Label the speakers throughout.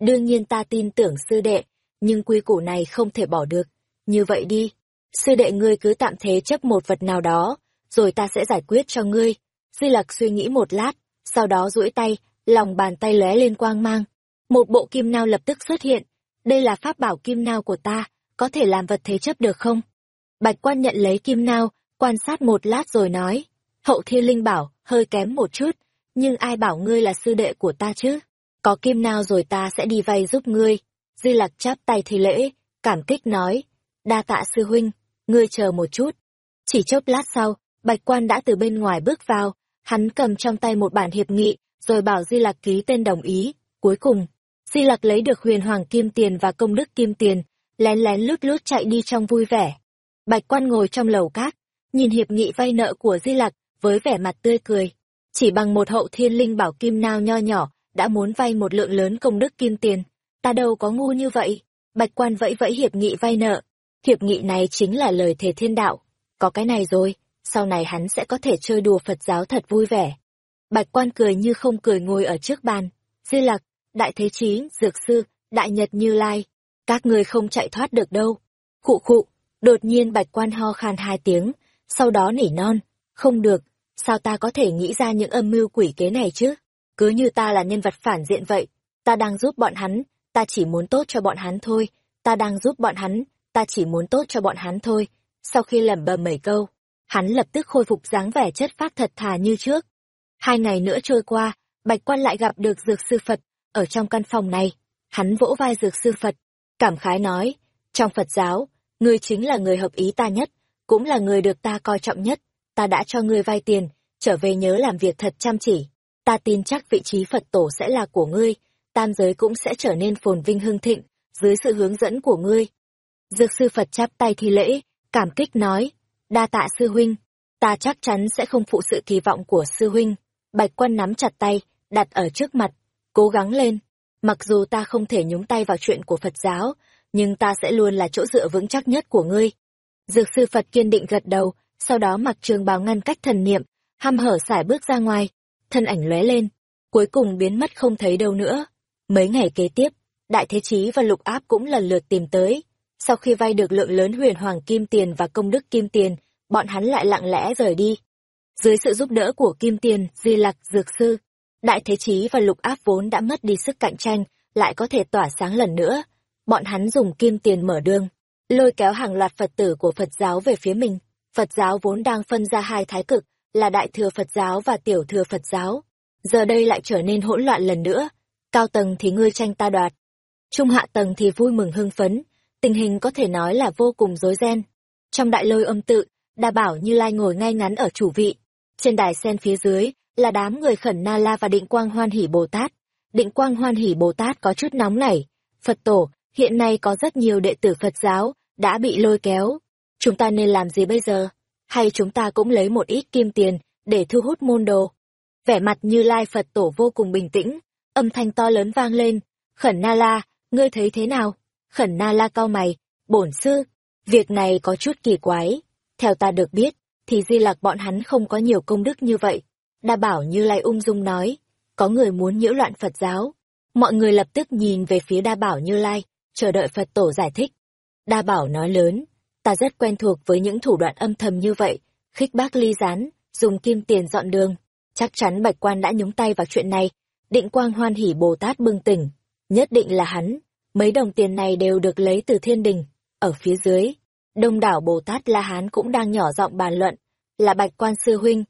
Speaker 1: Đương nhiên ta tin tưởng sư đệ, nhưng quy củ này không thể bỏ được. Như vậy đi, sư đệ ngươi cứ tạm thế chấp một vật nào đó, rồi ta sẽ giải quyết cho ngươi. Di Lặc suy nghĩ một lát, sau đó duỗi tay, lòng bàn tay lóe lên quang mang. Một bộ kim nao lập tức xuất hiện. Đây là pháp bảo kim nao của ta, có thể làm vật thế chấp được không? Bạch quan nhận lấy kim nao, quan sát một lát rồi nói. Hậu thiên linh bảo, hơi kém một chút, nhưng ai bảo ngươi là sư đệ của ta chứ? Có kim nào rồi ta sẽ đi vay giúp ngươi. Di lặc chắp tay thi lễ, cảm kích nói. Đa tạ sư huynh, ngươi chờ một chút. Chỉ chốc lát sau, bạch quan đã từ bên ngoài bước vào, hắn cầm trong tay một bản hiệp nghị, rồi bảo Di Lặc ký tên đồng ý. Cuối cùng, Di Lặc lấy được huyền hoàng kim tiền và công đức kim tiền, lén lén lút lút chạy đi trong vui vẻ. Bạch quan ngồi trong lầu cát, nhìn hiệp nghị vay nợ của Di Lặc với vẻ mặt tươi cười. Chỉ bằng một hậu thiên linh bảo kim nao nho nhỏ, đã muốn vay một lượng lớn công đức kim tiền. Ta đâu có ngu như vậy. Bạch quan vẫy vẫy hiệp nghị vay nợ. Hiệp nghị này chính là lời thề thiên đạo. Có cái này rồi, sau này hắn sẽ có thể chơi đùa Phật giáo thật vui vẻ. Bạch quan cười như không cười ngồi ở trước bàn. Di Lặc, Đại Thế Chí, Dược Sư, Đại Nhật Như Lai. Các người không chạy thoát được đâu. Khụ khụ, đột nhiên bạch quan ho khan hai tiếng, sau đó nỉ non. Không được, sao ta có thể nghĩ ra những âm mưu quỷ kế này chứ? Cứ như ta là nhân vật phản diện vậy. Ta đang giúp bọn hắn, ta chỉ muốn tốt cho bọn hắn thôi. Ta đang giúp bọn hắn, ta chỉ muốn tốt cho bọn hắn thôi. Sau khi lẩm bẩm mấy câu, hắn lập tức khôi phục dáng vẻ chất phát thật thà như trước. Hai ngày nữa trôi qua, Bạch Quan lại gặp được Dược Sư Phật, ở trong căn phòng này. Hắn vỗ vai Dược Sư Phật, cảm khái nói, trong Phật giáo, ngươi chính là người hợp ý ta nhất, cũng là người được ta coi trọng nhất. Ta đã cho ngươi vay tiền, trở về nhớ làm việc thật chăm chỉ. Ta tin chắc vị trí Phật tổ sẽ là của ngươi, tam giới cũng sẽ trở nên phồn vinh hưng thịnh, dưới sự hướng dẫn của ngươi. Dược sư Phật chắp tay thi lễ, cảm kích nói, đa tạ sư huynh, ta chắc chắn sẽ không phụ sự kỳ vọng của sư huynh. Bạch quân nắm chặt tay, đặt ở trước mặt, cố gắng lên. Mặc dù ta không thể nhúng tay vào chuyện của Phật giáo, nhưng ta sẽ luôn là chỗ dựa vững chắc nhất của ngươi. Dược sư Phật kiên định gật đầu, sau đó mặc trường bào ngăn cách thần niệm, hăm hở sải bước ra ngoài, thân ảnh lóe lên, cuối cùng biến mất không thấy đâu nữa. Mấy ngày kế tiếp, Đại Thế Chí và Lục Áp cũng lần lượt tìm tới. Sau khi vay được lượng lớn huyền hoàng kim tiền và công đức kim tiền, bọn hắn lại lặng lẽ rời đi. Dưới sự giúp đỡ của Kim Tiền, Di lạc Dược Sư, Đại Thế Chí và Lục Áp vốn đã mất đi sức cạnh tranh, lại có thể tỏa sáng lần nữa. Bọn hắn dùng Kim Tiền mở đường, lôi kéo hàng loạt Phật tử của Phật giáo về phía mình. Phật giáo vốn đang phân ra hai thái cực, là Đại Thừa Phật giáo và Tiểu Thừa Phật giáo. Giờ đây lại trở nên hỗn loạn lần nữa. Cao tầng thì ngươi tranh ta đoạt. Trung hạ tầng thì vui mừng hưng phấn. Tình hình có thể nói là vô cùng rối ren. Trong đại lôi âm tự, đa bảo như lai ngồi ngay ngắn ở chủ vị trên đài sen phía dưới là đám người khẩn na la và định quang hoan hỷ bồ tát định quang hoan hỷ bồ tát có chút nóng nảy phật tổ hiện nay có rất nhiều đệ tử phật giáo đã bị lôi kéo chúng ta nên làm gì bây giờ hay chúng ta cũng lấy một ít kim tiền để thu hút môn đồ vẻ mặt như lai phật tổ vô cùng bình tĩnh âm thanh to lớn vang lên khẩn na la ngươi thấy thế nào khẩn na la cau mày bổn sư việc này có chút kỳ quái theo ta được biết, thì di lạc bọn hắn không có nhiều công đức như vậy. Đa bảo như lai ung dung nói, có người muốn nhiễu loạn Phật giáo. Mọi người lập tức nhìn về phía đa bảo như lai, chờ đợi Phật tổ giải thích. Đa bảo nói lớn, ta rất quen thuộc với những thủ đoạn âm thầm như vậy, khích bác ly gián, dùng kim tiền dọn đường. Chắc chắn bạch quan đã nhúng tay vào chuyện này. Định quang hoan hỉ Bồ Tát bừng tỉnh. Nhất định là hắn. Mấy đồng tiền này đều được lấy từ thiên đình. Ở phía dưới, đông đảo Bồ Tát La Hán cũng đang nhỏ giọng bàn luận, là Bạch Quan Sư Huynh.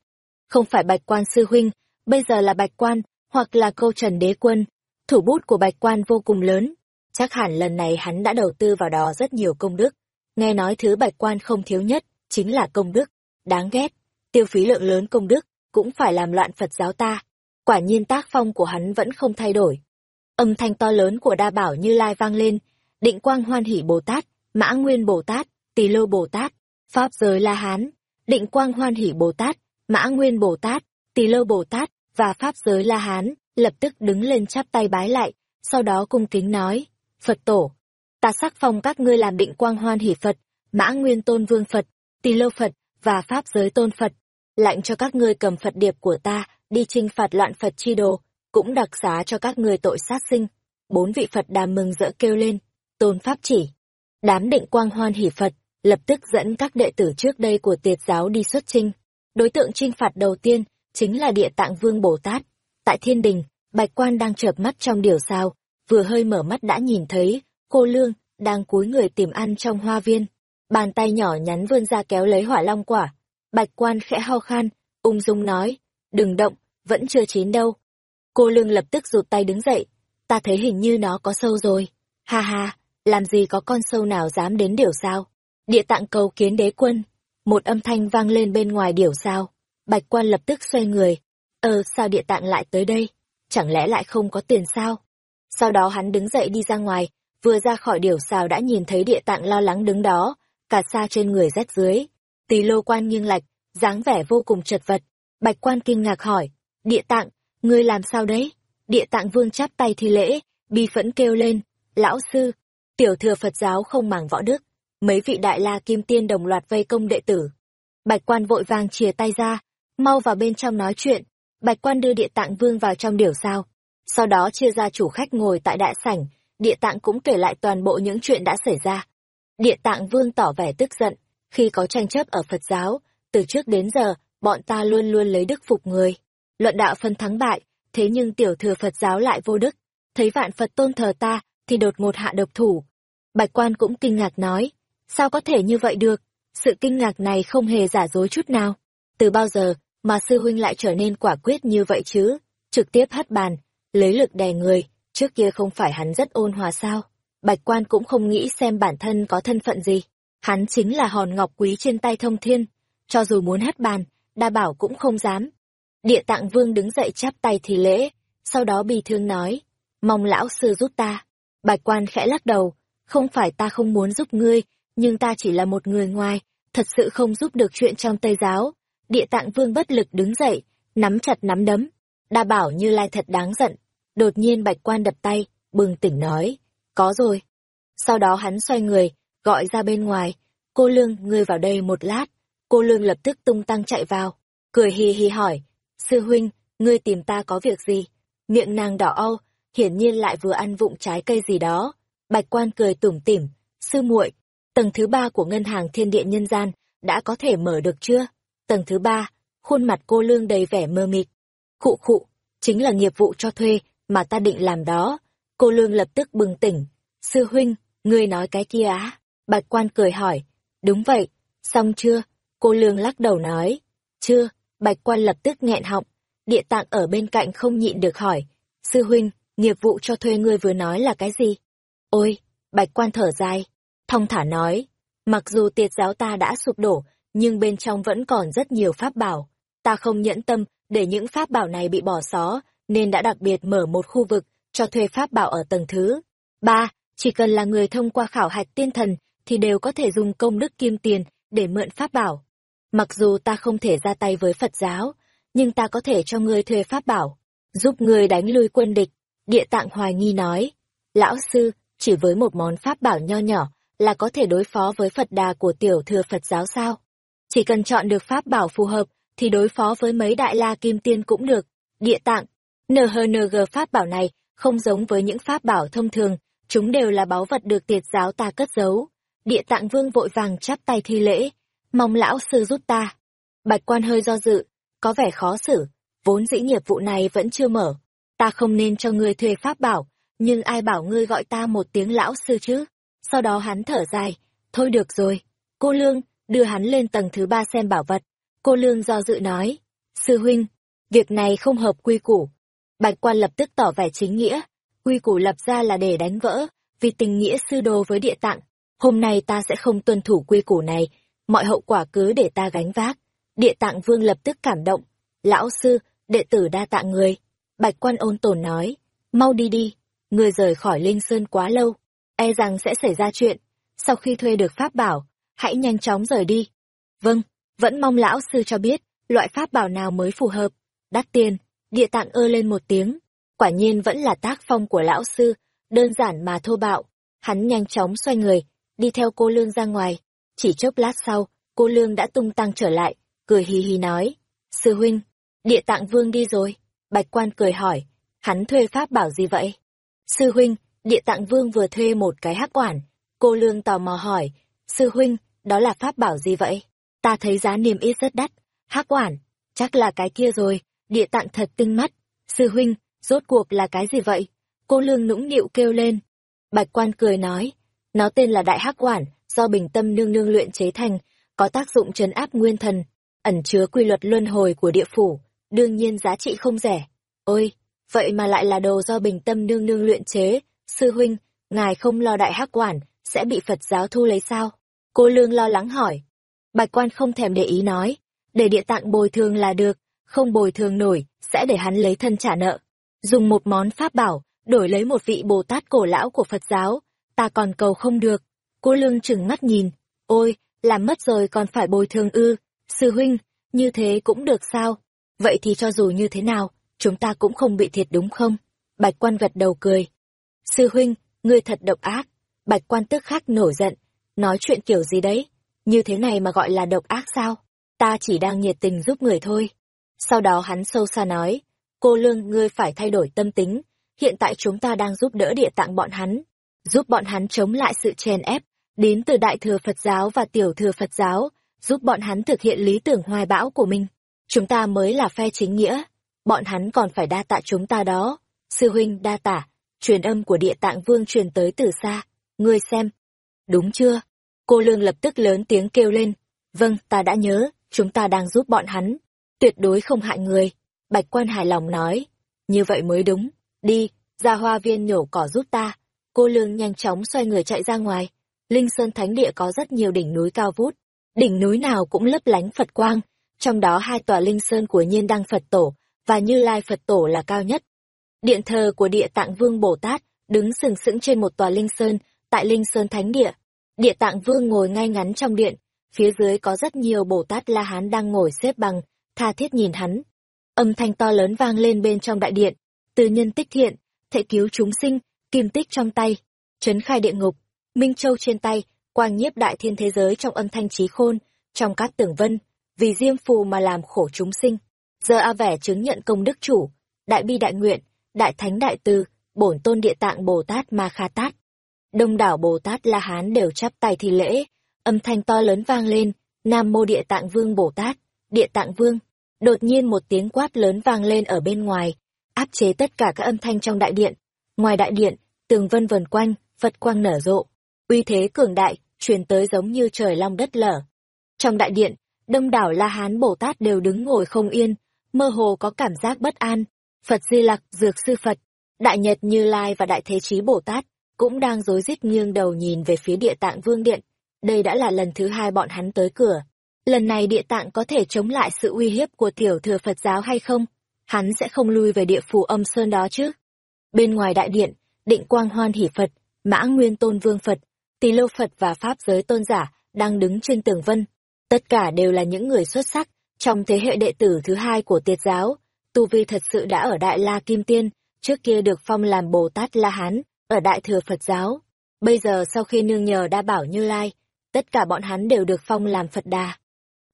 Speaker 1: Không phải Bạch Quan Sư Huynh, bây giờ là Bạch Quan, hoặc là câu trần đế quân. Thủ bút của Bạch Quan vô cùng lớn, chắc hẳn lần này hắn đã đầu tư vào đó rất nhiều công đức. Nghe nói thứ Bạch Quan không thiếu nhất, chính là công đức. Đáng ghét, tiêu phí lượng lớn công đức, cũng phải làm loạn Phật giáo ta. Quả nhiên tác phong của hắn vẫn không thay đổi. Âm thanh to lớn của đa bảo như lai vang lên, định quang hoan hỷ Bồ Tát, mã nguyên Bồ Tát, Tỳ Lô Bồ Tát, Pháp Giới La Hán, Định Quang Hoan Hỷ Bồ Tát, Mã Nguyên Bồ Tát, Tỳ Lô Bồ Tát và Pháp Giới La Hán lập tức đứng lên chắp tay bái lại, sau đó cung kính nói, Phật Tổ, ta sắc phong các ngươi làm Định Quang Hoan Hỷ Phật, Mã Nguyên Tôn Vương Phật, Tỳ Lô Phật và Pháp Giới Tôn Phật, lạnh cho các ngươi cầm Phật điệp của ta đi trinh phạt loạn Phật chi đồ, cũng đặc xá cho các ngươi tội sát sinh. bốn vị Phật đà mừng rỡ kêu lên, tôn pháp chỉ. Đám định quang hoan hỷ Phật, lập tức dẫn các đệ tử trước đây của tiệt giáo đi xuất trinh. Đối tượng trinh phạt đầu tiên chính là địa tạng vương Bồ Tát. Tại thiên đình, bạch quan đang chợp mắt trong điều sao, vừa hơi mở mắt đã nhìn thấy, cô lương, đang cúi người tìm ăn trong hoa viên. Bàn tay nhỏ nhắn vươn ra kéo lấy hỏa long quả. Bạch quan khẽ ho khan, ung dung nói, đừng động, vẫn chưa chín đâu. Cô lương lập tức rụt tay đứng dậy, ta thấy hình như nó có sâu rồi. Ha ha, làm gì có con sâu nào dám đến điểu sao? Địa tạng cầu kiến đế quân. Một âm thanh vang lên bên ngoài điểu sao. Bạch quan lập tức xoay người. Ờ, sao địa tạng lại tới đây? Chẳng lẽ lại không có tiền sao? Sau đó hắn đứng dậy đi ra ngoài, vừa ra khỏi điểu sao đã nhìn thấy địa tạng lo lắng đứng đó, cả xa trên người rách dưới. Tỳ lô quan nghiêng lạch, dáng vẻ vô cùng chật vật. Bạch quan kinh ngạc hỏi, địa tạng, ngươi làm sao đấy? Địa tạng vương chắp tay thi lễ, bi phẫn kêu lên, lão sư, tiểu thừa Phật giáo không màng võ đức, mấy vị đại la kim tiên đồng loạt vây công đệ tử. Bạch quan vội vàng chìa tay ra, mau vào bên trong nói chuyện, bạch quan đưa địa tạng vương vào trong điểu sao. Sau đó chia ra chủ khách ngồi tại đại sảnh, địa tạng cũng kể lại toàn bộ những chuyện đã xảy ra. Địa tạng vương tỏ vẻ tức giận, khi có tranh chấp ở Phật giáo, từ trước đến giờ, bọn ta luôn luôn lấy đức phục người. Luận đạo phân thắng bại, thế nhưng tiểu thừa Phật giáo lại vô đức. Thấy vạn Phật tôn thờ ta, thì đột ngột hạ độc thủ. Bạch quan cũng kinh ngạc nói, sao có thể như vậy được? Sự kinh ngạc này không hề giả dối chút nào. Từ bao giờ mà sư huynh lại trở nên quả quyết như vậy chứ? Trực tiếp hất bàn, lấy lực đè người, trước kia không phải hắn rất ôn hòa sao? Bạch quan cũng không nghĩ xem bản thân có thân phận gì. Hắn chính là hòn ngọc quý trên tay thông thiên, cho dù muốn hát bàn, đa bảo cũng không dám. Địa tạng vương đứng dậy chắp tay thì lễ, sau đó bì thương nói, mong lão sư giúp ta. Bạch quan khẽ lắc đầu, không phải ta không muốn giúp ngươi, nhưng ta chỉ là một người ngoài, thật sự không giúp được chuyện trong Tây giáo. Địa tạng vương bất lực đứng dậy, nắm chặt nắm đấm. Đa bảo như lai thật đáng giận. Đột nhiên bạch quan đập tay, bừng tỉnh nói, có rồi. Sau đó hắn xoay người, gọi ra bên ngoài, cô lương, ngươi vào đây một lát. Cô lương lập tức tung tăng chạy vào, cười hì hì hỏi, sư huynh, ngươi tìm ta có việc gì? Miệng nàng đỏ âu, hiển nhiên lại vừa ăn vụng trái cây gì đó. Bạch quan cười tủm tỉm, sư muội, tầng thứ ba của ngân hàng thiên địa nhân gian, đã có thể mở được chưa? Tầng thứ ba, khuôn mặt cô lương đầy vẻ mơ mịt. Khụ khụ, chính là nghiệp vụ cho thuê, mà ta định làm đó. Cô lương lập tức bừng tỉnh. Sư huynh, ngươi nói cái kia á? Bạch quan cười hỏi. Đúng vậy, xong chưa? Cô lương lắc đầu nói. Chưa, bạch quan lập tức nghẹn họng. Địa tạng ở bên cạnh không nhịn được hỏi. Sư huynh, nghiệp vụ cho thuê ngươi vừa nói là cái gì? Ôi, bạch quan thở dài, thong thả nói, mặc dù tiệt giáo ta đã sụp đổ, nhưng bên trong vẫn còn rất nhiều pháp bảo. Ta không nhẫn tâm để những pháp bảo này bị bỏ xó, nên đã đặc biệt mở một khu vực cho thuê pháp bảo ở tầng thứ. ba Chỉ cần là người thông qua khảo hạch tiên thần thì đều có thể dùng công đức kim tiền để mượn pháp bảo. Mặc dù ta không thể ra tay với Phật giáo, nhưng ta có thể cho ngươi thuê pháp bảo, giúp ngươi đánh lui quân địch. Địa tạng hoài nghi nói, lão sư, chỉ với một món pháp bảo nho nhỏ là có thể đối phó với Phật đà của tiểu thừa Phật giáo sao? Chỉ cần chọn được pháp bảo phù hợp thì đối phó với mấy đại la kim tiên cũng được. Địa tạng, NHNG pháp bảo này không giống với những pháp bảo thông thường, chúng đều là báu vật được tiệt giáo ta cất giấu. Địa tạng vương vội vàng chắp tay thi lễ, mong lão sư giúp ta. Bạch quan hơi do dự, có vẻ khó xử, vốn dĩ nghiệp vụ này vẫn chưa mở. Ta không nên cho ngươi thuê pháp bảo, nhưng ai bảo ngươi gọi ta một tiếng lão sư chứ? Sau đó hắn thở dài, thôi được rồi, cô Lương, đưa hắn lên tầng thứ ba xem bảo vật. Cô Lương do dự nói, sư huynh, việc này không hợp quy củ. Bạch quan lập tức tỏ vẻ chính nghĩa, quy củ lập ra là để đánh vỡ, vì tình nghĩa sư đồ với địa tạng. Hôm nay ta sẽ không tuân thủ quy củ này, mọi hậu quả cứ để ta gánh vác. Địa tạng vương lập tức cảm động. Lão sư, đệ tử đa tạng người. Bạch quan ôn tồn nói, mau đi đi, người rời khỏi Linh Sơn quá lâu, e rằng sẽ xảy ra chuyện. Sau khi thuê được pháp bảo, hãy nhanh chóng rời đi. Vâng, vẫn mong lão sư cho biết, loại pháp bảo nào mới phù hợp. Đắt tiền, địa tạng ơ lên một tiếng. Quả nhiên vẫn là tác phong của lão sư, đơn giản mà thô bạo. Hắn nhanh chóng xoay người, đi theo cô Lương ra ngoài. Chỉ chốc lát sau, cô Lương đã tung tăng trở lại, cười hì hì nói. Sư huynh, địa tạng vương đi rồi. Bạch quan cười hỏi, hắn thuê pháp bảo gì vậy? Sư huynh, địa tạng vương vừa thuê một cái hắc quản. Cô Lương tò mò hỏi, sư huynh, đó là pháp bảo gì vậy? Ta thấy giá niêm yết rất đắt. Hắc quản, chắc là cái kia rồi, địa tạng thật tinh mắt. Sư huynh, rốt cuộc là cái gì vậy? Cô Lương nũng nịu kêu lên. Bạch quan cười nói, nó tên là đại hắc quản, do bình tâm nương nương luyện chế thành, có tác dụng trấn áp nguyên thần, ẩn chứa quy luật luân hồi của địa phủ, đương nhiên giá trị không rẻ. Ôi, vậy mà lại là đồ do bình tâm nương nương luyện chế, sư huynh, ngài không lo đại hắc quản, sẽ bị Phật giáo thu lấy sao? Cô Lương lo lắng hỏi. Bạch quan không thèm để ý nói, để địa tạng bồi thường là được, không bồi thường nổi, sẽ để hắn lấy thân trả nợ. Dùng một món pháp bảo, đổi lấy một vị Bồ Tát cổ lão của Phật giáo, ta còn cầu không được. Cô Lương chừng mắt nhìn, ôi, làm mất rồi còn phải bồi thường ư, sư huynh, như thế cũng được sao? Vậy thì cho dù như thế nào, chúng ta cũng không bị thiệt đúng không? Bạch quan gật đầu cười. Sư huynh, ngươi thật độc ác. Bạch quan tức khắc nổi giận, nói chuyện kiểu gì đấy? Như thế này mà gọi là độc ác sao? Ta chỉ đang nhiệt tình giúp người thôi. Sau đó hắn sâu xa nói, cô lương ngươi phải thay đổi tâm tính, hiện tại chúng ta đang giúp đỡ địa tạng bọn hắn, giúp bọn hắn chống lại sự chèn ép, đến từ Đại Thừa Phật Giáo và Tiểu Thừa Phật Giáo, giúp bọn hắn thực hiện lý tưởng hoài bão của mình. Chúng ta mới là phe chính nghĩa, bọn hắn còn phải đa tạ chúng ta đó. Sư huynh đa tạ. truyền âm của địa tạng vương truyền tới từ xa, ngươi xem. Đúng chưa? Cô Lương lập tức lớn tiếng kêu lên. Vâng, ta đã nhớ, chúng ta đang giúp bọn hắn. Tuyệt đối không hại người. Bạch quan hài lòng nói. Như vậy mới đúng. Đi, ra hoa viên nhổ cỏ giúp ta. Cô Lương nhanh chóng xoay người chạy ra ngoài. Linh Sơn Thánh Địa có rất nhiều đỉnh núi cao vút. Đỉnh núi nào cũng lấp lánh Phật quang. Trong đó hai tòa Linh Sơn của Nhiên Đăng Phật Tổ và Như Lai Phật Tổ là cao nhất. Điện thờ của Địa Tạng Vương Bồ Tát đứng sừng sững trên một tòa Linh Sơn tại Linh Sơn Thánh Địa. Địa Tạng Vương ngồi ngay ngắn trong điện, phía dưới có rất nhiều Bồ Tát La Hán đang ngồi xếp bằng, tha thiết nhìn hắn. Âm thanh to lớn vang lên bên trong đại điện, từ nhân tích thiện, thể cứu chúng sinh, kim tích trong tay, trấn khai địa ngục, minh châu trên tay, quang nhiếp đại thiên thế giới trong âm thanh trí khôn, trong các tưởng vân, vì diêm phù mà làm khổ chúng sinh. Giờ A vẻ chứng nhận công đức chủ, đại bi đại nguyện, đại thánh đại từ, bổn tôn địa tạng Bồ Tát Ma Kha Tát. Đông đảo Bồ Tát La Hán đều chắp tay thi lễ, âm thanh to lớn vang lên, Nam Mô Địa Tạng Vương Bồ Tát, Địa Tạng Vương. Đột nhiên một tiếng quát lớn vang lên ở bên ngoài, áp chế tất cả các âm thanh trong đại điện. Ngoài đại điện, tường vân vần quanh, Phật quang nở rộ, uy thế cường đại, truyền tới giống như trời long đất lở. Trong đại điện, đông đảo La Hán Bồ Tát đều đứng ngồi không yên, mơ hồ có cảm giác bất an. Phật Di Lặc, Dược Sư Phật, Đại Nhật Như Lai và Đại Thế Chí Bồ Tát cũng đang rối rít nghiêng đầu nhìn về phía địa tạng vương điện. Đây đã là lần thứ hai bọn hắn tới cửa. Lần này địa tạng có thể chống lại sự uy hiếp của tiểu thừa Phật giáo hay không? Hắn sẽ không lui về địa phủ âm sơn đó chứ? Bên ngoài đại điện, định quang hoan hỷ Phật, mã nguyên tôn vương Phật, tỳ lô Phật và Pháp giới tôn giả đang đứng trên tường vân. Tất cả đều là những người xuất sắc, trong thế hệ đệ tử thứ hai của tiệt giáo. Tu Vi thật sự đã ở Đại La Kim Tiên, trước kia được phong làm Bồ Tát La Hán, ở Đại Thừa Phật giáo. Bây giờ sau khi nương nhờ đa bảo Như Lai, tất cả bọn hắn đều được phong làm Phật Đà.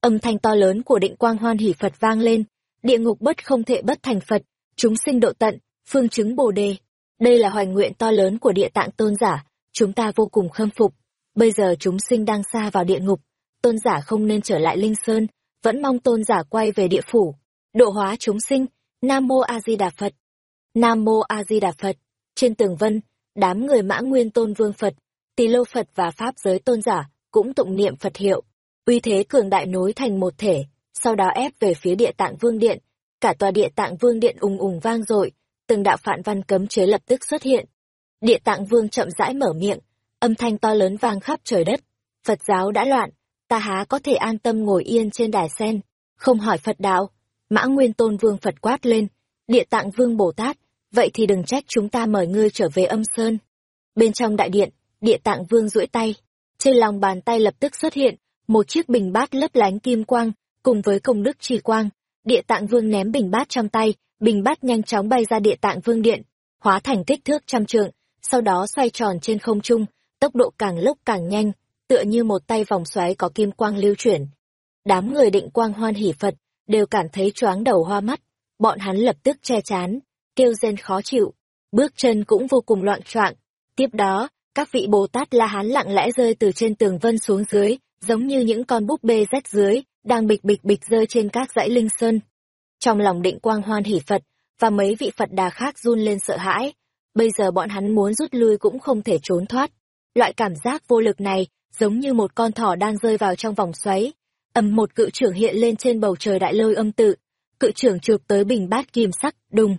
Speaker 1: Âm thanh to lớn của định quang hoan hỷ Phật vang lên, địa ngục bất không thể bất thành Phật, chúng sinh độ tận, phương chứng Bồ Đề. Đây là hoài nguyện to lớn của địa tạng tôn giả, chúng ta vô cùng khâm phục. Bây giờ chúng sinh đang xa vào địa ngục, tôn giả không nên trở lại Linh Sơn, vẫn mong tôn giả quay về địa phủ, độ hóa chúng sinh. Nam Mô A Di Đà Phật. Nam Mô A Di Đà Phật. Trên tường vân, đám người mã nguyên tôn vương Phật, tỳ lô Phật và Pháp giới tôn giả cũng tụng niệm Phật hiệu. Uy thế cường đại nối thành một thể, sau đó ép về phía địa tạng vương điện. Cả tòa địa tạng vương điện ùng ùng vang dội từng đạo phản văn cấm chế lập tức xuất hiện. Địa tạng vương chậm rãi mở miệng, âm thanh to lớn vang khắp trời đất. Phật giáo đã loạn, ta há có thể an tâm ngồi yên trên đài sen, không hỏi Phật đạo. Mã Nguyên Tôn Vương Phật quát lên, địa tạng vương Bồ Tát, vậy thì đừng trách chúng ta mời ngươi trở về âm sơn. Bên trong đại điện, địa tạng vương duỗi tay, trên lòng bàn tay lập tức xuất hiện, một chiếc bình bát lấp lánh kim quang, cùng với công đức trì quang. Địa tạng vương ném bình bát trong tay, bình bát nhanh chóng bay ra địa tạng vương điện, hóa thành kích thước trăm trượng, sau đó xoay tròn trên không trung, tốc độ càng lúc càng nhanh, tựa như một tay vòng xoáy có kim quang lưu chuyển. Đám người định quang hoan hỷ Phật, đều cảm thấy choáng đầu hoa mắt, bọn hắn lập tức che chán, kêu rên khó chịu. bước chân cũng vô cùng loạn choạng. Tiếp đó, các vị Bồ Tát La Hán lặng lẽ rơi từ trên tường vân xuống dưới, giống như những con búp bê rách dưới, đang bịch bịch bịch rơi trên các dãy linh sơn. Trong lòng định quang hoan hỉ Phật, và mấy vị Phật đà khác run lên sợ hãi. Bây giờ bọn hắn muốn rút lui cũng không thể trốn thoát. Loại cảm giác vô lực này, giống như một con thỏ đang rơi vào trong vòng xoáy. ầm một cự trưởng hiện lên trên bầu trời đại lôi âm tự. Cự trưởng chụp tới bình bát kim sắc, đùng.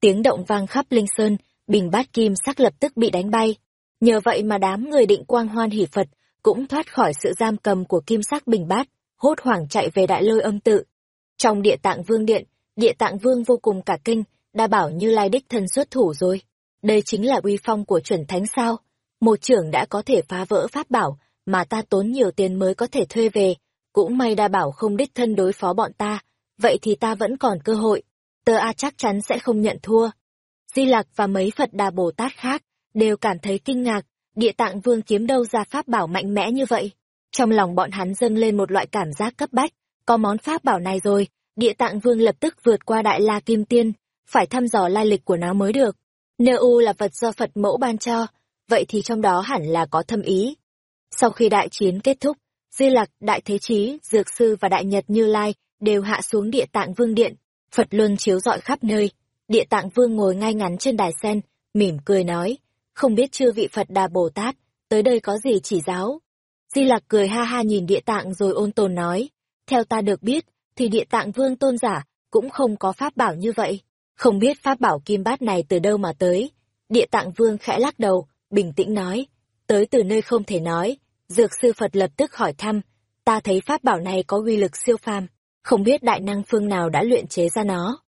Speaker 1: Tiếng động vang khắp linh sơn, bình bát kim sắc lập tức bị đánh bay. Nhờ vậy mà đám người định quang hoan hỷ Phật cũng thoát khỏi sự giam cầm của kim sắc bình bát, hốt hoảng chạy về đại lôi âm tự. Trong địa tạng vương điện, địa tạng vương vô cùng cả kinh, đã bảo như lai đích thân xuất thủ rồi. Đây chính là uy phong của chuẩn thánh sao. Một trưởng đã có thể phá vỡ pháp bảo, mà ta tốn nhiều tiền mới có thể thuê về. Cũng may đa bảo không đích thân đối phó bọn ta, vậy thì ta vẫn còn cơ hội. Tơ A chắc chắn sẽ không nhận thua. Di Lạc và mấy Phật Đà Bồ Tát khác đều cảm thấy kinh ngạc, địa tạng vương kiếm đâu ra pháp bảo mạnh mẽ như vậy. Trong lòng bọn hắn dâng lên một loại cảm giác cấp bách, có món pháp bảo này rồi, địa tạng vương lập tức vượt qua đại la kim tiên, phải thăm dò lai lịch của nó mới được. Nơ u là vật do Phật mẫu ban cho, vậy thì trong đó hẳn là có thâm ý. Sau khi đại chiến kết thúc, Di Lặc, Đại Thế Chí, Dược Sư và Đại Nhật Như Lai đều hạ xuống địa tạng vương điện, Phật luân chiếu rọi khắp nơi. Địa tạng vương ngồi ngay ngắn trên đài sen, mỉm cười nói, không biết chư vị Phật Đà Bồ Tát, tới đây có gì chỉ giáo. Di Lặc cười ha ha nhìn địa tạng rồi ôn tồn nói, theo ta được biết, thì địa tạng vương tôn giả cũng không có pháp bảo như vậy. Không biết pháp bảo kim bát này từ đâu mà tới. Địa tạng vương khẽ lắc đầu, bình tĩnh nói, tới từ nơi không thể nói. Dược sư Phật lập tức hỏi thăm, ta thấy pháp bảo này có uy lực siêu phàm, không biết đại năng phương nào đã luyện chế ra nó.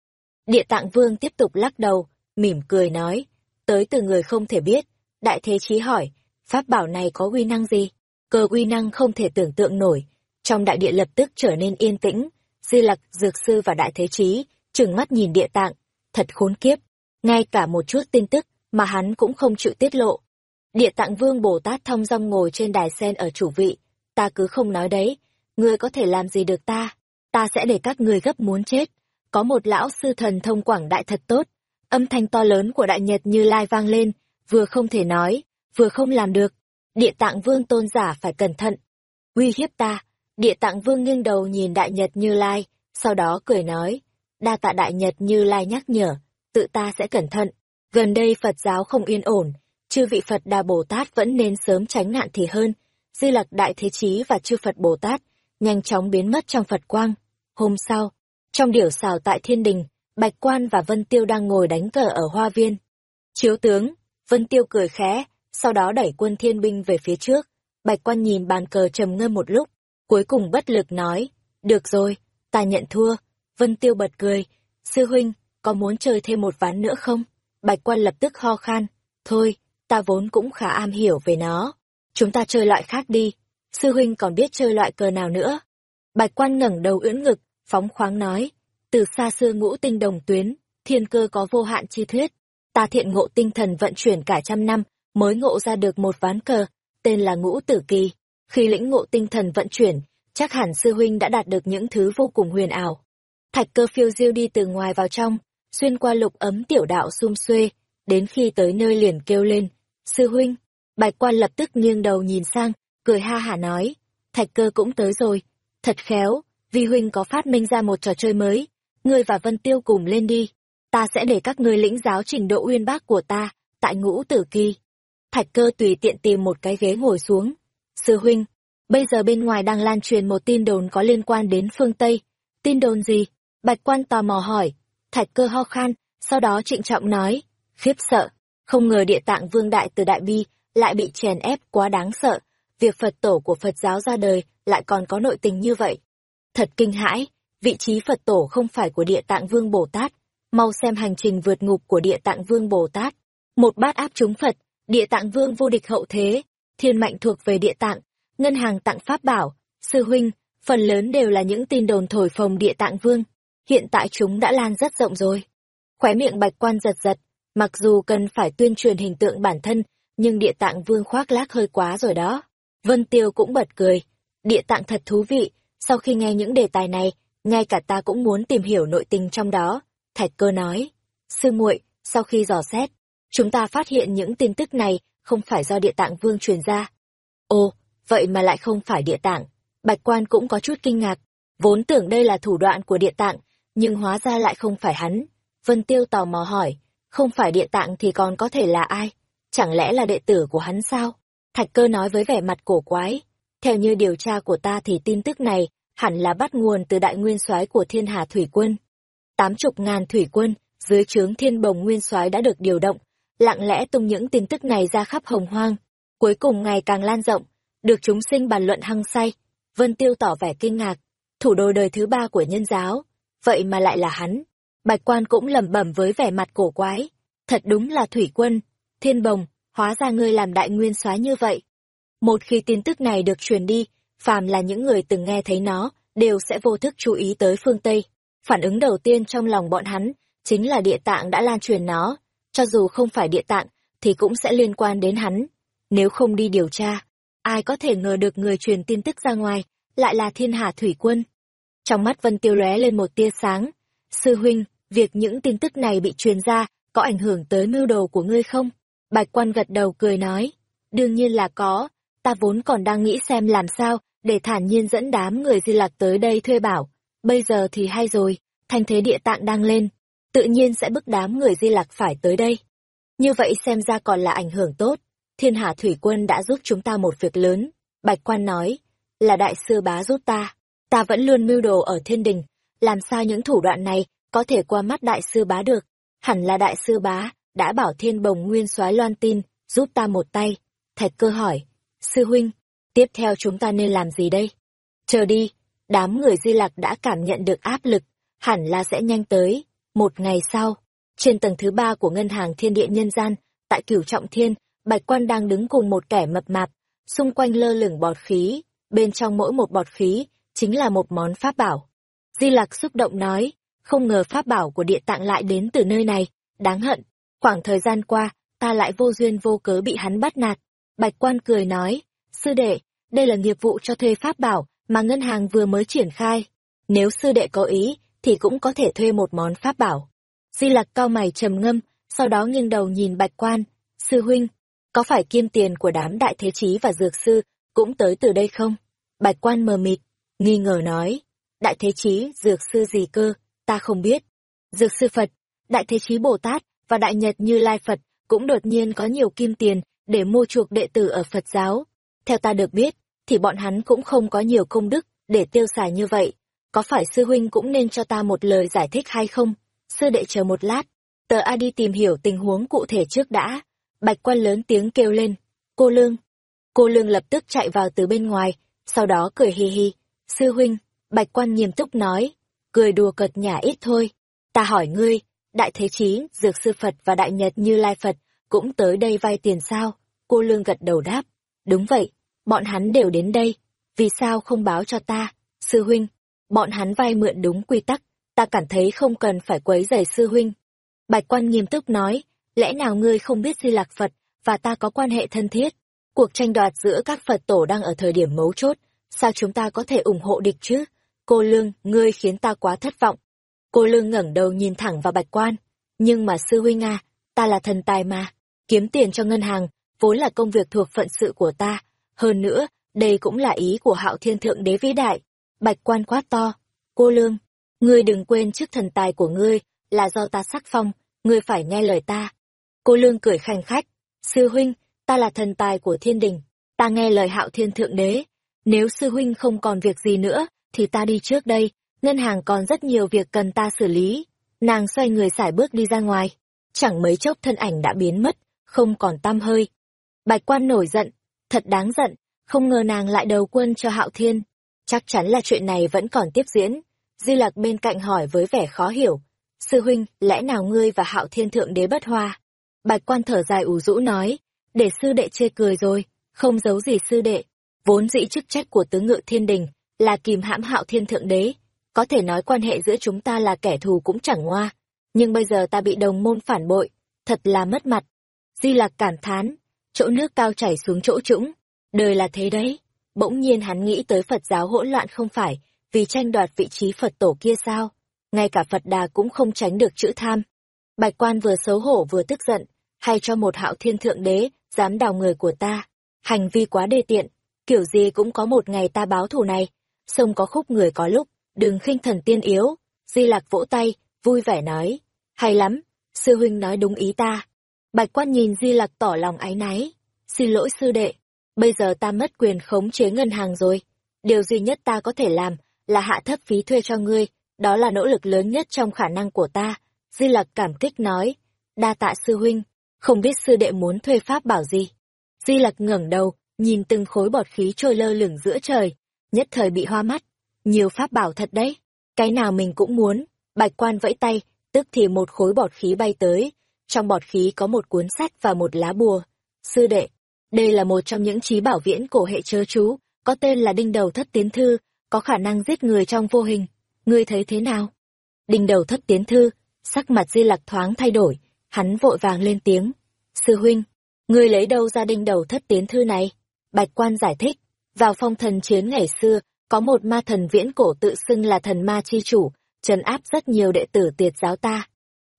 Speaker 1: Địa tạng vương tiếp tục lắc đầu, mỉm cười nói, tới từ người không thể biết. Đại thế chí hỏi, pháp bảo này có uy năng gì? Cơ uy năng không thể tưởng tượng nổi. Trong đại địa lập tức trở nên yên tĩnh, Di Lặc, Dược Sư và Đại Thế Chí, trừng mắt nhìn địa tạng, thật khốn kiếp, ngay cả một chút tin tức mà hắn cũng không chịu tiết lộ. Địa tạng vương Bồ Tát thong dong ngồi trên đài sen ở chủ vị, ta cứ không nói đấy, ngươi có thể làm gì được ta, ta sẽ để các ngươi gấp muốn chết. Có một lão sư thần thông quảng đại thật tốt, âm thanh to lớn của đại nhật như lai vang lên, vừa không thể nói, vừa không làm được. Địa tạng vương tôn giả phải cẩn thận. Uy hiếp ta, địa tạng vương nghiêng đầu nhìn đại nhật như lai, sau đó cười nói, đa tạ đại nhật như lai nhắc nhở, tự ta sẽ cẩn thận. Gần đây Phật giáo không yên ổn, chư vị Phật Đà Bồ Tát vẫn nên sớm tránh nạn thì hơn. Di Lặc Đại Thế Chí và chư Phật Bồ Tát nhanh chóng biến mất trong Phật quang. Hôm sau, trong điểu xào tại thiên đình, Bạch Quan và Vân Tiêu đang ngồi đánh cờ ở hoa viên. Chiếu tướng, Vân Tiêu cười khẽ, sau đó đẩy quân thiên binh về phía trước. Bạch Quan nhìn bàn cờ trầm ngâm một lúc, cuối cùng bất lực nói, được rồi, ta nhận thua. Vân Tiêu bật cười, sư huynh, có muốn chơi thêm một ván nữa không? Bạch Quan lập tức ho khan, thôi, ta vốn cũng khá am hiểu về nó. Chúng ta chơi loại khác đi, sư huynh còn biết chơi loại cờ nào nữa. Bạch Quan ngẩng đầu ưỡn ngực, phóng khoáng nói, từ xa xưa ngũ tinh đồng tuyến, thiên cơ có vô hạn chi thuyết. Ta thiện ngộ tinh thần vận chuyển cả trăm năm, mới ngộ ra được một ván cờ, tên là ngũ tử kỳ. Khi lĩnh ngộ tinh thần vận chuyển, chắc hẳn sư huynh đã đạt được những thứ vô cùng huyền ảo. Thạch cơ phiêu diêu đi từ ngoài vào trong, xuyên qua lục ấm tiểu đạo xung xuê, đến khi tới nơi liền kêu lên, sư huynh. Bạch quan lập tức nghiêng đầu nhìn sang, cười ha hả nói, thạch cơ cũng tới rồi, thật khéo, vi huynh có phát minh ra một trò chơi mới, ngươi và Vân Tiêu cùng lên đi, ta sẽ để các ngươi lĩnh giáo trình độ uyên bác của ta, tại ngũ tử kỳ. Thạch cơ tùy tiện tìm một cái ghế ngồi xuống. Sư huynh, bây giờ bên ngoài đang lan truyền một tin đồn có liên quan đến phương Tây. Tin đồn gì? Bạch quan tò mò hỏi. Thạch cơ ho khan, sau đó trịnh trọng nói. Khiếp sợ, không ngờ địa tạng vương đại từ đại bi lại bị chèn ép quá đáng sợ. Việc Phật tổ của Phật giáo ra đời lại còn có nội tình như vậy. Thật kinh hãi, vị trí Phật tổ không phải của địa tạng vương Bồ Tát. Mau xem hành trình vượt ngục của địa tạng vương Bồ Tát. Một bát áp chúng Phật, địa tạng vương vô địch hậu thế, thiên mạnh thuộc về địa tạng, ngân hàng tặng pháp bảo, sư huynh, phần lớn đều là những tin đồn thổi phồng địa tạng vương. Hiện tại chúng đã lan rất rộng rồi. Khóe miệng bạch quan giật giật, mặc dù cần phải tuyên truyền hình tượng bản thân, nhưng địa tạng vương khoác lác hơi quá rồi đó. Vân Tiêu cũng bật cười. Địa tạng thật thú vị, sau khi nghe những đề tài này, ngay cả ta cũng muốn tìm hiểu nội tình trong đó. Thạch cơ nói. Sư muội sau khi dò xét, Chúng ta phát hiện những tin tức này không phải do địa tạng vương truyền ra. Ồ, vậy mà lại không phải địa tạng. Bạch quan cũng có chút kinh ngạc. Vốn tưởng đây là thủ đoạn của địa tạng, nhưng hóa ra lại không phải hắn. Vân Tiêu tò mò hỏi, không phải địa tạng thì còn có thể là ai? Chẳng lẽ là đệ tử của hắn sao? Thạch cơ nói với vẻ mặt cổ quái. Theo như điều tra của ta thì tin tức này hẳn là bắt nguồn từ đại nguyên soái của thiên hà thủy quân. Tám chục ngàn thủy quân, dưới trướng thiên bồng nguyên soái đã được điều động, lặng lẽ tung những tin tức này ra khắp hồng hoang. Cuối cùng ngày càng lan rộng, được chúng sinh bàn luận hăng say. Vân Tiêu tỏ vẻ kinh ngạc, thủ đô đời thứ ba của nhân giáo, vậy mà lại là hắn. Bạch quan cũng lẩm bẩm với vẻ mặt cổ quái, thật đúng là thủy quân, thiên bồng, hóa ra ngươi làm đại nguyên soái như vậy. Một khi tin tức này được truyền đi, phàm là những người từng nghe thấy nó, đều sẽ vô thức chú ý tới phương Tây. Phản ứng đầu tiên trong lòng bọn hắn, chính là địa tạng đã lan truyền nó, cho dù không phải địa tạng, thì cũng sẽ liên quan đến hắn. Nếu không đi điều tra, ai có thể ngờ được người truyền tin tức ra ngoài, lại là thiên hà thủy quân. Trong mắt Vân Tiêu lóe lên một tia sáng. Sư huynh, việc những tin tức này bị truyền ra, có ảnh hưởng tới mưu đồ của ngươi không? Bạch quan gật đầu cười nói. Đương nhiên là có, ta vốn còn đang nghĩ xem làm sao để thản nhiên dẫn đám người di lạc tới đây thuê bảo. Bây giờ thì hay rồi, thanh thế địa tạng đang lên, tự nhiên sẽ bức đám người di lạc phải tới đây. Như vậy xem ra còn là ảnh hưởng tốt. Thiên Hà Thủy Quân đã giúp chúng ta một việc lớn. Bạch Quan nói, là đại sư bá giúp ta. Ta vẫn luôn mưu đồ ở thiên đình. Làm sao những thủ đoạn này có thể qua mắt đại sư bá được? Hẳn là đại sư bá, đã bảo thiên bồng nguyên soái loan tin, giúp ta một tay. Thạch cơ hỏi, sư huynh, tiếp theo chúng ta nên làm gì đây? Chờ đi, đám người di lạc đã cảm nhận được áp lực, hẳn là sẽ nhanh tới. Một ngày sau, trên tầng thứ ba của ngân hàng thiên địa nhân gian, tại cửu trọng thiên, bạch quan đang đứng cùng một kẻ mập mạp, xung quanh lơ lửng bọt khí, bên trong mỗi một bọt khí, chính là một món pháp bảo. Di Lặc xúc động nói, không ngờ pháp bảo của địa tạng lại đến từ nơi này, đáng hận. Khoảng thời gian qua, ta lại vô duyên vô cớ bị hắn bắt nạt. Bạch quan cười nói, sư đệ, đây là nghiệp vụ cho thuê pháp bảo mà ngân hàng vừa mới triển khai. Nếu sư đệ có ý, thì cũng có thể thuê một món pháp bảo. Di Lặc cao mày trầm ngâm, sau đó nghiêng đầu nhìn Bạch Quan, "Sư huynh, có phải kim tiền của đám đại thế chí và dược sư cũng tới từ đây không?" Bạch Quan mờ mịt, nghi ngờ nói, "Đại thế chí, dược sư gì cơ, ta không biết." Dược sư Phật, đại thế chí Bồ Tát và đại nhật Như Lai Phật cũng đột nhiên có nhiều kim tiền để mua chuộc đệ tử ở Phật giáo. Theo ta được biết, thì bọn hắn cũng không có nhiều công đức để tiêu xài như vậy có phải sư huynh cũng nên cho ta một lời giải thích hay không? Sư đệ chờ một lát, tờ A đi tìm hiểu tình huống cụ thể trước đã. Bạch quan lớn tiếng kêu lên, cô Lương. Cô Lương lập tức chạy vào từ bên ngoài, sau đó cười hi hi. Sư huynh, bạch quan nghiêm túc nói, cười đùa cợt nhả ít thôi. Ta hỏi ngươi, đại thế chí, dược sư Phật và đại nhật như lai Phật cũng tới đây vay tiền sao? Cô Lương gật đầu đáp, đúng vậy, bọn hắn đều đến đây, vì sao không báo cho ta, sư huynh, bọn hắn vay mượn đúng quy tắc, ta cảm thấy không cần phải quấy rầy sư huynh. Bạch quan nghiêm túc nói, lẽ nào ngươi không biết Di Lạc Phật và ta có quan hệ thân thiết? Cuộc tranh đoạt giữa các Phật tổ đang ở thời điểm mấu chốt, sao chúng ta có thể ủng hộ địch chứ? Cô Lương, ngươi khiến ta quá thất vọng. Cô Lương ngẩng đầu nhìn thẳng vào Bạch quan, nhưng mà sư huynh à, ta là thần tài mà, kiếm tiền cho ngân hàng, vốn là công việc thuộc phận sự của ta, hơn nữa, đây cũng là ý của hạo thiên thượng đế vĩ đại, Bạch quan quát to, cô lương, ngươi đừng quên trước thần tài của ngươi là do ta sắc phong, ngươi phải nghe lời ta. Cô lương cười khanh khách, sư huynh, ta là thần tài của thiên đình, ta nghe lời hạo thiên thượng đế. Nếu sư huynh không còn việc gì nữa, thì ta đi trước đây, ngân hàng còn rất nhiều việc cần ta xử lý. Nàng xoay người xải bước đi ra ngoài, chẳng mấy chốc thân ảnh đã biến mất, không còn tăm hơi. Bạch quan nổi giận, thật đáng giận, không ngờ nàng lại đầu quân cho hạo thiên. Chắc chắn là chuyện này vẫn còn tiếp diễn. Di Lặc bên cạnh hỏi với vẻ khó hiểu. Sư huynh, lẽ nào ngươi và hạo thiên thượng đế bất hoa? Bạch quan thở dài ủ rũ nói, để sư đệ chê cười rồi, không giấu gì sư đệ. Vốn dĩ chức trách của tứ ngự thiên đình là kìm hãm hạo thiên thượng đế. Có thể nói quan hệ giữa chúng ta là kẻ thù cũng chẳng ngoa. Nhưng bây giờ ta bị đồng môn phản bội, thật là mất mặt. Di Lặc cảm thán, chỗ nước cao chảy xuống chỗ trũng. Đời là thế đấy. Bỗng nhiên hắn nghĩ tới Phật giáo hỗn loạn không phải, vì tranh đoạt vị trí Phật tổ kia sao? Ngay cả Phật đà cũng không tránh được chữ tham. Bạch quan vừa xấu hổ vừa tức giận, hay cho một hạo thiên thượng đế, dám đào người của ta. Hành vi quá đê tiện, kiểu gì cũng có một ngày ta báo thù này. Sông có khúc người có lúc, đừng khinh thần tiên yếu. Di lạc vỗ tay, vui vẻ nói. Hay lắm, sư huynh nói đúng ý ta. Bạch quan nhìn Di lạc tỏ lòng ái náy. Xin lỗi sư đệ, bây giờ ta mất quyền khống chế ngân hàng rồi. Điều duy nhất ta có thể làm là hạ thấp phí thuê cho ngươi, đó là nỗ lực lớn nhất trong khả năng của ta. Di Lặc cảm kích nói, đa tạ sư huynh, không biết sư đệ muốn thuê pháp bảo gì. Di Lặc ngẩng đầu, nhìn từng khối bọt khí trôi lơ lửng giữa trời, nhất thời bị hoa mắt. Nhiều pháp bảo thật đấy, cái nào mình cũng muốn. Bạch quan vẫy tay, tức thì một khối bọt khí bay tới. Trong bọt khí có một cuốn sách và một lá bùa. Sư đệ, đây là một trong những trí bảo viễn cổ hệ chớ chú, có tên là Đinh Đầu Thất Tiến Thư, có khả năng giết người trong vô hình. Ngươi thấy thế nào? Đinh Đầu Thất Tiến Thư, sắc mặt Di Lặc thoáng thay đổi, hắn vội vàng lên tiếng. Sư huynh, ngươi lấy đâu ra Đinh Đầu Thất Tiến Thư này? Bạch Quan giải thích, vào phong thần chiến ngày xưa, có một ma thần viễn cổ tự xưng là thần ma chi chủ, trấn áp rất nhiều đệ tử tiệt giáo ta.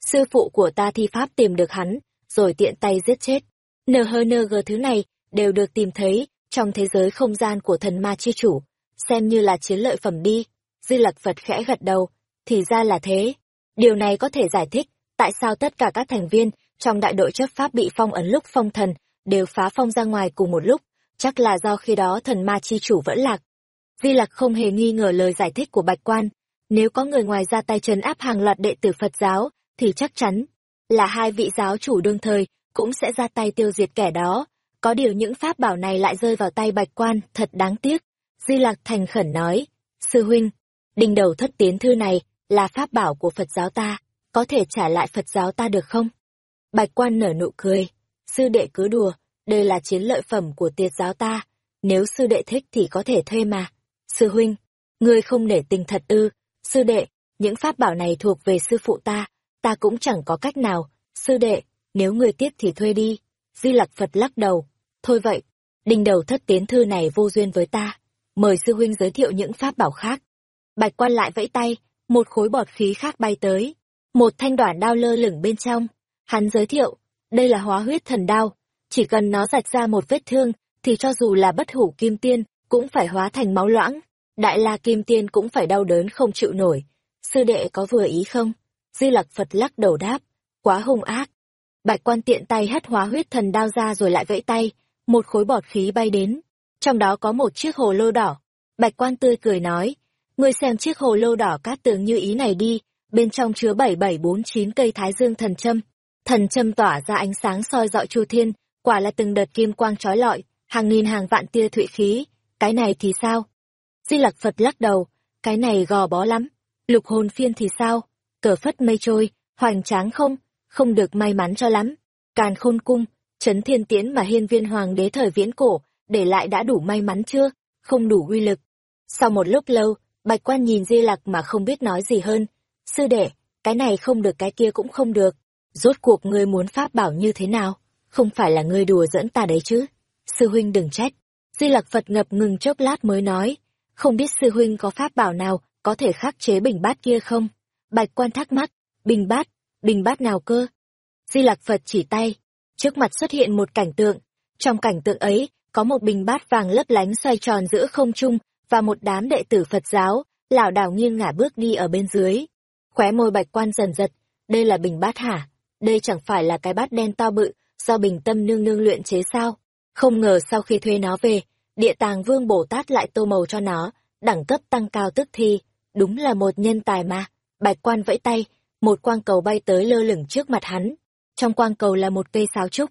Speaker 1: Sư phụ của ta thi pháp tìm được hắn, rồi tiện tay giết chết. Nờ hơ nờ gờ thứ này đều được tìm thấy trong thế giới không gian của thần ma chi chủ, xem như là chiến lợi phẩm đi. Dư lạc Phật khẽ gật đầu, thì ra là thế. Điều này có thể giải thích tại sao tất cả các thành viên trong đại đội chấp pháp bị phong ấn lúc phong thần đều phá phong ra ngoài cùng một lúc, chắc là do khi đó thần ma chi chủ vẫn lạc. Di Lặc không hề nghi ngờ lời giải thích của Bạch Quan, nếu có người ngoài ra tay trấn áp hàng loạt đệ tử Phật giáo, thì chắc chắn là hai vị giáo chủ đương thời cũng sẽ ra tay tiêu diệt kẻ đó. Có điều những pháp bảo này lại rơi vào tay Bạch Quan, thật đáng tiếc. Di Lạc thành khẩn nói, Sư huynh, đinh đầu thất tiến thư này là pháp bảo của Phật giáo ta, có thể trả lại Phật giáo ta được không? Bạch quan nở nụ cười, sư đệ cứ đùa, đây là chiến lợi phẩm của tiệt giáo ta, nếu sư đệ thích thì có thể thuê mà. Sư huynh, ngươi không để tình thật ư, sư đệ, những pháp bảo này thuộc về sư phụ ta, ta cũng chẳng có cách nào, sư đệ, nếu người tiếc thì thuê đi. Di Lặc Phật lắc đầu, thôi vậy, đinh đầu thất tiến thư này vô duyên với ta, mời sư huynh giới thiệu những pháp bảo khác. Bạch quan lại vẫy tay, một khối bọt khí khác bay tới, một thanh đoản đao lơ lửng bên trong. Hắn giới thiệu, đây là hóa huyết thần đao, chỉ cần nó rạch ra một vết thương, thì cho dù là bất hủ kim tiên, cũng phải hóa thành máu loãng. Đại la kim tiên cũng phải đau đớn không chịu nổi. Sư đệ có vừa ý không? Di lặc Phật lắc đầu đáp, quá hung ác. Bạch quan tiện tay hất hóa huyết thần đao ra rồi lại vẫy tay, một khối bọt khí bay đến. Trong đó có một chiếc hồ lô đỏ. Bạch quan tươi cười nói, ngươi xem chiếc hồ lô đỏ cát tường như ý này đi, bên trong chứa bảy bảy bốn chín cây thái dương thần châm. Thần châm tỏa ra ánh sáng soi dọi chu thiên, quả là từng đợt kim quang trói lọi, hàng nghìn hàng vạn tia thụy khí. Cái này thì sao? Di lặc Phật lắc đầu, cái này gò bó lắm. Lục hồn phiên thì sao? Cờ phất mây trôi, hoành tráng không? Không được may mắn cho lắm. Càn khôn cung, chấn thiên tiễn mà hiên viên hoàng đế thời viễn cổ, để lại đã đủ may mắn chưa? Không đủ uy lực. Sau một lúc lâu, Bạch quan nhìn Di Lặc mà không biết nói gì hơn. Sư đệ, cái này không được cái kia cũng không được. Rốt cuộc ngươi muốn pháp bảo như thế nào? Không phải là ngươi đùa dẫn ta đấy chứ? Sư huynh đừng trách. Di Lặc Phật ngập ngừng chốc lát mới nói. Không biết sư huynh có pháp bảo nào có thể khắc chế bình bát kia không? Bạch quan thắc mắc. Bình bát? Bình bát nào cơ? Di lạc Phật chỉ tay. Trước mặt xuất hiện một cảnh tượng. Trong cảnh tượng ấy, có một bình bát vàng lấp lánh xoay tròn giữa không trung, và một đám đệ tử Phật giáo, lảo đảo nghiêng ngả bước đi ở bên dưới. Khóe môi bạch quan dần giật, đây là bình bát hả? Đây chẳng phải là cái bát đen to bự, do bình tâm nương nương luyện chế sao? Không ngờ sau khi thuê nó về, địa tàng vương Bồ Tát lại tô màu cho nó, đẳng cấp tăng cao tức thi, đúng là một nhân tài mà. Bạch quan vẫy tay, một quang cầu bay tới lơ lửng trước mặt hắn. Trong quang cầu là một cây sáo trúc.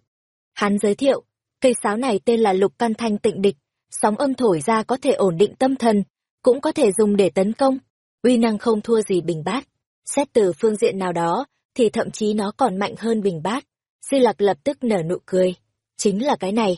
Speaker 1: Hắn giới thiệu, cây sáo này tên là lục căn thanh tịnh địch, sóng âm thổi ra có thể ổn định tâm thần, cũng có thể dùng để tấn công. Uy năng không thua gì bình bát. Xét từ phương diện nào đó, thì thậm chí nó còn mạnh hơn bình bát. Di Lặc lập tức nở nụ cười. Chính là cái này.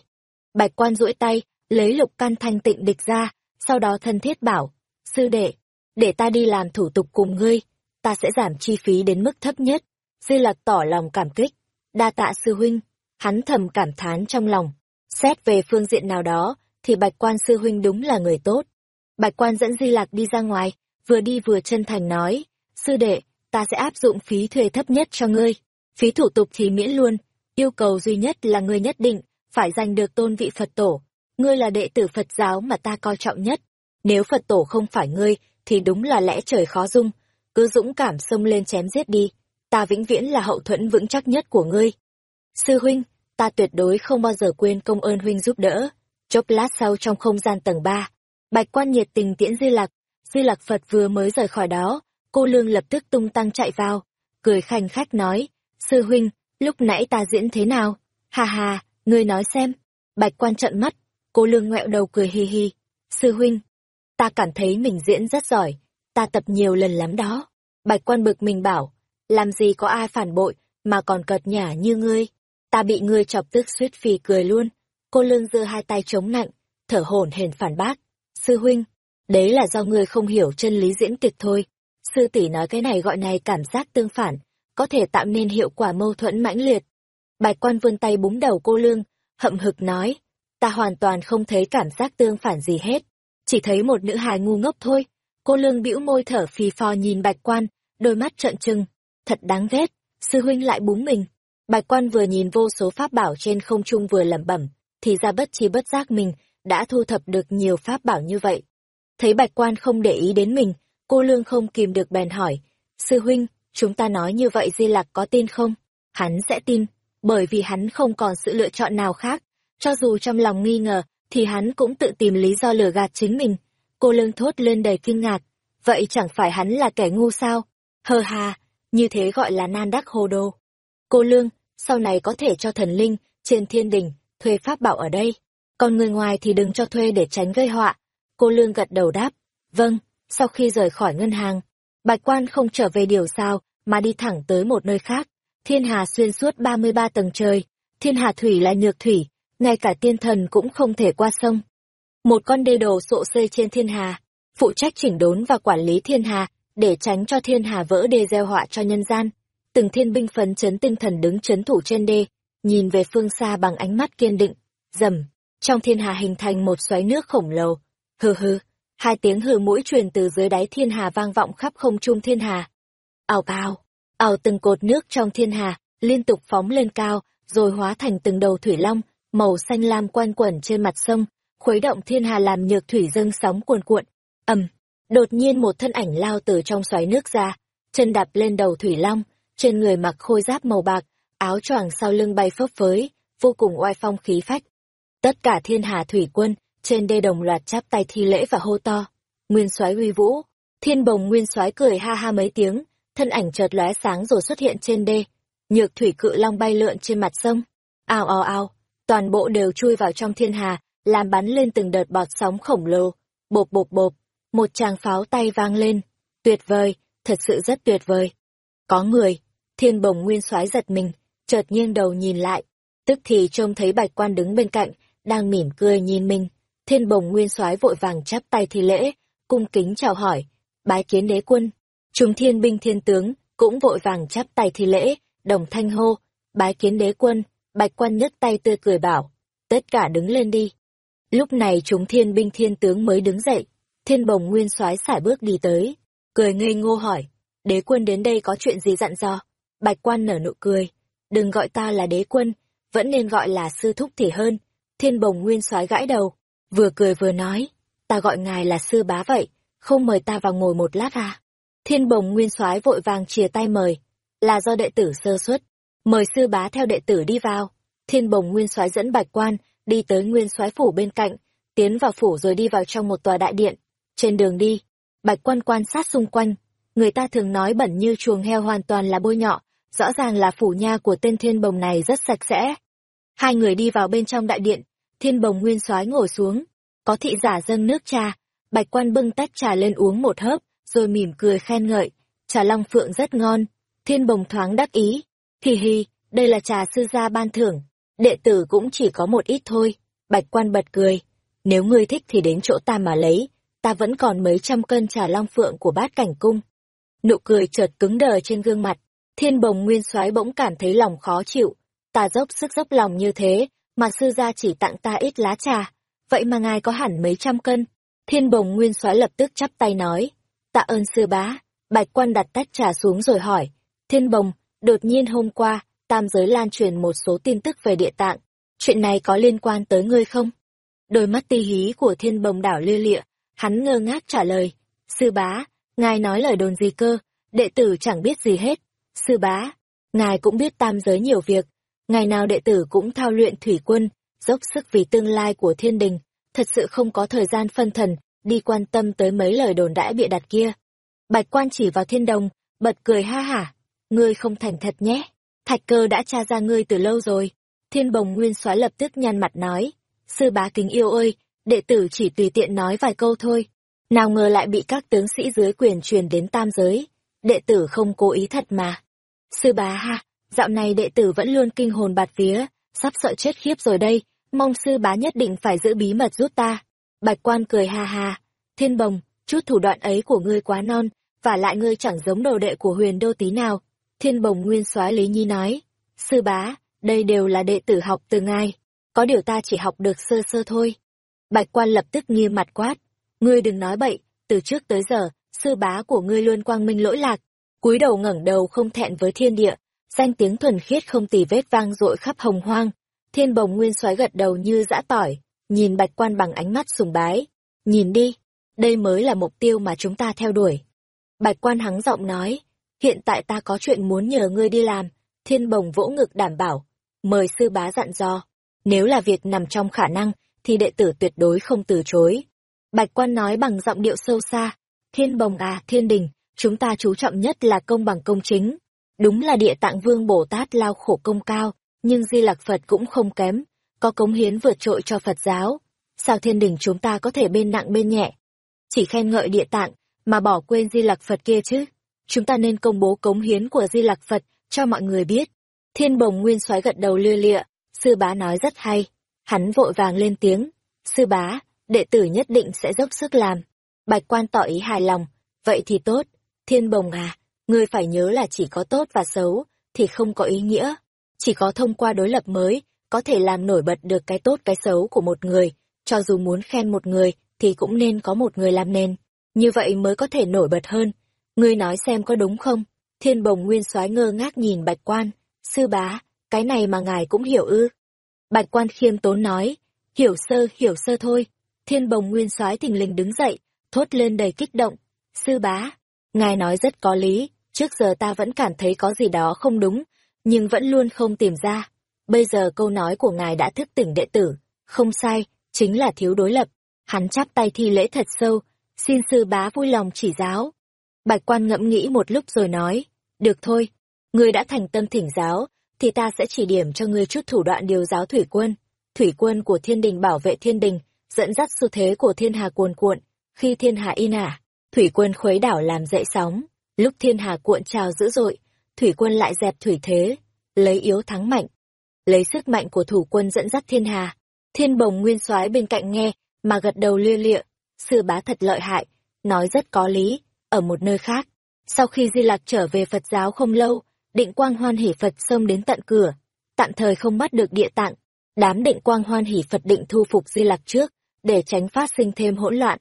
Speaker 1: Bạch quan duỗi tay, lấy lục căn thanh tịnh địch ra, sau đó thân thiết bảo, sư đệ, để ta đi làm thủ tục cùng ngươi, ta sẽ giảm chi phí đến mức thấp nhất. Di Lặc tỏ lòng cảm kích, đa tạ sư huynh, hắn thầm cảm thán trong lòng. Xét về phương diện nào đó, thì bạch quan sư huynh đúng là người tốt. Bạch quan dẫn Di Lạc đi ra ngoài, vừa đi vừa chân thành nói, sư đệ, ta sẽ áp dụng phí thuê thấp nhất cho ngươi, phí thủ tục thì miễn luôn. Yêu cầu duy nhất là ngươi nhất định, phải giành được tôn vị Phật tổ. Ngươi là đệ tử Phật giáo mà ta coi trọng nhất. Nếu Phật tổ không phải ngươi, thì đúng là lẽ trời khó dung. Cứ dũng cảm xông lên chém giết đi. Ta vĩnh viễn là hậu thuẫn vững chắc nhất của ngươi. Sư huynh, ta tuyệt đối không bao giờ quên công ơn huynh giúp đỡ. Chốc lát sau trong không gian tầng 3, Bạch quan nhiệt tình tiễn Di Lặc, Di Lặc Phật vừa mới rời khỏi đó, cô Lương lập tức tung tăng chạy vào, cười khanh khách nói, sư huynh, lúc nãy ta diễn thế nào? Hà hà, ngươi nói xem. Bạch quan trợn mắt, cô Lương ngoẹo đầu cười hi hi. Sư huynh, ta cảm thấy mình diễn rất giỏi, ta tập nhiều lần lắm đó. Bạch quan bực mình bảo, làm gì có ai phản bội, mà còn cợt nhả như ngươi. Ta bị ngươi chọc tức suýt phì cười luôn. Cô Lương giơ hai tay chống nặng, thở hổn hển phản bác. Sư huynh, đấy là do ngươi không hiểu chân lý diễn kịch thôi. Sư tỷ nói cái này gọi này cảm giác tương phản, có thể tạo nên hiệu quả mâu thuẫn mãnh liệt. Bạch quan vươn tay búng đầu cô Lương, hậm hực nói, ta hoàn toàn không thấy cảm giác tương phản gì hết, chỉ thấy một nữ hài ngu ngốc thôi. Cô Lương bĩu môi thở phì phò nhìn bạch quan, đôi mắt trợn trừng, thật đáng ghét, sư huynh lại búng mình. Bạch quan vừa nhìn vô số pháp bảo trên không trung vừa lẩm bẩm, thì ra bất chi bất giác mình đã thu thập được nhiều pháp bảo như vậy. Thấy bạch quan không để ý đến mình, cô Lương không kìm được bèn hỏi, sư huynh, chúng ta nói như vậy Di Lạc có tin không? Hắn sẽ tin, bởi vì hắn không còn sự lựa chọn nào khác. Cho dù trong lòng nghi ngờ, thì hắn cũng tự tìm lý do lừa gạt chính mình. Cô Lương thốt lên đầy kinh ngạc, vậy chẳng phải hắn là kẻ ngu sao? Hờ hà, như thế gọi là nan đắc hồ đồ. Cô Lương, sau này có thể cho thần linh, trên thiên đình, thuê pháp bảo ở đây. Còn người ngoài thì đừng cho thuê để tránh gây họa. Cô Lương gật đầu đáp. Vâng, sau khi rời khỏi ngân hàng, Bạch Quan không trở về điều sao, mà đi thẳng tới một nơi khác. Thiên Hà xuyên suốt 33 tầng trời, Thiên Hà Thủy là nhược thủy, ngay cả tiên thần cũng không thể qua sông. Một con đê đồ sộ xây trên Thiên Hà, phụ trách chỉnh đốn và quản lý Thiên Hà, để tránh cho Thiên Hà vỡ đê gieo họa cho nhân gian. Từng thiên binh phấn chấn tinh thần đứng chấn thủ trên đê, nhìn về phương xa bằng ánh mắt kiên định, dầm, trong thiên hà hình thành một xoáy nước khổng lồ. Hừ hừ, hai tiếng hừ mũi truyền từ dưới đáy thiên hà vang vọng khắp không trung thiên hà. Ào ào, ào từng cột nước trong thiên hà, liên tục phóng lên cao, rồi hóa thành từng đầu thủy long, màu xanh lam quanh quẩn trên mặt sông, khuấy động thiên hà làm nhược thủy dâng sóng cuồn cuộn. ầm, đột nhiên một thân ảnh lao từ trong xoáy nước ra, chân đạp lên đầu thủy long, trên người mặc khôi giáp màu bạc, áo choàng sau lưng bay phấp phới, vô cùng oai phong khí phách. Tất cả thiên hà thủy quân, trên đê đồng loạt chắp tay thi lễ và hô to. Nguyên soái uy vũ, thiên bồng nguyên soái cười ha ha mấy tiếng, thân ảnh chợt lóe sáng rồi xuất hiện trên đê. Nhược thủy cự long bay lượn trên mặt sông. Ao ao ao, toàn bộ đều chui vào trong thiên hà, làm bắn lên từng đợt bọt sóng khổng lồ. Bộp bộp bộp, một tràng pháo tay vang lên. Tuyệt vời, thật sự rất tuyệt vời. Có người, thiên bồng nguyên soái giật mình, chợt nghiêng đầu nhìn lại, tức thì trông thấy bạch quan đứng bên cạnh, đang mỉm cười nhìn mình. Thiên bồng nguyên soái vội vàng chắp tay thi lễ, cung kính chào hỏi, bái kiến đế quân. Chúng thiên binh thiên tướng cũng vội vàng chắp tay thi lễ, đồng thanh hô, bái kiến đế quân, bạch quan nhấc tay tươi cười bảo, tất cả đứng lên đi. Lúc này chúng thiên binh thiên tướng mới đứng dậy, thiên bồng nguyên soái xải bước đi tới, cười ngây ngô hỏi, đế quân đến đây có chuyện gì dặn dò? Bạch quan nở nụ cười, đừng gọi ta là đế quân, vẫn nên gọi là sư thúc thì hơn. Thiên bồng nguyên soái gãi đầu, vừa cười vừa nói, ta gọi ngài là sư bá vậy, không mời ta vào ngồi một lát à. Thiên bồng nguyên soái vội vàng chia tay mời, là do đệ tử sơ xuất, mời sư bá theo đệ tử đi vào. Thiên bồng nguyên soái dẫn bạch quan, đi tới nguyên soái phủ bên cạnh, tiến vào phủ rồi đi vào trong một tòa đại điện. Trên đường đi, bạch quan quan sát xung quanh, người ta thường nói bẩn như chuồng heo hoàn toàn là bôi nhọ, rõ ràng là phủ nha của tên thiên bồng này rất sạch sẽ. Hai người đi vào bên trong đại điện, thiên bồng nguyên soái ngồi xuống, có thị giả dâng nước trà, bạch quan bưng tách trà lên uống một hớp, rồi mỉm cười khen ngợi, trà long phượng rất ngon, thiên bồng thoáng đắc ý, hì hì, đây là trà sư gia ban thưởng, đệ tử cũng chỉ có một ít thôi, bạch quan bật cười, nếu ngươi thích thì đến chỗ ta mà lấy, ta vẫn còn mấy trăm cân trà long phượng của bát cảnh cung. Nụ cười chợt cứng đờ trên gương mặt, Thiên bồng nguyên soái bỗng cảm thấy lòng khó chịu, ta dốc sức dốc lòng như thế, mà sư gia chỉ tặng ta ít lá trà, vậy mà ngài có hẳn mấy trăm cân. Thiên bồng nguyên soái lập tức chắp tay nói, tạ ơn sư bá, bạch quan đặt tách trà xuống rồi hỏi, thiên bồng, đột nhiên hôm qua, tam giới lan truyền một số tin tức về địa tạng. Chuyện này có liên quan tới ngươi không? Đôi mắt ti hí của thiên bồng đảo lia lịa, hắn ngơ ngác trả lời. Sư bá, ngài nói lời đồn gì cơ, đệ tử chẳng biết gì hết. Sư bá, ngài cũng biết tam giới nhiều việc, ngày nào đệ tử cũng thao luyện thủy quân, dốc sức vì tương lai của thiên đình, thật sự không có thời gian phân thần, đi quan tâm tới mấy lời đồn đãi bịa đặt kia. Bạch quan chỉ vào thiên đồng, bật cười ha hả, ngươi không thành thật nhé, thạch cơ đã tra ra ngươi từ lâu rồi. Thiên bồng nguyên xóa lập tức nhăn mặt nói, sư bá kính yêu ơi, đệ tử chỉ tùy tiện nói vài câu thôi. Nào ngờ lại bị các tướng sĩ dưới quyền truyền đến tam giới, đệ tử không cố ý thật mà. Sư bá ha, dạo này đệ tử vẫn luôn kinh hồn bạt vía, sắp sợ chết khiếp rồi đây, mong sư bá nhất định phải giữ bí mật giúp ta. Bạch quan cười ha ha, thiên bồng, chút thủ đoạn ấy của ngươi quá non, và lại ngươi chẳng giống đồ đệ của huyền đô tí nào. Thiên bồng nguyên soái Lý Nhi nói, sư bá, đây đều là đệ tử học từ ngài, có điều ta chỉ học được sơ sơ thôi. Bạch quan lập tức nghiêm mặt quát, ngươi đừng nói bậy, từ trước tới giờ, sư bá của ngươi luôn quang minh lỗi lạc, cúi đầu ngẩng đầu không thẹn với thiên địa, danh tiếng thuần khiết không tì vết vang dội khắp hồng hoang. Thiên bồng nguyên soái gật đầu như dã tỏi, nhìn bạch quan bằng ánh mắt sùng bái. Nhìn đi, đây mới là mục tiêu mà chúng ta theo đuổi. Bạch quan hắng giọng nói, hiện tại ta có chuyện muốn nhờ ngươi đi làm. Thiên bồng vỗ ngực đảm bảo, mời sư bá dặn dò. Nếu là việc nằm trong khả năng, thì đệ tử tuyệt đối không từ chối. Bạch quan nói bằng giọng điệu sâu xa, thiên bồng à, thiên đình, chúng ta chú trọng nhất là công bằng công chính. Đúng là địa tạng vương Bồ Tát lao khổ công cao, nhưng Di lạc Phật cũng không kém, có cống hiến vượt trội cho Phật giáo. Sao thiên đình chúng ta có thể bên nặng bên nhẹ? Chỉ khen ngợi địa tạng, mà bỏ quên Di lạc Phật kia chứ. Chúng ta nên công bố cống hiến của Di Lặc Phật cho mọi người biết. Thiên bồng nguyên soái gật đầu lưa lịa, sư bá nói rất hay. Hắn vội vàng lên tiếng, sư bá, đệ tử nhất định sẽ dốc sức làm. Bạch quan tỏ ý hài lòng, vậy thì tốt, thiên bồng à, ngươi phải nhớ là chỉ có tốt và xấu, thì không có ý nghĩa. Chỉ có thông qua đối lập mới, có thể làm nổi bật được cái tốt cái xấu của một người, cho dù muốn khen một người, thì cũng nên có một người làm nền. Như vậy mới có thể nổi bật hơn. Ngươi nói xem có đúng không? Thiên bồng nguyên soái ngơ ngác nhìn bạch quan, sư bá, cái này mà ngài cũng hiểu ư. Bạch quan khiêm tốn nói, hiểu sơ, hiểu sơ thôi. Thiên bồng nguyên soái thình lình đứng dậy, thốt lên đầy kích động. Sư bá, ngài nói rất có lý, trước giờ ta vẫn cảm thấy có gì đó không đúng, nhưng vẫn luôn không tìm ra. Bây giờ câu nói của ngài đã thức tỉnh đệ tử, không sai, chính là thiếu đối lập. Hắn chắp tay thi lễ thật sâu, xin sư bá vui lòng chỉ giáo. Bạch quan ngẫm nghĩ một lúc rồi nói, được thôi, ngươi đã thành tâm thỉnh giáo, thì ta sẽ chỉ điểm cho ngươi chút thủ đoạn điều giáo thủy quân. Thủy quân của thiên đình bảo vệ thiên đình, dẫn dắt xu thế của thiên hà cuồn cuộn, khi thiên hà in ả, thủy quân khuấy đảo làm dậy sóng, lúc thiên hà cuộn trào dữ dội, thủy quân lại dẹp thủy thế, lấy yếu thắng mạnh. Lấy sức mạnh của thủ quân dẫn dắt thiên hà. Thiên bồng nguyên soái bên cạnh nghe, mà gật đầu lia lịa, sư bá thật lợi hại, nói rất có lý, ở một nơi khác. Sau khi Di Lạc trở về Phật giáo không lâu, định quang hoan hỷ Phật xông đến tận cửa, tạm thời không bắt được địa tạng. Đám định quang hoan hỷ Phật định thu phục Di Lạc trước, để tránh phát sinh thêm hỗn loạn.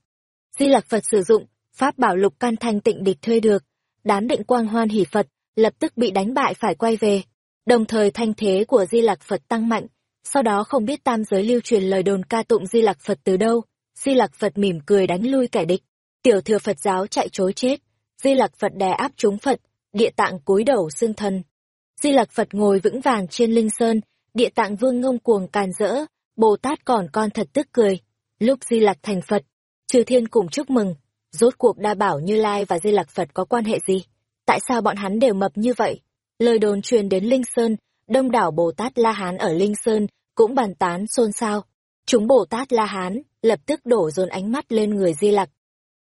Speaker 1: Di Lạc Phật sử dụng, Pháp bảo lục can thanh tịnh địch thuê được. Đám định quang hoan hỷ Phật, lập tức bị đánh bại phải quay về. Đồng thời thanh thế của Di Lạc Phật tăng mạnh, sau đó không biết tam giới lưu truyền lời đồn ca tụng Di Lạc Phật từ đâu. Di Lạc Phật mỉm cười đánh lui kẻ địch. Tiểu thừa Phật giáo chạy chối chết. Di Lạc Phật đè áp chúng Phật, địa tạng cúi đầu xương thần. Di Lạc Phật ngồi vững vàng trên linh sơn, địa tạng vương ngông cuồng càn rỡ, Bồ Tát còn con thật tức cười. Lúc Di Lạc thành Phật, Trừ Thiên cùng chúc mừng, rốt cuộc đa bảo Như Lai và Di Lạc Phật có quan hệ gì? Tại sao bọn hắn đều mập như vậy? Lời đồn truyền đến Linh Sơn, đông đảo Bồ Tát La Hán ở Linh Sơn cũng bàn tán xôn xao. Chúng Bồ Tát La Hán lập tức đổ dồn ánh mắt lên người Di Lặc.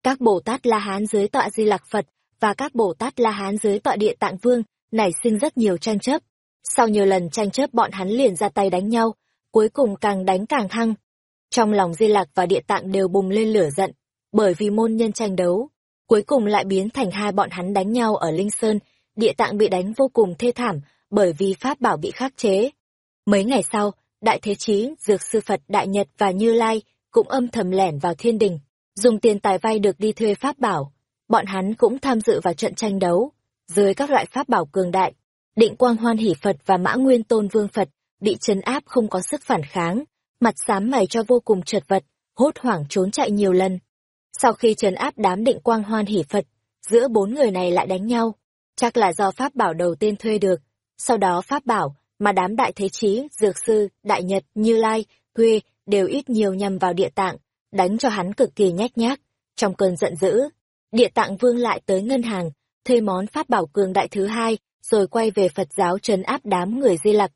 Speaker 1: Các Bồ Tát La Hán dưới tọa Di Lặc Phật và các Bồ Tát La Hán dưới tọa Địa Tạng Vương nảy sinh rất nhiều tranh chấp. Sau nhiều lần tranh chấp bọn hắn liền ra tay đánh nhau, cuối cùng càng đánh càng hăng. Trong lòng Di Lặc và Địa Tạng đều bùng lên lửa giận, bởi vì môn nhân tranh đấu, cuối cùng lại biến thành hai bọn hắn đánh nhau ở Linh Sơn, Địa Tạng bị đánh vô cùng thê thảm, bởi vì pháp bảo bị khắc chế. Mấy ngày sau, Đại Thế Chí, Dược Sư Phật Đại Nhật và Như Lai cũng âm thầm lẻn vào thiên đình, dùng tiền tài vay được đi thuê pháp bảo. Bọn hắn cũng tham dự vào trận tranh đấu, dưới các loại pháp bảo cường đại. Định Quang Hoan Hỷ Phật và Mã Nguyên Tôn Vương Phật bị chấn áp không có sức phản kháng, mặt xám mày cho vô cùng chật vật, hốt hoảng trốn chạy nhiều lần. Sau khi trấn áp đám định quang hoan hỷ Phật, giữa bốn người này lại đánh nhau. Chắc là do Pháp bảo đầu tiên thuê được. Sau đó Pháp bảo, mà đám đại thế chí, dược sư, đại nhật, như lai, thuê, đều ít nhiều nhằm vào địa tạng, đánh cho hắn cực kỳ nhét nhác. Trong cơn giận dữ, địa tạng vương lại tới ngân hàng, thuê món Pháp bảo cường đại thứ hai, rồi quay về Phật giáo trấn áp đám người di lặc.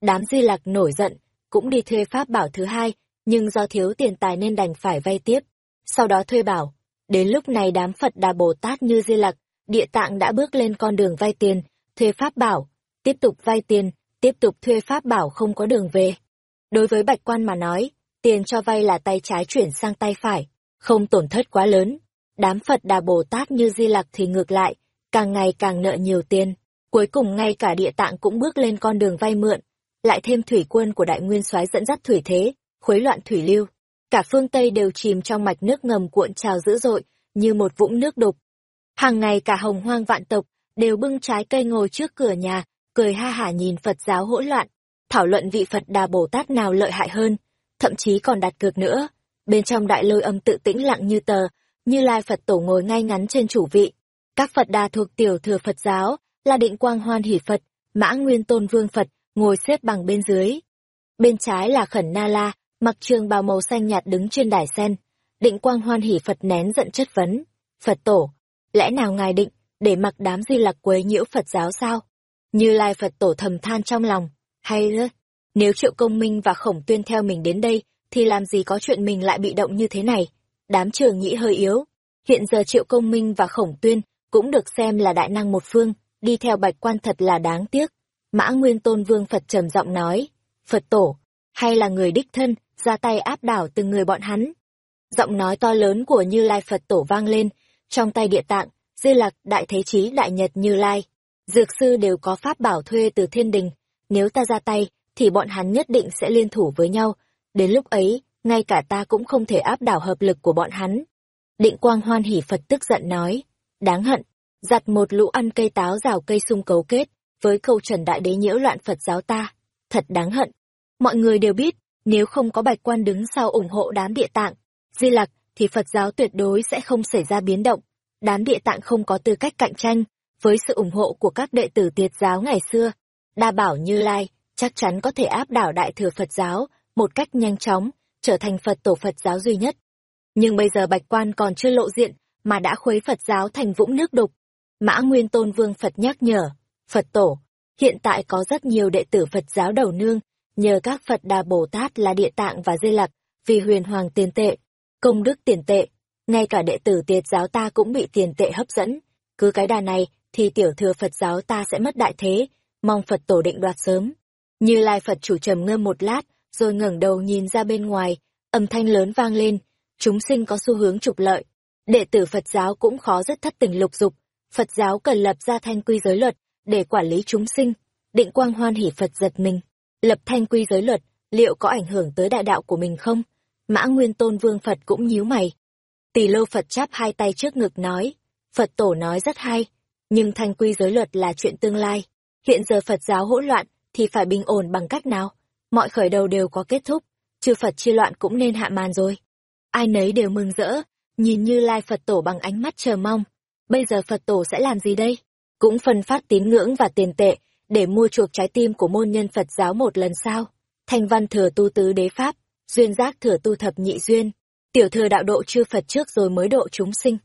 Speaker 1: Đám di lặc nổi giận, cũng đi thuê Pháp bảo thứ hai, nhưng do thiếu tiền tài nên đành phải vay tiếp. Sau đó thuê bảo, đến lúc này đám Phật Đà Bồ Tát như Di Lặc, địa tạng đã bước lên con đường vay tiền, thuê Pháp bảo, tiếp tục vay tiền, tiếp tục thuê Pháp bảo không có đường về. Đối với Bạch Quan mà nói, tiền cho vay là tay trái chuyển sang tay phải, không tổn thất quá lớn. Đám Phật Đà Bồ Tát như Di Lặc thì ngược lại, càng ngày càng nợ nhiều tiền. Cuối cùng ngay cả địa tạng cũng bước lên con đường vay mượn, lại thêm thủy quân của đại nguyên soái dẫn dắt thủy thế, khuấy loạn thủy lưu. Cả phương Tây đều chìm trong mạch nước ngầm cuộn trào dữ dội, như một vũng nước đục. Hàng ngày cả hồng hoang vạn tộc đều bưng trái cây ngồi trước cửa nhà, cười ha hả nhìn Phật giáo hỗn loạn, thảo luận vị Phật Đà Bồ Tát nào lợi hại hơn, thậm chí còn đặt cược nữa. Bên trong đại lôi âm tự tĩnh lặng như tờ, như lai Phật tổ ngồi ngay ngắn trên chủ vị. Các Phật Đà thuộc tiểu thừa Phật giáo, là định quang hoan hỷ Phật, mã nguyên tôn vương Phật, ngồi xếp bằng bên dưới. Bên trái là khẩn na la, mặc trường bào màu xanh nhạt đứng trên đài sen. Định quang hoan Hỷ Phật nén giận chất vấn. Phật tổ, lẽ nào ngài định, để mặc đám di lặc quấy nhiễu Phật giáo sao? Như lai Phật tổ thầm than trong lòng. Hay lơ, nếu triệu công minh và khổng tuyên theo mình đến đây, thì làm gì có chuyện mình lại bị động như thế này? Đám trường nhĩ hơi yếu. Hiện giờ triệu công minh và khổng tuyên cũng được xem là đại năng một phương, đi theo bạch quan thật là đáng tiếc. Mã Nguyên Tôn Vương Phật trầm giọng nói, Phật tổ, hay là người đích thân, ra tay áp đảo từng người bọn hắn. Giọng nói to lớn của Như Lai Phật tổ vang lên, trong tay địa tạng, dư Lặc, Đại Thế Chí, Đại Nhật Như Lai, dược sư đều có pháp bảo thuê từ thiên đình, nếu ta ra tay, thì bọn hắn nhất định sẽ liên thủ với nhau, đến lúc ấy, ngay cả ta cũng không thể áp đảo hợp lực của bọn hắn. Định Quang Hoan hỉ Phật tức giận nói, đáng hận, giặt một lũ ăn cây táo rào cây sung cấu kết, với câu trần đại đế nhiễu loạn Phật giáo ta, thật đáng hận. Mọi người đều biết, nếu không có bạch quan đứng sau ủng hộ đám địa tạng, di lặc, thì Phật giáo tuyệt đối sẽ không xảy ra biến động. Đám địa tạng không có tư cách cạnh tranh, với sự ủng hộ của các đệ tử tiệt giáo ngày xưa. Đa bảo Như Lai, chắc chắn có thể áp đảo đại thừa Phật giáo, một cách nhanh chóng, trở thành Phật tổ Phật giáo duy nhất. Nhưng bây giờ bạch quan còn chưa lộ diện, mà đã khuấy Phật giáo thành vũng nước đục. Mã Nguyên Tôn Vương Phật nhắc nhở, Phật tổ, hiện tại có rất nhiều đệ tử Phật giáo đầu nương, nhờ các Phật Đà Bồ Tát là địa tạng và di lặc, vì huyền hoàng tiền tệ, công đức tiền tệ, ngay cả đệ tử tiệt giáo ta cũng bị tiền tệ hấp dẫn. Cứ cái đà này, thì tiểu thừa Phật giáo ta sẽ mất đại thế, mong Phật tổ định đoạt sớm. Như Lai Phật chủ trầm ngâm một lát, rồi ngẩng đầu nhìn ra bên ngoài, âm thanh lớn vang lên, chúng sinh có xu hướng trục lợi. Đệ tử Phật giáo cũng khó rất thất tình lục dục, Phật giáo cần lập ra thanh quy giới luật, để quản lý chúng sinh. Định quang hoan hỉ Phật giật mình lập thanh quy giới luật, liệu có ảnh hưởng tới đại đạo của mình không? Mã Nguyên Tôn Vương Phật cũng nhíu mày. Tỷ lô Phật chắp hai tay trước ngực nói, Phật tổ nói rất hay, nhưng thanh quy giới luật là chuyện tương lai. Hiện giờ Phật giáo hỗn loạn, thì phải bình ổn bằng cách nào? Mọi khởi đầu đều có kết thúc, chư Phật chi loạn cũng nên hạ màn rồi. Ai nấy đều mừng rỡ, nhìn như lai Phật tổ bằng ánh mắt chờ mong. Bây giờ Phật tổ sẽ làm gì đây? Cũng phân phát tín ngưỡng và tiền tệ, để mua chuộc trái tim của môn nhân Phật giáo một lần sao? Thanh văn thừa tu tứ đế pháp, duyên giác thừa tu thập nhị duyên, tiểu thừa đạo độ chư Phật trước rồi mới độ chúng sinh.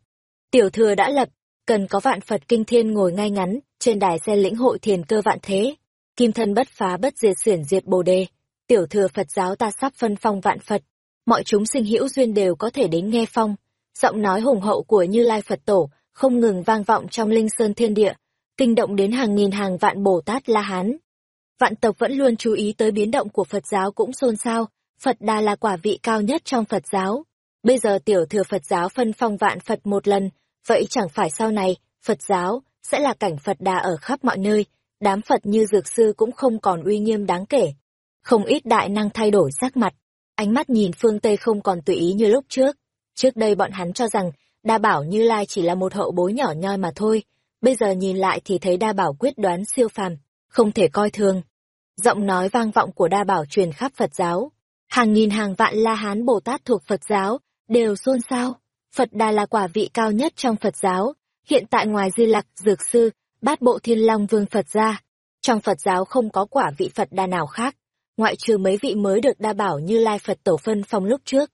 Speaker 1: Tiểu thừa đã lập, cần có vạn Phật kinh thiên ngồi ngay ngắn, trên đài xe lĩnh hội thiền cơ vạn thế. Kim thân bất phá bất diệt xuyển diệt bồ đề, tiểu thừa Phật giáo ta sắp phân phong vạn Phật. Mọi chúng sinh hữu duyên đều có thể đến nghe phong. Giọng nói hùng hậu của Như Lai Phật Tổ không ngừng vang vọng trong linh sơn thiên địa, kinh động đến hàng nghìn hàng vạn Bồ Tát La Hán. Vạn tộc vẫn luôn chú ý tới biến động của Phật giáo cũng xôn xao, Phật Đà là quả vị cao nhất trong Phật giáo. Bây giờ tiểu thừa Phật giáo phân phong vạn Phật một lần, vậy chẳng phải sau này, Phật giáo sẽ là cảnh Phật Đà ở khắp mọi nơi, đám Phật như dược sư cũng không còn uy nghiêm đáng kể. Không ít đại năng thay đổi sắc mặt, ánh mắt nhìn phương Tây không còn tùy ý như lúc trước. Trước đây bọn hắn cho rằng, Đa Bảo Như Lai chỉ là một hậu bối nhỏ nhoi mà thôi, bây giờ nhìn lại thì thấy đa bảo quyết đoán siêu phàm, không thể coi thường. Giọng nói vang vọng của đa bảo truyền khắp Phật giáo. Hàng nghìn hàng vạn La Hán Bồ Tát thuộc Phật giáo, đều xôn xao. Phật Đà là quả vị cao nhất trong Phật giáo, hiện tại ngoài Di Lặc, Dược Sư, Bát Bộ Thiên Long Vương Phật ra. Trong Phật giáo không có quả vị Phật đa nào khác, ngoại trừ mấy vị mới được đa bảo như Lai Phật Tổ phân phong lúc trước.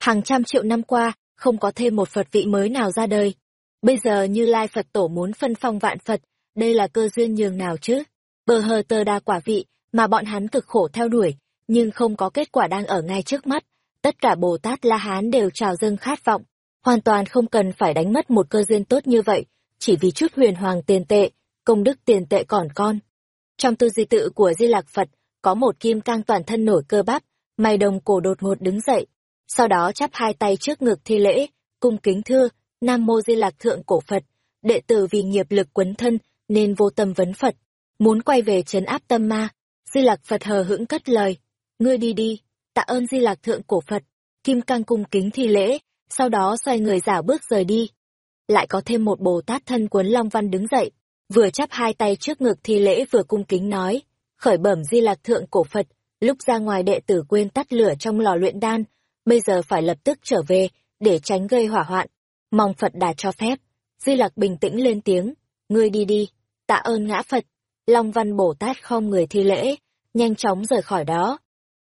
Speaker 1: Hàng trăm triệu năm qua, không có thêm một Phật vị mới nào ra đời. Bây giờ như Lai Phật Tổ muốn phân phong vạn Phật, đây là cơ duyên nhường nào chứ? Bờ hờ tờ đa quả vị, mà bọn hắn cực khổ theo đuổi, nhưng không có kết quả đang ở ngay trước mắt. Tất cả Bồ Tát La Hán đều trào dâng khát vọng, hoàn toàn không cần phải đánh mất một cơ duyên tốt như vậy, chỉ vì chút huyền hoàng tiền tệ, công đức tiền tệ còn con. Trong tư di tự của Di Lạc Phật, có một kim cang toàn thân nổi cơ bắp, mày đồng cổ đột ngột đứng dậy, sau đó chắp hai tay trước ngực thi lễ, cung kính thưa, Nam Mô Di Lạc Thượng Cổ Phật, đệ tử vì nghiệp lực quấn thân, nên vô tâm vấn Phật, muốn quay về trấn áp tâm ma. Di Lạc Phật hờ hững cất lời, ngươi đi đi, tạ ơn Di Lạc Thượng Cổ Phật, Kim Cang cung kính thi lễ, sau đó xoay người giả bước rời đi. Lại có thêm một Bồ Tát thân quấn Long Văn đứng dậy, vừa chắp hai tay trước ngực thi lễ vừa cung kính nói, khởi bẩm Di Lạc Thượng Cổ Phật, lúc ra ngoài đệ tử quên tắt lửa trong lò luyện đan, bây giờ phải lập tức trở về, để tránh gây hỏa hoạn. Mong Phật đà cho phép. Di lạc bình tĩnh lên tiếng, ngươi đi đi, tạ ơn ngã Phật. Long Văn Bồ Tát không người thi lễ, nhanh chóng rời khỏi đó.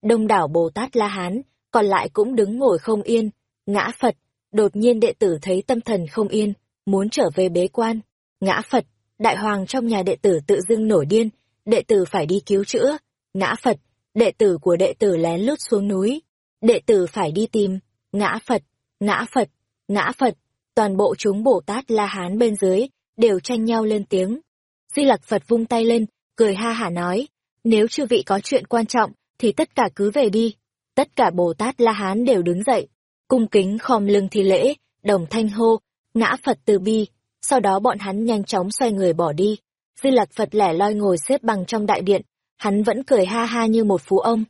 Speaker 1: Đông đảo Bồ Tát La Hán, còn lại cũng đứng ngồi không yên, ngã Phật, đột nhiên đệ tử thấy tâm thần không yên, muốn trở về bế quan. Ngã Phật, đại hoàng trong nhà đệ tử tự dưng nổi điên, đệ tử phải đi cứu chữa. Ngã Phật, đệ tử của đệ tử lén lút xuống núi, đệ tử phải đi tìm. Ngã Phật, ngã Phật, ngã Phật, toàn bộ chúng Bồ Tát La Hán bên dưới, đều tranh nhau lên tiếng. Di Lặc Phật vung tay lên, cười ha hả nói, nếu chư vị có chuyện quan trọng, thì tất cả cứ về đi. Tất cả Bồ Tát La Hán đều đứng dậy, cung kính khom lưng thi lễ, đồng thanh hô, ngã Phật từ bi, sau đó bọn hắn nhanh chóng xoay người bỏ đi. Di Lặc Phật lẻ loi ngồi xếp bằng trong đại điện, hắn vẫn cười ha ha như một phú ông.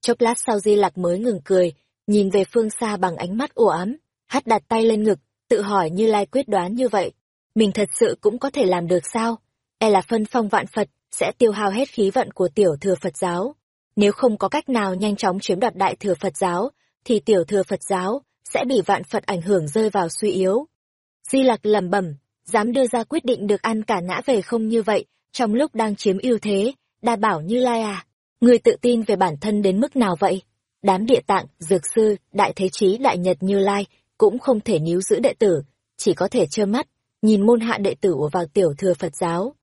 Speaker 1: Chốc lát sau Di Lặc mới ngừng cười, nhìn về phương xa bằng ánh mắt u ám, hắt đặt tay lên ngực, tự hỏi như lai quyết đoán như vậy. Mình thật sự cũng có thể làm được sao? E là phân phong vạn Phật, sẽ tiêu hao hết khí vận của tiểu thừa Phật giáo. Nếu không có cách nào nhanh chóng chiếm đoạt đại thừa Phật giáo, thì tiểu thừa Phật giáo sẽ bị vạn Phật ảnh hưởng rơi vào suy yếu. Di Lặc lẩm bẩm, dám đưa ra quyết định được ăn cả ngã về không như vậy, trong lúc đang chiếm ưu thế, đa bảo như lai à. Người tự tin về bản thân đến mức nào vậy? Đám địa tạng, dược sư, đại thế chí đại nhật như lai, cũng không thể níu giữ đệ tử, chỉ có thể trơ mắt, nhìn môn hạ đệ tử vào tiểu thừa Phật giáo.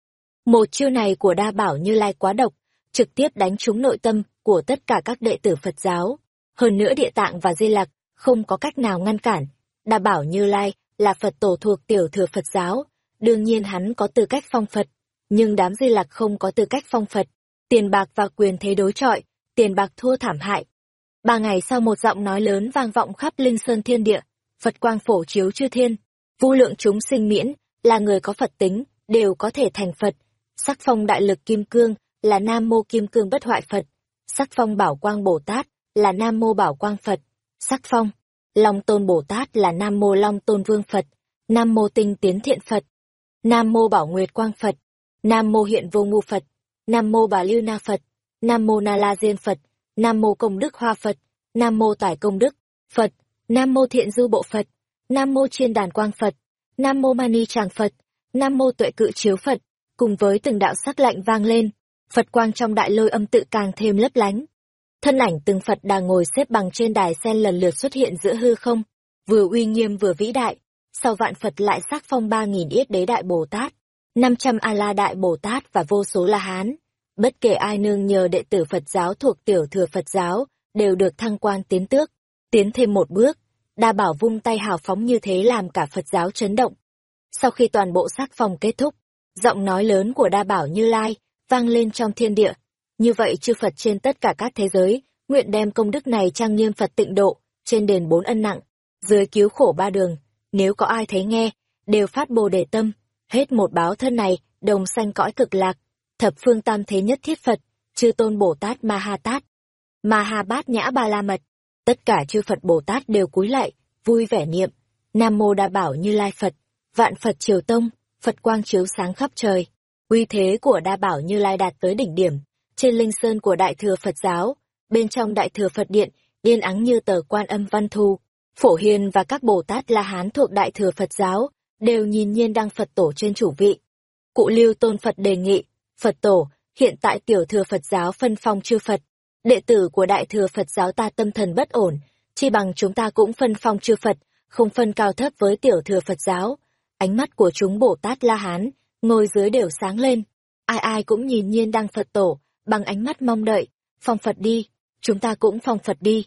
Speaker 1: Một chiêu này của đa bảo như lai quá độc, trực tiếp đánh trúng nội tâm của tất cả các đệ tử Phật giáo. Hơn nữa địa tạng và di lạc, không có cách nào ngăn cản. Đa bảo như lai là Phật tổ thuộc tiểu thừa Phật giáo, đương nhiên hắn có tư cách phong Phật, nhưng đám di lạc không có tư cách phong Phật. Tiền bạc và quyền thế đối trọi, tiền bạc thua thảm hại. Ba ngày sau một giọng nói lớn vang vọng khắp linh sơn thiên địa, Phật quang phổ chiếu chư thiên, vô lượng chúng sinh miễn, là người có Phật tính, đều có thể thành Phật. Sắc phong đại lực kim cương, là Nam Mô Kim Cương Bất Hoại Phật. Sắc phong Bảo Quang Bồ Tát, là Nam Mô Bảo Quang Phật. Sắc phong Long Tôn Bồ Tát là Nam Mô Long Tôn Vương Phật. Nam Mô Tinh Tiến Thiện Phật. Nam Mô Bảo Nguyệt Quang Phật. Nam Mô Hiện Vô Ngu Phật. Nam Mô Bà Lưu Na Phật. Nam Mô Na La Diên Phật. Nam Mô Công Đức Hoa Phật. Nam Mô Tải Công Đức Phật. Nam Mô Thiện Du Bộ Phật. Nam Mô Chiên Đàn Quang Phật. Nam Mô Mani Tràng Phật. Nam Mô Tuệ Cự Chiếu Phật. Cùng với từng đạo sắc lạnh vang lên, Phật quang trong đại lôi âm tự càng thêm lấp lánh. Thân ảnh từng Phật đà ngồi xếp bằng trên đài sen lần lượt xuất hiện giữa hư không, vừa uy nghiêm vừa vĩ đại. Sau vạn Phật lại sắc phong ba nghìn yết đế đại Bồ Tát, năm trăm A-la đại Bồ Tát và vô số La Hán. Bất kể ai nương nhờ đệ tử Phật giáo thuộc tiểu thừa Phật giáo, đều được thăng quan tiến tước, tiến thêm một bước. Đa bảo vung tay hào phóng như thế làm cả Phật giáo chấn động. Sau khi toàn bộ sắc phong kết thúc, giọng nói lớn của đa bảo như lai, vang lên trong thiên địa. Như vậy chư Phật trên tất cả các thế giới, nguyện đem công đức này trang nghiêm Phật tịnh độ, trên đền bốn ân nặng, dưới cứu khổ ba đường. Nếu có ai thấy nghe, đều phát bồ đề tâm, hết một báo thân này, đồng sanh cõi cực lạc, thập phương tam thế nhất thiết Phật, chư tôn Bồ Tát Ma Ha Tát, Ma Ha Bát Nhã Ba La Mật. Tất cả chư Phật Bồ Tát đều cúi lại, vui vẻ niệm, Nam Mô Đa Bảo Như Lai Phật, Vạn Phật Triều Tông, Phật Quang chiếu sáng khắp trời. uy thế của đa bảo như lai đạt tới đỉnh điểm, trên linh sơn của Đại Thừa Phật giáo, bên trong Đại Thừa Phật Điện, yên ắng như tờ quan âm văn thu. Phổ Hiền và các Bồ Tát La Hán thuộc Đại Thừa Phật giáo, đều nhìn nhiên đăng Phật tổ trên chủ vị. Cụ Lưu Tôn Phật đề nghị, Phật tổ, hiện tại tiểu thừa Phật giáo phân phong chư Phật, đệ tử của Đại Thừa Phật giáo ta tâm thần bất ổn, chi bằng chúng ta cũng phân phong chư Phật, không phân cao thấp với tiểu thừa Phật giáo. Ánh mắt của chúng Bồ Tát La Hán, ngồi dưới đều sáng lên. Ai ai cũng nhìn nhiên đăng Phật tổ, bằng ánh mắt mong đợi, phong Phật đi, chúng ta cũng phong Phật đi.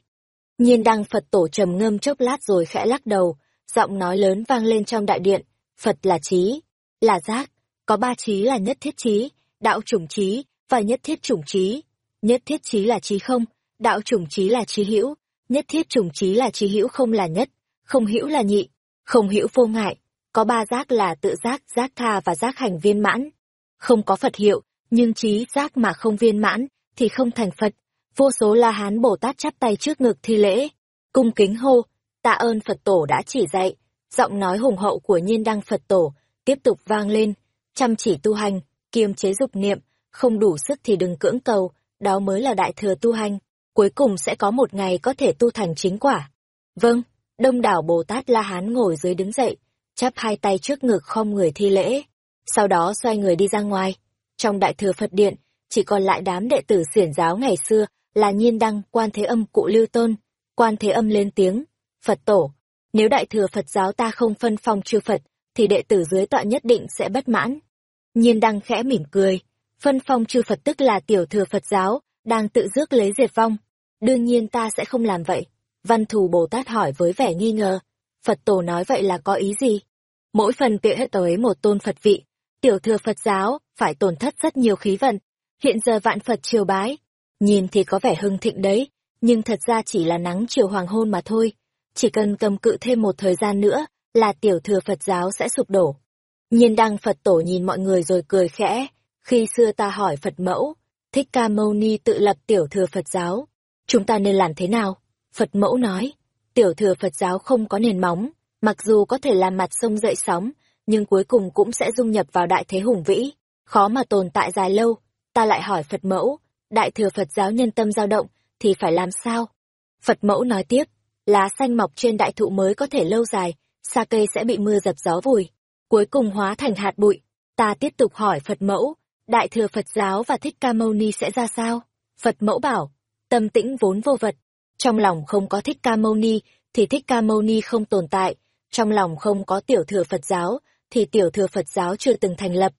Speaker 1: Nhiên đăng Phật tổ trầm ngâm chốc lát rồi khẽ lắc đầu, giọng nói lớn vang lên trong đại điện, Phật là trí, là giác, có ba trí là nhất thiết trí, đạo chủng trí, và nhất thiết chủng trí. Nhất thiết trí là trí không, đạo chủng trí là trí hữu, nhất thiết chủng trí là trí hữu không là nhất, không hữu là nhị, không hữu vô ngại, có ba giác là tự giác, giác tha và giác hành viên mãn. Không có Phật hiệu, nhưng trí giác mà không viên mãn, thì không thành Phật. Vô số La Hán Bồ Tát chắp tay trước ngực thi lễ, cung kính hô, tạ ơn Phật tổ đã chỉ dạy. Giọng nói hùng hậu của nhiên đăng Phật tổ, tiếp tục vang lên, chăm chỉ tu hành, kiềm chế dục niệm, không đủ sức thì đừng cưỡng cầu, đó mới là đại thừa tu hành, cuối cùng sẽ có một ngày có thể tu thành chính quả. Vâng, đông đảo Bồ Tát La Hán ngồi dưới đứng dậy, chắp hai tay trước ngực khom người thi lễ, sau đó xoay người đi ra ngoài. Trong đại thừa Phật Điện, chỉ còn lại đám đệ tử xiển giáo ngày xưa là nhiên đăng, quan thế âm cụ lưu tôn, quan thế âm lên tiếng, Phật tổ, nếu đại thừa Phật giáo ta không phân phong chư Phật, thì đệ tử dưới tọa nhất định sẽ bất mãn. Nhiên đăng khẽ mỉm cười, phân phong chư Phật tức là tiểu thừa Phật giáo, đang tự rước lấy diệt vong. Đương nhiên ta sẽ không làm vậy. Văn thù Bồ Tát hỏi với vẻ nghi ngờ. Phật tổ nói vậy là có ý gì? Mỗi phần tiện hết tới một tôn Phật vị, tiểu thừa Phật giáo phải tổn thất rất nhiều khí vận. Hiện giờ vạn Phật triều bái, nhìn thì có vẻ hưng thịnh đấy, nhưng thật ra chỉ là nắng chiều hoàng hôn mà thôi. Chỉ cần cầm cự thêm một thời gian nữa là tiểu thừa Phật giáo sẽ sụp đổ. Nhiên đăng Phật tổ nhìn mọi người rồi cười khẽ, khi xưa ta hỏi Phật mẫu, Thích Ca Mâu Ni tự lập tiểu thừa Phật giáo, chúng ta nên làm thế nào? Phật mẫu nói, tiểu thừa Phật giáo không có nền móng, mặc dù có thể làm mặt sông dậy sóng, nhưng cuối cùng cũng sẽ dung nhập vào đại thế hùng vĩ, khó mà tồn tại dài lâu. Ta lại hỏi Phật mẫu, đại thừa Phật giáo nhân tâm dao động, thì phải làm sao? Phật mẫu nói tiếp, lá xanh mọc trên đại thụ mới có thể lâu dài, xa cây sẽ bị mưa dập gió vùi, cuối cùng hóa thành hạt bụi. Ta tiếp tục hỏi Phật mẫu, Đại thừa Phật giáo và Thích Ca Mâu Ni sẽ ra sao? Phật mẫu bảo, tâm tĩnh vốn vô vật. Trong lòng không có Thích Ca Mâu Ni, thì Thích Ca Mâu Ni không tồn tại. Trong lòng không có tiểu thừa Phật giáo, thì tiểu thừa Phật giáo chưa từng thành lập.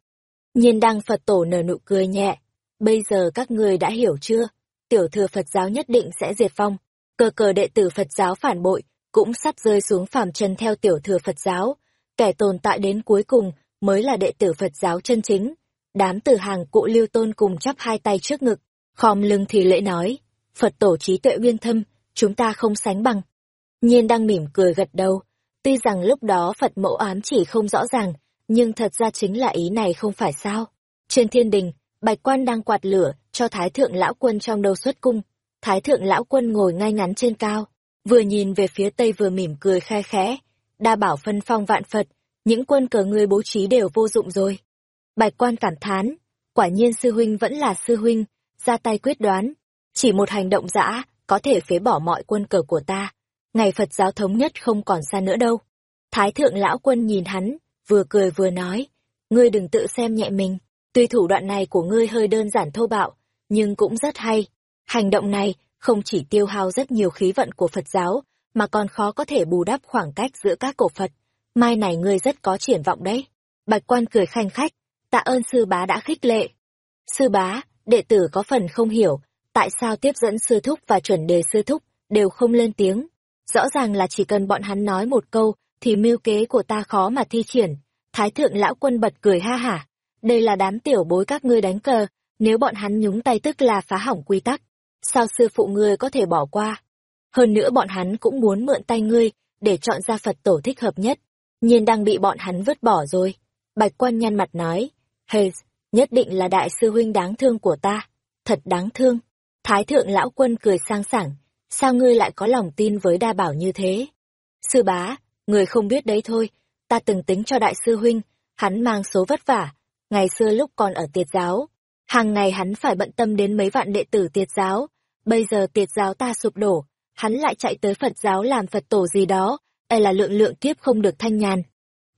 Speaker 1: Nhiên đăng Phật tổ nở nụ cười nhẹ. Bây giờ các người đã hiểu chưa? Tiểu thừa Phật giáo nhất định sẽ diệt vong. Cờ cờ đệ tử Phật giáo phản bội, cũng sắp rơi xuống phàm trần theo tiểu thừa Phật giáo. Kẻ tồn tại đến cuối cùng mới là đệ tử Phật giáo chân chính Đám từ hàng cụ lưu tôn cùng chắp hai tay trước ngực, khom lưng thì lễ nói, Phật tổ trí tuệ uyên thâm, chúng ta không sánh bằng. Nhiên đang mỉm cười gật đầu, tuy rằng lúc đó Phật mẫu ám chỉ không rõ ràng, nhưng thật ra chính là ý này không phải sao. Trên thiên đình, bạch quan đang quạt lửa cho thái thượng lão quân trong đầu xuất cung. Thái thượng lão quân ngồi ngay ngắn trên cao, vừa nhìn về phía tây vừa mỉm cười khai khẽ, đa bảo phân phong vạn Phật, những quân cờ ngươi bố trí đều vô dụng rồi. Bạch quan cảm thán, quả nhiên sư huynh vẫn là sư huynh, ra tay quyết đoán. Chỉ một hành động dã, có thể phế bỏ mọi quân cờ của ta. Ngày Phật giáo thống nhất không còn xa nữa đâu. Thái thượng lão quân nhìn hắn, vừa cười vừa nói, ngươi đừng tự xem nhẹ mình, tuy thủ đoạn này của ngươi hơi đơn giản thô bạo, nhưng cũng rất hay. Hành động này không chỉ tiêu hao rất nhiều khí vận của Phật giáo, mà còn khó có thể bù đắp khoảng cách giữa các cổ Phật. Mai này ngươi rất có triển vọng đấy. Bạch quan cười khanh khách, tạ ơn sư bá đã khích lệ. Sư bá, đệ tử có phần không hiểu, tại sao tiếp dẫn sư thúc và chuẩn đề sư thúc đều không lên tiếng. Rõ ràng là chỉ cần bọn hắn nói một câu, thì mưu kế của ta khó mà thi triển. Thái thượng lão quân bật cười ha hả. Đây là đám tiểu bối các ngươi đánh cờ, nếu bọn hắn nhúng tay tức là phá hỏng quy tắc. Sao sư phụ ngươi có thể bỏ qua? Hơn nữa bọn hắn cũng muốn mượn tay ngươi, để chọn ra Phật tổ thích hợp nhất. Nhiên đang bị bọn hắn vứt bỏ rồi. Bạch quan nhăn mặt nói, Hayes, nhất định là đại sư huynh đáng thương của ta. Thật đáng thương. Thái thượng lão quân cười sang sảng. Sao ngươi lại có lòng tin với đa bảo như thế? Sư bá, người không biết đấy thôi. Ta từng tính cho đại sư huynh, hắn mang số vất vả. ngày xưa lúc còn ở tiệt giáo. Hàng ngày hắn phải bận tâm đến mấy vạn đệ tử tiệt giáo. Bây giờ tiệt giáo ta sụp đổ, hắn lại chạy tới Phật giáo làm Phật tổ gì đó, e là lượng lượng kiếp không được thanh nhàn.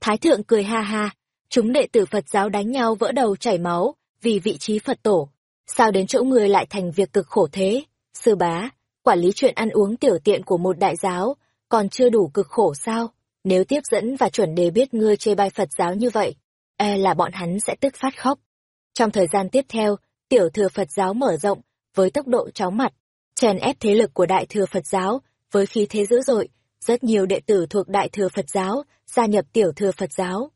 Speaker 1: Thái thượng cười ha ha, chúng đệ tử Phật giáo đánh nhau vỡ đầu chảy máu, vì vị trí Phật tổ. Sao đến chỗ người lại thành việc cực khổ thế? Sư bá, quản lý chuyện ăn uống tiểu tiện của một đại giáo, còn chưa đủ cực khổ sao? Nếu tiếp dẫn và chuẩn đề biết ngươi chê bai Phật giáo như vậy, e là bọn hắn sẽ tức phát khóc. Trong thời gian tiếp theo, tiểu thừa Phật giáo mở rộng, với tốc độ chóng mặt, chèn ép thế lực của đại thừa Phật giáo, với khí thế dữ dội, rất nhiều đệ tử thuộc đại thừa Phật giáo gia nhập tiểu thừa Phật giáo.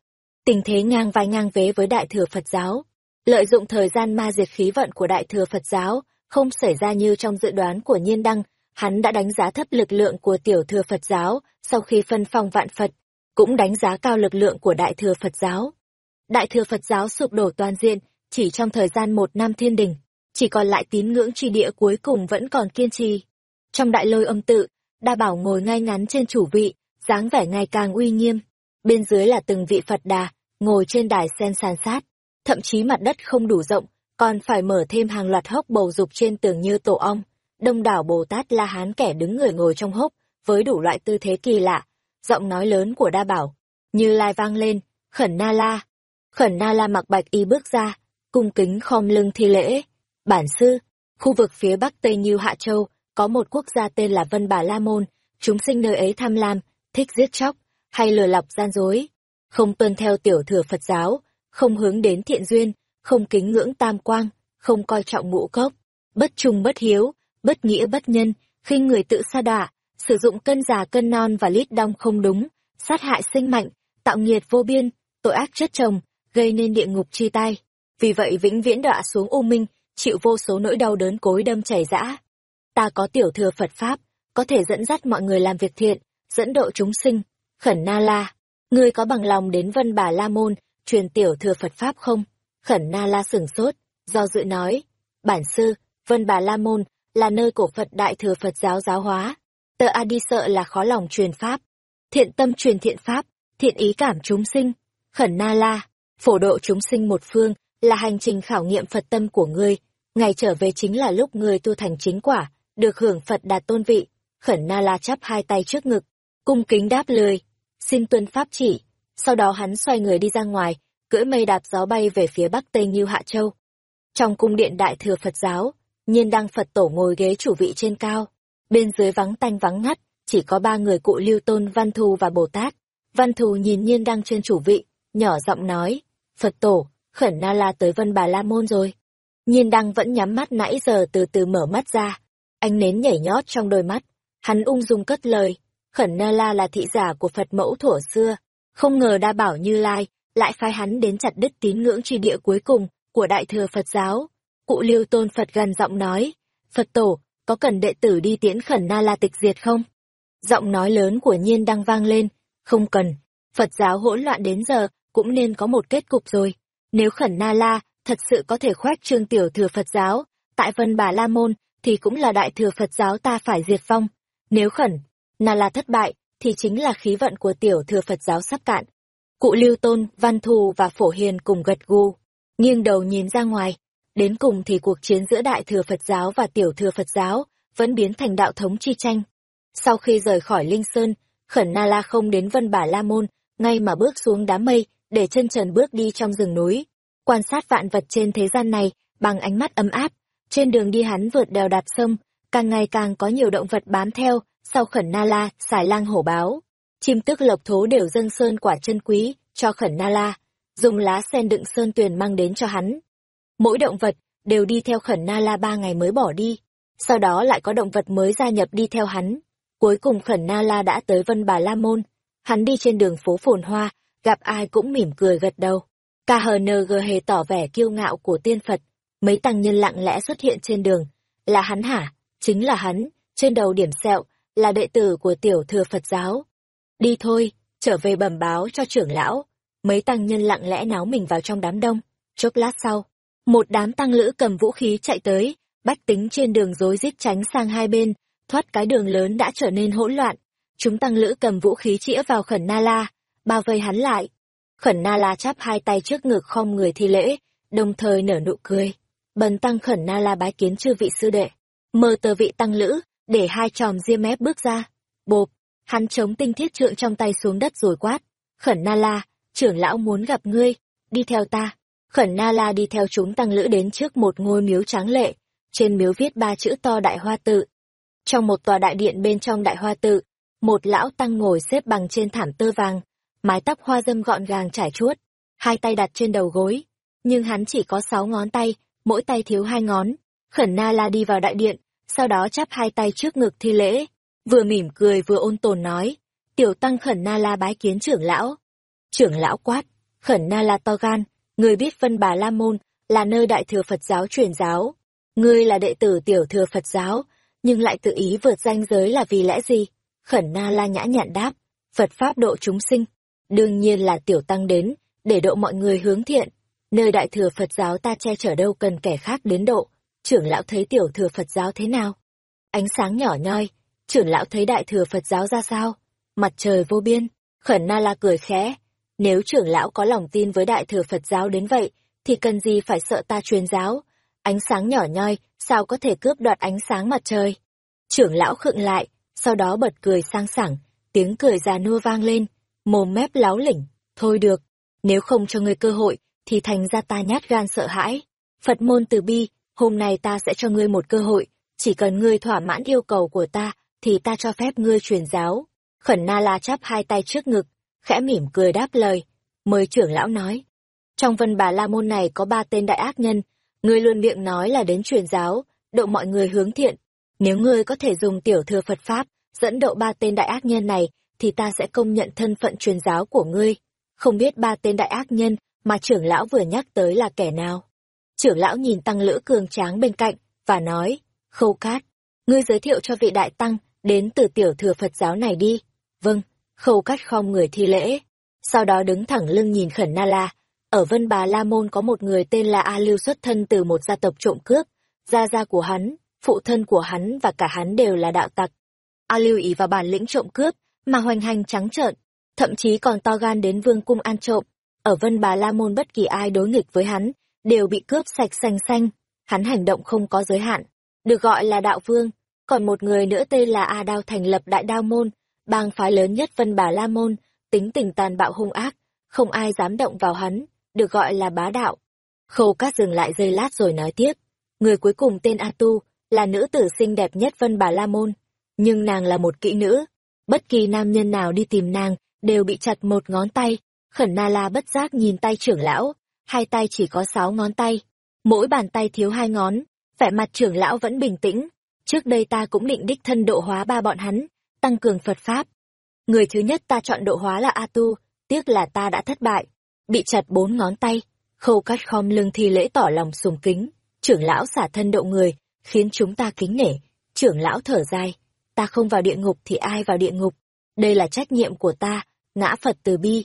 Speaker 1: Tình thế ngang vai ngang vế với đại thừa Phật giáo. Lợi dụng thời gian ma diệt khí vận của đại thừa Phật giáo, không xảy ra như trong dự đoán của nhiên đăng, hắn đã đánh giá thấp lực lượng của tiểu thừa Phật giáo sau khi phân phong vạn Phật, cũng đánh giá cao lực lượng của đại thừa Phật giáo. Đại thừa Phật giáo sụp đổ toàn diện, chỉ trong thời gian một năm thiên đình, chỉ còn lại tín ngưỡng tri địa cuối cùng vẫn còn kiên trì. Trong đại lôi âm tự, đa bảo ngồi ngay ngắn trên chủ vị, dáng vẻ ngày càng uy nghiêm. Bên dưới là từng vị Phật đà, ngồi trên đài sen sàn sát. Thậm chí mặt đất không đủ rộng, còn phải mở thêm hàng loạt hốc bầu dục trên tường như tổ ong. Đông đảo Bồ Tát La Hán kẻ đứng người ngồi trong hốc, với đủ loại tư thế kỳ lạ. Giọng nói lớn của đa bảo, như lai vang lên, khẩn na la. Khẩn na la mặc bạch y bước ra, cung kính khom lưng thi lễ. Bản sư, khu vực phía bắc Tây Như Hạ Châu, có một quốc gia tên là Vân Bà La Môn, chúng sinh nơi ấy tham lam, thích giết chóc, hay lừa lọc gian dối, không tuân theo tiểu thừa Phật giáo, không hướng đến thiện duyên, không kính ngưỡng tam quang, không coi trọng ngũ cốc, bất trung bất hiếu, bất nghĩa bất nhân, khinh người tự sa đọa, sử dụng cân già cân non và lít đong không đúng, sát hại sinh mạnh, tạo nghiệt vô biên, tội ác chất chồng, gây nên địa ngục chi tai. Vì vậy vĩnh viễn đọa xuống u minh, chịu vô số nỗi đau đớn cối đâm chảy dã. Ta có tiểu thừa Phật Pháp, có thể dẫn dắt mọi người làm việc thiện, dẫn độ chúng sinh. Khẩn Na La, ngươi có bằng lòng đến Vân Bà La Môn, truyền tiểu thừa Phật Pháp không? Khẩn Na La sửng sốt, do dự nói, bản sư, Vân Bà La Môn là nơi cổ Phật Đại Thừa Phật giáo giáo hóa. Tờ A đi sợ là khó lòng truyền Pháp. Thiện tâm truyền thiện Pháp, thiện ý cảm chúng sinh. Khẩn Na La, phổ độ chúng sinh một phương, là hành trình khảo nghiệm Phật tâm của ngươi. Ngày trở về chính là lúc ngươi tu thành chính quả, được hưởng Phật đạt tôn vị. Khẩn Na La chắp hai tay trước ngực, cung kính đáp lời, xin tuân Pháp chỉ. Sau đó hắn xoay người đi ra ngoài, cưỡi mây đạp gió bay về phía bắc Tây Như Hạ Châu. Trong cung điện Đại Thừa Phật giáo, nhiên đăng Phật tổ ngồi ghế chủ vị trên cao. Bên dưới vắng tanh vắng ngắt, chỉ có ba người cụ lưu tôn Văn Thù và Bồ Tát. Văn Thù nhìn nhiên đăng trên chủ vị, nhỏ giọng nói, Phật tổ, khẩn na la tới vân bà la môn rồi. Nhiên đăng vẫn nhắm mắt nãy giờ từ từ mở mắt ra. Anh nến nhảy nhót trong đôi mắt. Hắn ung dung cất lời, khẩn na la là thị giả của Phật mẫu thổ xưa. Không ngờ đa bảo như lai, lại phái hắn đến chặt đứt tín ngưỡng tri địa cuối cùng của đại thừa Phật giáo. Cụ liêu tôn Phật gần giọng nói, Phật tổ, có cần đệ tử đi tiễn khẩn na la tịch diệt không? Giọng nói lớn của nhiên đang vang lên, không cần, Phật giáo hỗn loạn đến giờ cũng nên có một kết cục rồi. Nếu khẩn na la thật sự có thể khoét trương tiểu thừa Phật giáo, tại Vân Bà La Môn thì cũng là đại thừa Phật giáo ta phải diệt vong. Nếu khẩn, na la thất bại, thì chính là khí vận của tiểu thừa Phật giáo sắp cạn. Cụ Lưu Tôn, Văn Thù và Phổ Hiền cùng gật gù, nghiêng đầu nhìn ra ngoài. Đến cùng thì cuộc chiến giữa Đại Thừa Phật giáo và Tiểu Thừa Phật giáo vẫn biến thành đạo thống chi tranh. Sau khi rời khỏi Linh Sơn, Khẩn Na La không đến Vân Bà La Môn, ngay mà bước xuống đám mây, để chân trần bước đi trong rừng núi, quan sát vạn vật trên thế gian này bằng ánh mắt ấm áp. Trên đường đi hắn vượt đèo đạp sông, càng ngày càng có nhiều động vật bám theo, sau Khẩn Na La, xài lang hổ báo chim tức lộc thố đều dâng sơn quả chân quý cho khẩn na la, dùng lá sen đựng sơn tuyền mang đến cho hắn. Mỗi động vật đều đi theo khẩn na la ba ngày mới bỏ đi, sau đó lại có động vật mới gia nhập đi theo hắn. Cuối cùng khẩn na la đã tới vân bà la môn, hắn đi trên đường phố phồn hoa, gặp ai cũng mỉm cười gật đầu. Khng hề tỏ vẻ kiêu ngạo của tiên phật, mấy tăng nhân lặng lẽ xuất hiện trên đường, là hắn hả? Chính là hắn, trên đầu điểm sẹo, là đệ tử của tiểu thừa phật giáo. Đi thôi, trở về bẩm báo cho trưởng lão. Mấy tăng nhân lặng lẽ náo mình vào trong đám đông. Chốc lát sau, một đám tăng lữ cầm vũ khí chạy tới, bách tính trên đường rối rít tránh sang hai bên, thoát cái đường lớn đã trở nên hỗn loạn. Chúng tăng lữ cầm vũ khí chĩa vào khẩn na la, bao vây hắn lại. Khẩn Na La chắp hai tay trước ngực khom người thi lễ, đồng thời nở nụ cười. Bần tăng Khẩn Na La bái kiến chư vị sư đệ. Mơ tờ vị tăng lữ, để hai tròm ria mép bước ra. Bộp, hắn chống tinh thiết trượng trong tay xuống đất rồi quát. Khẩn Na La, trưởng lão muốn gặp ngươi, đi theo ta. Khẩn Na La đi theo chúng tăng lữ đến trước một ngôi miếu tráng lệ, trên miếu viết ba chữ to đại hoa tự. Trong một tòa đại điện bên trong đại hoa tự, một lão tăng ngồi xếp bằng trên thảm tơ vàng, mái tóc hoa dâm gọn gàng trải chuốt, hai tay đặt trên đầu gối. Nhưng hắn chỉ có sáu ngón tay, mỗi tay thiếu hai ngón. Khẩn Na La đi vào đại điện, sau đó chắp hai tay trước ngực thi lễ, vừa mỉm cười vừa ôn tồn nói, tiểu tăng Khẩn Na La bái kiến trưởng lão. Trưởng lão quát, Khẩn Na La to gan, người biết Vân Bà La Môn là nơi đại thừa Phật giáo truyền giáo. Ngươi là đệ tử tiểu thừa Phật giáo, nhưng lại tự ý vượt danh giới là vì lẽ gì? Khẩn Na La nhã nhặn đáp, Phật Pháp độ chúng sinh. Đương nhiên là tiểu tăng đến, để độ mọi người hướng thiện. Nơi đại thừa Phật giáo ta che chở đâu cần kẻ khác đến độ. Trưởng lão thấy tiểu thừa Phật giáo thế nào? Ánh sáng nhỏ nhoi, trưởng lão thấy đại thừa Phật giáo ra sao? Mặt trời vô biên, khẩn na la cười khẽ. Nếu trưởng lão có lòng tin với đại thừa Phật giáo đến vậy, thì cần gì phải sợ ta truyền giáo? Ánh sáng nhỏ nhoi, sao có thể cướp đoạt ánh sáng mặt trời? Trưởng lão khựng lại, sau đó bật cười sang sảng, tiếng cười già nua vang lên, mồm mép láo lỉnh, thôi được, nếu không cho ngươi cơ hội, thì thành ra ta nhát gan sợ hãi. Phật môn từ bi, hôm nay ta sẽ cho ngươi một cơ hội, chỉ cần ngươi thỏa mãn yêu cầu của ta, thì ta cho phép ngươi truyền giáo. Khẩn Na La chắp hai tay trước ngực, khẽ mỉm cười đáp lời. Mời trưởng lão nói. Trong vân bà La Môn này có ba tên đại ác nhân, ngươi luôn miệng nói là đến truyền giáo, độ mọi người hướng thiện. Nếu ngươi có thể dùng tiểu thừa Phật Pháp, dẫn độ ba tên đại ác nhân này, thì ta sẽ công nhận thân phận truyền giáo của ngươi. Không biết ba tên đại ác nhân mà trưởng lão vừa nhắc tới là kẻ nào. Trưởng lão nhìn tăng lữ cường tráng bên cạnh, và nói, khâu cát, ngươi giới thiệu cho vị đại tăng, đến từ tiểu thừa Phật giáo này đi. Vâng, khâu cắt khom người thi lễ. Sau đó đứng thẳng lưng nhìn khẩn na la. Ở Vân Bà La Môn có một người tên là A Lưu xuất thân từ một gia tộc trộm cướp. Gia gia của hắn, phụ thân của hắn và cả hắn đều là đạo tặc. A Lưu ý vào bản lĩnh trộm cướp, mà hoành hành trắng trợn, thậm chí còn to gan đến vương cung ăn trộm. Ở Vân Bà La Môn bất kỳ ai đối nghịch với hắn, đều bị cướp sạch xanh xanh. Hắn hành động không có giới hạn, được gọi là đạo vương. Còn một người nữa tên là A Đao thành lập Đại Đao Môn, bang phái lớn nhất Vân Bà La Môn, tính tình tàn bạo hung ác, không ai dám động vào hắn, được gọi là bá đạo. Khâu Cát dừng lại giây lát rồi nói tiếp, người cuối cùng tên A Tu, là nữ tử xinh đẹp nhất Vân Bà La Môn, nhưng nàng là một kỹ nữ, bất kỳ nam nhân nào đi tìm nàng đều bị chặt một ngón tay. Khẩn Na La bất giác nhìn tay trưởng lão, hai tay chỉ có sáu ngón tay, mỗi bàn tay thiếu hai ngón, vẻ mặt trưởng lão vẫn bình tĩnh. Trước đây ta cũng định đích thân độ hóa ba bọn hắn, tăng cường Phật Pháp. Người thứ nhất ta chọn độ hóa là A Tu, tiếc là ta đã thất bại, bị chặt bốn ngón tay, khâu cắt khom lưng thi lễ tỏ lòng sùng kính, trưởng lão xả thân độ người, khiến chúng ta kính nể, trưởng lão thở dài, ta không vào địa ngục thì ai vào địa ngục, đây là trách nhiệm của ta, ngã Phật từ bi.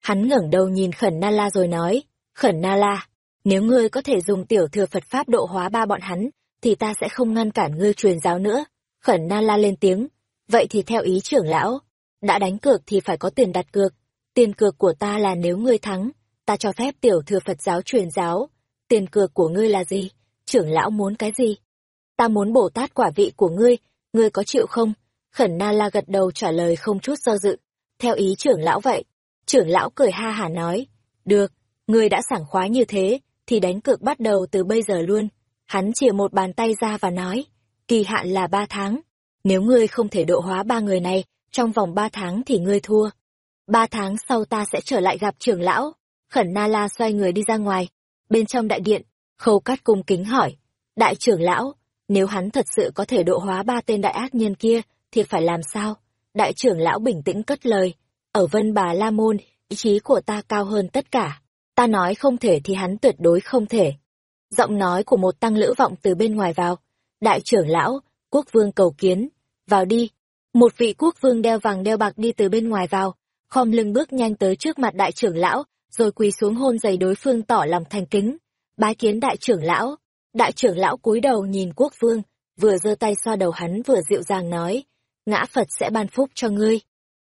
Speaker 1: Hắn ngẩng đầu nhìn Khẩn Na La rồi nói, Khẩn Na La, nếu ngươi có thể dùng tiểu thừa Phật Pháp độ hóa ba bọn hắn, thì ta sẽ không ngăn cản ngươi truyền giáo nữa. Khẩn Na La lên tiếng, vậy thì theo ý trưởng lão, đã đánh cược thì phải có tiền đặt cược. Tiền cược của ta là nếu ngươi thắng, ta cho phép tiểu thừa Phật giáo truyền giáo. Tiền cược của ngươi là gì? Trưởng lão muốn cái gì? Ta muốn bổ tát quả vị của ngươi, ngươi có chịu không? Khẩn Na La gật đầu trả lời không chút do dự. Theo ý trưởng lão vậy. Trưởng lão cười ha hả nói. Được, ngươi đã sảng khoái như thế, thì đánh cược bắt đầu từ bây giờ luôn. Hắn chìa một bàn tay ra và nói. Kỳ hạn là ba tháng. Nếu ngươi không thể độ hóa ba người này, trong vòng ba tháng thì ngươi thua. Ba tháng sau ta sẽ trở lại gặp trưởng lão. Khẩn Na La xoay người đi ra ngoài. Bên trong đại điện, khâu cắt cung kính hỏi. Đại trưởng lão, nếu hắn thật sự có thể độ hóa ba tên đại ác nhân kia, thì phải làm sao? Đại trưởng lão bình tĩnh cất lời. Ở Vân Bà La Môn, ý chí của ta cao hơn tất cả. Ta nói không thể thì hắn tuyệt đối không thể. Giọng nói của một tăng lữ vọng từ bên ngoài vào. Đại trưởng lão, quốc vương cầu kiến. Vào đi. Một vị quốc vương đeo vàng đeo bạc đi từ bên ngoài vào. Khom lưng bước nhanh tới trước mặt đại trưởng lão, rồi quỳ xuống hôn giày đối phương tỏ lòng thành kính. Bái kiến đại trưởng lão. Đại trưởng lão cúi đầu nhìn quốc vương, vừa giơ tay xoa đầu hắn vừa dịu dàng nói, ngã Phật sẽ ban phúc cho ngươi.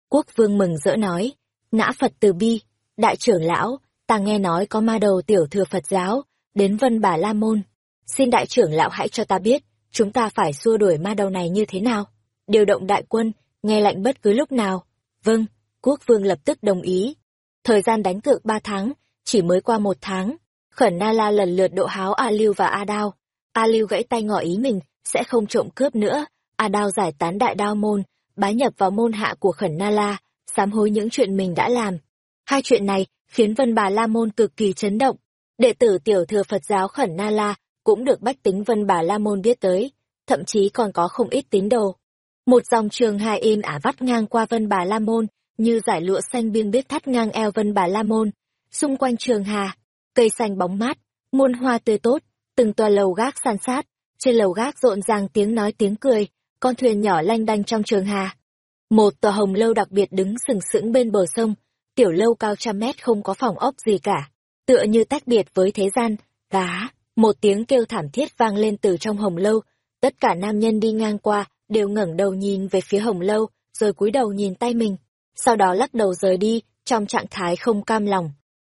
Speaker 1: Quốc vương mừng rỡ nói, ngã Phật từ bi, đại trưởng lão, ta nghe nói có ma đầu tiểu thừa Phật giáo, đến Vân Bà La Môn. Xin đại trưởng lão hãy cho ta biết, chúng ta phải xua đuổi ma đầu này như thế nào? Điều động đại quân, nghe lệnh bất cứ lúc nào. Vâng, quốc vương lập tức đồng ý. Thời gian đánh cược ba tháng, chỉ mới qua một tháng. Khẩn Na La lần lượt độ háo A Lưu và A Đao. A Lưu gãy tay ngỏ ý mình, sẽ không trộm cướp nữa. A Đao giải tán đại đao môn, bái nhập vào môn hạ của Khẩn Na La, sám hối những chuyện mình đã làm. Hai chuyện này khiến Vân Bà La Môn cực kỳ chấn động. Đệ tử tiểu thừa Phật giáo Khẩn Na La cũng được bách tính Vân Bà La Môn biết tới, thậm chí còn có không ít tín đồ. Một dòng trường hai im ả vắt ngang qua Vân Bà La Môn, như giải lụa xanh biên biết thắt ngang eo Vân Bà La Môn. Xung quanh trường hà, cây xanh bóng mát, muôn hoa tươi tốt, từng tòa lầu gác san sát, trên lầu gác rộn ràng tiếng nói tiếng cười, con thuyền nhỏ lanh đanh trong trường hà. Một tòa hồng lâu đặc biệt đứng sừng sững bên bờ sông, tiểu lâu cao trăm mét không có phòng ốc gì cả, tựa như tách biệt với thế gian, cá, một tiếng kêu thảm thiết vang lên từ trong hồng lâu, tất cả nam nhân đi ngang qua đều ngẩng đầu nhìn về phía hồng lâu, rồi cúi đầu nhìn tay mình, sau đó lắc đầu rời đi, trong trạng thái không cam lòng.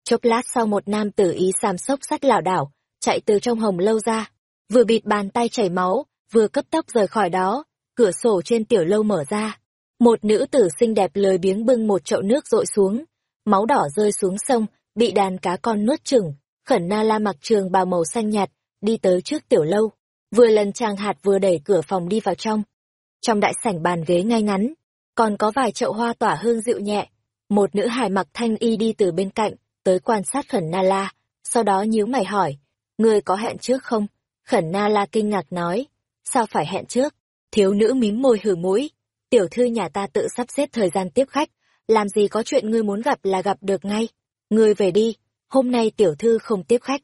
Speaker 1: Chốc lát sau một nam tử ý xàm sốc sắt lảo đảo, chạy từ trong hồng lâu ra, vừa bịt bàn tay chảy máu, vừa cấp tốc rời khỏi đó, cửa sổ trên tiểu lâu mở ra. Một nữ tử xinh đẹp lười biếng bưng một chậu nước rội xuống, máu đỏ rơi xuống sông, bị đàn cá con nuốt chửng. Khẩn Na La mặc trường bào màu xanh nhạt, đi tới trước tiểu lâu, vừa lần chàng hạt vừa đẩy cửa phòng đi vào trong. Trong đại sảnh bàn ghế ngay ngắn, còn có vài chậu hoa tỏa hương dịu nhẹ. Một nữ hài mặc thanh y đi từ bên cạnh, tới quan sát Khẩn Na La, sau đó nhíu mày hỏi, người có hẹn trước không? Khẩn Na La kinh ngạc nói, sao phải hẹn trước? Thiếu nữ mím môi hử mũi, tiểu thư nhà ta tự sắp xếp thời gian tiếp khách, làm gì có chuyện ngươi muốn gặp là gặp được ngay. Ngươi về đi, hôm nay tiểu thư không tiếp khách.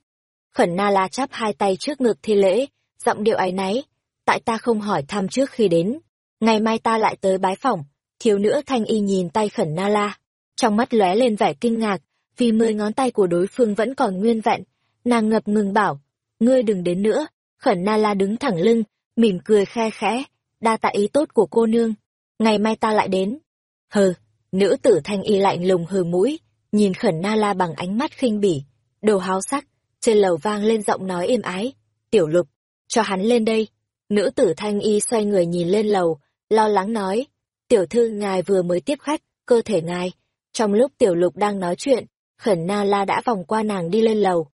Speaker 1: Khẩn Na La chắp hai tay trước ngực thi lễ, giọng điệu áy náy, tại ta không hỏi thăm trước khi đến. Ngày mai ta lại tới bái phỏng, thiếu nữ thanh y nhìn tay khẩn Na La. Trong mắt lóe lên vẻ kinh ngạc, vì mười ngón tay của đối phương vẫn còn nguyên vẹn. Nàng ngập ngừng bảo, ngươi đừng đến nữa. Khẩn Na La đứng thẳng lưng, mỉm cười khe khẽ, đa tạ ý tốt của cô nương. Ngày mai ta lại đến. Hừ, nữ tử thanh y lạnh lùng hừ mũi, nhìn khẩn Na La bằng ánh mắt khinh bỉ. Đồ háo sắc, trên lầu vang lên giọng nói êm ái. Tiểu lục, cho hắn lên đây. Nữ tử thanh y xoay người nhìn lên lầu, lo lắng nói. Tiểu thư ngài vừa mới tiếp khách, cơ thể ngài. Trong lúc tiểu lục đang nói chuyện, khẩn na la đã vòng qua nàng đi lên lầu.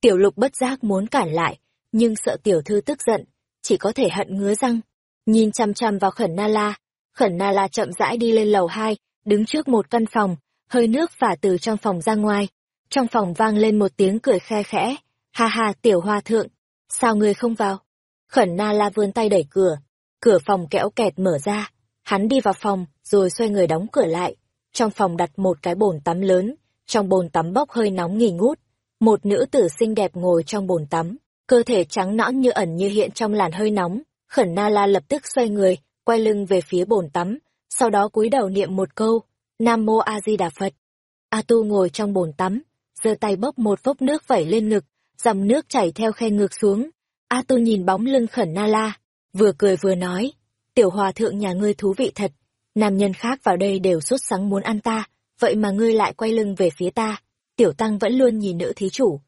Speaker 1: Tiểu lục bất giác muốn cản lại, nhưng sợ tiểu thư tức giận, chỉ có thể hận ngứa răng. Nhìn chăm chăm vào khẩn na la, khẩn na la chậm rãi đi lên lầu hai, đứng trước một căn phòng, hơi nước phả từ trong phòng ra ngoài. Trong phòng vang lên một tiếng cười khe khẽ, ha ha tiểu hoa thượng, sao ngươi không vào? Khẩn na la vươn tay đẩy cửa, cửa phòng kẽo kẹt mở ra, hắn đi vào phòng, rồi xoay người đóng cửa lại. Trong phòng đặt một cái bồn tắm lớn, trong bồn tắm bốc hơi nóng nghỉ ngút. Một nữ tử xinh đẹp ngồi trong bồn tắm, cơ thể trắng nõn như ẩn như hiện trong làn hơi nóng. Khẩn na la lập tức xoay người, quay lưng về phía bồn tắm, sau đó cúi đầu niệm một câu, Nam Mô A Di Đà Phật. A Tu ngồi trong bồn tắm, giơ tay bốc một vốc nước vẩy lên ngực, dòng nước chảy theo khe ngược xuống. A Tu nhìn bóng lưng khẩn na la, vừa cười vừa nói, tiểu hòa thượng nhà ngươi thú vị thật, nam nhân khác vào đây đều sốt sắng muốn ăn ta, vậy mà ngươi lại quay lưng về phía ta, tiểu tăng vẫn luôn nhìn nữ thí chủ.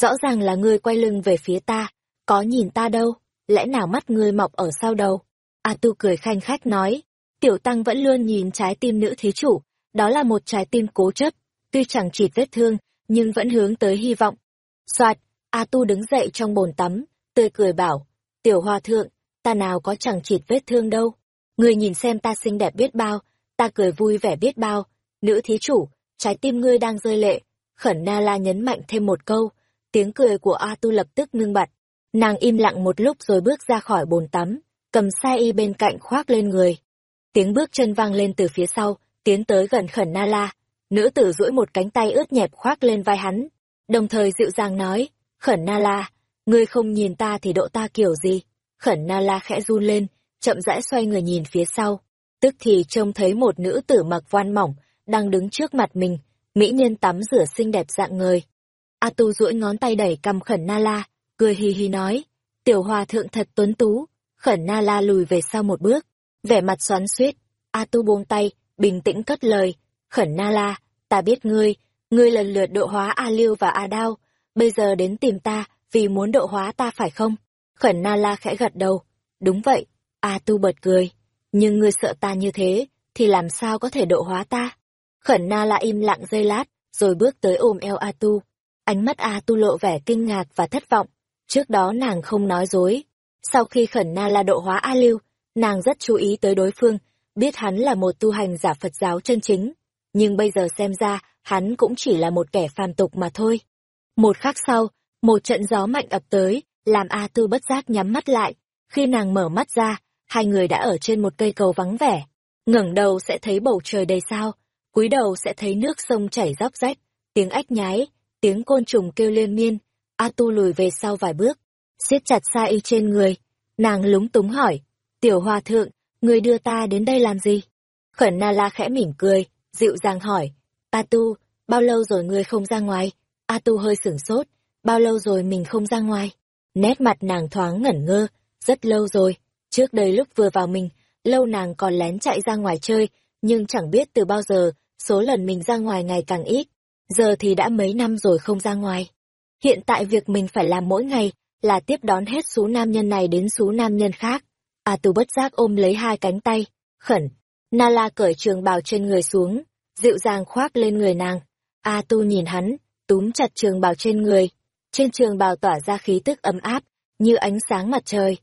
Speaker 1: Rõ ràng là ngươi quay lưng về phía ta, có nhìn ta đâu, lẽ nào mắt ngươi mọc ở sau đầu? A Tu cười khanh khách nói, tiểu tăng vẫn luôn nhìn trái tim nữ thí chủ, đó là một trái tim cố chấp, tuy chẳng chỉ vết thương, nhưng vẫn hướng tới hy vọng. Soạt, A Tu đứng dậy trong bồn tắm, tươi cười bảo, tiểu hòa thượng, ta nào có chẳng chịt vết thương đâu. Người nhìn xem ta xinh đẹp biết bao, ta cười vui vẻ biết bao. Nữ thí chủ, trái tim ngươi đang rơi lệ. Khẩn Na La nhấn mạnh thêm một câu, tiếng cười của A Tu lập tức ngưng bặt. Nàng im lặng một lúc rồi bước ra khỏi bồn tắm, cầm sai y bên cạnh khoác lên người. Tiếng bước chân vang lên từ phía sau, tiến tới gần khẩn Na La. Nữ tử duỗi một cánh tay ướt nhẹp khoác lên vai hắn, đồng thời dịu dàng nói, khẩn Na La, ngươi không nhìn ta thì độ ta kiểu gì? Khẩn Na La khẽ run lên, chậm rãi xoay người nhìn phía sau. Tức thì trông thấy một nữ tử mặc voan mỏng, đang đứng trước mặt mình, mỹ nhân tắm rửa xinh đẹp dạng người. A Tu duỗi ngón tay đẩy cầm Khẩn Na La, cười hì hì nói, tiểu hòa thượng thật tuấn tú. Khẩn Na La lùi về sau một bước, vẻ mặt xoắn suýt A Tu buông tay, bình tĩnh cất lời, Khẩn Na La, ta biết ngươi, ngươi lần lượt độ hóa A Liêu và A Đao, bây giờ đến tìm ta vì muốn độ hóa ta phải không? Khẩn Na La khẽ gật đầu. Đúng vậy, A Tu bật cười. Nhưng ngươi sợ ta như thế, thì làm sao có thể độ hóa ta? Khẩn Na La im lặng giây lát, rồi bước tới ôm eo A Tu. Ánh mắt A Tu lộ vẻ kinh ngạc và thất vọng. Trước đó nàng không nói dối. Sau khi khẩn Na La độ hóa A Lưu, nàng rất chú ý tới đối phương, biết hắn là một tu hành giả Phật giáo chân chính. Nhưng bây giờ xem ra, hắn cũng chỉ là một kẻ phàm tục mà thôi. Một khắc sau, một trận gió mạnh ập tới, làm A Tu bất giác nhắm mắt lại. Khi nàng mở mắt ra, hai người đã ở trên một cây cầu vắng vẻ. ngẩng đầu sẽ thấy bầu trời đầy sao, cúi đầu sẽ thấy nước sông chảy róc rách, tiếng ếch nhái, tiếng côn trùng kêu liên miên. A Tu lùi về sau vài bước, siết chặt sa y trên người. Nàng lúng túng hỏi, tiểu hòa thượng, người đưa ta đến đây làm gì? Khẩn Na La khẽ mỉm cười, dịu dàng hỏi, A Tu, bao lâu rồi ngươi không ra ngoài? A Tu hơi sửng sốt, bao lâu rồi mình không ra ngoài? Nét mặt nàng thoáng ngẩn ngơ, rất lâu rồi. Trước đây lúc vừa vào mình, lâu nàng còn lén chạy ra ngoài chơi, nhưng chẳng biết từ bao giờ, số lần mình ra ngoài ngày càng ít. Giờ thì đã mấy năm rồi không ra ngoài. Hiện tại việc mình phải làm mỗi ngày là tiếp đón hết số nam nhân này đến số nam nhân khác. A Tu bất giác ôm lấy hai cánh tay, khẩn. Nala cởi trường bào trên người xuống, dịu dàng khoác lên người nàng. A Tu nhìn hắn, túm chặt trường bào trên người. Trên trường bào tỏa ra khí tức ấm áp, như ánh sáng mặt trời.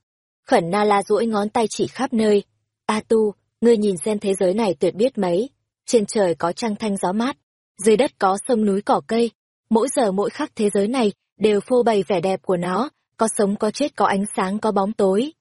Speaker 1: Khẩn Na La duỗi ngón tay chỉ khắp nơi. A Tu, ngươi nhìn xem thế giới này tuyệt biết mấy. Trên trời có trăng thanh gió mát, dưới đất có sông núi cỏ cây. Mỗi giờ mỗi khắc thế giới này đều phô bày vẻ đẹp của nó, có sống có chết có ánh sáng có bóng tối.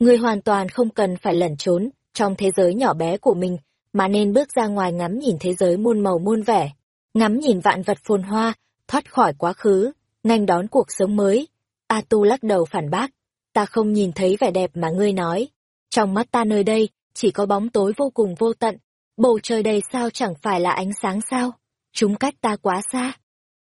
Speaker 1: Ngươi hoàn toàn không cần phải lẩn trốn trong thế giới nhỏ bé của mình, mà nên bước ra ngoài ngắm nhìn thế giới muôn màu muôn vẻ, ngắm nhìn vạn vật phồn hoa, thoát khỏi quá khứ, nhanh đón cuộc sống mới. A Tu lắc đầu phản bác, ta không nhìn thấy vẻ đẹp mà ngươi nói. Trong mắt ta nơi đây, chỉ có bóng tối vô cùng vô tận, bầu trời đầy sao chẳng phải là ánh sáng sao, chúng cách ta quá xa.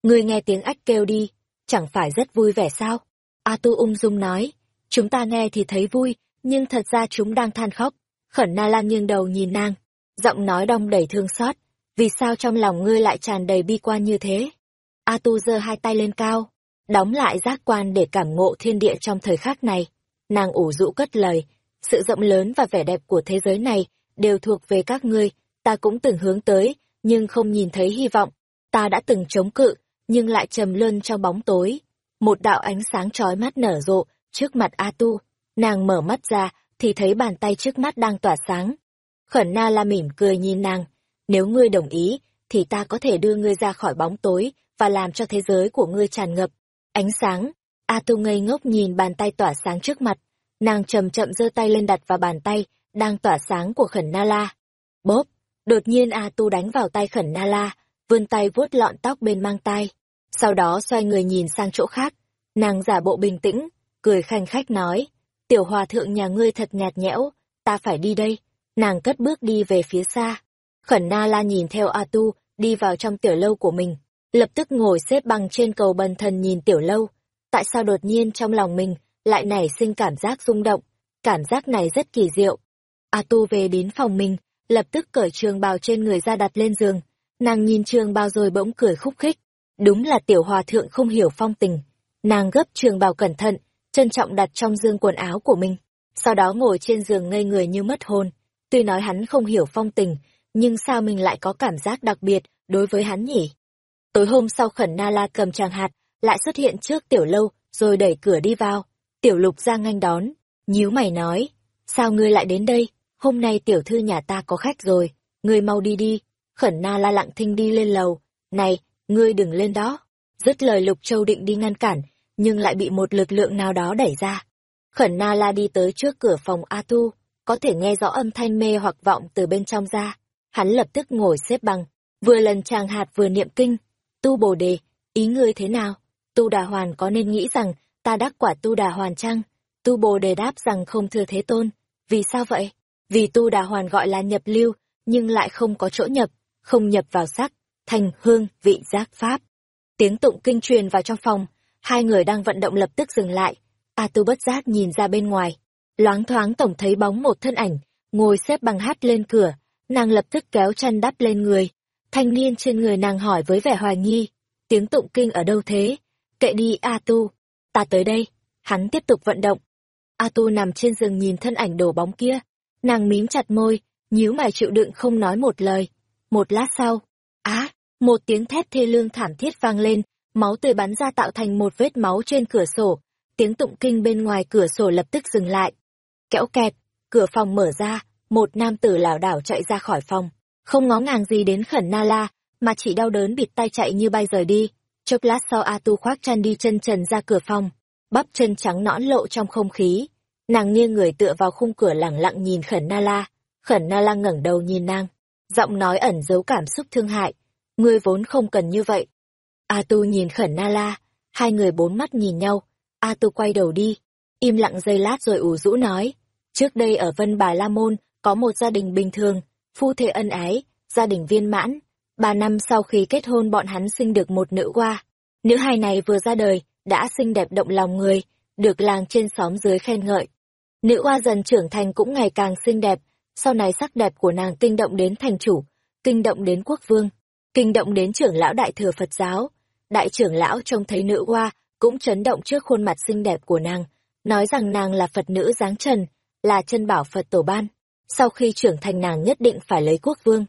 Speaker 1: Ngươi nghe tiếng ách kêu đi, chẳng phải rất vui vẻ sao? A Tu ung dung nói, chúng ta nghe thì thấy vui, nhưng thật ra chúng đang than khóc. Khẩn Na Lan nghiêng đầu nhìn nàng, giọng nói đong đầy thương xót, vì sao trong lòng ngươi lại tràn đầy bi quan như thế? A Tu giơ hai tay lên cao, đóng lại giác quan để cảm ngộ thiên địa trong thời khắc này. Nàng ủ rũ cất lời, sự rộng lớn và vẻ đẹp của thế giới này đều thuộc về các ngươi, ta cũng từng hướng tới, nhưng không nhìn thấy hy vọng. Ta đã từng chống cự, nhưng lại trầm luân trong bóng tối. Một đạo ánh sáng chói mắt nở rộ trước mặt A Tu, nàng mở mắt ra thì thấy bàn tay trước mắt đang tỏa sáng. Khẩn Na La mỉm cười nhìn nàng, nếu ngươi đồng ý, thì ta có thể đưa ngươi ra khỏi bóng tối và làm cho thế giới của ngươi tràn ngập. Ánh sáng, A Tu ngây ngốc nhìn bàn tay tỏa sáng trước mặt, nàng chậm chậm giơ tay lên đặt vào bàn tay, đang tỏa sáng của khẩn Na La. Bốp, đột nhiên A Tu đánh vào tay khẩn Na La, vươn tay vuốt lọn tóc bên mang tay. Sau đó xoay người nhìn sang chỗ khác, nàng giả bộ bình tĩnh, cười khanh khách nói, tiểu hòa thượng nhà ngươi thật nhạt nhẽo, ta phải đi đây. Nàng cất bước đi về phía xa. Khẩn Na La nhìn theo A Tu, đi vào trong tiểu lâu của mình, lập tức ngồi xếp bằng trên cầu bần thần nhìn tiểu lâu. Tại sao đột nhiên trong lòng mình lại nảy sinh cảm giác rung động? Cảm giác này rất kỳ diệu. A Tu về đến phòng mình, lập tức cởi trường bào trên người ra đặt lên giường. Nàng nhìn trường bào rồi bỗng cười khúc khích. Đúng là tiểu hòa thượng không hiểu phong tình. Nàng gấp trường bào cẩn thận, trân trọng đặt trong dương quần áo của mình. Sau đó ngồi trên giường ngây người như mất hồn. Tuy nói hắn không hiểu phong tình, nhưng sao mình lại có cảm giác đặc biệt đối với hắn nhỉ? Tối hôm sau khẩn na la cầm tràng hạt, lại xuất hiện trước tiểu lâu, rồi đẩy cửa đi vào. Tiểu lục ra nganh đón, nhíu mày nói, sao ngươi lại đến đây? Hôm nay tiểu thư nhà ta có khách rồi, ngươi mau đi đi. Khẩn na la lặng thinh đi lên lầu, này, ngươi đừng lên đó. Dứt lời lục châu định đi ngăn cản, nhưng lại bị một lực lượng nào đó đẩy ra. Khẩn na la đi tới trước cửa phòng A Tu, có thể nghe rõ âm thanh mê hoặc vọng từ bên trong ra. Hắn lập tức ngồi xếp bằng, vừa lần tràng hạt vừa niệm kinh. Tu bồ đề, ý ngươi thế nào? Tu đà hoàn có nên nghĩ rằng ta đắc quả tu đà hoàn chăng? Tu bồ đề đáp rằng không thưa thế tôn. Vì sao vậy? Vì tu đà hoàn gọi là nhập lưu, nhưng lại không có chỗ nhập, không nhập vào sắc, thành hương, vị giác pháp. Tiếng tụng kinh truyền vào trong phòng, hai người đang vận động lập tức dừng lại. A tu bất giác nhìn ra bên ngoài, loáng thoáng tổng thấy bóng một thân ảnh, ngồi xếp bằng hát lên cửa, nàng lập tức kéo chăn đắp lên người. Thanh niên trên người nàng hỏi với vẻ hoài nghi, tiếng tụng kinh ở đâu thế? Kệ đi A Tu, ta tới đây. Hắn tiếp tục vận động. A Tu nằm trên giường nhìn thân ảnh đổ bóng kia. Nàng mím chặt môi, nhíu mày chịu đựng không nói một lời. Một lát sau, á, một tiếng thét thê lương thảm thiết vang lên, máu tươi bắn ra tạo thành một vết máu trên cửa sổ. Tiếng tụng kinh bên ngoài cửa sổ lập tức dừng lại. Kẽo kẹt, cửa phòng mở ra, một nam tử lảo đảo chạy ra khỏi phòng, không ngó ngàng gì đến khẩn na la, mà chỉ đau đớn bịt tay chạy như bay rời đi. Chốc lát sau A Tu khoác chăn đi chân trần ra cửa phòng, bắp chân trắng nõn lộ trong không khí. Nàng nghiêng người tựa vào khung cửa lẳng lặng nhìn khẩn na la. Khẩn na la ngẩng đầu nhìn nàng, giọng nói ẩn giấu cảm xúc thương hại. Ngươi vốn không cần như vậy. A Tu nhìn khẩn na la, hai người bốn mắt nhìn nhau. A Tu quay đầu đi, im lặng giây lát rồi ủ rũ nói. Trước đây ở Vân Bà La Môn, có một gia đình bình thường, phu thê ân ái, gia đình viên mãn. Ba năm sau khi kết hôn bọn hắn sinh được một nữ hoa. Nữ hài này vừa ra đời, đã xinh đẹp động lòng người, được làng trên xóm dưới khen ngợi. Nữ hoa dần trưởng thành cũng ngày càng xinh đẹp, sau này sắc đẹp của nàng kinh động đến thành chủ, kinh động đến quốc vương, kinh động đến trưởng lão đại thừa Phật giáo. Đại trưởng lão trông thấy nữ hoa, cũng chấn động trước khuôn mặt xinh đẹp của nàng, nói rằng nàng là Phật nữ dáng trần, là chân bảo Phật tổ ban. Sau khi trưởng thành nàng nhất định phải lấy quốc vương.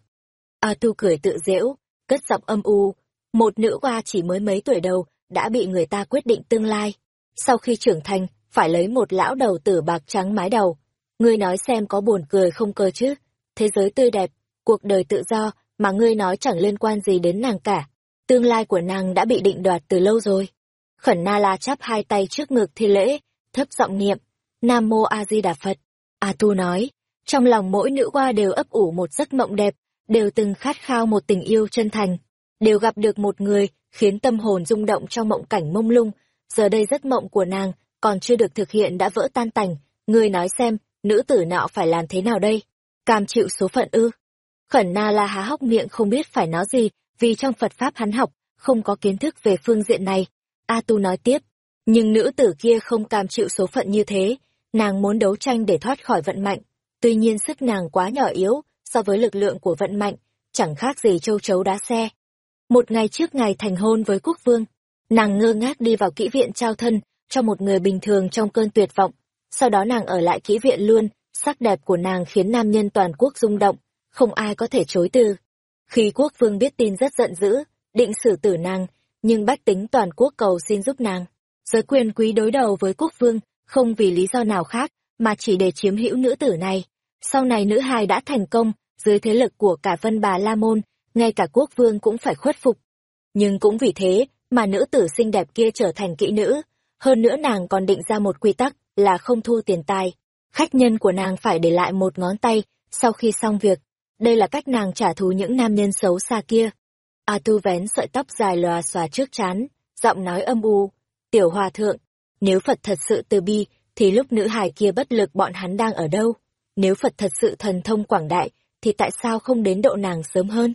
Speaker 1: A tu cười tự dễu, cất giọng âm u, một nữ hoa chỉ mới mấy tuổi đầu, đã bị người ta quyết định tương lai. Sau khi trưởng thành, phải lấy một lão đầu tử bạc trắng mái đầu. Ngươi nói xem có buồn cười không cơ chứ? Thế giới tươi đẹp, cuộc đời tự do, mà ngươi nói chẳng liên quan gì đến nàng cả. Tương lai của nàng đã bị định đoạt từ lâu rồi. Khẩn Na La chắp hai tay trước ngực thi lễ, thấp giọng niệm, Nam Mô A Di Đà Phật. A Tu nói, trong lòng mỗi nữ hoa đều ấp ủ một giấc mộng đẹp, đều từng khát khao một tình yêu chân thành, đều gặp được một người khiến tâm hồn rung động trong mộng cảnh mông lung, giờ đây giấc mộng của nàng còn chưa được thực hiện đã vỡ tan tành, người nói xem, nữ tử nọ phải làm thế nào đây? Cam chịu số phận ư? Khẩn Na La há hốc miệng không biết phải nói gì, vì trong Phật Pháp hắn học, không có kiến thức về phương diện này. A Tu nói tiếp, nhưng nữ tử kia không cam chịu số phận như thế, nàng muốn đấu tranh để thoát khỏi vận mạnh. Tuy nhiên sức nàng quá nhỏ yếu, so với lực lượng của vận mạnh, chẳng khác gì châu chấu đá xe. Một ngày trước ngày thành hôn với quốc vương, nàng ngơ ngác đi vào kỹ viện trao thân cho một người bình thường trong cơn tuyệt vọng. Sau đó nàng ở lại kỹ viện luôn, sắc đẹp của nàng khiến nam nhân toàn quốc rung động, không ai có thể chối từ. Khi quốc vương biết tin rất giận dữ, định xử tử nàng, nhưng bách tính toàn quốc cầu xin giúp nàng. Giới quyền quý đối đầu với quốc vương, không vì lý do nào khác, mà chỉ để chiếm hữu nữ tử này. Sau này nữ hài đã thành công, dưới thế lực của cả vân bà La Môn, ngay cả quốc vương cũng phải khuất phục. Nhưng cũng vì thế, mà nữ tử xinh đẹp kia trở thành kỹ nữ. Hơn nữa nàng còn định ra một quy tắc là không thu tiền tài. Khách nhân của nàng phải để lại một ngón tay sau khi xong việc. Đây là cách nàng trả thù những nam nhân xấu xa kia. A tu vén sợi tóc dài lòa xòa trước chán, giọng nói âm u. Tiểu hòa thượng, nếu Phật thật sự từ bi, thì lúc nữ hài kia bất lực bọn hắn đang ở đâu? Nếu Phật thật sự thần thông quảng đại, thì tại sao không đến độ nàng sớm hơn?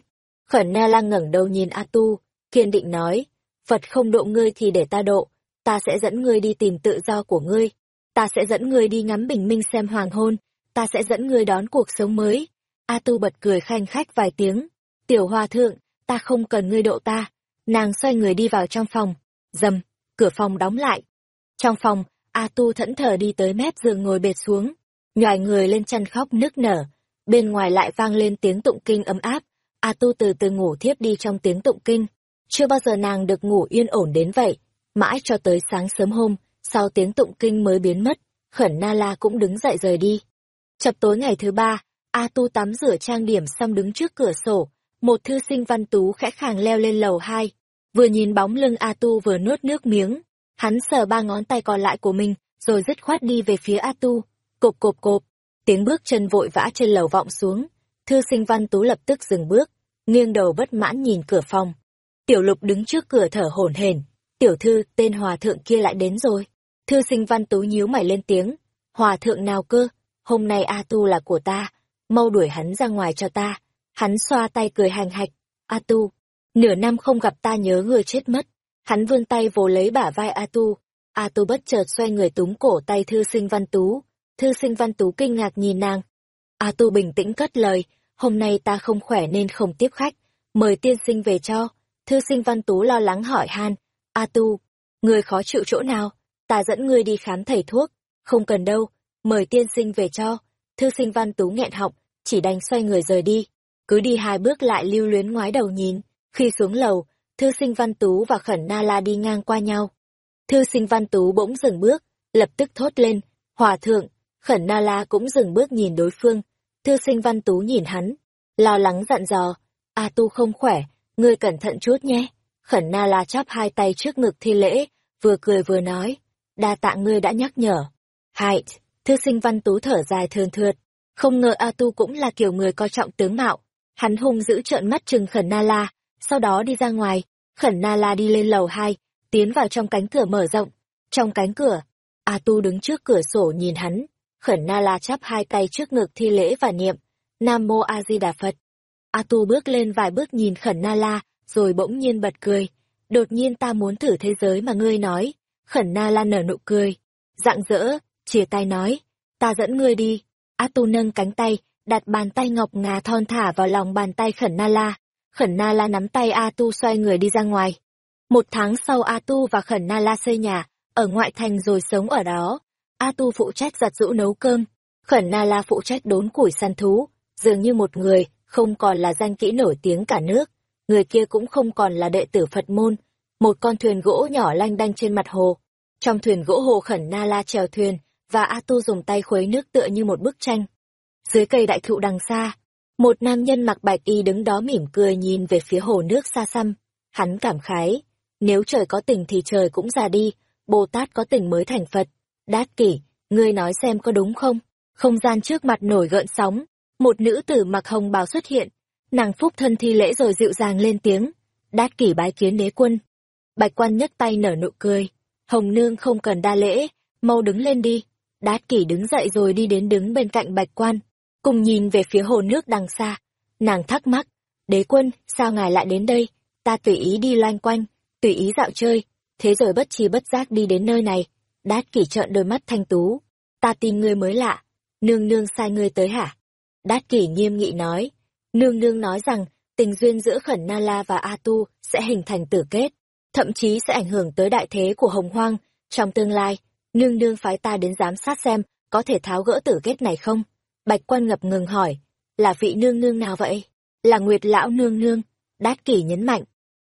Speaker 1: Khẩn Na Lang ngẩng đầu nhìn A Tu, kiên định nói, Phật không độ ngươi thì để ta độ, ta sẽ dẫn ngươi đi tìm tự do của ngươi, ta sẽ dẫn ngươi đi ngắm bình minh xem hoàng hôn, ta sẽ dẫn ngươi đón cuộc sống mới. A Tu bật cười khanh khách vài tiếng, tiểu hòa thượng, ta không cần ngươi độ ta. Nàng xoay người đi vào trong phòng, dầm, cửa phòng đóng lại. Trong phòng, A Tu thẫn thờ đi tới mép giường ngồi bệt xuống, nhòi người lên chăn khóc nức nở. Bên ngoài lại vang lên tiếng tụng kinh ấm áp, A Tu từ từ ngủ thiếp đi trong tiếng tụng kinh. Chưa bao giờ nàng được ngủ yên ổn đến vậy, mãi cho tới sáng sớm hôm, sau tiếng tụng kinh mới biến mất, khẩn na la cũng đứng dậy rời đi. Chập tối ngày thứ ba, A Tu tắm rửa trang điểm xong đứng trước cửa sổ, một thư sinh văn tú khẽ khàng leo lên lầu hai, vừa nhìn bóng lưng A Tu vừa nuốt nước miếng. Hắn sờ ba ngón tay còn lại của mình, rồi dứt khoát đi về phía A Tu. Cộp cộp cộp, tiếng bước chân vội vã trên lầu vọng xuống. Thư sinh văn tú lập tức dừng bước, nghiêng đầu bất mãn nhìn cửa phòng. Tiểu lục đứng trước cửa thở hổn hển. Tiểu thư, tên hòa thượng kia lại đến rồi. Thư sinh văn tú nhíu mày lên tiếng. Hòa thượng nào cơ? Hôm nay A Tu là của ta. Mau đuổi hắn ra ngoài cho ta. Hắn xoa tay cười hành hạch. A Tu, nửa năm không gặp ta nhớ người chết mất. Hắn vươn tay vồ lấy bả vai A Tu. A Tu bất chợt xoay người túm cổ tay thư sinh văn tú. Thư sinh văn tú kinh ngạc nhìn nàng. A Tu bình tĩnh cất lời. Hôm nay ta không khỏe nên không tiếp khách mời tiên sinh về cho. Thư sinh Văn Tú lo lắng hỏi han, A Tu, người khó chịu chỗ nào? Ta dẫn ngươi đi khám thầy thuốc. Không cần đâu, mời tiên sinh về cho. Thư sinh Văn Tú nghẹn họng, chỉ đành xoay người rời đi. Cứ đi hai bước lại lưu luyến ngoái đầu nhìn. Khi xuống lầu, thư sinh Văn Tú và Khẩn Na La đi ngang qua nhau. Thư sinh Văn Tú bỗng dừng bước, lập tức thốt lên, Hòa thượng, Khẩn Na La cũng dừng bước nhìn đối phương. Thư sinh Văn Tú nhìn hắn, lo lắng dặn dò, A Tu không khỏe, ngươi cẩn thận chút nhé. Khẩn Na La chắp hai tay trước ngực thi lễ, vừa cười vừa nói, đa tạ ngươi đã nhắc nhở. Hại, thư sinh Văn Tú thở dài thường thượt, không ngờ A Tu cũng là kiểu người coi trọng tướng mạo. Hắn hung giữ trợn mắt chừng Khẩn Na La, sau đó đi ra ngoài, Khẩn Na La đi lên lầu hai, tiến vào trong cánh cửa mở rộng. Trong cánh cửa, A Tu đứng trước cửa sổ nhìn hắn, Khẩn Na La chắp hai tay trước ngực thi lễ và niệm, Nam Mô A Di Đà Phật. A Tu bước lên vài bước nhìn Khẩn Na La, rồi bỗng nhiên bật cười. Đột nhiên ta muốn thử thế giới mà ngươi nói. Khẩn Na La nở nụ cười, rạng rỡ, chia tay nói, ta dẫn ngươi đi. A Tu nâng cánh tay, đặt bàn tay ngọc ngà thon thả vào lòng bàn tay Khẩn Na La. Khẩn Na La nắm tay A Tu xoay người đi ra ngoài. Một tháng sau A Tu và Khẩn Na La xây nhà, ở ngoại thành rồi sống ở đó. A Tu phụ trách giặt rũ nấu cơm, Khẩn Na La phụ trách đốn củi săn thú, dường như một người, không còn là danh kỹ nổi tiếng cả nước, người kia cũng không còn là đệ tử Phật môn, một con thuyền gỗ nhỏ lanh đanh trên mặt hồ. Trong thuyền gỗ hồ Khẩn Na La chèo thuyền, và A Tu dùng tay khuấy nước tựa như một bức tranh. Dưới cây đại thụ đằng xa, một nam nhân mặc bạch y đứng đó mỉm cười nhìn về phía hồ nước xa xăm. Hắn cảm khái, nếu trời có tình thì trời cũng già đi, Bồ Tát có tình mới thành Phật. Đát kỷ, ngươi nói xem có đúng không? Không gian trước mặt nổi gợn sóng, một nữ tử mặc hồng bào xuất hiện. Nàng phúc thân thi lễ rồi dịu dàng lên tiếng. Đát kỷ bái kiến đế quân. Bạch quan nhấc tay nở nụ cười. Hồng nương không cần đa lễ, mau đứng lên đi. Đát kỷ đứng dậy rồi đi đến đứng bên cạnh bạch quan, cùng nhìn về phía hồ nước đằng xa. Nàng thắc mắc, đế quân, sao ngài lại đến đây? Ta tùy ý đi loanh quanh, tùy ý dạo chơi, thế rồi bất chi bất giác đi đến nơi này. Đát kỷ trợn đôi mắt thanh tú. Ta tìm ngươi mới lạ. Nương nương sai ngươi tới hả? Đát kỷ nghiêm nghị nói. Nương nương nói rằng, tình duyên giữa khẩn Na La và A Tu sẽ hình thành tử kết, thậm chí sẽ ảnh hưởng tới đại thế của Hồng Hoang. Trong tương lai, nương nương phái ta đến giám sát xem có thể tháo gỡ tử kết này không? Bạch quan ngập ngừng hỏi, là vị nương nương nào vậy? Là Nguyệt Lão nương nương. Đát kỷ nhấn mạnh.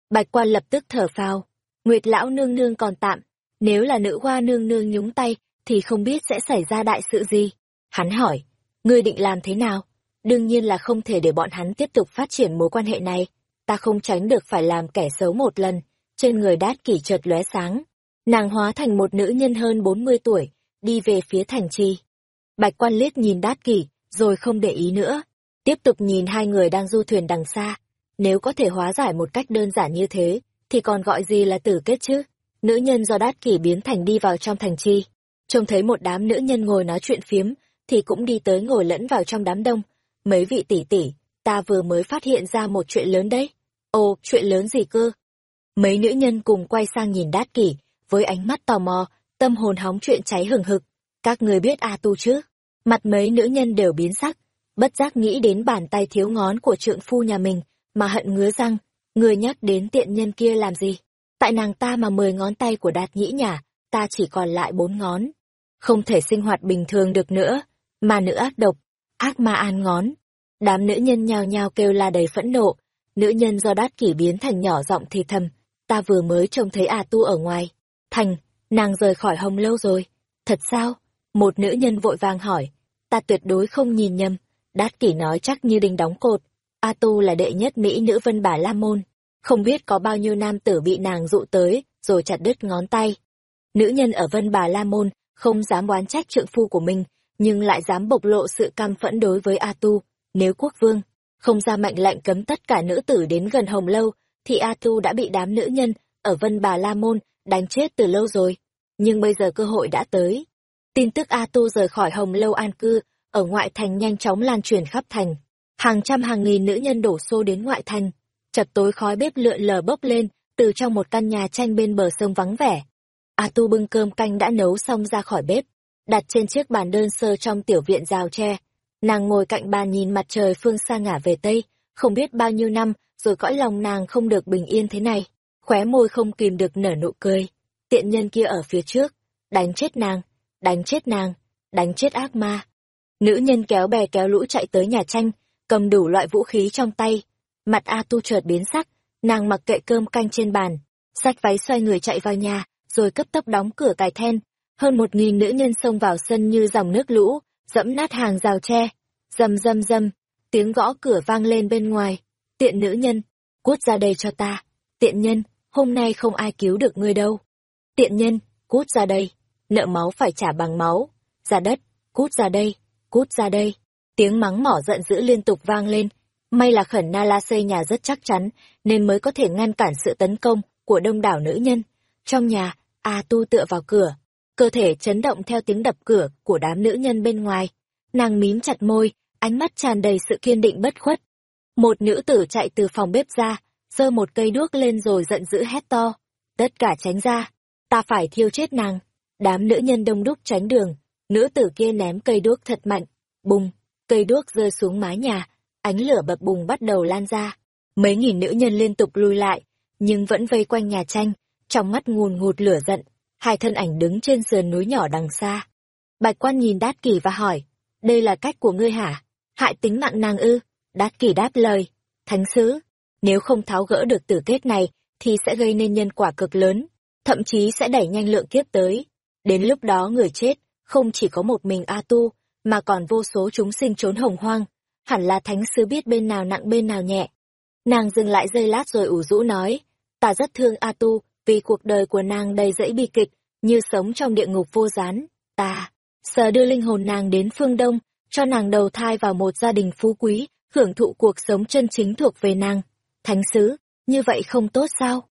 Speaker 1: Bạch quan lập tức thở phào. Nguyệt lão nương nương còn tạm, nếu là nữ hoa nương nương nhúng tay, thì không biết sẽ xảy ra đại sự gì. Hắn hỏi, ngươi định làm thế nào? Đương nhiên là không thể để bọn hắn tiếp tục phát triển mối quan hệ này. Ta không tránh được phải làm kẻ xấu một lần. Trên người đát kỷ chợt lóe sáng. Nàng hóa thành một nữ nhân hơn 40 tuổi, đi về phía thành trì. Bạch quan liếc nhìn đát kỷ, rồi không để ý nữa. Tiếp tục nhìn hai người đang du thuyền đằng xa. Nếu có thể hóa giải một cách đơn giản như thế, thì còn gọi gì là tử kết chứ? Nữ nhân do đát kỷ biến thành đi vào trong thành trì, Trông thấy một đám nữ nhân ngồi nói chuyện phiếm, thì cũng đi tới ngồi lẫn vào trong đám đông. Mấy vị tỷ tỷ, ta vừa mới phát hiện ra một chuyện lớn đấy. Ồ, chuyện lớn gì cơ? Mấy nữ nhân cùng quay sang nhìn đát kỷ, với ánh mắt tò mò, tâm hồn hóng chuyện cháy hừng hực. Các người biết A Tu chứ? Mặt mấy nữ nhân đều biến sắc, bất giác nghĩ đến bàn tay thiếu ngón của trượng phu nhà mình, mà hận ngứa răng, Người nhắc đến tiện nhân kia làm gì? Tại nàng ta mà mười ngón tay của đạt nhĩ nhả, ta chỉ còn lại bốn ngón. Không thể sinh hoạt bình thường được nữa, mà nữ ác độc, ác ma an ngón. Đám nữ nhân nhào nhào kêu la đầy phẫn nộ, nữ nhân do đát kỷ biến thành nhỏ giọng thì thầm, ta vừa mới trông thấy à tu ở ngoài. Thành, nàng rời khỏi hồng lâu rồi. Thật sao? Một nữ nhân vội vàng hỏi, ta tuyệt đối không nhìn nhầm. Đát kỷ nói chắc như đinh đóng cột, A Tu là đệ nhất mỹ nữ vân bà La Môn, không biết có bao nhiêu nam tử bị nàng dụ tới, rồi chặt đứt ngón tay. Nữ nhân ở vân bà La Môn không dám oán trách trượng phu của mình, nhưng lại dám bộc lộ sự cam phẫn đối với A Tu. Nếu quốc vương không ra mệnh lệnh cấm tất cả nữ tử đến gần Hồng Lâu, thì A Tu đã bị đám nữ nhân ở vân bà La Môn đánh chết từ lâu rồi. Nhưng bây giờ cơ hội đã tới. Tin tức A Tu rời khỏi Hồng Lâu an cư, ở ngoại thành nhanh chóng lan truyền khắp thành hàng trăm hàng nghìn nữ nhân đổ xô đến ngoại thành chật tối khói bếp lượn lờ bốc lên từ trong một căn nhà tranh bên bờ sông vắng vẻ a tu bưng cơm canh đã nấu xong ra khỏi bếp đặt trên chiếc bàn đơn sơ trong tiểu viện rào tre nàng ngồi cạnh bàn nhìn mặt trời phương xa ngả về tây không biết bao nhiêu năm rồi cõi lòng nàng không được bình yên thế này. Khóe môi không kìm được nở nụ cười. Tiện nhân kia ở phía trước, đánh chết nàng, đánh chết nàng, đánh chết ác ma. Nữ nhân kéo bè kéo lũ chạy tới nhà tranh, cầm đủ loại vũ khí trong tay. Mặt A Tu chợt biến sắc, nàng mặc kệ cơm canh trên bàn, sách váy xoay người chạy vào nhà, rồi cấp tốc đóng cửa cài then. Hơn một nghìn nữ nhân xông vào sân như dòng nước lũ, dẫm nát hàng rào tre. Dầm dầm dầm, tiếng gõ cửa vang lên bên ngoài. Tiện nữ nhân, cút ra đây cho ta. Tiện nhân, hôm nay không ai cứu được ngươi đâu. Tiện nhân, cút ra đây. Nợ máu phải trả bằng máu. Ra đất, cút ra đây, cút ra đây. Tiếng mắng mỏ giận dữ liên tục vang lên. May là khẩn na la xây nhà rất chắc chắn, nên mới có thể ngăn cản sự tấn công của đông đảo nữ nhân. Trong nhà, A Tu tựa vào cửa, cơ thể chấn động theo tiếng đập cửa của đám nữ nhân bên ngoài. Nàng mím chặt môi, ánh mắt tràn đầy sự kiên định bất khuất. Một nữ tử chạy từ phòng bếp ra, giơ một cây đuốc lên rồi giận dữ hét to. Tất cả tránh ra, ta phải thiêu chết nàng. Đám nữ nhân đông đúc tránh đường, nữ tử kia ném cây đuốc thật mạnh. Bùng, cây đuốc rơi xuống mái nhà, ánh lửa bập bùng bắt đầu lan ra. Mấy nghìn nữ nhân liên tục lùi lại, nhưng vẫn vây quanh nhà tranh, trong mắt ngùn ngụt lửa giận. Hai thân ảnh đứng trên sườn núi nhỏ đằng xa. Bạch quan nhìn đát kỷ và hỏi, đây là cách của ngươi hả? Hại tính mạng nàng ư? Đát kỷ đáp lời, thánh sứ, nếu không tháo gỡ được tử kết này, thì sẽ gây nên nhân quả cực lớn, thậm chí sẽ đẩy nhanh lượng kiếp tới. Đến lúc đó người chết, không chỉ có một mình A Tu, mà còn vô số chúng sinh trốn hồng hoang. Hẳn là thánh sứ biết bên nào nặng bên nào nhẹ. Nàng dừng lại giây lát rồi ủ rũ nói, ta rất thương A Tu, vì cuộc đời của nàng đầy dẫy bi kịch, như sống trong địa ngục vô gián. Ta, sờ đưa linh hồn nàng đến phương Đông, cho nàng đầu thai vào một gia đình phú quý, hưởng thụ cuộc sống chân chính thuộc về nàng. Thánh sứ, như vậy không tốt sao?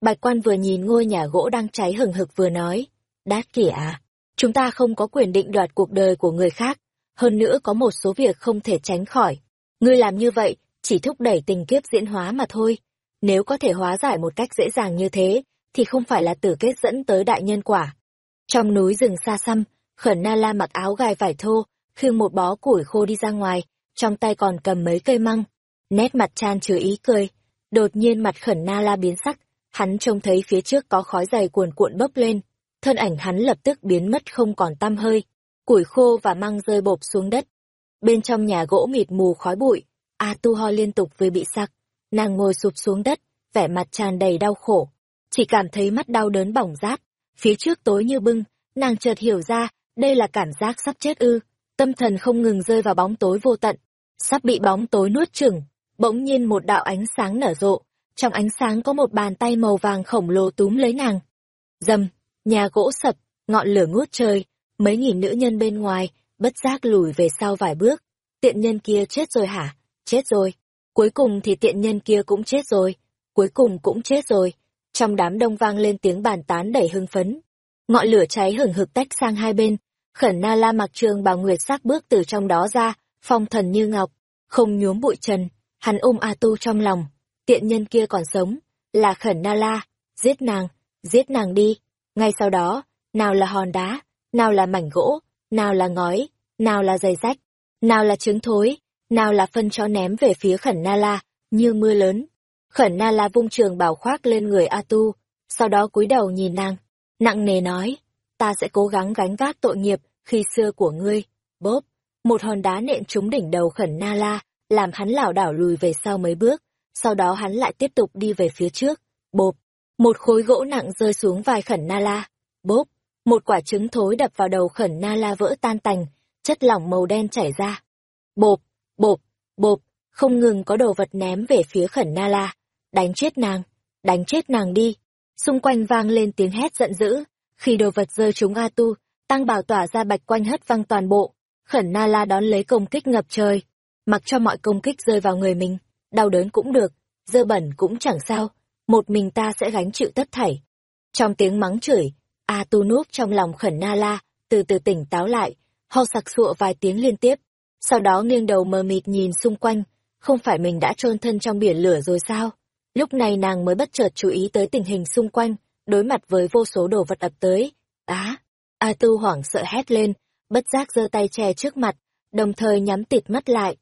Speaker 1: Bạch quan vừa nhìn ngôi nhà gỗ đang cháy hừng hực vừa nói, đát kỷ à, chúng ta không có quyền định đoạt cuộc đời của người khác, hơn nữa có một số việc không thể tránh khỏi. Ngươi làm như vậy, chỉ thúc đẩy tình kiếp diễn hóa mà thôi. Nếu có thể hóa giải một cách dễ dàng như thế, thì không phải là tử kết dẫn tới đại nhân quả. Trong núi rừng xa xăm, khẩn na la mặc áo gai vải thô, khiêng một bó củi khô đi ra ngoài, trong tay còn cầm mấy cây măng. Nét mặt chan chứa ý cười. Đột nhiên mặt khẩn na la biến sắc, hắn trông thấy phía trước có khói dày cuồn cuộn bốc lên. Thân ảnh hắn lập tức biến mất không còn tăm hơi. Củi khô và măng rơi bộp xuống đất. Bên trong nhà gỗ mịt mù khói bụi, A tu ho liên tục vì bị sặc. Nàng ngồi sụp xuống đất, vẻ mặt tràn đầy đau khổ. Chỉ cảm thấy mắt đau đớn bỏng rát. Phía trước tối như bưng, nàng chợt hiểu ra, đây là cảm giác sắp chết ư tâm thần không ngừng rơi vào bóng tối vô tận, sắp bị bóng tối nuốt chửng. Bỗng nhiên một đạo ánh sáng nở rộ, trong ánh sáng có một bàn tay màu vàng khổng lồ túm lấy nàng. Dầm, nhà gỗ sập, ngọn lửa ngút trời, mấy nghìn nữ nhân bên ngoài, bất giác lùi về sau vài bước. Tiện nhân kia chết rồi hả? Chết rồi. Cuối cùng thì tiện nhân kia cũng chết rồi. Cuối cùng cũng chết rồi. Trong đám đông vang lên tiếng bàn tán đầy hưng phấn. Ngọn lửa cháy hừng hực tách sang hai bên, Khẩn Na La mặc trường bào nguyệt sắc bước từ trong đó ra, phong thần như ngọc, không nhuốm bụi trần, hắn ôm A Tu trong lòng, tiện nhân kia còn sống, là Khẩn Na La, giết nàng, giết nàng đi. Ngay sau đó, nào là hòn đá, nào là mảnh gỗ, nào là ngói, nào là giày rách, nào là trứng thối, nào là phân chó ném về phía Khẩn Na La, như mưa lớn. Khẩn Na La vung trường bảo khoác lên người A Tu, sau đó cúi đầu nhìn nàng, nặng nề nói, ta sẽ cố gắng gánh vác tội nghiệp khi xưa của ngươi. Bốp, một hòn đá nện trúng đỉnh đầu khẩn na la, làm hắn lảo đảo lùi về sau mấy bước, sau đó hắn lại tiếp tục đi về phía trước. Bộp, một khối gỗ nặng rơi xuống vai khẩn na la. Bốp, một quả trứng thối đập vào đầu khẩn na la vỡ tan tành, chất lỏng màu đen chảy ra. Bộp, bộp, bộp, không ngừng có đồ vật ném về phía khẩn na la. Đánh chết nàng, đánh chết nàng đi. Xung quanh vang lên tiếng hét giận dữ. Khi đồ vật rơi trúng A Tu, tăng bảo tỏa ra bạch quanh hất văng toàn bộ. Khẩn Na La đón lấy công kích ngập trời. Mặc cho mọi công kích rơi vào người mình, đau đớn cũng được, dơ bẩn cũng chẳng sao, một mình ta sẽ gánh chịu tất thảy. Trong tiếng mắng chửi, A Tu núp trong lòng khẩn Na La, từ từ tỉnh táo lại, ho sặc sụa vài tiếng liên tiếp. Sau đó nghiêng đầu mờ mịt nhìn xung quanh, không phải mình đã trôn thân trong biển lửa rồi sao? Lúc này nàng mới bất chợt chú ý tới tình hình xung quanh, đối mặt với vô số đồ vật ập tới. Á! A Tu hoảng sợ hét lên, bất giác giơ tay che trước mặt, đồng thời nhắm tịt mắt lại.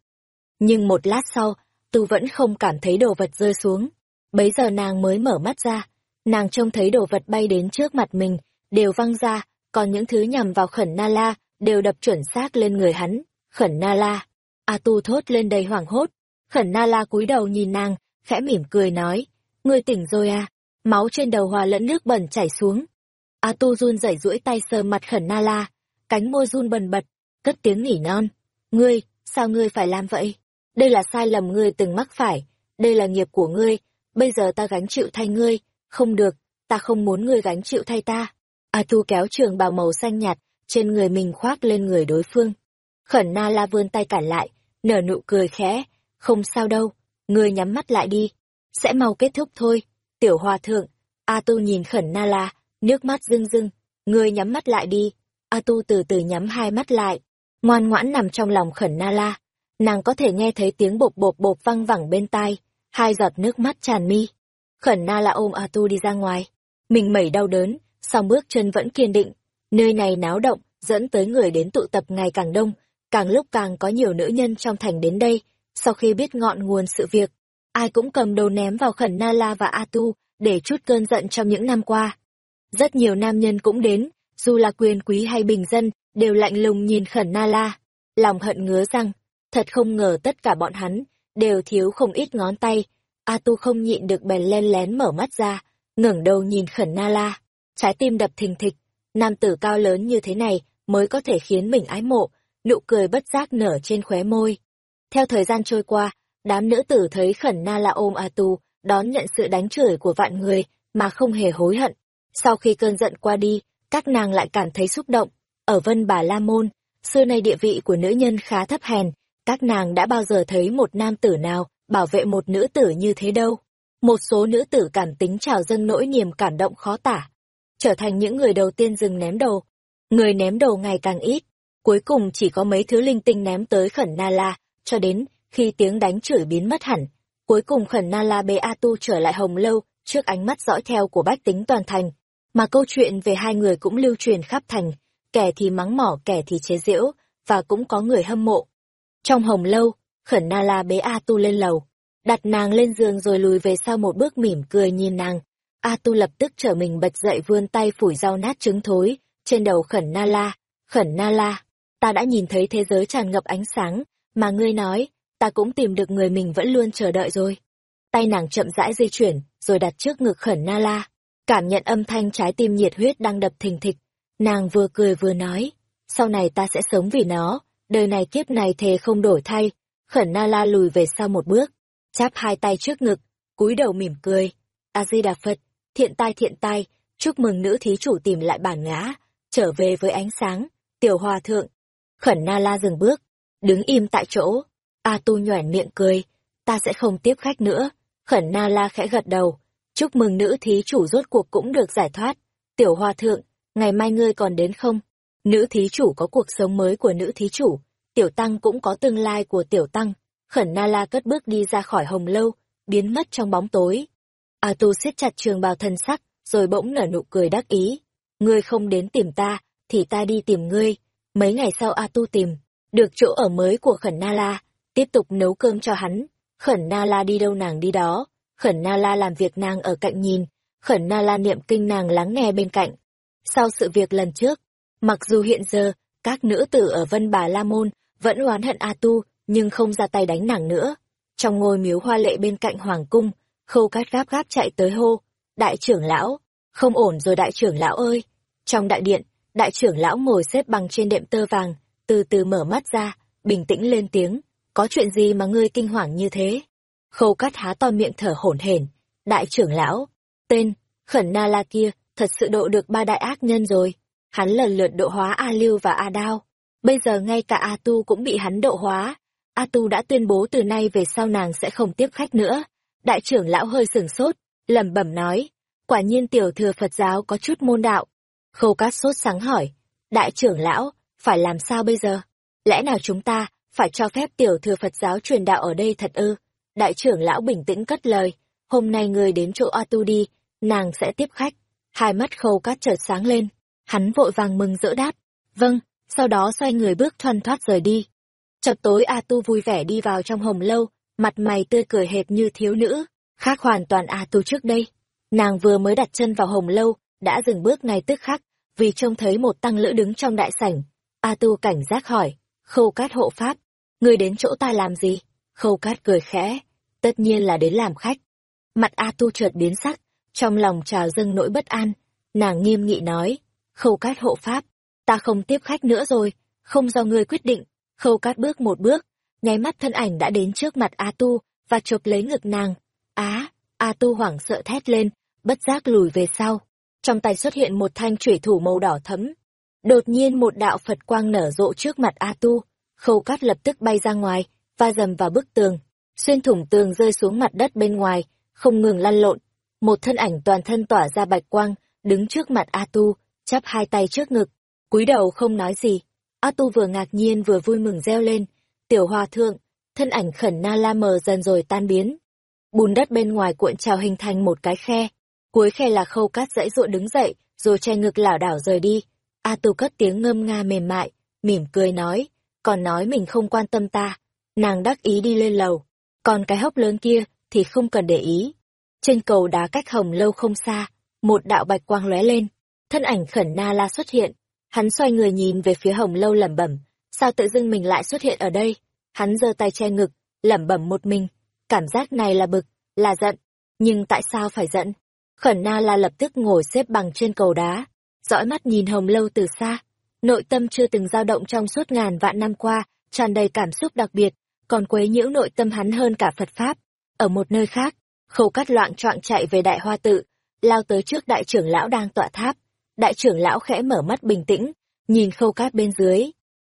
Speaker 1: Nhưng một lát sau, Tu vẫn không cảm thấy đồ vật rơi xuống. Bấy giờ nàng mới mở mắt ra, nàng trông thấy đồ vật bay đến trước mặt mình, đều văng ra, còn những thứ nhằm vào khẩn na la, đều đập chuẩn xác lên người hắn. Khẩn na la. A tu thốt lên đầy hoảng hốt. Khẩn na la cúi đầu nhìn nàng, khẽ mỉm cười nói. Ngươi tỉnh rồi à? Máu trên đầu hòa lẫn nước bẩn chảy xuống. A tu run rẩy duỗi tay sờ mặt khẩn na la. Cánh môi run bần bật, cất tiếng nỉ non. Ngươi, sao ngươi phải làm vậy? Đây là sai lầm ngươi từng mắc phải. Đây là nghiệp của ngươi. Bây giờ ta gánh chịu thay ngươi. Không được, ta không muốn ngươi gánh chịu thay ta. A tu kéo trường bào màu xanh nhạt, trên người mình khoác lên người đối phương. Khẩn na la vươn tay cản lại, nở nụ cười khẽ, không sao đâu, ngươi nhắm mắt lại đi, sẽ mau kết thúc thôi. Tiểu hòa thượng, A tu nhìn khẩn na la, nước mắt rưng rưng, ngươi nhắm mắt lại đi. A tu từ từ nhắm hai mắt lại, ngoan ngoãn nằm trong lòng khẩn na la. Nàng có thể nghe thấy tiếng bột bột bột văng vẳng bên tai, hai giọt nước mắt tràn mi. Khẩn na la ôm A tu đi ra ngoài, mình mẩy đau đớn, song bước chân vẫn kiên định. Nơi này náo động, dẫn tới người đến tụ tập ngày càng đông, càng lúc càng có nhiều nữ nhân trong thành đến đây. Sau khi biết ngọn nguồn sự việc, ai cũng cầm đầu ném vào khẩn Na La và A Tu để chút cơn giận trong những năm qua. Rất nhiều nam nhân cũng đến, dù là quyền quý hay bình dân, đều lạnh lùng nhìn khẩn Na La. Lòng hận ngứa răng, thật không ngờ tất cả bọn hắn, đều thiếu không ít ngón tay. A Tu không nhịn được bèn len lén mở mắt ra, ngẩng đầu nhìn khẩn Na La. Trái tim đập thình thịch, nam tử cao lớn như thế này mới có thể khiến mình ái mộ, nụ cười bất giác nở trên khóe môi. Theo thời gian trôi qua, đám nữ tử thấy khẩn na la ôm a tu, đón nhận sự đánh chửi của vạn người, mà không hề hối hận. Sau khi cơn giận qua đi, các nàng lại cảm thấy xúc động. Ở Vân Bà La Môn, xưa nay địa vị của nữ nhân khá thấp hèn, các nàng đã bao giờ thấy một nam tử nào bảo vệ một nữ tử như thế đâu. Một số nữ tử cảm tính trào dâng nỗi niềm cảm động khó tả, trở thành những người đầu tiên dừng ném đầu. Người ném đầu ngày càng ít, cuối cùng chỉ có mấy thứ linh tinh ném tới khẩn na la, cho đến khi tiếng đánh chửi biến mất hẳn. Cuối cùng khẩn na la bê A Tu trở lại hồng lâu, trước ánh mắt dõi theo của bách tính toàn thành. Mà câu chuyện về hai người cũng lưu truyền khắp thành, kẻ thì mắng mỏ kẻ thì chế giễu, và cũng có người hâm mộ. Trong hồng lâu, khẩn na la bế A Tu lên lầu, đặt nàng lên giường rồi lùi về sau một bước mỉm cười nhìn nàng. A Tu lập tức trở mình bật dậy vươn tay phủi rau nát trứng thối, trên đầu khẩn na la, khẩn na la, ta đã nhìn thấy thế giới tràn ngập ánh sáng, mà ngươi nói, ta cũng tìm được người mình vẫn luôn chờ đợi rồi. Tay nàng chậm rãi di chuyển, rồi đặt trước ngực khẩn na la, cảm nhận âm thanh trái tim nhiệt huyết đang đập thình thịch. Nàng vừa cười vừa nói, sau này ta sẽ sống vì nó, đời này kiếp này thề không đổi thay. Khẩn na la lùi về sau một bước, chắp hai tay trước ngực, cúi đầu mỉm cười. A-di-đà Phật, thiện tai thiện tai, chúc mừng nữ thí chủ tìm lại bản ngã, trở về với ánh sáng, tiểu hòa thượng. Khẩn na la dừng bước, đứng im tại chỗ. A tu nhoẻn miệng cười, ta sẽ không tiếp khách nữa. Khẩn na la khẽ gật đầu, chúc mừng nữ thí chủ rốt cuộc cũng được giải thoát. Tiểu hòa thượng, ngày mai ngươi còn đến không? Nữ thí chủ có cuộc sống mới của nữ thí chủ, tiểu tăng cũng có tương lai của tiểu tăng. Khẩn na la cất bước đi ra khỏi hồng lâu, biến mất trong bóng tối. A tu siết chặt trường bào thân sắc, rồi bỗng nở nụ cười đắc ý. Ngươi không đến tìm ta, thì ta đi tìm ngươi. Mấy ngày sau A Tu tìm, được chỗ ở mới của Khẩn Na La, tiếp tục nấu cơm cho hắn. Khẩn Na La đi đâu nàng đi đó, Khẩn Na La làm việc nàng ở cạnh nhìn, Khẩn Na La niệm kinh nàng lắng nghe bên cạnh. Sau sự việc lần trước, mặc dù hiện giờ, các nữ tử ở Vân Bà La Môn vẫn oán hận A Tu, nhưng không ra tay đánh nàng nữa. Trong ngôi miếu hoa lệ bên cạnh Hoàng Cung, khâu cát gáp gáp chạy tới hô, đại trưởng lão, không ổn rồi đại trưởng lão ơi. Trong đại điện, đại trưởng lão ngồi xếp bằng trên đệm tơ vàng, từ từ mở mắt ra, bình tĩnh lên tiếng, có chuyện gì mà ngươi kinh hoàng như thế? Khâu cát há to miệng thở hổn hển, đại trưởng lão, tên, khẩn na la kia, thật sự độ được ba đại ác nhân rồi. Hắn lần lượt độ hóa A Lưu và A Đao. Bây giờ ngay cả A Tu cũng bị hắn độ hóa. A Tu đã tuyên bố từ nay về sau nàng sẽ không tiếp khách nữa. Đại trưởng lão hơi sửng sốt, lẩm bẩm nói, quả nhiên tiểu thừa Phật giáo có chút môn đạo. Khâu cát sốt sáng hỏi, đại trưởng lão, phải làm sao bây giờ? Lẽ nào chúng ta phải cho phép tiểu thừa Phật giáo truyền đạo ở đây thật ư? Đại trưởng lão bình tĩnh cất lời, hôm nay người đến chỗ A Tu đi, nàng sẽ tiếp khách. Hai mắt khâu cát chợt sáng lên, hắn vội vàng mừng rỡ đáp, vâng, sau đó xoay người bước thoăn thoát rời đi. Chập tối A Tu vui vẻ đi vào trong hồng lâu, mặt mày tươi cười hệt như thiếu nữ, khác hoàn toàn A Tu trước đây. Nàng vừa mới đặt chân vào hồng lâu, đã dừng bước ngay tức khắc, vì trông thấy một tăng lữ đứng trong đại sảnh. A Tu cảnh giác hỏi, khâu cát hộ pháp, người đến chỗ ta làm gì? Khâu cát cười khẽ, tất nhiên là đến làm khách. Mặt A Tu chợt biến sắc, trong lòng trào dâng nỗi bất an, nàng nghiêm nghị nói, khâu cát hộ pháp, ta không tiếp khách nữa rồi, không do ngươi quyết định, khâu cát bước một bước, nháy mắt thân ảnh đã đến trước mặt A Tu, và chộp lấy ngực nàng. Á, A Tu hoảng sợ thét lên, bất giác lùi về sau. Trong tay xuất hiện một thanh thủy thủ màu đỏ thấm. Đột nhiên một đạo Phật quang nở rộ trước mặt A Tu, khâu cát lập tức bay ra ngoài, va dầm vào bức tường, xuyên thủng tường rơi xuống mặt đất bên ngoài, không ngừng lăn lộn. Một thân ảnh toàn thân tỏa ra bạch quang, đứng trước mặt A Tu, chắp hai tay trước ngực, cúi đầu không nói gì. A Tu vừa ngạc nhiên vừa vui mừng reo lên, tiểu hòa thượng, thân ảnh khẩn na la mờ dần rồi tan biến. Bùn đất bên ngoài cuộn trào hình thành một cái khe, cuối khe là khâu cát dãy dụa đứng dậy, rồi che ngực lảo đảo rời đi. A Tu cất tiếng ngâm nga mềm mại, mỉm cười nói, còn nói mình không quan tâm ta. Nàng đắc ý đi lên lầu, còn cái hốc lớn kia thì không cần để ý. Trên cầu đá cách hồng lâu không xa, một đạo bạch quang lóe lên, thân ảnh khẩn na la xuất hiện. Hắn xoay người nhìn về phía hồng lâu lẩm bẩm, sao tự dưng mình lại xuất hiện ở đây? Hắn giơ tay che ngực, lẩm bẩm một mình, cảm giác này là bực, là giận, nhưng tại sao phải giận? Khẩn na la lập tức ngồi xếp bằng trên cầu đá, dõi mắt nhìn hồng lâu từ xa. Nội tâm chưa từng dao động trong suốt ngàn vạn năm qua, tràn đầy cảm xúc đặc biệt, còn quấy nhiễu nội tâm hắn hơn cả Phật Pháp. Ở một nơi khác, khâu cắt loạn choạng chạy về đại hoa tự, lao tới trước đại trưởng lão đang tọa tháp. Đại trưởng lão khẽ mở mắt bình tĩnh, nhìn khâu cát bên dưới.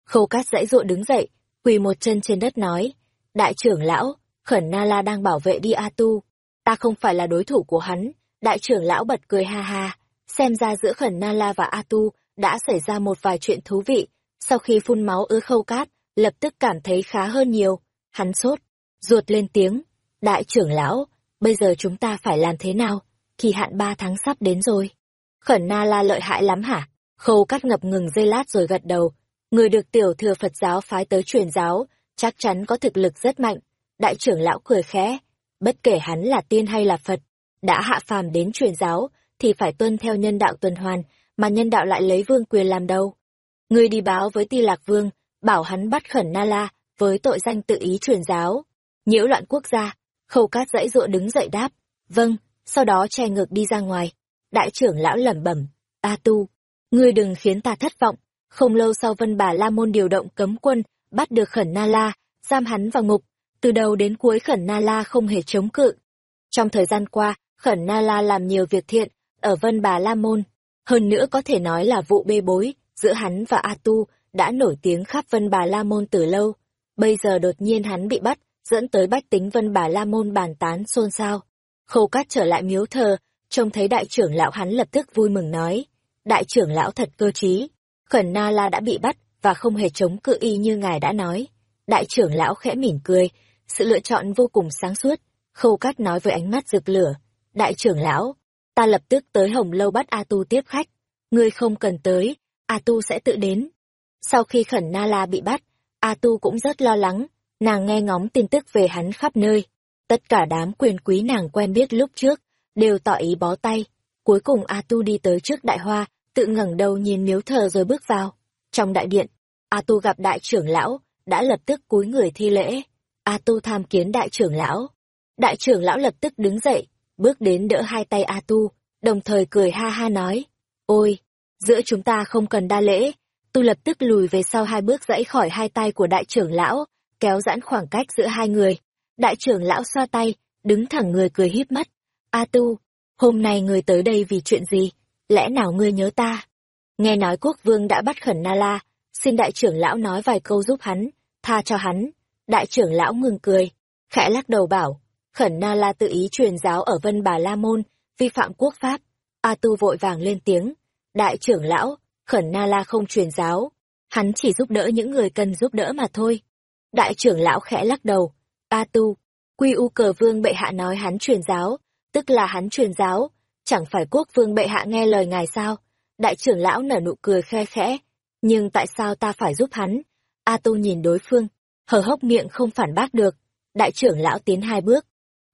Speaker 1: Khâu cát dãy dụa đứng dậy, quỳ một chân trên đất nói, đại trưởng lão, khẩn na la đang bảo vệ đi A Tu. Ta không phải là đối thủ của hắn, đại trưởng lão bật cười ha ha, xem ra giữa khẩn na la và A Tu đã xảy ra một vài chuyện thú vị. Sau khi phun máu ứa khâu cát, lập tức cảm thấy khá hơn nhiều. Hắn sốt, ruột lên tiếng, đại trưởng lão, bây giờ chúng ta phải làm thế nào? Kỳ hạn ba tháng sắp đến rồi. Khẩn na la lợi hại lắm hả? Khâu cắt ngập ngừng giây lát rồi gật đầu. Người được tiểu thừa Phật giáo phái tới truyền giáo, chắc chắn có thực lực rất mạnh. Đại trưởng lão cười khẽ. Bất kể hắn là tiên hay là Phật, đã hạ phàm đến truyền giáo, thì phải tuân theo nhân đạo tuần hoàn, mà nhân đạo lại lấy vương quyền làm đâu. Người đi báo với ti lạc vương, bảo hắn bắt khẩn na la, với tội danh tự ý truyền giáo. Nhiễu loạn quốc gia, khâu cát dãy dụa đứng dậy đáp. Vâng, sau đó che ngược đi ra ngoài. Đại trưởng lão lẩm bẩm, A tu, ngươi đừng khiến ta thất vọng. Không lâu sau Vân Bà La Môn điều động cấm quân, bắt được Khẩn Na La, giam hắn vào ngục. Từ đầu đến cuối Khẩn Na La không hề chống cự. Trong thời gian qua, Khẩn Na La làm nhiều việc thiện ở Vân Bà La Môn. Hơn nữa có thể nói là vụ bê bối giữa hắn và A Tu đã nổi tiếng khắp Vân Bà La Môn từ lâu. Bây giờ đột nhiên hắn bị bắt, dẫn tới bách tính Vân Bà La Môn bàn tán xôn xao. Khâu cát trở lại miếu thờ, trông thấy đại trưởng lão hắn lập tức vui mừng nói. Đại trưởng lão thật cơ trí, khẩn na la đã bị bắt và không hề chống cự y như ngài đã nói. Đại trưởng lão khẽ mỉm cười, sự lựa chọn vô cùng sáng suốt. Khâu cát nói với ánh mắt rực lửa. Đại trưởng lão, ta lập tức tới hồng lâu bắt A Tu tiếp khách. Ngươi không cần tới, A Tu sẽ tự đến. Sau khi khẩn na la bị bắt, A Tu cũng rất lo lắng, nàng nghe ngóng tin tức về hắn khắp nơi. Tất cả đám quyền quý nàng quen biết lúc trước, đều tỏ ý bó tay. Cuối cùng A Tu đi tới trước đại hoa, tự ngẩng đầu nhìn miếu thờ rồi bước vào. Trong đại điện, A Tu gặp đại trưởng lão, đã lập tức cúi người thi lễ. A Tu tham kiến đại trưởng lão. Đại trưởng lão lập tức đứng dậy, bước đến đỡ hai tay A Tu, đồng thời cười ha ha nói. Ôi, giữa chúng ta không cần đa lễ. Tu lập tức lùi về sau hai bước dãy khỏi hai tay của đại trưởng lão, kéo giãn khoảng cách giữa hai người. Đại trưởng lão xoa tay, đứng thẳng người cười híp mắt. A tu, hôm nay người tới đây vì chuyện gì? Lẽ nào ngươi nhớ ta? Nghe nói quốc vương đã bắt khẩn Na La, xin đại trưởng lão nói vài câu giúp hắn, tha cho hắn. Đại trưởng lão ngừng cười, khẽ lắc đầu bảo, khẩn Na La tự ý truyền giáo ở Vân Bà La Môn, vi phạm quốc pháp. A tu vội vàng lên tiếng, đại trưởng lão, khẩn Na La không truyền giáo, hắn chỉ giúp đỡ những người cần giúp đỡ mà thôi. Đại trưởng lão khẽ lắc đầu, A tu, quy u cờ vương bệ hạ nói hắn truyền giáo, tức là hắn truyền giáo, chẳng phải quốc vương bệ hạ nghe lời ngài sao? Đại trưởng lão nở nụ cười khe khẽ, nhưng tại sao ta phải giúp hắn? A tu nhìn đối phương, hờ hốc miệng không phản bác được. đại trưởng lão tiến hai bước.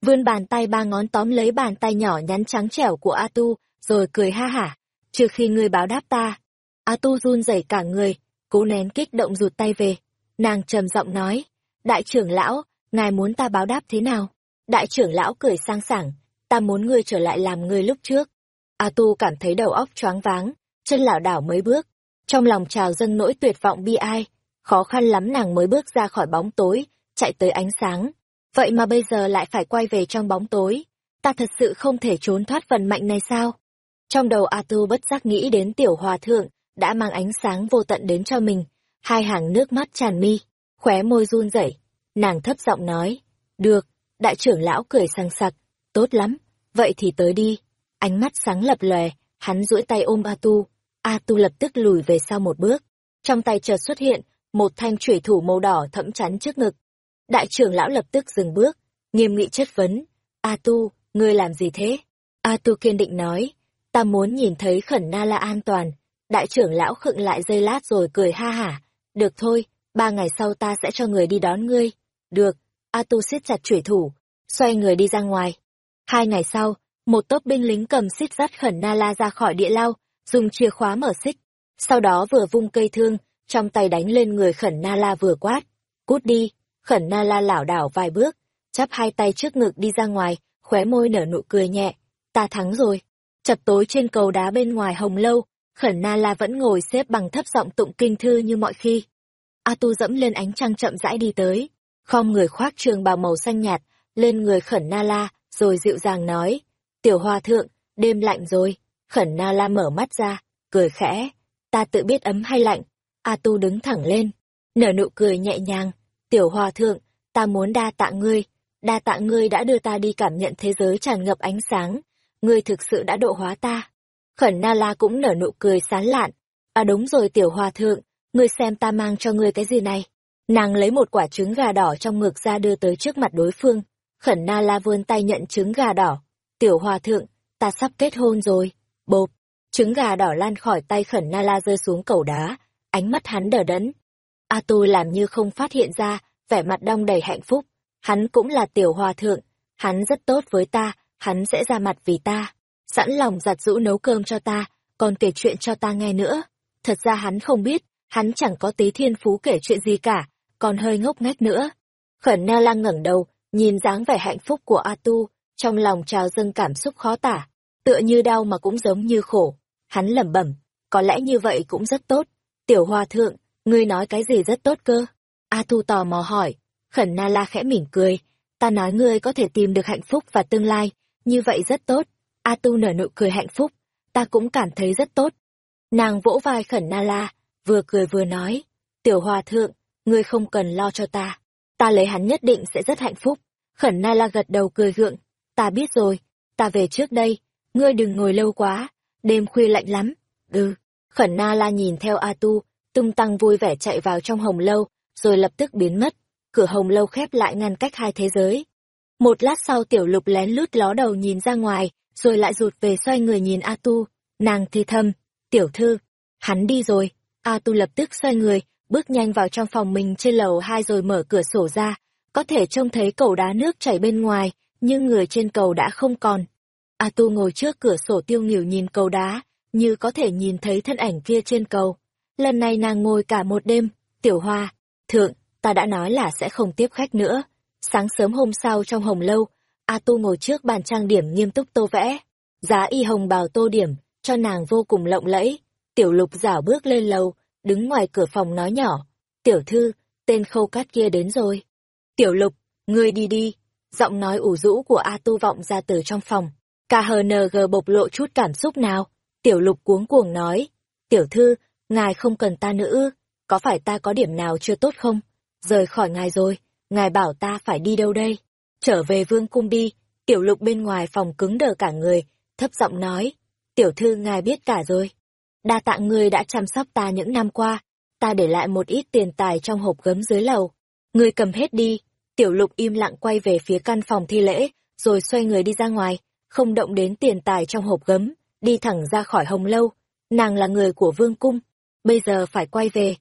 Speaker 1: Vươn bàn tay ba ngón tóm lấy bàn tay nhỏ nhắn trắng trẻo của A Tu, rồi cười ha hả. Trừ khi ngươi báo đáp ta. A Tu run rẩy cả người, cố nén kích động rụt tay về. Nàng trầm giọng nói, đại trưởng lão, ngài muốn ta báo đáp thế nào? Đại trưởng lão cười sang sảng, ta muốn ngươi trở lại làm ngươi lúc trước. A Tu cảm thấy đầu óc choáng váng, chân lảo đảo mấy bước, trong lòng trào dâng nỗi tuyệt vọng bi ai, khó khăn lắm nàng mới bước ra khỏi bóng tối, chạy tới ánh sáng. Vậy mà bây giờ lại phải quay về trong bóng tối, ta thật sự không thể trốn thoát vận mạnh này sao? Trong đầu A Tu bất giác nghĩ đến tiểu hòa thượng, đã mang ánh sáng vô tận đến cho mình, hai hàng nước mắt tràn mi, khóe môi run rẩy, nàng thấp giọng nói, được, đại trưởng lão cười sang sặc, tốt lắm, vậy thì tới đi. Ánh mắt sáng lập lòe, hắn duỗi tay ôm A Tu, A Tu lập tức lùi về sau một bước, trong tay chợt xuất hiện một thanh chủy thủ màu đỏ thẫm chắn trước ngực. Đại trưởng lão lập tức dừng bước, nghiêm nghị chất vấn, A Tu, ngươi làm gì thế? A Tu kiên định nói, ta muốn nhìn thấy khẩn na la an toàn. Đại trưởng lão khựng lại giây lát rồi cười ha hả, được thôi, ba ngày sau ta sẽ cho người đi đón ngươi. Được, A Tu siết chặt chủy thủ, xoay người đi ra ngoài. Hai ngày sau, một tốp binh lính cầm xích dắt khẩn na la ra khỏi địa lao, dùng chìa khóa mở xích. Sau đó vừa vung cây thương, trong tay đánh lên người khẩn na la vừa quát. Cút đi, khẩn na la lảo đảo vài bước, chắp hai tay trước ngực đi ra ngoài, khóe môi nở nụ cười nhẹ. Ta thắng rồi. Chập tối trên cầu đá bên ngoài hồng lâu, khẩn na la vẫn ngồi xếp bằng thấp giọng tụng kinh thư như mọi khi. A tu dẫm lên ánh trăng chậm rãi đi tới, khom người khoác trường bào màu xanh nhạt, lên người khẩn na la, rồi dịu dàng nói, tiểu hòa thượng, đêm lạnh rồi, khẩn na la mở mắt ra, cười khẽ, ta tự biết ấm hay lạnh, A tu đứng thẳng lên, nở nụ cười nhẹ nhàng, tiểu hòa thượng, ta muốn đa tạ ngươi, đa tạ ngươi đã đưa ta đi cảm nhận thế giới tràn ngập ánh sáng, ngươi thực sự đã độ hóa ta. Khẩn na la cũng nở nụ cười sán lạn, à đúng rồi tiểu hòa thượng, ngươi xem ta mang cho ngươi cái gì này. Nàng lấy một quả trứng gà đỏ trong ngực ra đưa tới trước mặt đối phương, khẩn na la vươn tay nhận trứng gà đỏ. Tiểu hòa thượng, ta sắp kết hôn rồi. Bộp, trứng gà đỏ lan khỏi tay khẩn na la rơi xuống cầu đá, ánh mắt hắn đờ đẫn. A tu làm như không phát hiện ra, vẻ mặt đong đầy hạnh phúc. Hắn cũng là tiểu hòa thượng, hắn rất tốt với ta, hắn sẽ ra mặt vì ta, sẵn lòng giặt rũ nấu cơm cho ta, còn kể chuyện cho ta nghe nữa. Thật ra hắn không biết, hắn chẳng có tí thiên phú kể chuyện gì cả, còn hơi ngốc nghếch nữa. Khẩn na lang ngẩng đầu, nhìn dáng vẻ hạnh phúc của A Tu, trong lòng trào dâng cảm xúc khó tả, tựa như đau mà cũng giống như khổ. Hắn lẩm bẩm, có lẽ như vậy cũng rất tốt. Tiểu Hoa Thượng, ngươi nói cái gì rất tốt cơ? A Tu tò mò hỏi, khẩn na la khẽ mỉm cười, ta nói ngươi có thể tìm được hạnh phúc và tương lai, như vậy rất tốt. A Tu nở nụ cười hạnh phúc, ta cũng cảm thấy rất tốt. Nàng vỗ vai khẩn na la, vừa cười vừa nói, tiểu hòa thượng, ngươi không cần lo cho ta, ta lấy hắn nhất định sẽ rất hạnh phúc. Khẩn na la gật đầu cười gượng, ta biết rồi, ta về trước đây, ngươi đừng ngồi lâu quá, đêm khuya lạnh lắm. Ừ, khẩn na la nhìn theo A Tu, tung tăng vui vẻ chạy vào trong hồng lâu, rồi lập tức biến mất, cửa hồng lâu khép lại ngăn cách hai thế giới. Một lát sau tiểu lục lén lút ló đầu nhìn ra ngoài, rồi lại rụt về xoay người nhìn A Tu, nàng thi thầm, tiểu thư, hắn đi rồi, A Tu lập tức xoay người, bước nhanh vào trong phòng mình trên lầu hai rồi mở cửa sổ ra, có thể trông thấy cầu đá nước chảy bên ngoài, nhưng người trên cầu đã không còn. A Tu ngồi trước cửa sổ tiêu nghỉu nhìn cầu đá, như có thể nhìn thấy thân ảnh kia trên cầu. Lần này nàng ngồi cả một đêm, tiểu hoa, thượng, ta đã nói là sẽ không tiếp khách nữa. Sáng sớm hôm sau trong hồng lâu, A Tu ngồi trước bàn trang điểm nghiêm túc tô vẽ. Giá y hồng bào tô điểm, cho nàng vô cùng lộng lẫy. Tiểu lục rảo bước lên lầu, đứng ngoài cửa phòng nói nhỏ. Tiểu thư, tên khâu cát kia đến rồi. Tiểu lục, ngươi đi đi. Giọng nói ủ rũ của A Tu vọng ra từ trong phòng. KHNG bộc lộ chút cảm xúc nào. Tiểu lục cuống cuồng nói. Tiểu thư, ngài không cần ta nữa Có phải ta có điểm nào chưa tốt không? Rời khỏi ngài rồi, ngài bảo ta phải đi đâu đây? Trở về vương cung đi. Tiểu lục bên ngoài phòng cứng đờ cả người, thấp giọng nói. Tiểu thư ngài biết cả rồi. Đa tạ ngươi đã chăm sóc ta những năm qua. Ta để lại một ít tiền tài trong hộp gấm dưới lầu. Ngươi cầm hết đi. Tiểu lục im lặng quay về phía căn phòng thi lễ, rồi xoay người đi ra ngoài, không động đến tiền tài trong hộp gấm, đi thẳng ra khỏi hồng lâu. Nàng là người của vương cung, bây giờ phải quay về.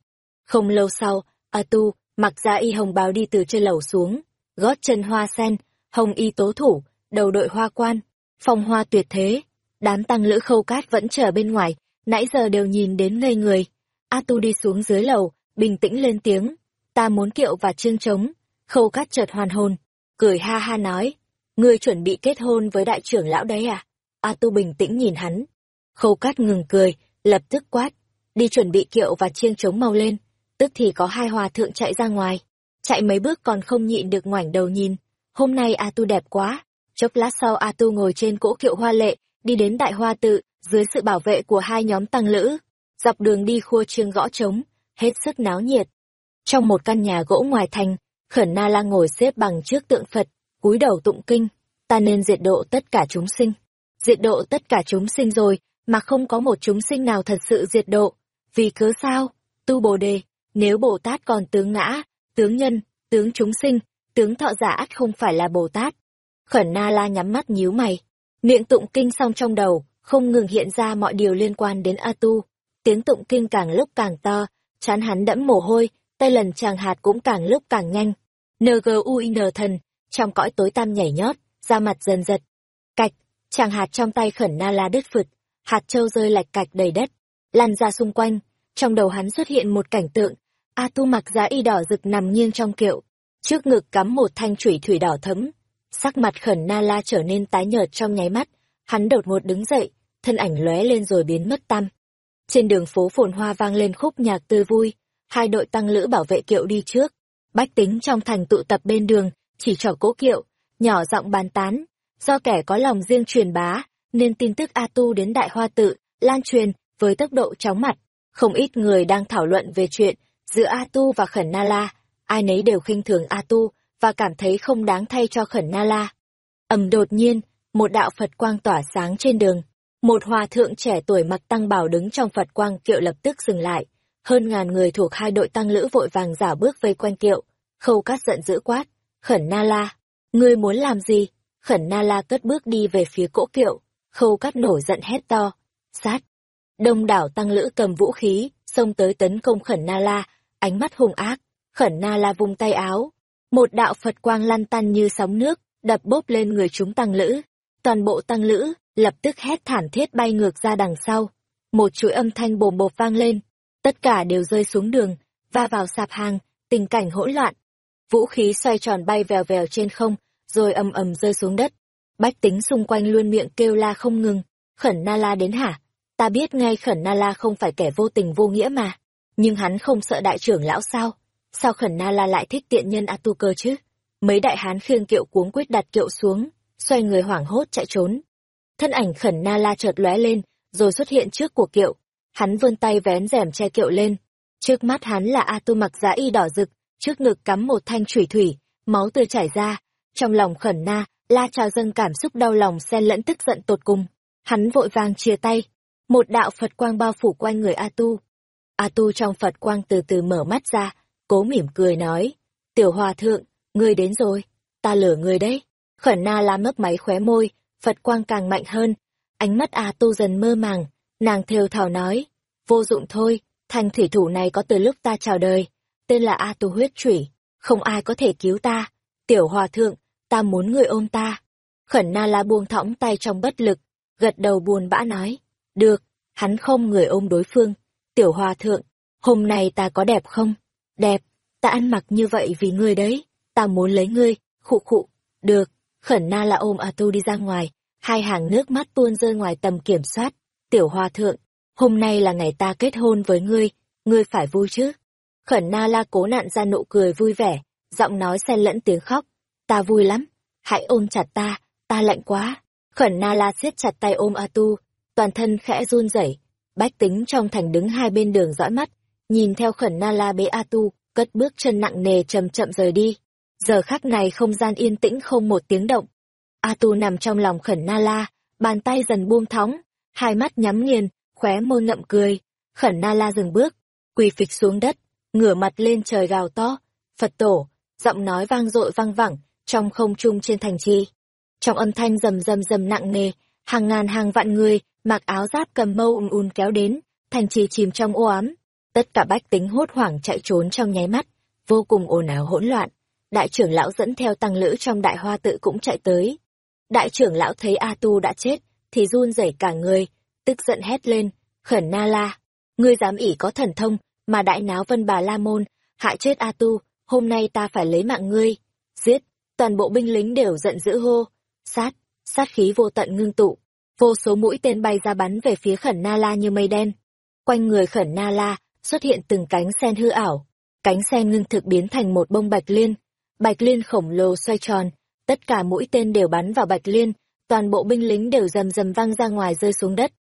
Speaker 1: Không lâu sau, A Tu, mặc ra y hồng bào đi từ trên lầu xuống, gót chân hoa sen, hồng y tố thủ, đầu đội hoa quan, phong hoa tuyệt thế. Đám tăng lữ khâu cát vẫn chờ bên ngoài, nãy giờ đều nhìn đến ngây người. A tu đi xuống dưới lầu, bình tĩnh lên tiếng. Ta muốn kiệu và chương trống. Khâu cát chợt hoàn hồn, cười ha ha nói. Ngươi chuẩn bị kết hôn với đại trưởng lão đấy à? A tu bình tĩnh nhìn hắn. Khâu cát ngừng cười, lập tức quát. Đi chuẩn bị kiệu và chiêng trống mau lên. Tức thì có hai hòa thượng chạy ra ngoài. Chạy mấy bước còn không nhịn được ngoảnh đầu nhìn. Hôm nay A tu đẹp quá. Chốc lát sau A tu ngồi trên cỗ kiệu hoa lệ, đi đến đại hoa tự, dưới sự bảo vệ của hai nhóm tăng lữ. Dọc đường đi khua chiêng gõ trống, hết sức náo nhiệt. Trong một căn nhà gỗ ngoài thành, khẩn na la ngồi xếp bằng trước tượng Phật, cúi đầu tụng kinh, ta nên diệt độ tất cả chúng sinh. Diệt độ tất cả chúng sinh rồi, mà không có một chúng sinh nào thật sự diệt độ. Vì cớ sao? Tu Bồ Đề, nếu Bồ Tát còn tướng ngã, tướng nhân, tướng chúng sinh, tướng thọ giả ắt không phải là Bồ Tát. Khẩn Na La nhắm mắt nhíu mày, miệng tụng kinh xong trong đầu, không ngừng hiện ra mọi điều liên quan đến A Tu. Tiếng tụng kinh càng lúc càng to, chán hắn đẫm mồ hôi, tay lần chàng hạt cũng càng lúc càng nhanh. NGUIN thần, trong cõi tối tăm nhảy nhót, da mặt dần giật. Cạch, chàng hạt trong tay khẩn na la đứt phực, hạt châu rơi lạch cạch đầy đất, lan ra xung quanh, trong đầu hắn xuất hiện một cảnh tượng, A Tu mặc giá y đỏ rực nằm nghiêng trong kiệu, trước ngực cắm một thanh chủy thủy đỏ thấm. Sắc mặt khẩn na la trở nên tái nhợt trong nháy mắt, hắn đột ngột đứng dậy, thân ảnh lóe lên rồi biến mất tăm. Trên đường phố phồn hoa vang lên khúc nhạc tươi vui, hai đội tăng lữ bảo vệ kiệu đi trước. Bách tính trong thành tụ tập bên đường, chỉ trỏ cố kiệu, nhỏ giọng bàn tán. Do kẻ có lòng riêng truyền bá, nên tin tức A Tu đến Đại Hoa Tự, lan truyền với tốc độ chóng mặt. Không ít người đang thảo luận về chuyện giữa A Tu và Khẩn Na La, ai nấy đều khinh thường A Tu và cảm thấy không đáng thay cho Khẩn Na La. ầm đột nhiên, một đạo Phật quang tỏa sáng trên đường. Một hòa thượng trẻ tuổi mặc tăng bảo đứng trong Phật quang kiệu lập tức dừng lại. Hơn ngàn người thuộc hai đội tăng lữ vội vàng giả bước vây quanh kiệu. Khâu cát giận dữ quát. Khẩn Na La, ngươi muốn làm gì? Khẩn Na La cất bước đi về phía cỗ kiệu. Khâu cát nổi giận hét to. Sát! Đông đảo tăng lữ cầm vũ khí, xông tới tấn công Khẩn Na La, ánh mắt hung ác. Khẩn Na La vung tay áo. Một đạo Phật quang lăn tăn như sóng nước, đập bốp lên người chúng tăng lữ. Toàn bộ tăng lữ, lập tức hét thảm thiết bay ngược ra đằng sau. Một chuỗi âm thanh bồm bộp vang lên. Tất cả đều rơi xuống đường, va vào sạp hàng, tình cảnh hỗn loạn. Vũ khí xoay tròn bay vèo vèo trên không, rồi ầm ầm rơi xuống đất. Bách tính xung quanh luôn miệng kêu la không ngừng. Khẩn na la đến hả? Ta biết ngay khẩn na la không phải kẻ vô tình vô nghĩa mà. Nhưng hắn không sợ đại trưởng lão sao? Sao khẩn na la lại thích tiện nhân atu cơ chứ? Mấy đại hán khiêng kiệu cuống quyết đặt kiệu xuống, xoay người hoảng hốt chạy trốn. Thân ảnh khẩn na la chợt lóe lên, rồi xuất hiện trước của kiệu. Hắn vươn tay vén rèm che kiệu lên. Trước mắt hắn là A Tu mặc giá y đỏ rực, trước ngực cắm một thanh thủy thủy, máu tươi chảy ra. Trong lòng khẩn na, la trào dâng cảm xúc đau lòng xen lẫn tức giận tột cùng. Hắn vội vàng chia tay. Một đạo Phật quang bao phủ quanh người A Tu. A Tu trong Phật quang từ từ mở mắt ra, cố mỉm cười nói. Tiểu hòa thượng, ngươi đến rồi, ta lửa ngươi đấy. Khẩn na la mấp máy khóe môi, Phật quang càng mạnh hơn. Ánh mắt A Tu dần mơ màng, nàng thều thào nói. Vô dụng thôi, thanh thủy thủ này có từ lúc ta chào đời. Tên là A Tu huyết trủy, không ai có thể cứu ta. Tiểu hòa thượng, ta muốn người ôm ta. Khẩn na la buông thõng tay trong bất lực, gật đầu buồn bã nói. Được, hắn không người ôm đối phương. Tiểu hòa thượng, hôm nay ta có đẹp không? Đẹp, ta ăn mặc như vậy vì ngươi đấy. Ta muốn lấy ngươi, khụ khụ. Được, khẩn na là ôm A Tu đi ra ngoài, hai hàng nước mắt tuôn rơi ngoài tầm kiểm soát. Tiểu hòa thượng, hôm nay là ngày ta kết hôn với ngươi, ngươi phải vui chứ? Khẩn na la cố nạn ra nụ cười vui vẻ, giọng nói xen lẫn tiếng khóc. Ta vui lắm, hãy ôm chặt ta, ta lạnh quá. Khẩn na la siết chặt tay ôm A Tu, toàn thân khẽ run rẩy. Bách tính trong thành đứng hai bên đường dõi mắt, nhìn theo khẩn na la bế A Tu, cất bước chân nặng nề chậm chậm rời đi. Giờ khắc này không gian yên tĩnh không một tiếng động. A Tu nằm trong lòng khẩn na la, bàn tay dần buông thóng, hai mắt nhắm nghiền, khóe môi ngậm cười. Khẩn na la dừng bước, quỳ phịch xuống đất, ngửa mặt lên trời gào to. Phật tổ, giọng nói vang dội vang vẳng, trong không trung trên thành trì. Trong âm thanh rầm rầm rầm nặng nề, hàng ngàn hàng vạn người, mặc áo giáp cầm mâu ùn ùn kéo đến, thành trì chìm trong ô ám. Tất cả bách tính hốt hoảng chạy trốn trong nháy mắt, vô cùng ồn ào hỗn loạn đại trưởng lão dẫn theo tăng lữ trong đại hoa tự cũng chạy tới. Đại trưởng lão thấy A Tu đã chết, thì run rẩy cả người, tức giận hét lên, khẩn na la, ngươi dám ỉ có thần thông, mà đại náo vân bà la môn, hại chết A Tu, hôm nay ta phải lấy mạng ngươi. Giết, toàn bộ binh lính đều giận dữ hô, sát, sát khí vô tận ngưng tụ, vô số mũi tên bay ra bắn về phía khẩn na la như mây đen. Quanh người khẩn na la, xuất hiện từng cánh sen hư ảo, cánh sen ngưng thực biến thành một bông bạch liên. Bạch liên khổng lồ xoay tròn, tất cả mũi tên đều bắn vào bạch liên, toàn bộ binh lính đều rầm rầm văng ra ngoài rơi xuống đất.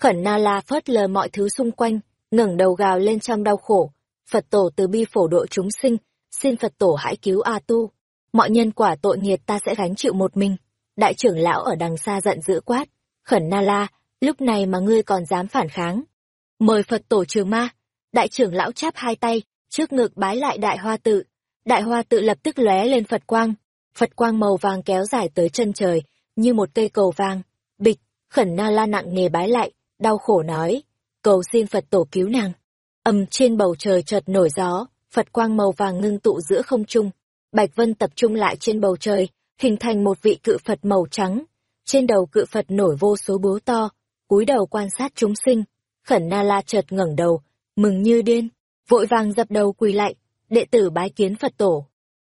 Speaker 1: Khẩn na la phớt lờ mọi thứ xung quanh, ngẩng đầu gào lên trong đau khổ. Phật tổ từ bi phổ độ chúng sinh, xin Phật tổ hãy cứu A tu. Mọi nhân quả tội nghiệt ta sẽ gánh chịu một mình. Đại trưởng lão ở đằng xa giận dữ quát. Khẩn na la, lúc này mà ngươi còn dám phản kháng. Mời Phật tổ trừ ma. Đại trưởng lão chắp hai tay, trước ngực bái lại đại hoa tự. Đại hoa tự lập tức lóe lên Phật quang. Phật quang màu vàng kéo dài tới chân trời, như một cây cầu vàng. Bịch, khẩn na la nặng nề bái lại, đau khổ nói. Cầu xin Phật tổ cứu nàng. Âm trên bầu trời chợt nổi gió, Phật quang màu vàng ngưng tụ giữa không trung. Bạch Vân tập trung lại trên bầu trời, hình thành một vị cự Phật màu trắng. Trên đầu cự Phật nổi vô số búa to, cúi đầu quan sát chúng sinh. Khẩn Na La chợt ngẩng đầu, mừng như điên, vội vàng dập đầu quỳ lại, đệ tử bái kiến Phật tổ.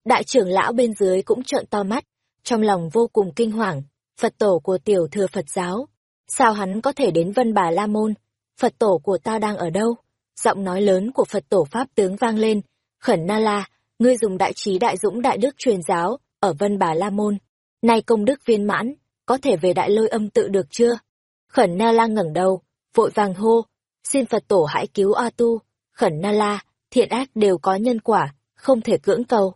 Speaker 1: Đại trưởng lão bên dưới cũng trợn to mắt, trong lòng vô cùng kinh hoàng, Phật tổ của tiểu thừa Phật giáo. Sao hắn có thể đến Vân Bà La Môn? Phật tổ của ta đang ở đâu? Giọng nói lớn của Phật tổ Pháp tướng vang lên, khẩn na la, ngươi dùng đại trí đại dũng đại đức truyền giáo, ở Vân Bà La Môn. Nay công đức viên mãn, có thể về đại lôi âm tự được chưa? Khẩn na la ngẩng đầu, vội vàng hô, xin Phật tổ hãy cứu A tu, khẩn na la, thiện ác đều có nhân quả, không thể cưỡng cầu.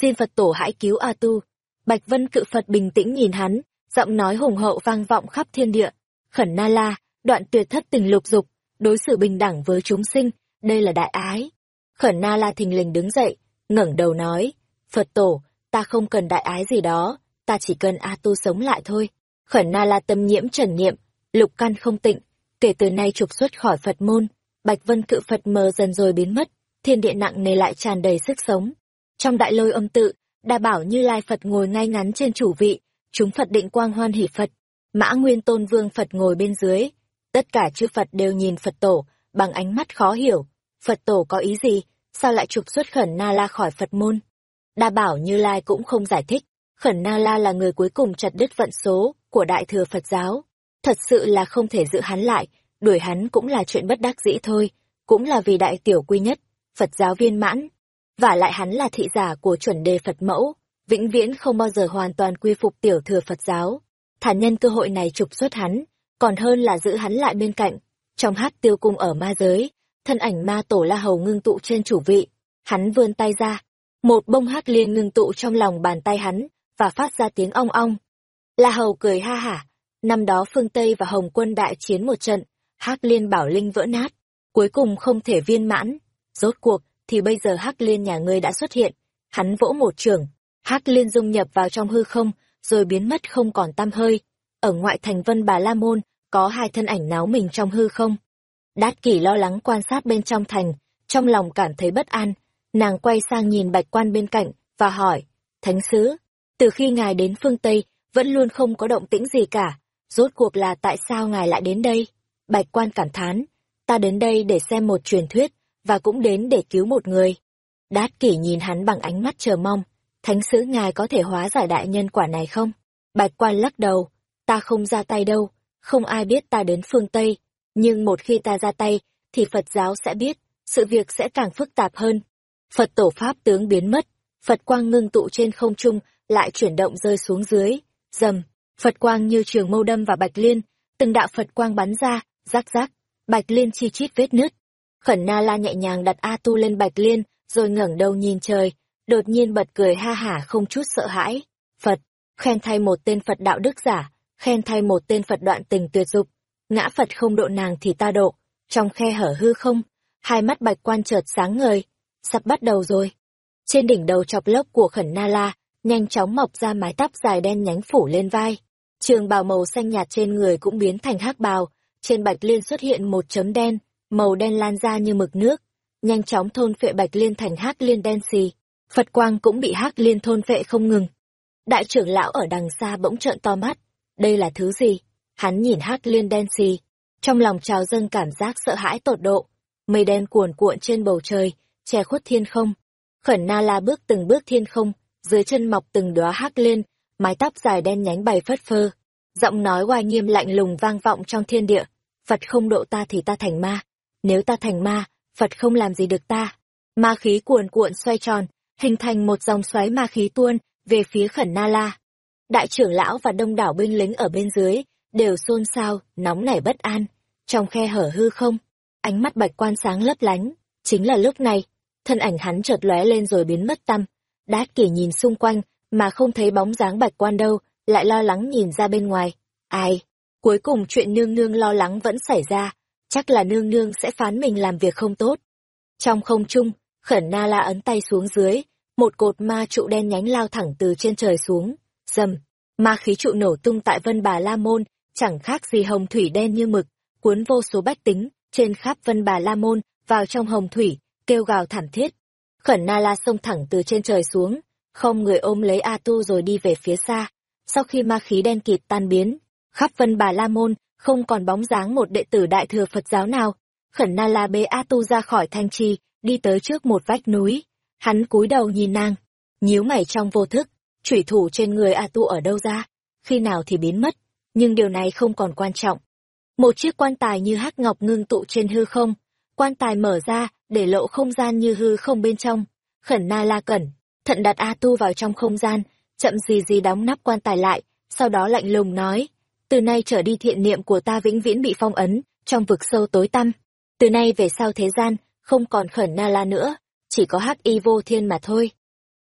Speaker 1: Xin Phật tổ hãy cứu A tu. Bạch Vân cự Phật bình tĩnh nhìn hắn, giọng nói hùng hậu vang vọng khắp thiên địa. Khẩn na la, đoạn tuyệt thất tình lục dục, đối xử bình đẳng với chúng sinh, đây là đại ái. Khẩn na la thình lình đứng dậy, ngẩng đầu nói, Phật tổ, ta không cần đại ái gì đó, ta chỉ cần A tu sống lại thôi. Khẩn na la tâm nhiễm trần niệm, lục căn không tịnh, kể từ nay trục xuất khỏi Phật môn, Bạch Vân cự Phật mờ dần rồi biến mất, thiên địa nặng nề lại tràn đầy sức sống. Trong đại lôi âm tự, đa bảo như lai Phật ngồi ngay ngắn trên chủ vị, chúng Phật định quang hoan hỷ Phật, mã nguyên tôn vương Phật ngồi bên dưới. Tất cả chư Phật đều nhìn Phật tổ, bằng ánh mắt khó hiểu. Phật tổ có ý gì, sao lại trục xuất khẩn na la khỏi Phật môn? Đa bảo như lai cũng không giải thích, khẩn na la là người cuối cùng chặt đứt vận số của đại thừa Phật giáo. Thật sự là không thể giữ hắn lại, đuổi hắn cũng là chuyện bất đắc dĩ thôi, cũng là vì đại tiểu quy nhất, Phật giáo viên mãn. Và lại hắn là thị giả của chuẩn đề Phật mẫu, vĩnh viễn không bao giờ hoàn toàn quy phục tiểu thừa Phật giáo. Thả nhân cơ hội này trục xuất hắn, còn hơn là giữ hắn lại bên cạnh. Trong hát tiêu cung ở ma giới, thân ảnh ma tổ la hầu ngưng tụ trên chủ vị. Hắn vươn tay ra, một bông hát liên ngưng tụ trong lòng bàn tay hắn, và phát ra tiếng ong ong. La hầu cười ha hả, năm đó phương Tây và Hồng quân đại chiến một trận, hát liên bảo linh vỡ nát, cuối cùng không thể viên mãn. Rốt cuộc, thì bây giờ hắc liên nhà ngươi đã xuất hiện. Hắn vỗ một trường, hắc liên dung nhập vào trong hư không, rồi biến mất không còn tăm hơi. Ở ngoại thành Vân Bà La Môn, có hai thân ảnh náo mình trong hư không. Đát kỷ lo lắng quan sát bên trong thành, trong lòng cảm thấy bất an. Nàng quay sang nhìn bạch quan bên cạnh, và hỏi, Thánh sứ, từ khi ngài đến phương Tây, vẫn luôn không có động tĩnh gì cả. Rốt cuộc là tại sao ngài lại đến đây? Bạch quan cảm thán, ta đến đây để xem một truyền thuyết, và cũng đến để cứu một người. Đát kỷ nhìn hắn bằng ánh mắt chờ mong, thánh sứ ngài có thể hóa giải đại nhân quả này không? Bạch quan lắc đầu, ta không ra tay đâu, không ai biết ta đến phương Tây, nhưng một khi ta ra tay, thì Phật giáo sẽ biết, sự việc sẽ càng phức tạp hơn. Phật tổ Pháp tướng biến mất, Phật quang ngưng tụ trên không trung, lại chuyển động rơi xuống dưới, dầm, Phật quang như trường mâu đâm vào Bạch Liên, từng đạo Phật quang bắn ra, rắc rắc, Bạch Liên chi chít vết nứt. Khẩn Na La nhẹ nhàng đặt A Tu lên Bạch Liên, rồi ngẩng đầu nhìn trời, đột nhiên bật cười ha hả không chút sợ hãi. Phật, khen thay một tên Phật đạo đức giả, khen thay một tên Phật đoạn tình tuyệt dục. Ngã Phật không độ nàng thì ta độ, trong khe hở hư không, hai mắt bạch quan chợt sáng ngời, sắp bắt đầu rồi. Trên đỉnh đầu chọc lốc của khẩn na la, nhanh chóng mọc ra mái tóc dài đen nhánh phủ lên vai. Trường bào màu xanh nhạt trên người cũng biến thành hắc bào, trên bạch liên xuất hiện một chấm đen, màu đen lan ra như mực nước, nhanh chóng thôn phệ bạch liên thành hắc liên đen xì. Phật quang cũng bị hắc liên thôn phệ không ngừng. Đại trưởng lão ở đằng xa bỗng trợn to mắt. Đây là thứ gì? Hắn nhìn hắc liên đen xì. Trong lòng trào dâng cảm giác sợ hãi tột độ. Mây đen cuồn cuộn trên bầu trời, che khuất thiên không. Khẩn na la bước từng bước thiên không, dưới chân mọc từng đóa hắc liên, mái tóc dài đen nhánh bay phất phơ. Giọng nói oai nghiêm lạnh lùng vang vọng trong thiên địa. Phật không độ ta thì ta thành ma. Nếu ta thành ma, Phật không làm gì được ta. Ma khí cuồn cuộn xoay tròn, hình thành một dòng xoáy ma khí tuôn về phía khẩn na la. Đại trưởng lão và đông đảo binh lính ở bên dưới đều xôn xao, nóng nảy bất an. Trong khe hở hư không, ánh mắt bạch quan sáng lấp lánh. Chính là lúc này, thân ảnh hắn chợt lóe lên rồi biến mất tâm. Đát kỷ nhìn xung quanh, mà không thấy bóng dáng bạch quan đâu, lại lo lắng nhìn ra bên ngoài. Ai? Cuối cùng chuyện nương nương lo lắng vẫn xảy ra, chắc là nương nương sẽ phán mình làm việc không tốt. Trong không trung, khẩn na la ấn tay xuống dưới, một cột ma trụ đen nhánh lao thẳng từ trên trời xuống, dầm, ma khí trụ nổ tung tại vân bà la môn, chẳng khác gì hồng thủy đen như mực, cuốn vô số bách tính, trên khắp vân bà la môn, vào trong hồng thủy, kêu gào thảm thiết. Khẩn na la xông thẳng từ trên trời xuống, không người ôm lấy A Tu rồi đi về phía xa. Sau khi ma khí đen kịt tan biến, khắp vân bà la môn, không còn bóng dáng một đệ tử đại thừa Phật giáo nào. Khẩn na la bế A Tu ra khỏi thanh trì, đi tới trước một vách núi. Hắn cúi đầu nhìn nàng, nhíu mày trong vô thức, chủy thủ trên người A Tu ở đâu ra, khi nào thì biến mất, nhưng điều này không còn quan trọng. Một chiếc quan tài như hắc ngọc ngưng tụ trên hư không, quan tài mở ra, để lộ không gian như hư không bên trong. Khẩn na la cẩn, thận đặt A Tu vào trong không gian, chậm gì gì đóng nắp quan tài lại, sau đó lạnh lùng nói, từ nay trở đi thiện niệm của ta vĩnh viễn bị phong ấn, trong vực sâu tối tăm. Từ nay về sau thế gian, không còn khẩn na la nữa, chỉ có hắc y vô thiên mà thôi.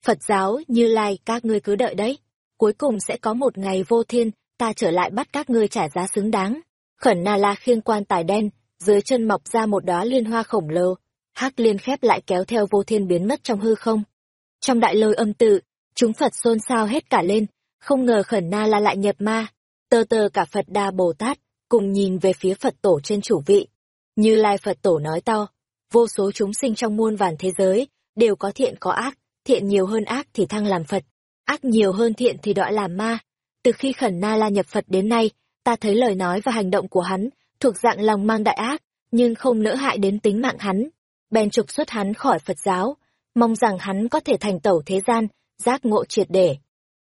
Speaker 1: Phật giáo, như lai, các ngươi cứ đợi đấy. Cuối cùng sẽ có một ngày vô thiên, ta trở lại bắt các ngươi trả giá xứng đáng. Khẩn na la khiêng quan tài đen, dưới chân mọc ra một đóa liên hoa khổng lồ. hắc liên khép lại kéo theo vô thiên biến mất trong hư không. Trong đại lôi âm tự, chúng Phật xôn xao hết cả lên, không ngờ khẩn na la lại nhập ma. Tơ tơ cả Phật Đa Bồ Tát, cùng nhìn về phía Phật tổ trên chủ vị. Như Lai Phật tổ nói to, vô số chúng sinh trong muôn vàn thế giới, đều có thiện có ác, thiện nhiều hơn ác thì thăng làm Phật, ác nhiều hơn thiện thì đọa làm ma. Từ khi khẩn na la nhập Phật đến nay, ta thấy lời nói và hành động của hắn thuộc dạng lòng mang đại ác, nhưng không nỡ hại đến tính mạng hắn. Bèn trục xuất hắn khỏi Phật giáo, mong rằng hắn có thể thành tẩu thế gian, giác ngộ triệt để.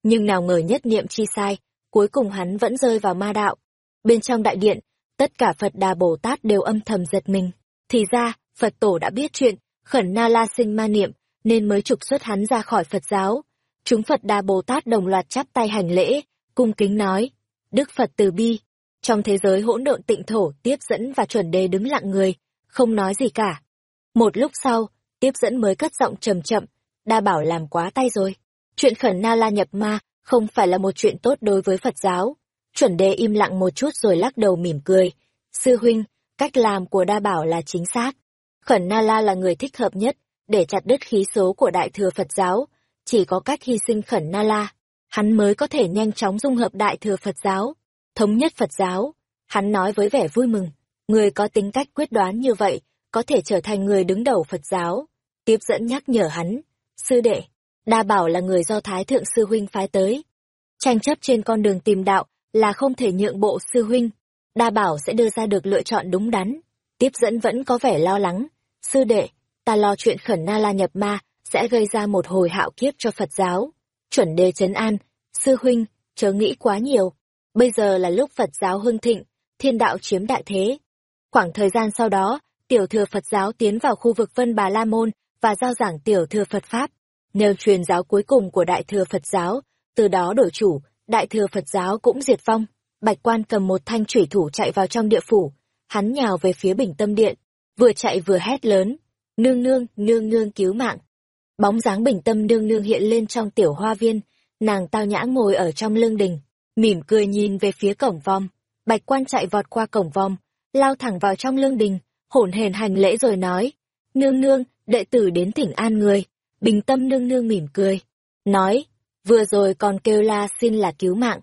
Speaker 1: Nhưng nào ngờ nhất niệm chi sai, cuối cùng hắn vẫn rơi vào ma đạo. Bên trong đại điện, tất cả Phật Đà Bồ Tát đều âm thầm giật mình. Thì ra, Phật tổ đã biết chuyện, khẩn na la sinh ma niệm, nên mới trục xuất hắn ra khỏi Phật giáo. Chúng Phật Đà Bồ Tát đồng loạt chắp tay hành lễ, cung kính nói, Đức Phật từ bi. Trong thế giới hỗn độn tịnh thổ, tiếp dẫn và chuẩn đề đứng lặng người, không nói gì cả. Một lúc sau, tiếp dẫn mới cất giọng trầm chậm, đa bảo làm quá tay rồi. Chuyện khẩn na la nhập ma, không phải là một chuyện tốt đối với Phật giáo. Chuẩn đề im lặng một chút rồi lắc đầu mỉm cười. Sư huynh, cách làm của đa bảo là chính xác. Khẩn na la là người thích hợp nhất, để chặt đứt khí số của đại thừa Phật giáo. Chỉ có cách hy sinh khẩn na la, hắn mới có thể nhanh chóng dung hợp đại thừa Phật giáo, thống nhất Phật giáo. Hắn nói với vẻ vui mừng, người có tính cách quyết đoán như vậy, có thể trở thành người đứng đầu Phật giáo. Tiếp dẫn nhắc nhở hắn, sư đệ, đa bảo là người do Thái Thượng Sư Huynh phái tới. Tranh chấp trên con đường tìm đạo là không thể nhượng bộ Sư Huynh, đa bảo sẽ đưa ra được lựa chọn đúng đắn. Tiếp dẫn vẫn có vẻ lo lắng, sư đệ, ta lo chuyện khẩn na la nhập ma sẽ gây ra một hồi hạo kiếp cho Phật giáo. Chuẩn đề trấn an, sư huynh, chớ nghĩ quá nhiều. Bây giờ là lúc Phật giáo hưng thịnh, thiên đạo chiếm đại thế. Khoảng thời gian sau đó, tiểu thừa Phật giáo tiến vào khu vực Vân Bà La Môn và giao giảng tiểu thừa Phật Pháp. Nêu truyền giáo cuối cùng của đại thừa Phật giáo, từ đó đổi chủ, đại thừa Phật giáo cũng diệt vong. Bạch quan cầm một thanh thủy thủ chạy vào trong địa phủ, hắn nhào về phía bình tâm điện, vừa chạy vừa hét lớn, nương nương, nương nương cứu mạng. Bóng dáng bình tâm nương nương hiện lên trong tiểu hoa viên, nàng tao nhã ngồi ở trong lương đình, mỉm cười nhìn về phía cổng vòm Bạch quan chạy vọt qua cổng vòm lao thẳng vào trong lương đình, hổn hển hành lễ rồi nói, nương nương, đệ tử đến thỉnh an người. Bình tâm nương nương mỉm cười, nói, vừa rồi còn kêu la xin là cứu mạng,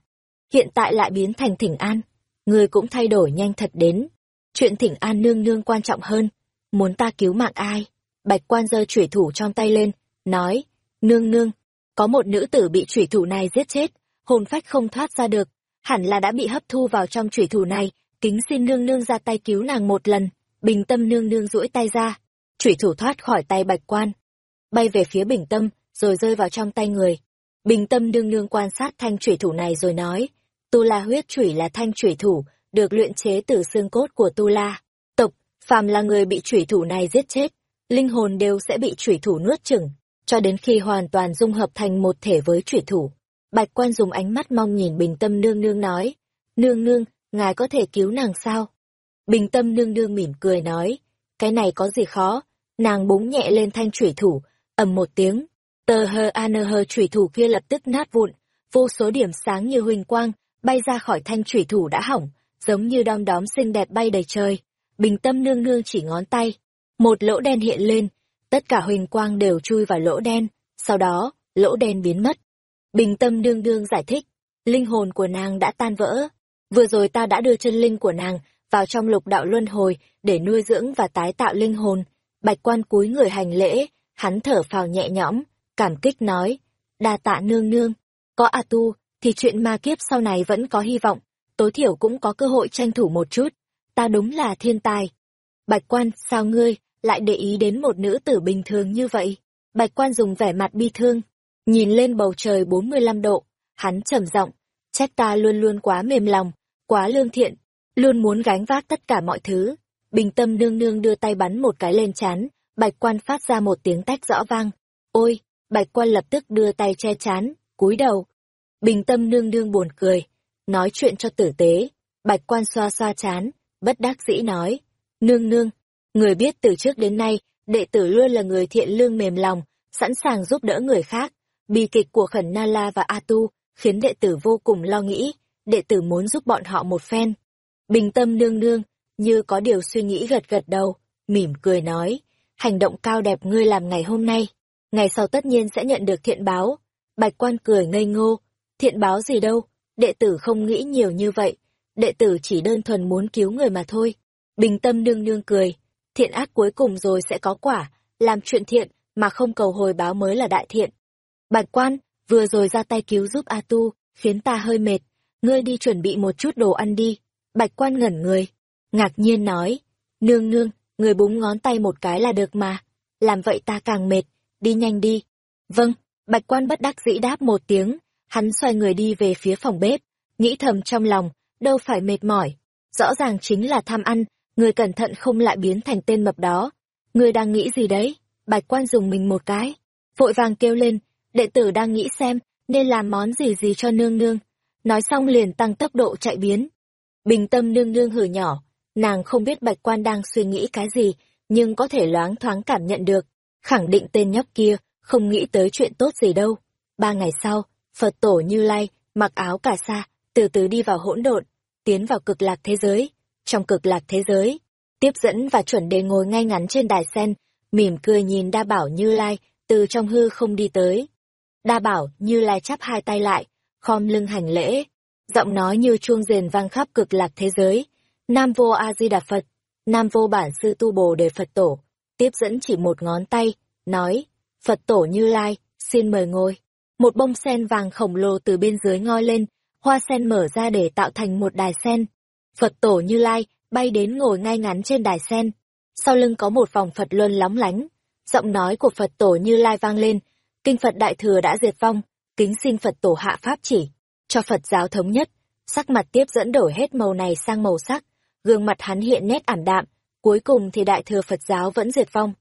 Speaker 1: hiện tại lại biến thành thỉnh an, người cũng thay đổi nhanh thật đến. Chuyện thỉnh an nương nương quan trọng hơn, muốn ta cứu mạng ai? Bạch quan giơ chủy thủ trong tay lên, nói, Nương nương, có một nữ tử bị chủy thủ này giết chết, hồn phách không thoát ra được, hẳn là đã bị hấp thu vào trong chủy thủ này, kính xin nương nương ra tay cứu nàng một lần. Bình tâm nương nương duỗi tay ra, chủy thủ thoát khỏi tay bạch quan, bay về phía bình tâm, rồi rơi vào trong tay người. Bình tâm nương nương quan sát thanh thủy thủ này rồi nói, Tu La huyết thủy là thanh thủy thủ, được luyện chế từ xương cốt của Tu La. Tộc, phàm là người bị thủy thủ này giết chết, linh hồn đều sẽ bị thủy thủ nuốt chửng, cho đến khi hoàn toàn dung hợp thành một thể với thủy thủ. Bạch quan dùng ánh mắt mong nhìn bình tâm nương nương nói, nương nương, ngài có thể cứu nàng sao? Bình tâm nương nương mỉm cười nói, cái này có gì khó, nàng búng nhẹ lên thanh thủy thủ, ầm một tiếng, tờ hờ an hờ thủy thủ kia lập tức nát vụn, vô số điểm sáng như huỳnh quang, bay ra khỏi thanh thủy thủ đã hỏng, giống như đom đóm xinh đẹp bay đầy trời. Bình tâm nương nương chỉ ngón tay, một lỗ đen hiện lên, tất cả huỳnh quang đều chui vào lỗ đen, sau đó, lỗ đen biến mất. Bình tâm nương nương giải thích, linh hồn của nàng đã tan vỡ. Vừa rồi ta đã đưa chân linh của nàng vào trong lục đạo luân hồi để nuôi dưỡng và tái tạo linh hồn. Bạch quan cúi người hành lễ, hắn thở phào nhẹ nhõm, cảm kích nói, đa tạ nương nương, có A Tu, thì chuyện ma kiếp sau này vẫn có hy vọng, tối thiểu cũng có cơ hội tranh thủ một chút, ta đúng là thiên tài. Bạch quan, sao ngươi, lại để ý đến một nữ tử bình thường như vậy? Bạch quan dùng vẻ mặt bi thương, nhìn lên bầu trời 45 độ, hắn trầm giọng, trách ta luôn luôn quá mềm lòng, quá lương thiện, luôn muốn gánh vác tất cả mọi thứ. Bình tâm nương nương đưa tay bắn một cái lên chán, bạch quan phát ra một tiếng tách rõ vang. Ôi, bạch quan lập tức đưa tay che chán, cúi đầu. Bình tâm nương nương buồn cười, nói chuyện cho tử tế. Bạch quan xoa xoa chán, bất đắc dĩ nói. Nương nương, người biết từ trước đến nay, đệ tử luôn là người thiện lương mềm lòng, sẵn sàng giúp đỡ người khác. Bi kịch của Khẩn Na La và A Tu khiến đệ tử vô cùng lo nghĩ, đệ tử muốn giúp bọn họ một phen. Bình tâm nương nương, như có điều suy nghĩ gật gật đầu, mỉm cười nói, hành động cao đẹp ngươi làm ngày hôm nay, ngày sau tất nhiên sẽ nhận được thiện báo. Bạch quan cười ngây ngô, thiện báo gì đâu, đệ tử không nghĩ nhiều như vậy, đệ tử chỉ đơn thuần muốn cứu người mà thôi. Bình tâm nương nương cười, thiện ác cuối cùng rồi sẽ có quả, làm chuyện thiện mà không cầu hồi báo mới là đại thiện. Bạch quan, vừa rồi ra tay cứu giúp A Tu, khiến ta hơi mệt, ngươi đi chuẩn bị một chút đồ ăn đi. Bạch quan ngẩn người, ngạc nhiên nói, nương nương, người búng ngón tay một cái là được mà, làm vậy ta càng mệt, đi nhanh đi. Vâng, bạch quan bất đắc dĩ đáp một tiếng, hắn xoay người đi về phía phòng bếp, nghĩ thầm trong lòng, đâu phải mệt mỏi, rõ ràng chính là tham ăn, người cẩn thận không lại biến thành tên mập đó. Người đang nghĩ gì đấy? Bạch quan dùng mình một cái, vội vàng kêu lên, đệ tử đang nghĩ xem, nên làm món gì gì cho nương nương. Nói xong liền tăng tốc độ chạy biến. Bình tâm nương nương hử nhỏ, nàng không biết bạch quan đang suy nghĩ cái gì, nhưng có thể loáng thoáng cảm nhận được, khẳng định tên nhóc kia, không nghĩ tới chuyện tốt gì đâu. Ba ngày sau, Phật tổ Như Lai, mặc áo cà sa, từ từ đi vào hỗn độn, tiến vào cực lạc thế giới. Trong cực lạc thế giới, tiếp dẫn và chuẩn đề ngồi ngay ngắn trên đài sen, mỉm cười nhìn đa bảo Như Lai, từ trong hư không đi tới. Đa bảo Như Lai chắp hai tay lại, khom lưng hành lễ, giọng nói như chuông rền vang khắp cực lạc thế giới. Nam vô A Di Đà Phật, Nam vô bản sư tu bồ đề Phật tổ, tiếp dẫn chỉ một ngón tay, nói, Phật tổ Như Lai, xin mời ngồi. Một bông sen vàng khổng lồ từ bên dưới ngoi lên, hoa sen mở ra để tạo thành một đài sen. Phật tổ Như Lai bay đến ngồi ngay ngắn trên đài sen. Sau lưng có một vòng Phật luân lóng lánh. Giọng nói của Phật tổ Như Lai vang lên, kinh Phật Đại Thừa đã diệt vong, kính xin Phật tổ hạ pháp chỉ, cho Phật giáo thống nhất. Sắc mặt tiếp dẫn đổi hết màu này sang màu sắc, gương mặt hắn hiện nét ảm đạm, cuối cùng thì Đại Thừa Phật giáo vẫn diệt vong.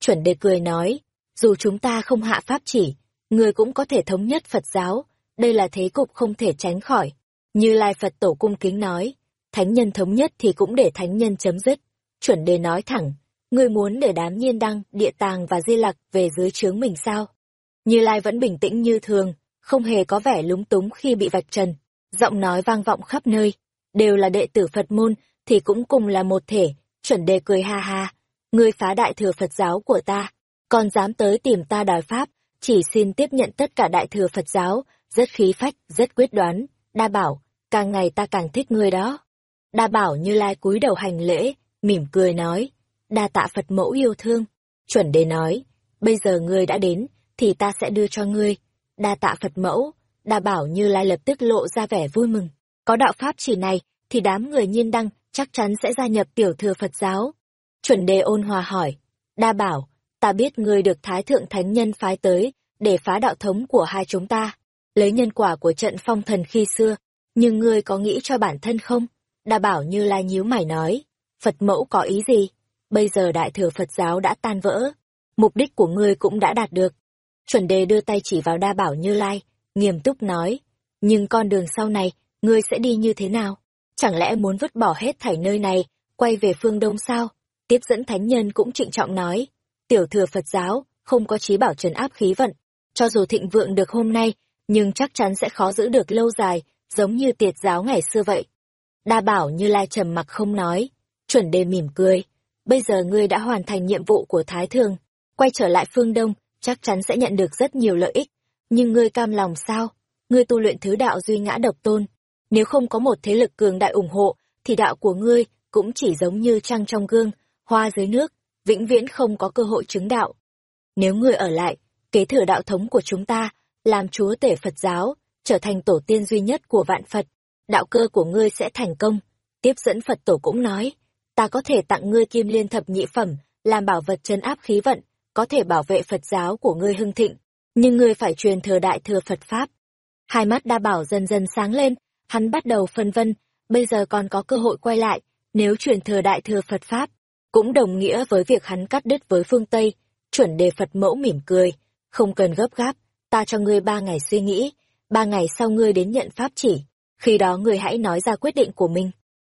Speaker 1: Chuẩn đề cười nói, dù chúng ta không hạ pháp chỉ, người cũng có thể thống nhất Phật giáo, đây là thế cục không thể tránh khỏi. Như Lai Phật Tổ cung kính nói, thánh nhân thống nhất thì cũng để thánh nhân chấm dứt. Chuẩn đề nói thẳng, người muốn để đám nhiên đăng, địa tàng và di lặc về dưới trướng mình sao? Như Lai vẫn bình tĩnh như thường, không hề có vẻ lúng túng khi bị vạch trần. Giọng nói vang vọng khắp nơi, đều là đệ tử Phật môn, thì cũng cùng là một thể, chuẩn đề cười ha ha. Ngươi phá đại thừa Phật giáo của ta, còn dám tới tìm ta đòi pháp, chỉ xin tiếp nhận tất cả đại thừa Phật giáo, rất khí phách, rất quyết đoán, đa bảo, càng ngày ta càng thích ngươi đó. Đa bảo như lai cúi đầu hành lễ, mỉm cười nói, đa tạ Phật mẫu yêu thương. Chuẩn đề nói, bây giờ ngươi đã đến, thì ta sẽ đưa cho ngươi. Đa tạ Phật mẫu, đa bảo như lai lập tức lộ ra vẻ vui mừng. Có đạo pháp chỉ này, thì đám người nhiên đăng chắc chắn sẽ gia nhập tiểu thừa Phật giáo. Chuẩn đề ôn hòa hỏi, đa bảo, ta biết ngươi được Thái Thượng Thánh Nhân phái tới, để phá đạo thống của hai chúng ta, lấy nhân quả của trận phong thần khi xưa, nhưng ngươi có nghĩ cho bản thân không? Đa bảo như lai nhíu mày nói, Phật mẫu có ý gì? Bây giờ đại thừa Phật giáo đã tan vỡ, mục đích của ngươi cũng đã đạt được. Chuẩn đề đưa tay chỉ vào đa bảo như lai, nghiêm túc nói, nhưng con đường sau này, ngươi sẽ đi như thế nào? Chẳng lẽ muốn vứt bỏ hết thảy nơi này, quay về phương Đông sao? Tiếp dẫn thánh nhân cũng trịnh trọng nói, tiểu thừa Phật giáo, không có trí bảo trấn áp khí vận. Cho dù thịnh vượng được hôm nay, nhưng chắc chắn sẽ khó giữ được lâu dài, giống như tiệt giáo ngày xưa vậy. Đa bảo như lai trầm mặc không nói, chuẩn đề mỉm cười. Bây giờ ngươi đã hoàn thành nhiệm vụ của Thái Thường, quay trở lại phương Đông, chắc chắn sẽ nhận được rất nhiều lợi ích. Nhưng ngươi cam lòng sao? Ngươi tu luyện thứ đạo duy ngã độc tôn. Nếu không có một thế lực cường đại ủng hộ, thì đạo của ngươi cũng chỉ giống như trăng trong gương, hoa dưới nước, vĩnh viễn không có cơ hội chứng đạo. Nếu ngươi ở lại, kế thừa đạo thống của chúng ta, làm chúa tể Phật giáo, trở thành tổ tiên duy nhất của vạn Phật, đạo cơ của ngươi sẽ thành công. Tiếp dẫn Phật tổ cũng nói, ta có thể tặng ngươi kim liên thập nhị phẩm, làm bảo vật trấn áp khí vận, có thể bảo vệ Phật giáo của ngươi hưng thịnh, nhưng ngươi phải truyền thừa đại thừa Phật Pháp. Hai mắt đa bảo dần dần sáng lên, hắn bắt đầu phân vân, bây giờ còn có cơ hội quay lại, nếu truyền thừa đại thừa Phật Pháp, cũng đồng nghĩa với việc hắn cắt đứt với phương Tây, chuẩn đề Phật mẫu mỉm cười, không cần gấp gáp, ta cho ngươi ba ngày suy nghĩ, ba ngày sau ngươi đến nhận pháp chỉ, khi đó ngươi hãy nói ra quyết định của mình.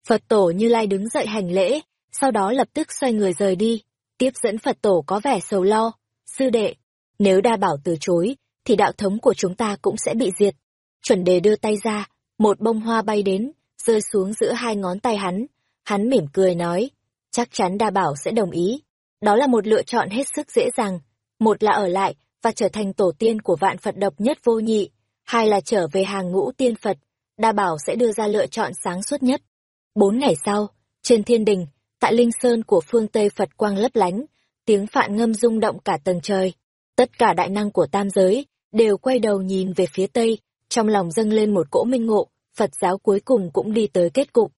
Speaker 1: Phật tổ Như Lai đứng dậy hành lễ, sau đó lập tức xoay người rời đi, tiếp dẫn Phật tổ có vẻ sầu lo, sư đệ, nếu đa bảo từ chối, thì đạo thống của chúng ta cũng sẽ bị diệt. Chuẩn đề đưa tay ra, một bông hoa bay đến, rơi xuống giữa hai ngón tay hắn, hắn mỉm cười nói, chắc chắn đa bảo sẽ đồng ý. Đó là một lựa chọn hết sức dễ dàng, một là ở lại và trở thành tổ tiên của vạn Phật độc nhất vô nhị, hai là trở về hàng ngũ tiên Phật, đa bảo sẽ đưa ra lựa chọn sáng suốt nhất. Bốn ngày sau, trên thiên đình, tại Linh Sơn của phương Tây Phật quang lấp lánh, tiếng phạn ngâm rung động cả tầng trời. Tất cả đại năng của tam giới đều quay đầu nhìn về phía Tây, trong lòng dâng lên một cỗ minh ngộ, Phật giáo cuối cùng cũng đi tới kết cục.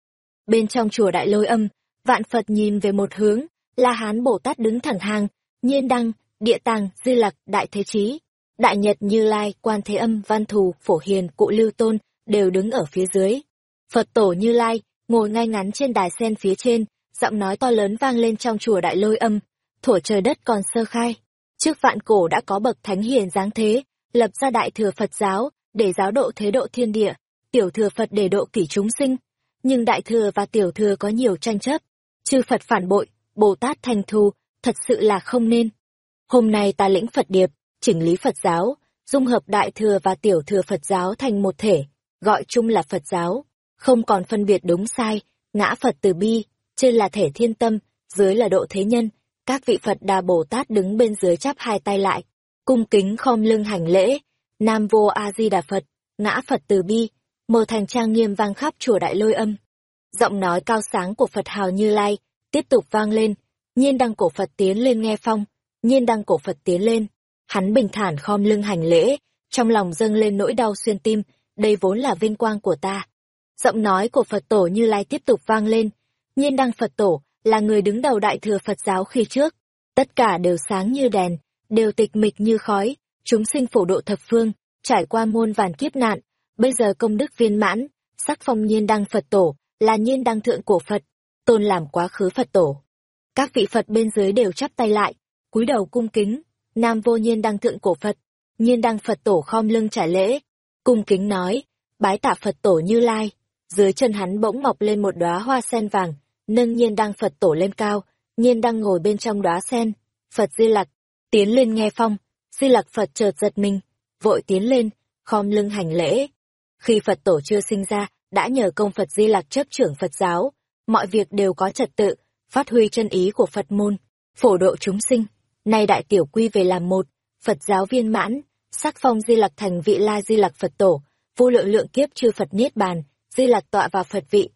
Speaker 1: Bên trong chùa Đại Lôi Âm, vạn Phật nhìn về một hướng, La Hán Bồ Tát đứng thẳng hàng, Nhiên Đăng, Địa Tàng, Di Lặc, Đại Thế Chí, Đại Nhật Như Lai, Quan Thế Âm, Văn Thù, Phổ Hiền, Cụ Lưu Tôn đều đứng ở phía dưới. Phật tổ Như Lai ngồi ngay ngắn trên đài sen phía trên, giọng nói to lớn vang lên trong chùa Đại Lôi Âm, thổ trời đất còn sơ khai. Trước vạn cổ đã có bậc thánh hiền dáng thế, lập ra đại thừa Phật giáo, để giáo độ thế độ thiên địa, tiểu thừa Phật để độ kỷ chúng sinh. Nhưng đại thừa và tiểu thừa có nhiều tranh chấp. Chư Phật phản bội, Bồ Tát thành thù, thật sự là không nên. Hôm nay ta lĩnh Phật điệp, chỉnh lý Phật giáo, dung hợp đại thừa và tiểu thừa Phật giáo thành một thể, gọi chung là Phật giáo, không còn phân biệt đúng sai, ngã Phật từ bi, trên là thể thiên tâm, dưới là độ thế nhân, các vị Phật Đà Bồ Tát đứng bên dưới chắp hai tay lại, cung kính khom lưng hành lễ, Nam Vô A Di Đà Phật, ngã Phật từ bi, mờ thành trang nghiêm vang khắp chùa Đại Lôi Âm. Giọng nói cao sáng của Phật Hào Như Lai tiếp tục vang lên, nhiên đăng cổ Phật tiến lên nghe phong, nhiên đăng cổ Phật tiến lên. Hắn bình thản khom lưng hành lễ, trong lòng dâng lên nỗi đau xuyên tim, đây vốn là vinh quang của ta. Giọng nói của Phật tổ Như Lai tiếp tục vang lên, nhiên đăng Phật tổ là người đứng đầu đại thừa Phật giáo khi trước, tất cả đều sáng như đèn, đều tịch mịch như khói, chúng sinh phổ độ thập phương, trải qua muôn vàn kiếp nạn, bây giờ công đức viên mãn, sắc phong nhiên đăng Phật tổ, là nhiên đăng thượng cổ Phật, tôn làm quá khứ Phật tổ. Các vị Phật bên dưới đều chắp tay lại, cúi đầu cung kính, nam vô nhiên đăng thượng cổ Phật, nhiên đăng Phật tổ khom lưng trả lễ, cung kính nói, bái tạ Phật tổ như lai, dưới chân hắn bỗng mọc lên một đóa hoa sen vàng, nâng nhiên đăng Phật tổ lên cao, nhiên đăng ngồi bên trong đóa sen, Phật di lặc, tiến lên nghe phong, di lặc Phật chợt giật mình, vội tiến lên, khom lưng hành lễ. Khi Phật tổ chưa sinh ra, đã nhờ công Phật di lặc chấp trưởng Phật giáo, mọi việc đều có trật tự, phát huy chân ý của Phật môn, phổ độ chúng sinh. Nay đại tiểu quy về làm một, Phật giáo viên mãn, sắc phong di lặc thành vị la di lặc Phật tổ, vô lượng lượng kiếp chư Phật niết bàn, di lặc tọa vào Phật vị.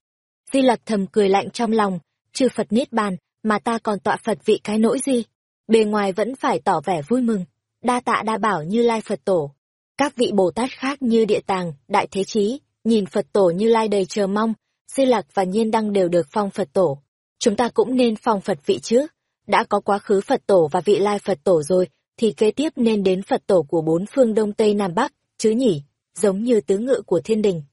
Speaker 1: Di lặc thầm cười lạnh trong lòng, chư Phật niết bàn, mà ta còn tọa Phật vị cái nỗi gì? Bề ngoài vẫn phải tỏ vẻ vui mừng đa tạ đa bảo như lai Phật tổ. Các vị Bồ Tát khác như Địa Tàng, Đại Thế Chí, nhìn Phật tổ như lai đầy chờ mong, Di Lạc và Nhiên Đăng đều được phong Phật tổ. Chúng ta cũng nên phong Phật vị chứ? Đã có quá khứ Phật tổ và vị lai Phật tổ rồi, thì kế tiếp nên đến Phật tổ của bốn phương Đông Tây Nam Bắc, chứ nhỉ, giống như tứ ngự của thiên đình.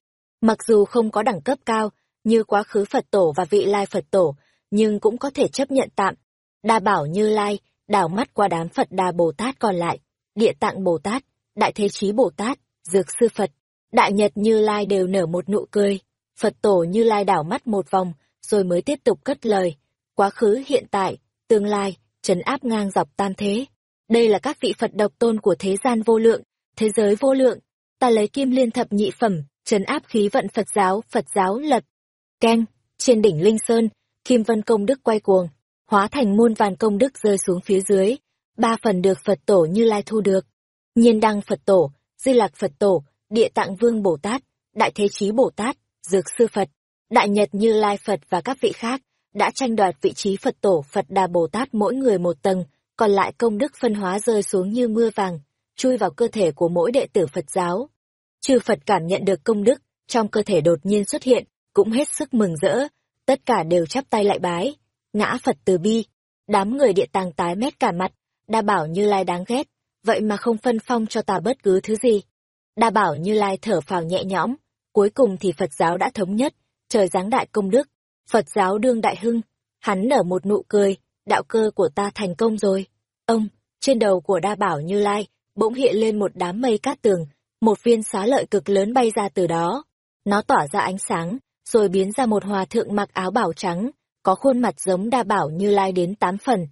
Speaker 1: Mặc dù không có đẳng cấp cao, như quá khứ Phật tổ và vị lai Phật tổ, nhưng cũng có thể chấp nhận tạm. Đa bảo như lai, đảo mắt qua đám Phật Đà Bồ Tát còn lại, Địa Tạng Bồ Tát, Đại Thế Chí Bồ Tát, Dược Sư Phật, Đại Nhật Như Lai đều nở một nụ cười. Phật tổ Như Lai đảo mắt một vòng, rồi mới tiếp tục cất lời. Quá khứ hiện tại, tương lai, trấn áp ngang dọc tam thế. Đây là các vị Phật độc tôn của thế gian vô lượng, thế giới vô lượng. Ta lấy kim liên thập nhị phẩm, trấn áp khí vận Phật giáo, Phật giáo lật. Keng, trên đỉnh Linh Sơn, Kim Vân Công Đức quay cuồng, hóa thành muôn vàn công đức rơi xuống phía dưới. Ba phần được Phật tổ Như Lai thu được. Nhiên đăng Phật tổ, Di Lạc Phật tổ, Địa Tạng Vương Bồ Tát, Đại Thế Chí Bồ Tát, Dược Sư Phật, Đại Nhật Như Lai Phật và các vị khác đã tranh đoạt vị trí Phật tổ Phật Đà Bồ Tát mỗi người một tầng, còn lại công đức phân hóa rơi xuống như mưa vàng, chui vào cơ thể của mỗi đệ tử Phật giáo. Chư Phật cảm nhận được công đức, trong cơ thể đột nhiên xuất hiện, cũng hết sức mừng rỡ, tất cả đều chắp tay lại bái, ngã Phật từ bi, đám người địa tàng tái mét cả mặt, đa bảo như lai đáng ghét, vậy mà không phân phong cho ta bất cứ thứ gì. Đa bảo như lai thở phào nhẹ nhõm, cuối cùng thì Phật giáo đã thống nhất, trời giáng đại công đức, Phật giáo đương đại hưng, hắn nở một nụ cười, đạo cơ của ta thành công rồi. Ông, trên đầu của đa bảo như lai, bỗng hiện lên một đám mây cát tường, một viên xá lợi cực lớn bay ra từ đó. Nó tỏa ra ánh sáng, rồi biến ra một hòa thượng mặc áo bảo trắng, có khuôn mặt giống đa bảo như lai đến tám phần.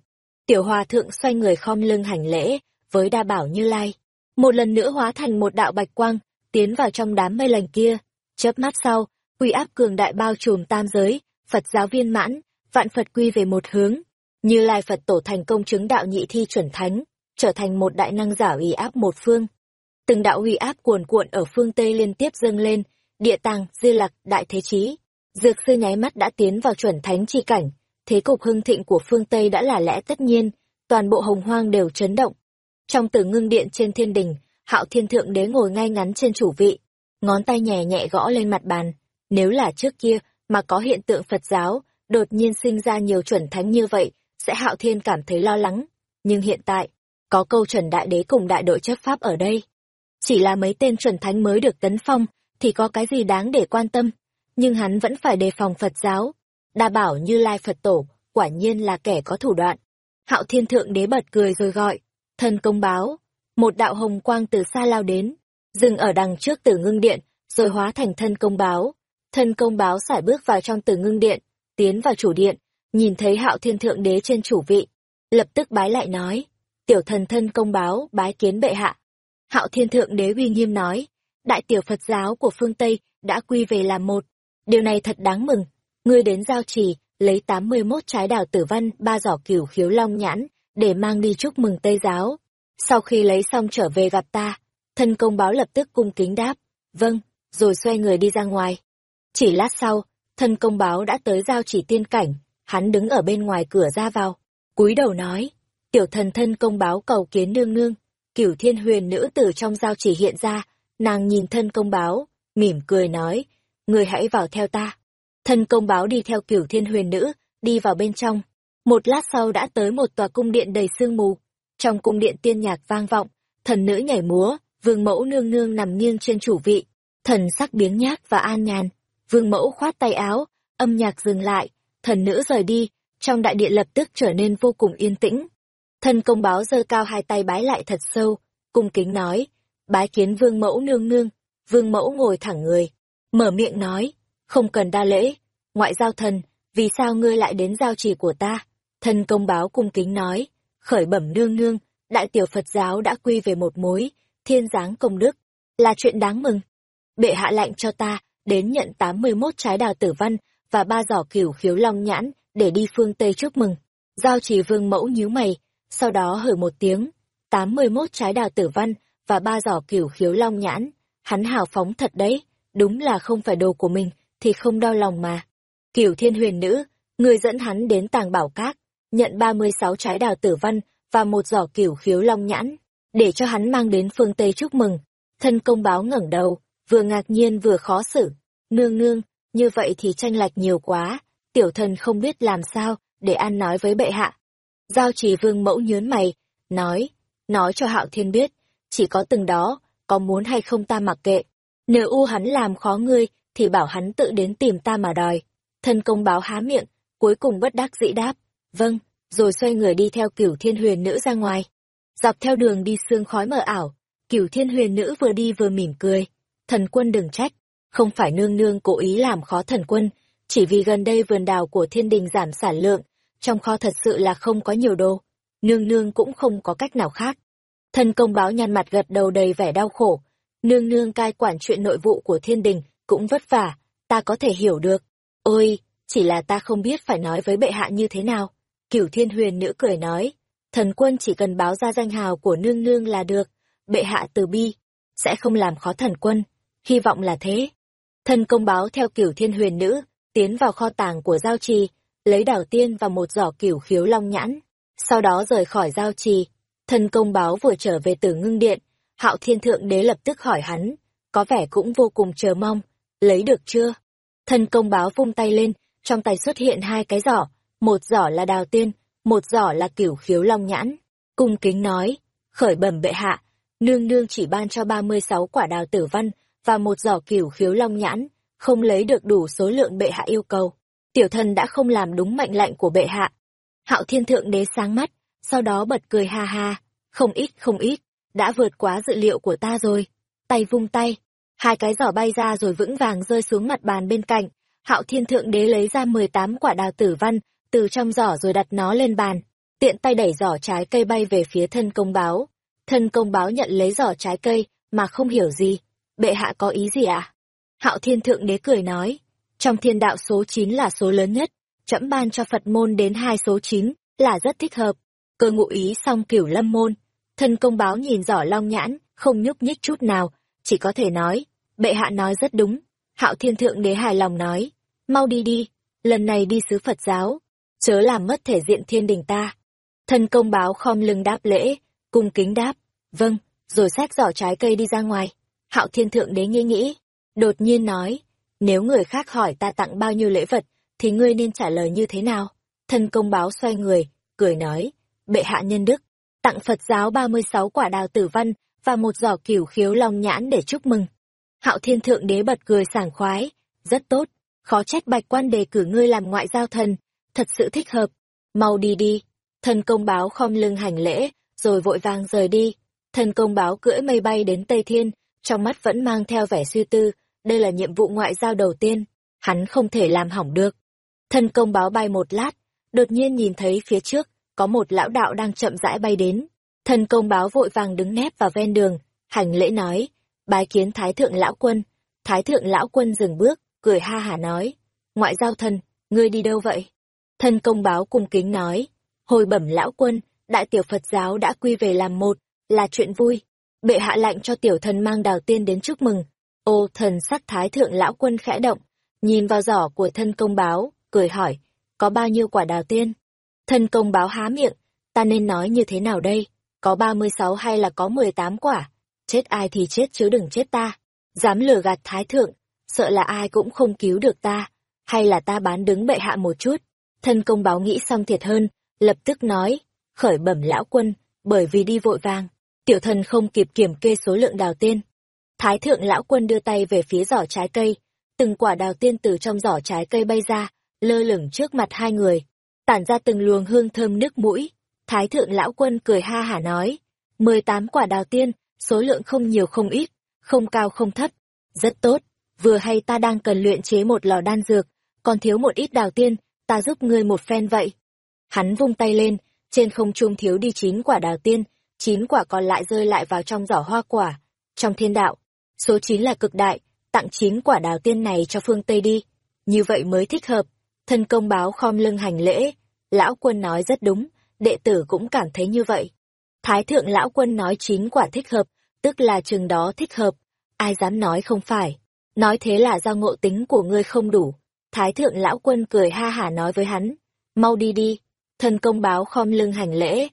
Speaker 1: Tiểu hòa thượng xoay người khom lưng hành lễ, với đa bảo như lai. Một lần nữa hóa thành một đạo bạch quang, tiến vào trong đám mây lành kia. Chớp mắt sau, quy áp cường đại bao trùm tam giới, Phật giáo viên mãn, vạn Phật quy về một hướng. Như Lai Phật tổ thành công chứng đạo nhị thi chuẩn thánh, trở thành một đại năng giả uy áp một phương. Từng đạo uy áp cuồn cuộn ở phương Tây liên tiếp dâng lên, địa tàng, di lặc, đại thế chí. Dược sư nháy mắt đã tiến vào chuẩn thánh chi cảnh, thế cục hưng thịnh của phương Tây đã là lẽ tất nhiên, toàn bộ hồng hoang đều chấn động. Trong tử ngưng điện trên thiên đình, hạo thiên thượng đế ngồi ngay ngắn trên chủ vị, ngón tay nhẹ nhẹ gõ lên mặt bàn. Nếu là trước kia, mà có hiện tượng Phật giáo, đột nhiên sinh ra nhiều chuẩn thánh như vậy, sẽ hạo thiên cảm thấy lo lắng. Nhưng hiện tại, có câu chuẩn đại đế cùng đại đội chấp pháp ở đây. Chỉ là mấy tên chuẩn thánh mới được tấn phong, thì có cái gì đáng để quan tâm. Nhưng hắn vẫn phải đề phòng Phật giáo. Đa bảo như Lai Phật Tổ, quả nhiên là kẻ có thủ đoạn. Hạo thiên thượng đế bật cười rồi gọi, Thần công báo. Một đạo hồng quang từ xa lao đến, dừng ở đằng trước tử ngưng điện, rồi hóa thành thân công báo. Thân công báo sải bước vào trong tử ngưng điện, tiến vào chủ điện, nhìn thấy hạo thiên thượng đế trên chủ vị. Lập tức bái lại nói, tiểu thần thân công báo bái kiến bệ hạ. Hạo thiên thượng đế uy nghiêm nói, đại tiểu Phật giáo của phương Tây đã quy về làm một. Điều này thật đáng mừng. Ngươi đến giao trì, lấy tám mươi 81 trái đào tử văn, ba giỏ cửu khiếu long nhãn, để mang đi chúc mừng Tây giáo. Sau khi lấy xong trở về gặp ta, thân công báo lập tức cung kính đáp, vâng, rồi xoay người đi ra ngoài. Chỉ lát sau, thân công báo đã tới giao chỉ tiên cảnh, hắn đứng ở bên ngoài cửa ra vào, cúi đầu nói, tiểu thần thân công báo cầu kiến nương nương, cửu thiên huyền nữ tử trong giao chỉ hiện ra, nàng nhìn thân công báo, mỉm cười nói, người hãy vào theo ta. Thân công báo đi theo cửu thiên huyền nữ, đi vào bên trong. Một lát sau đã tới một tòa cung điện đầy sương mù. Trong cung điện tiên nhạc vang vọng, thần nữ nhảy múa, vương mẫu nương nương nằm nghiêng trên chủ vị, thần sắc biếng nhác và an nhàn. Vương mẫu khoát tay áo, âm nhạc dừng lại, thần nữ rời đi, trong đại điện lập tức trở nên vô cùng yên tĩnh. Thân công báo giơ cao hai tay bái lại thật sâu, cung kính nói, bái kiến vương mẫu nương nương, vương mẫu ngồi thẳng người, mở miệng nói, không cần đa lễ, ngoại giao thần, vì sao ngươi lại đến giao trì của ta? Thân công báo cung kính nói, khởi bẩm nương nương, đại tiểu Phật giáo đã quy về một mối, thiên giáng công đức, là chuyện đáng mừng. Bệ hạ lệnh cho ta, đến nhận tám mươi 81 trái đào tử văn và ba giỏ cửu khiếu long nhãn để đi phương Tây chúc mừng. Giao trì vương mẫu nhíu mày, sau đó hử một tiếng, tám mươi 81 trái đào tử văn và ba giỏ cửu khiếu long nhãn. Hắn hào phóng thật đấy, đúng là không phải đồ của mình, thì không đau lòng mà. Kiểu thiên huyền nữ, người dẫn hắn đến tàng bảo cát, nhận ba mươi sáu trái đào tử văn và một giỏ kiểu khiếu long nhãn. để cho hắn mang đến phương Tây chúc mừng. Thân công báo ngẩng đầu, vừa ngạc nhiên vừa khó xử. Nương nương, như vậy thì tranh lệch nhiều quá, tiểu thần không biết làm sao để ăn nói với bệ hạ. Giao trì vương mẫu nhớn mày, nói, nói cho hạo thiên biết, chỉ có từng đó, có muốn hay không ta mặc kệ. Nếu u hắn làm khó ngươi, thì bảo hắn tự đến tìm ta mà đòi. Thân công báo há miệng, cuối cùng bất đắc dĩ đáp, vâng, rồi xoay người đi theo cửu thiên huyền nữ ra ngoài. Dọc theo đường đi sương khói mờ ảo, cửu thiên huyền nữ vừa đi vừa mỉm cười. Thần quân đừng trách, không phải nương nương cố ý làm khó thần quân, chỉ vì gần đây vườn đào của thiên đình giảm sản lượng, trong kho thật sự là không có nhiều đồ. Nương nương cũng không có cách nào khác. thần công báo nhăn mặt gật đầu đầy vẻ đau khổ. Nương nương cai quản chuyện nội vụ của thiên đình, cũng vất vả, ta có thể hiểu được. Ôi, chỉ là ta không biết phải nói với bệ hạ như thế nào. Cửu thiên huyền nữ cười nói, thần quân chỉ cần báo ra danh hào của nương nương là được, bệ hạ từ bi, sẽ không làm khó thần quân, hy vọng là thế. Thần công báo theo cửu thiên huyền nữ, tiến vào kho tàng của giao trì, lấy đảo tiên và một giỏ cửu khiếu long nhãn, sau đó rời khỏi giao trì. Thần công báo vừa trở về từ ngưng điện, hạo thiên thượng đế lập tức hỏi hắn, có vẻ cũng vô cùng chờ mong, lấy được chưa? Thần công báo vung tay lên, trong tay xuất hiện hai cái giỏ, một giỏ là đào tiên, một giỏ là cửu khiếu long nhãn. Cung kính nói, khởi bẩm bệ hạ, nương nương chỉ ban cho 36 quả đào tử văn và một giỏ cửu khiếu long nhãn, không lấy được đủ số lượng bệ hạ yêu cầu. Tiểu thần đã không làm đúng mệnh lệnh của bệ hạ. Hạo thiên thượng đế sáng mắt, sau đó bật cười ha ha, không ít không ít, đã vượt quá dự liệu của ta rồi. Tay vung tay, hai cái giỏ bay ra rồi vững vàng rơi xuống mặt bàn bên cạnh. Hạo thiên thượng đế lấy ra 18 quả đào tử văn, từ trong giỏ rồi đặt nó lên bàn, tiện tay đẩy giỏ trái cây bay về phía thân công báo. Thân công báo nhận lấy giỏ trái cây, mà không hiểu gì. Bệ hạ có ý gì ạ? À? Hạo thiên thượng đế cười nói, trong thiên đạo số 9 là số lớn nhất, trẫm ban cho Phật môn đến hai số 9 là rất thích hợp. Cơ ngụ ý xong kiểu lâm môn, thân công báo nhìn giỏ long nhãn, không nhúc nhích chút nào, chỉ có thể nói, bệ hạ nói rất đúng. Hạo thiên thượng đế hài lòng nói, mau đi đi, lần này đi sứ Phật giáo, chớ làm mất thể diện thiên đình ta. Thân công báo khom lưng đáp lễ, cung kính đáp, vâng, rồi xách giỏ trái cây đi ra ngoài. Hạo thiên thượng đế nghĩ nghĩ, đột nhiên nói, nếu người khác hỏi ta tặng bao nhiêu lễ vật, thì ngươi nên trả lời như thế nào? Thân công báo xoay người, cười nói, bệ hạ nhân đức, tặng Phật giáo 36 quả đào tử văn và một giỏ cửu khiếu long nhãn để chúc mừng. Hạo thiên thượng đế bật cười sảng khoái, rất tốt, khó trách bạch quan đề cử ngươi làm ngoại giao thần, thật sự thích hợp. Mau đi đi. Thần công báo khom lưng hành lễ, rồi vội vàng rời đi. Thần công báo cưỡi mây bay đến Tây Thiên, trong mắt vẫn mang theo vẻ suy tư, đây là nhiệm vụ ngoại giao đầu tiên, hắn không thể làm hỏng được. Thần công báo bay một lát, đột nhiên nhìn thấy phía trước, có một lão đạo đang chậm rãi bay đến. Thần công báo vội vàng đứng nép vào ven đường, hành lễ nói, bái kiến Thái Thượng Lão Quân. Thái Thượng Lão Quân dừng bước, cười ha hả nói, ngoại giao thần, ngươi đi đâu vậy? Thân công báo cung kính nói, hồi bẩm lão quân, đại tiểu Phật giáo đã quy về làm một, là chuyện vui. Bệ hạ lạnh cho tiểu thần mang đào tiên đến chúc mừng. Ô thần sắc thái thượng lão quân khẽ động, nhìn vào giỏ của thân công báo, cười hỏi, có bao nhiêu quả đào tiên? Thân công báo há miệng, ta nên nói như thế nào đây? Có ba mươi sáu hay là có mười tám quả? Chết ai thì chết chứ đừng chết ta. Dám lừa gạt thái thượng, sợ là ai cũng không cứu được ta, hay là ta bán đứng bệ hạ một chút. Thân công báo nghĩ xong thiệt hơn, lập tức nói, khởi bẩm lão quân, bởi vì đi vội vàng, tiểu thần không kịp kiểm kê số lượng đào tiên. Thái thượng lão quân đưa tay về phía giỏ trái cây, từng quả đào tiên từ trong giỏ trái cây bay ra, lơ lửng trước mặt hai người, tản ra từng luồng hương thơm nước mũi. Thái thượng lão quân cười ha hả nói, mười tám quả đào tiên, số lượng không nhiều không ít, không cao không thấp, rất tốt, vừa hay ta đang cần luyện chế một lò đan dược, còn thiếu một ít đào tiên, ta giúp ngươi một phen vậy. Hắn vung tay lên, trên không trung thiếu đi chín quả đào tiên, chín quả còn lại rơi lại vào trong giỏ hoa quả. Trong thiên đạo, số chín là cực đại, tặng chín quả đào tiên này cho phương Tây đi. Như vậy mới thích hợp. Thân công báo khom lưng hành lễ. Lão quân nói rất đúng, đệ tử cũng cảm thấy như vậy. Thái thượng lão quân nói chín quả thích hợp, tức là chừng đó thích hợp. Ai dám nói không phải. Nói thế là do ngộ tính của ngươi không đủ. Thái thượng lão quân cười ha hả nói với hắn, mau đi đi, thần công báo khom lưng hành lễ.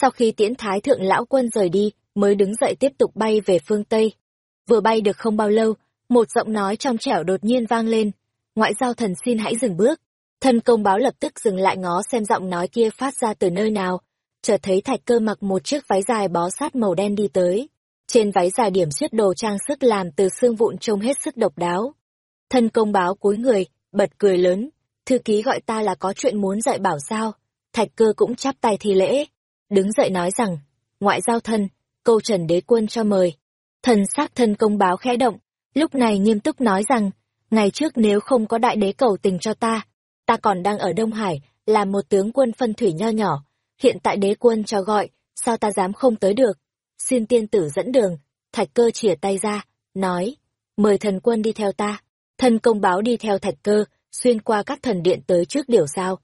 Speaker 1: Sau khi tiễn thái thượng lão quân rời đi, mới đứng dậy tiếp tục bay về phương Tây. Vừa bay được không bao lâu, một giọng nói trong trẻo đột nhiên vang lên. Ngoại giao thần xin hãy dừng bước. Thân công báo lập tức dừng lại ngó xem giọng nói kia phát ra từ nơi nào. Chợt thấy thạch cơ mặc một chiếc váy dài bó sát màu đen đi tới. Trên váy dài điểm xuyết đồ trang sức làm từ xương vụn trông hết sức độc đáo. Thân công báo cúi người, bật cười lớn. Thư ký gọi ta là có chuyện muốn dạy bảo sao. Thạch cơ cũng chắp tay thi lễ. Đứng dậy nói rằng, ngoại giao thân, câu trần đế quân cho mời. Thần sắc thân công báo khẽ động, lúc này nghiêm túc nói rằng, ngày trước nếu không có đại đế cầu tình cho ta, ta còn đang ở Đông Hải, là một tướng quân phân thủy nho nhỏ, hiện tại đế quân cho gọi, sao ta dám không tới được. Xin tiên tử dẫn đường, thạch cơ chìa tay ra, nói, mời thần quân đi theo ta. thần công báo đi theo thạch cơ, xuyên qua các thần điện tới trước điểu sao.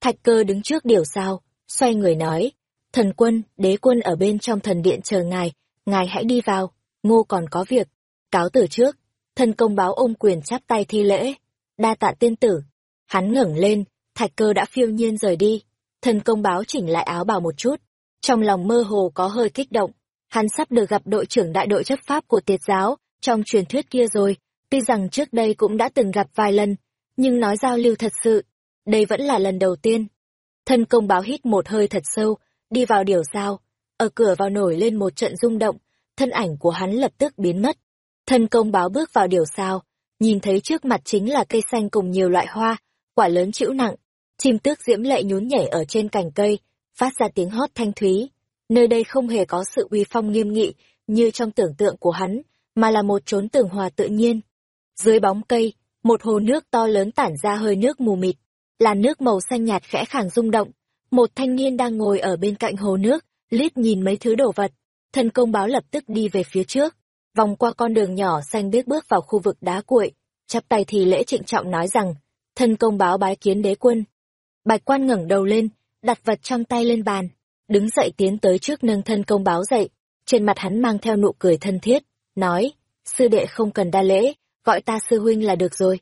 Speaker 1: Thạch cơ đứng trước điểu sao, xoay người nói, thần quân, đế quân ở bên trong thần điện chờ ngài, ngài hãy đi vào, ngô còn có việc. Cáo từ trước, thần công báo ôm quyền chắp tay thi lễ, đa tạ tiên tử. Hắn ngẩng lên, thạch cơ đã phiêu nhiên rời đi, thân công báo chỉnh lại áo bào một chút, trong lòng mơ hồ có hơi kích động, hắn sắp được gặp đội trưởng đại đội chấp pháp của tiệt giáo, trong truyền thuyết kia rồi, tuy rằng trước đây cũng đã từng gặp vài lần, nhưng nói giao lưu thật sự, đây vẫn là lần đầu tiên. Thân công báo hít một hơi thật sâu, đi vào điều sao, ở cửa vào nổi lên một trận rung động, thân ảnh của hắn lập tức biến mất. Thân công báo bước vào điều sao, nhìn thấy trước mặt chính là cây xanh cùng nhiều loại hoa, quả lớn chịu nặng, chim tước diễm lệ nhún nhảy ở trên cành cây, phát ra tiếng hót thanh thúy. Nơi đây không hề có sự uy phong nghiêm nghị như trong tưởng tượng của hắn, mà là một chốn tường hòa tự nhiên. Dưới bóng cây, một hồ nước to lớn tản ra hơi nước mù mịt, là nước màu xanh nhạt khẽ khàng rung động. Một thanh niên đang ngồi ở bên cạnh hồ nước, lít nhìn mấy thứ đồ vật. Thần công báo lập tức đi về phía trước, vòng qua con đường nhỏ xanh biếc bước vào khu vực đá cuội, chắp tay thì lễ trịnh trọng nói rằng, thân công báo bái kiến đế quân. Bạch quan ngẩng đầu lên, đặt vật trong tay lên bàn, đứng dậy tiến tới trước nâng thân công báo dậy, trên mặt hắn mang theo nụ cười thân thiết, nói, sư đệ không cần đa lễ, gọi ta sư huynh là được rồi.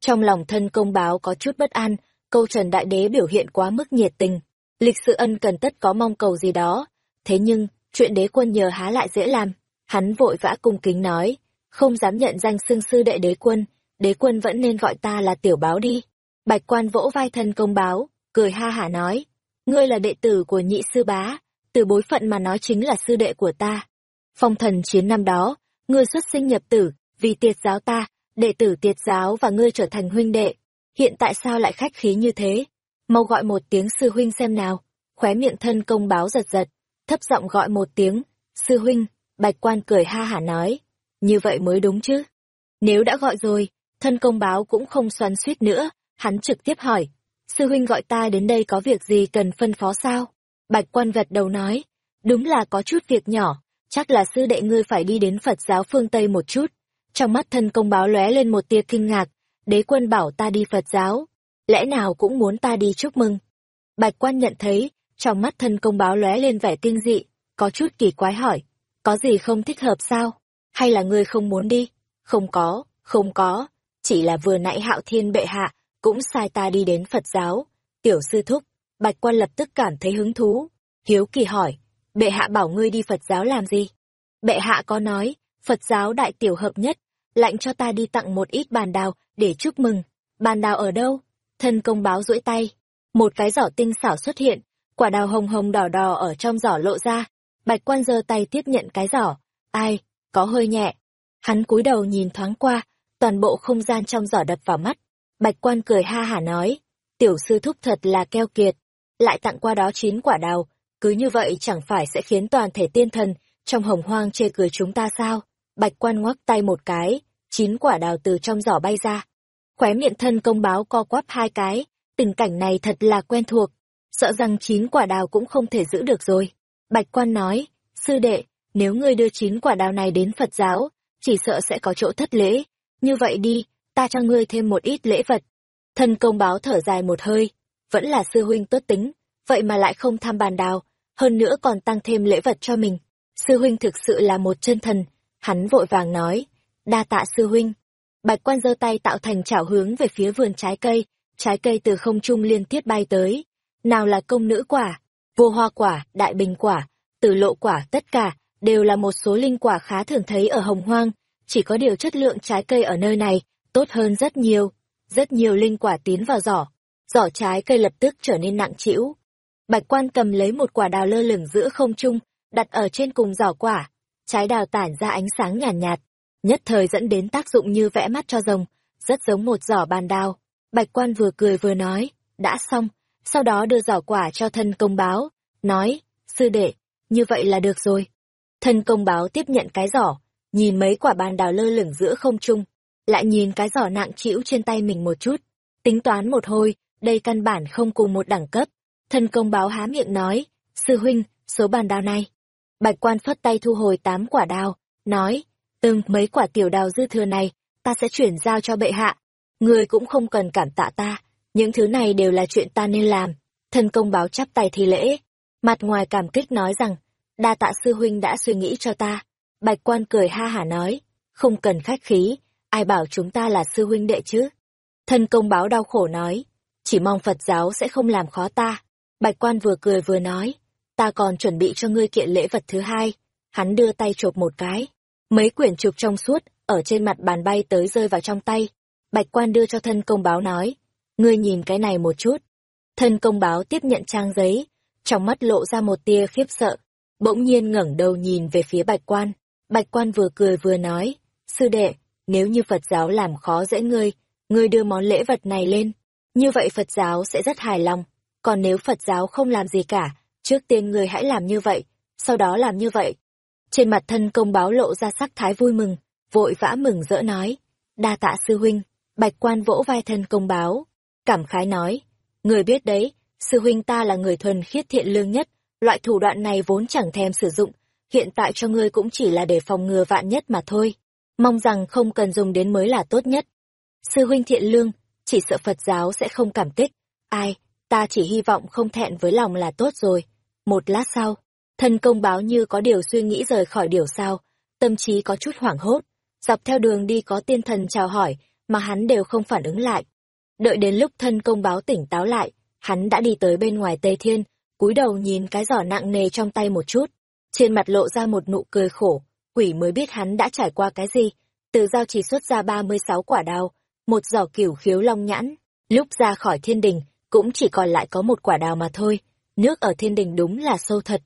Speaker 1: Trong lòng thân công báo có chút bất an, câu trần đại đế biểu hiện quá mức nhiệt tình, lịch sự ân cần tất có mong cầu gì đó, thế nhưng, chuyện đế quân nhờ há lại dễ làm, hắn vội vã cung kính nói, không dám nhận danh xưng sư đệ đế quân, đế quân vẫn nên gọi ta là tiểu báo đi. Bạch quan vỗ vai thân công báo, cười ha hả nói, ngươi là đệ tử của nhị sư bá, từ bối phận mà nói chính là sư đệ của ta. Phong thần chiến năm đó, ngươi xuất sinh nhập tử, vì tiệt giáo ta, đệ tử tiệt giáo và ngươi trở thành huynh đệ. Hiện tại sao lại khách khí như thế? Mau gọi một tiếng sư huynh xem nào. Khóe miệng thân công báo giật giật, thấp giọng gọi một tiếng, sư huynh, bạch quan cười ha hả nói. Như vậy mới đúng chứ. Nếu đã gọi rồi, thân công báo cũng không xoắn suýt nữa, hắn trực tiếp hỏi. Sư huynh gọi ta đến đây có việc gì cần phân phó sao? Bạch quan gật đầu nói, đúng là có chút việc nhỏ, chắc là sư đệ ngươi phải đi đến Phật giáo phương Tây một chút. Trong mắt thân công báo lóe lên một tia kinh ngạc, đế quân bảo ta đi Phật giáo, lẽ nào cũng muốn ta đi chúc mừng. Bạch quan nhận thấy, trong mắt thân công báo lóe lên vẻ kinh dị, có chút kỳ quái hỏi, có gì không thích hợp sao? Hay là ngươi không muốn đi? Không có, không có, chỉ là vừa nãy hạo thiên bệ hạ, cũng sai ta đi đến Phật giáo. Tiểu sư thúc, bạch quan lập tức cảm thấy hứng thú. Hiếu kỳ hỏi, bệ hạ bảo ngươi đi Phật giáo làm gì? Bệ hạ có nói, Phật giáo đại tiểu hợp nhất, lạnh cho ta đi tặng một ít bàn đào để chúc mừng. Bàn đào ở đâu? Thân công báo duỗi tay. Một cái giỏ tinh xảo xuất hiện, quả đào hồng hồng đỏ đỏ ở trong giỏ lộ ra. Bạch quan giơ tay tiếp nhận cái giỏ. Ai, có hơi nhẹ. Hắn cúi đầu nhìn thoáng qua, toàn bộ không gian trong giỏ đập vào mắt. Bạch quan cười ha hả nói, tiểu sư thúc thật là keo kiệt, lại tặng qua đó chín quả đào, cứ như vậy chẳng phải sẽ khiến toàn thể tiên thần trong hồng hoang chê cười chúng ta sao? Bạch quan ngoắc tay một cái, chín quả đào từ trong giỏ bay ra. Khóe miệng thân công báo co quắp hai cái, tình cảnh này thật là quen thuộc, sợ rằng chín quả đào cũng không thể giữ được rồi. Bạch quan nói, sư đệ, nếu ngươi đưa chín quả đào này đến Phật giáo, chỉ sợ sẽ có chỗ thất lễ. Như vậy đi, ta cho ngươi thêm một ít lễ vật. Thần công báo thở dài một hơi, vẫn là sư huynh tốt tính, vậy mà lại không tham bàn đào, hơn nữa còn tăng thêm lễ vật cho mình. Sư huynh thực sự là một chân thần, hắn vội vàng nói, đa tạ sư huynh. Bạch quan giơ tay tạo thành chảo hướng về phía vườn trái cây, trái cây từ không trung liên tiếp bay tới. Nào là công nữ quả, vô hoa quả, đại bình quả, tử lộ quả tất cả, đều là một số linh quả khá thường thấy ở hồng hoang, chỉ có điều chất lượng trái cây ở nơi này tốt hơn rất nhiều. Rất nhiều linh quả tiến vào giỏ, giỏ trái cây lập tức trở nên nặng trĩu. Bạch quan cầm lấy một quả đào lơ lửng giữa không trung, đặt ở trên cùng giỏ quả. Trái đào tản ra ánh sáng nhàn nhạt, nhạt, nhất thời dẫn đến tác dụng như vẽ mắt cho rồng, rất giống một giỏ bàn đào. Bạch quan vừa cười vừa nói, đã xong, sau đó đưa giỏ quả cho thân công báo, nói, sư đệ, như vậy là được rồi. Thân công báo tiếp nhận cái giỏ, nhìn mấy quả bàn đào lơ lửng giữa không trung, lại nhìn cái giỏ nặng trĩu trên tay mình một chút. Tính toán một hồi, đây căn bản không cùng một đẳng cấp. Thân công báo há miệng nói, sư huynh, số bàn đào này. Bạch quan phất tay thu hồi tám quả đào, nói, từng mấy quả tiểu đào dư thừa này, ta sẽ chuyển giao cho bệ hạ. Người cũng không cần cảm tạ ta, những thứ này đều là chuyện ta nên làm. Thân công báo chắp tay thi lễ, mặt ngoài cảm kích nói rằng, đa tạ sư huynh đã suy nghĩ cho ta. Bạch quan cười ha hả nói, không cần khách khí, ai bảo chúng ta là sư huynh đệ chứ? Thân công báo đau khổ nói, chỉ mong Phật giáo sẽ không làm khó ta. Bạch quan vừa cười vừa nói, ta còn chuẩn bị cho ngươi kiện lễ vật thứ hai. Hắn đưa tay chộp một cái. Mấy quyển trục trong suốt, ở trên mặt bàn bay tới rơi vào trong tay. Bạch quan đưa cho thân công báo nói, ngươi nhìn cái này một chút. Thân công báo tiếp nhận trang giấy, trong mắt lộ ra một tia khiếp sợ. Bỗng nhiên ngẩng đầu nhìn về phía bạch quan. Bạch quan vừa cười vừa nói, sư đệ, nếu như Phật giáo làm khó dễ ngươi, ngươi đưa món lễ vật này lên, như vậy Phật giáo sẽ rất hài lòng. Còn nếu Phật giáo không làm gì cả, trước tiên ngươi hãy làm như vậy, sau đó làm như vậy. Trên mặt thân công báo lộ ra sắc thái vui mừng, vội vã mừng rỡ nói, đa tạ sư huynh, bạch quan vỗ vai thân công báo, cảm khái nói, người biết đấy, sư huynh ta là người thuần khiết thiện lương nhất, loại thủ đoạn này vốn chẳng thèm sử dụng, hiện tại cho ngươi cũng chỉ là để phòng ngừa vạn nhất mà thôi mong rằng không cần dùng đến mới là tốt nhất. Sư huynh thiện lương, chỉ sợ Phật giáo sẽ không cảm kích. Ai, ta chỉ hy vọng không thẹn với lòng là tốt rồi. Một lát sau, thân công báo như có điều suy nghĩ rời khỏi điều sao, tâm trí có chút hoảng hốt. Dọc theo đường đi có tiên thần chào hỏi, mà hắn đều không phản ứng lại. Đợi đến lúc thân công báo tỉnh táo lại, hắn đã đi tới bên ngoài Tây Thiên, cúi đầu nhìn cái giỏ nặng nề trong tay một chút. Trên mặt lộ ra một nụ cười khổ, quỷ mới biết hắn đã trải qua cái gì. Từ giao chỉ xuất ra 36 quả đào, một giỏ cửu khiếu long nhãn. Lúc ra khỏi thiên đình, cũng chỉ còn lại có một quả đào mà thôi. Nước ở thiên đình đúng là sâu thật.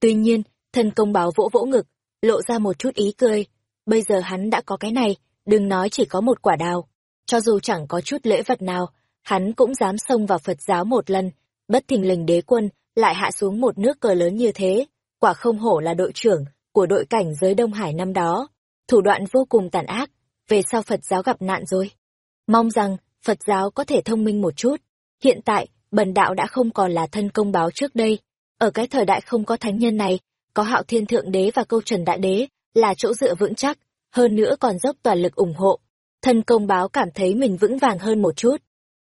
Speaker 1: Tuy nhiên, thân công báo vỗ vỗ ngực, lộ ra một chút ý cười. Bây giờ hắn đã có cái này, đừng nói chỉ có một quả đào. Cho dù chẳng có chút lễ vật nào, hắn cũng dám xông vào Phật giáo một lần. Bất thình lình đế quân, lại hạ xuống một nước cờ lớn như thế. Quả không hổ là đội trưởng, của đội cảnh giới Đông Hải năm đó, thủ đoạn vô cùng tàn ác, về sau Phật giáo gặp nạn rồi. Mong rằng Phật giáo có thể thông minh một chút. Hiện tại, bần đạo đã không còn là thân công báo trước đây. Ở cái thời đại không có thánh nhân này, có hạo thiên thượng đế và câu trần đại đế, là chỗ dựa vững chắc, hơn nữa còn dốc toàn lực ủng hộ. Thân công báo cảm thấy mình vững vàng hơn một chút.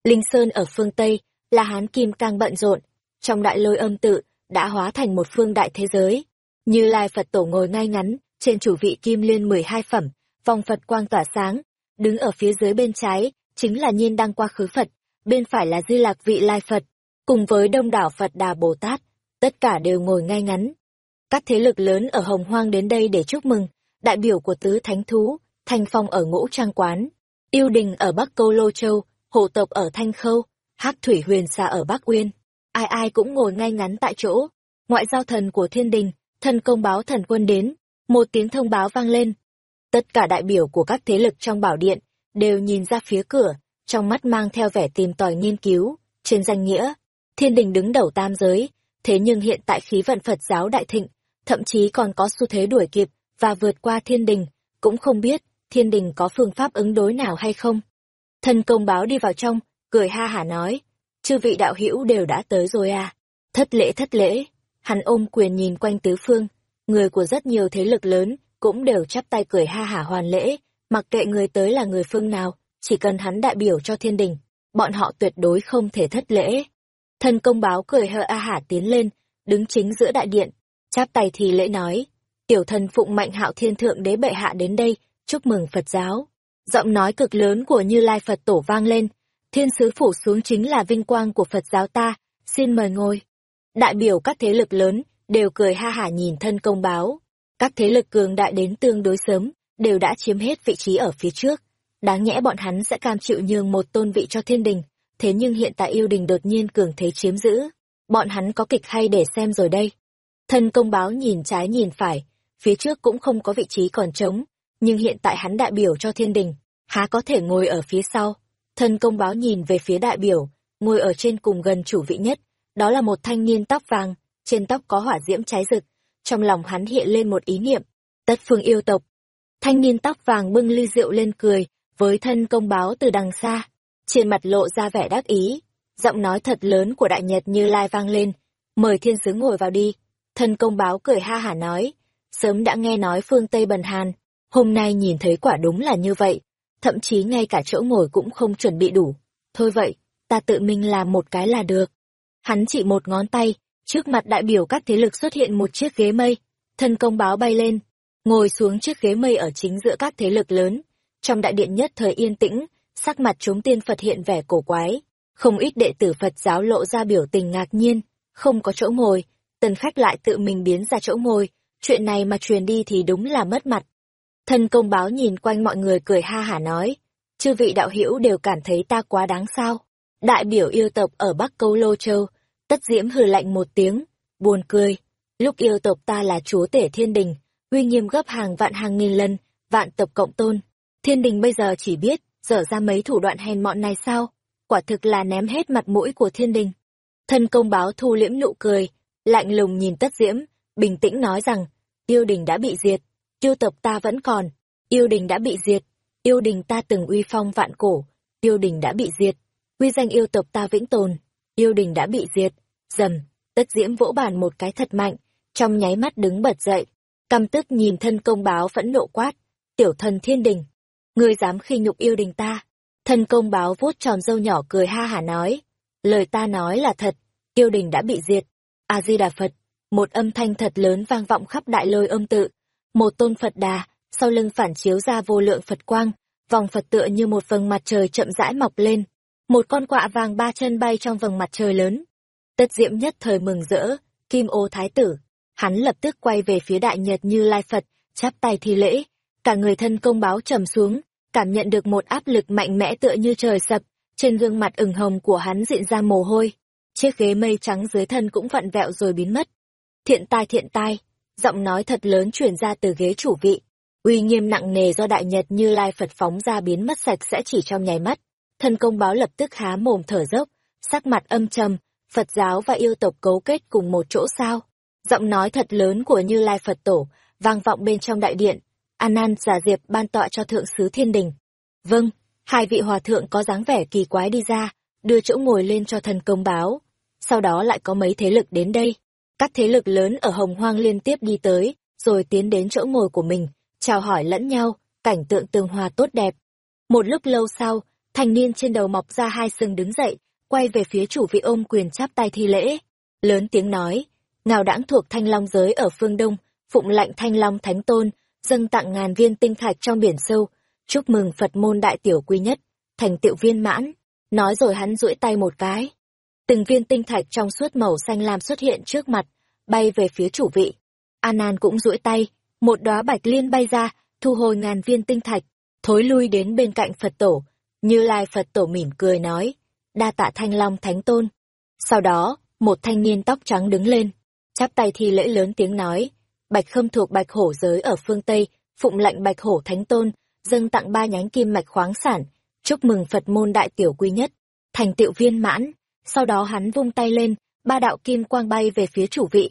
Speaker 1: Linh Sơn ở phương Tây, là hán kim càng bận rộn, trong đại lôi âm tự, đã hóa thành một phương đại thế giới. Như Lai Phật Tổ ngồi ngay ngắn, trên chủ vị kim liên 12 phẩm, vòng Phật quang tỏa sáng, đứng ở phía dưới bên trái, chính là nhiên đăng qua khứ Phật, bên phải là Di Lạc vị Lai Phật, cùng với đông đảo Phật Đà Bồ Tát, tất cả đều ngồi ngay ngắn. Các thế lực lớn ở Hồng Hoang đến đây để chúc mừng, đại biểu của tứ thánh thú, Thanh Phong ở Ngũ Trang Quán, Yêu Đình ở Bắc Câu Lô Châu, Hộ tộc ở Thanh Khâu, Hắc Thủy Huyền Sa ở Bắc Uyên. Ai ai cũng ngồi ngay ngắn tại chỗ. Ngoại giao thần của thiên đình, thần công báo thần quân đến, một tiếng thông báo vang lên. Tất cả đại biểu của các thế lực trong bảo điện đều nhìn ra phía cửa, trong mắt mang theo vẻ tìm tòi nghiên cứu, trên danh nghĩa, thiên đình đứng đầu tam giới, thế nhưng hiện tại khí vận Phật giáo đại thịnh, thậm chí còn có xu thế đuổi kịp và vượt qua thiên đình, cũng không biết thiên đình có phương pháp ứng đối nào hay không. Thần công báo đi vào trong, cười ha hả nói, chư vị đạo hữu đều đã tới rồi à, thất lễ thất lễ. Hắn ôm quyền nhìn quanh tứ phương, người của rất nhiều thế lực lớn cũng đều chắp tay cười ha hả hoàn lễ, mặc kệ người tới là người phương nào, chỉ cần hắn đại biểu cho thiên đình, bọn họ tuyệt đối không thể thất lễ. Thần công báo cười hơ a hả tiến lên, đứng chính giữa đại điện, chắp tay thì lễ nói, tiểu thần phụng mạnh hạo thiên thượng đế bệ hạ đến đây, chúc mừng Phật giáo. Giọng nói cực lớn của Như Lai Phật tổ vang lên, thiên sứ phủ xuống chính là vinh quang của Phật giáo ta, xin mời ngồi. Đại biểu các thế lực lớn đều cười ha hả nhìn thân công báo. Các thế lực cường đại đến tương đối sớm, đều đã chiếm hết vị trí ở phía trước. Đáng nhẽ bọn hắn sẽ cam chịu nhường một tôn vị cho thiên đình, thế nhưng hiện tại yêu đình đột nhiên cường thế chiếm giữ. Bọn hắn có kịch hay để xem rồi đây. Thân công báo nhìn trái nhìn phải, phía trước cũng không có vị trí còn trống, nhưng hiện tại hắn đại biểu cho thiên đình, há có thể ngồi ở phía sau. Thân công báo nhìn về phía đại biểu, ngồi ở trên cùng gần chủ vị nhất, đó là một thanh niên tóc vàng, trên tóc có hỏa diễm cháy rực, trong lòng hắn hiện lên một ý niệm, tất phương yêu tộc. Thanh niên tóc vàng bưng ly rượu lên cười, với thân công báo từ đằng xa, trên mặt lộ ra vẻ đắc ý, giọng nói thật lớn của đại nhật như lai vang lên, mời thiên sứ ngồi vào đi. Thân công báo cười ha hả nói, sớm đã nghe nói phương Tây bần hàn, hôm nay nhìn thấy quả đúng là như vậy, thậm chí ngay cả chỗ ngồi cũng không chuẩn bị đủ. Thôi vậy, ta tự mình làm một cái là được. Hắn chỉ một ngón tay, trước mặt đại biểu các thế lực xuất hiện một chiếc ghế mây, thân công báo bay lên, ngồi xuống chiếc ghế mây ở chính giữa các thế lực lớn. Trong đại điện nhất thời yên tĩnh, sắc mặt chúng tiên Phật hiện vẻ cổ quái, không ít đệ tử Phật giáo lộ ra biểu tình ngạc nhiên, không có chỗ ngồi, tần khách lại tự mình biến ra chỗ ngồi, chuyện này mà truyền đi thì đúng là mất mặt. Thân công báo nhìn quanh mọi người cười ha hả nói, chư vị đạo hữu đều cảm thấy ta quá đáng sao. Đại biểu yêu tộc ở Bắc Câu Lô Châu, tất diễm hừ lạnh một tiếng, buồn cười. Lúc yêu tộc ta là chúa tể thiên đình, uy nghiêm gấp hàng vạn hàng nghìn lần, vạn tộc cộng tôn. Thiên đình bây giờ chỉ biết, dở ra mấy thủ đoạn hèn mọn này sao? Quả thực là ném hết mặt mũi của thiên đình. Thân công báo thu liễm nụ cười, lạnh lùng nhìn tất diễm, bình tĩnh nói rằng, tiêu đình đã bị diệt, yêu tộc ta vẫn còn, yêu đình đã bị diệt, yêu đình ta từng uy phong vạn cổ, yêu đình đã bị diệt, uy danh yêu tộc ta vĩnh tồn, yêu đình đã bị diệt, dầm, tất diễm vỗ bàn một cái thật mạnh, trong nháy mắt đứng bật dậy, căm tức nhìn thân công báo phẫn nộ quát, tiểu thần thiên đình, ngươi dám khi nhục yêu đình ta. Thân công báo vuốt tròn râu nhỏ cười ha hả nói, lời ta nói là thật, yêu đình đã bị diệt. A-di-đà Phật, một âm thanh thật lớn vang vọng khắp đại lôi âm tự, một tôn Phật đà, sau lưng phản chiếu ra vô lượng Phật quang, vòng Phật tựa như một vầng mặt trời chậm rãi mọc lên, một con quạ vàng ba chân bay trong vầng mặt trời lớn. Tất diễm nhất thời mừng rỡ, kim ô thái tử, hắn lập tức quay về phía đại nhật như lai Phật, chắp tay thi lễ, cả người thân công báo trầm xuống, cảm nhận được một áp lực mạnh mẽ tựa như trời sập, trên gương mặt ửng hồng của hắn diện ra mồ hôi. Chiếc ghế mây trắng dưới thân cũng vặn vẹo rồi biến mất. Thiện tai thiện tai, giọng nói thật lớn truyền ra từ ghế chủ vị. Uy nghiêm nặng nề do đại nhật như lai Phật phóng ra biến mất sạch sẽ chỉ trong nháy mắt. Thân công báo lập tức há mồm thở dốc, sắc mặt âm trầm, Phật giáo và yêu tộc cấu kết cùng một chỗ sao. Giọng nói thật lớn của Như Lai Phật Tổ, vang vọng bên trong đại điện, An An giả diệp ban tọa cho thượng sứ thiên đình. Vâng, hai vị hòa thượng có dáng vẻ kỳ quái đi ra, đưa chỗ ngồi lên cho thần công báo. Sau đó lại có mấy thế lực đến đây. Các thế lực lớn ở Hồng Hoang liên tiếp đi tới, rồi tiến đến chỗ ngồi của mình, chào hỏi lẫn nhau, cảnh tượng tương hòa tốt đẹp. Một lúc lâu sau, thanh niên trên đầu mọc ra hai sừng đứng dậy, quay về phía chủ vị ôm quyền chắp tay thi lễ. Lớn tiếng nói, ngào đãng thuộc thanh long giới ở phương Đông, phụng lệnh thanh long thánh tôn, dâng tặng ngàn viên tinh thạch trong biển sâu, chúc mừng Phật môn đại tiểu quy nhất, thành tựu viên mãn. Nói rồi hắn duỗi tay một cái. Từng viên tinh thạch trong suốt màu xanh lam xuất hiện trước mặt, bay về phía chủ vị. An An cũng duỗi tay, một đóa bạch liên bay ra, thu hồi ngàn viên tinh thạch, thối lui đến bên cạnh Phật tổ. Như Lai Phật tổ mỉm cười nói, đa tạ thanh long thánh tôn. Sau đó, một thanh niên tóc trắng đứng lên, chắp tay thi lễ lớn tiếng nói, Bạch Khâm thuộc Bạch Hổ giới ở phương Tây, phụng lệnh Bạch Hổ Thánh Tôn, dâng tặng ba nhánh kim mạch khoáng sản, chúc mừng Phật môn đại tiểu quy nhất, thành tựu viên mãn. Sau đó hắn vung tay lên, ba đạo kim quang bay về phía chủ vị.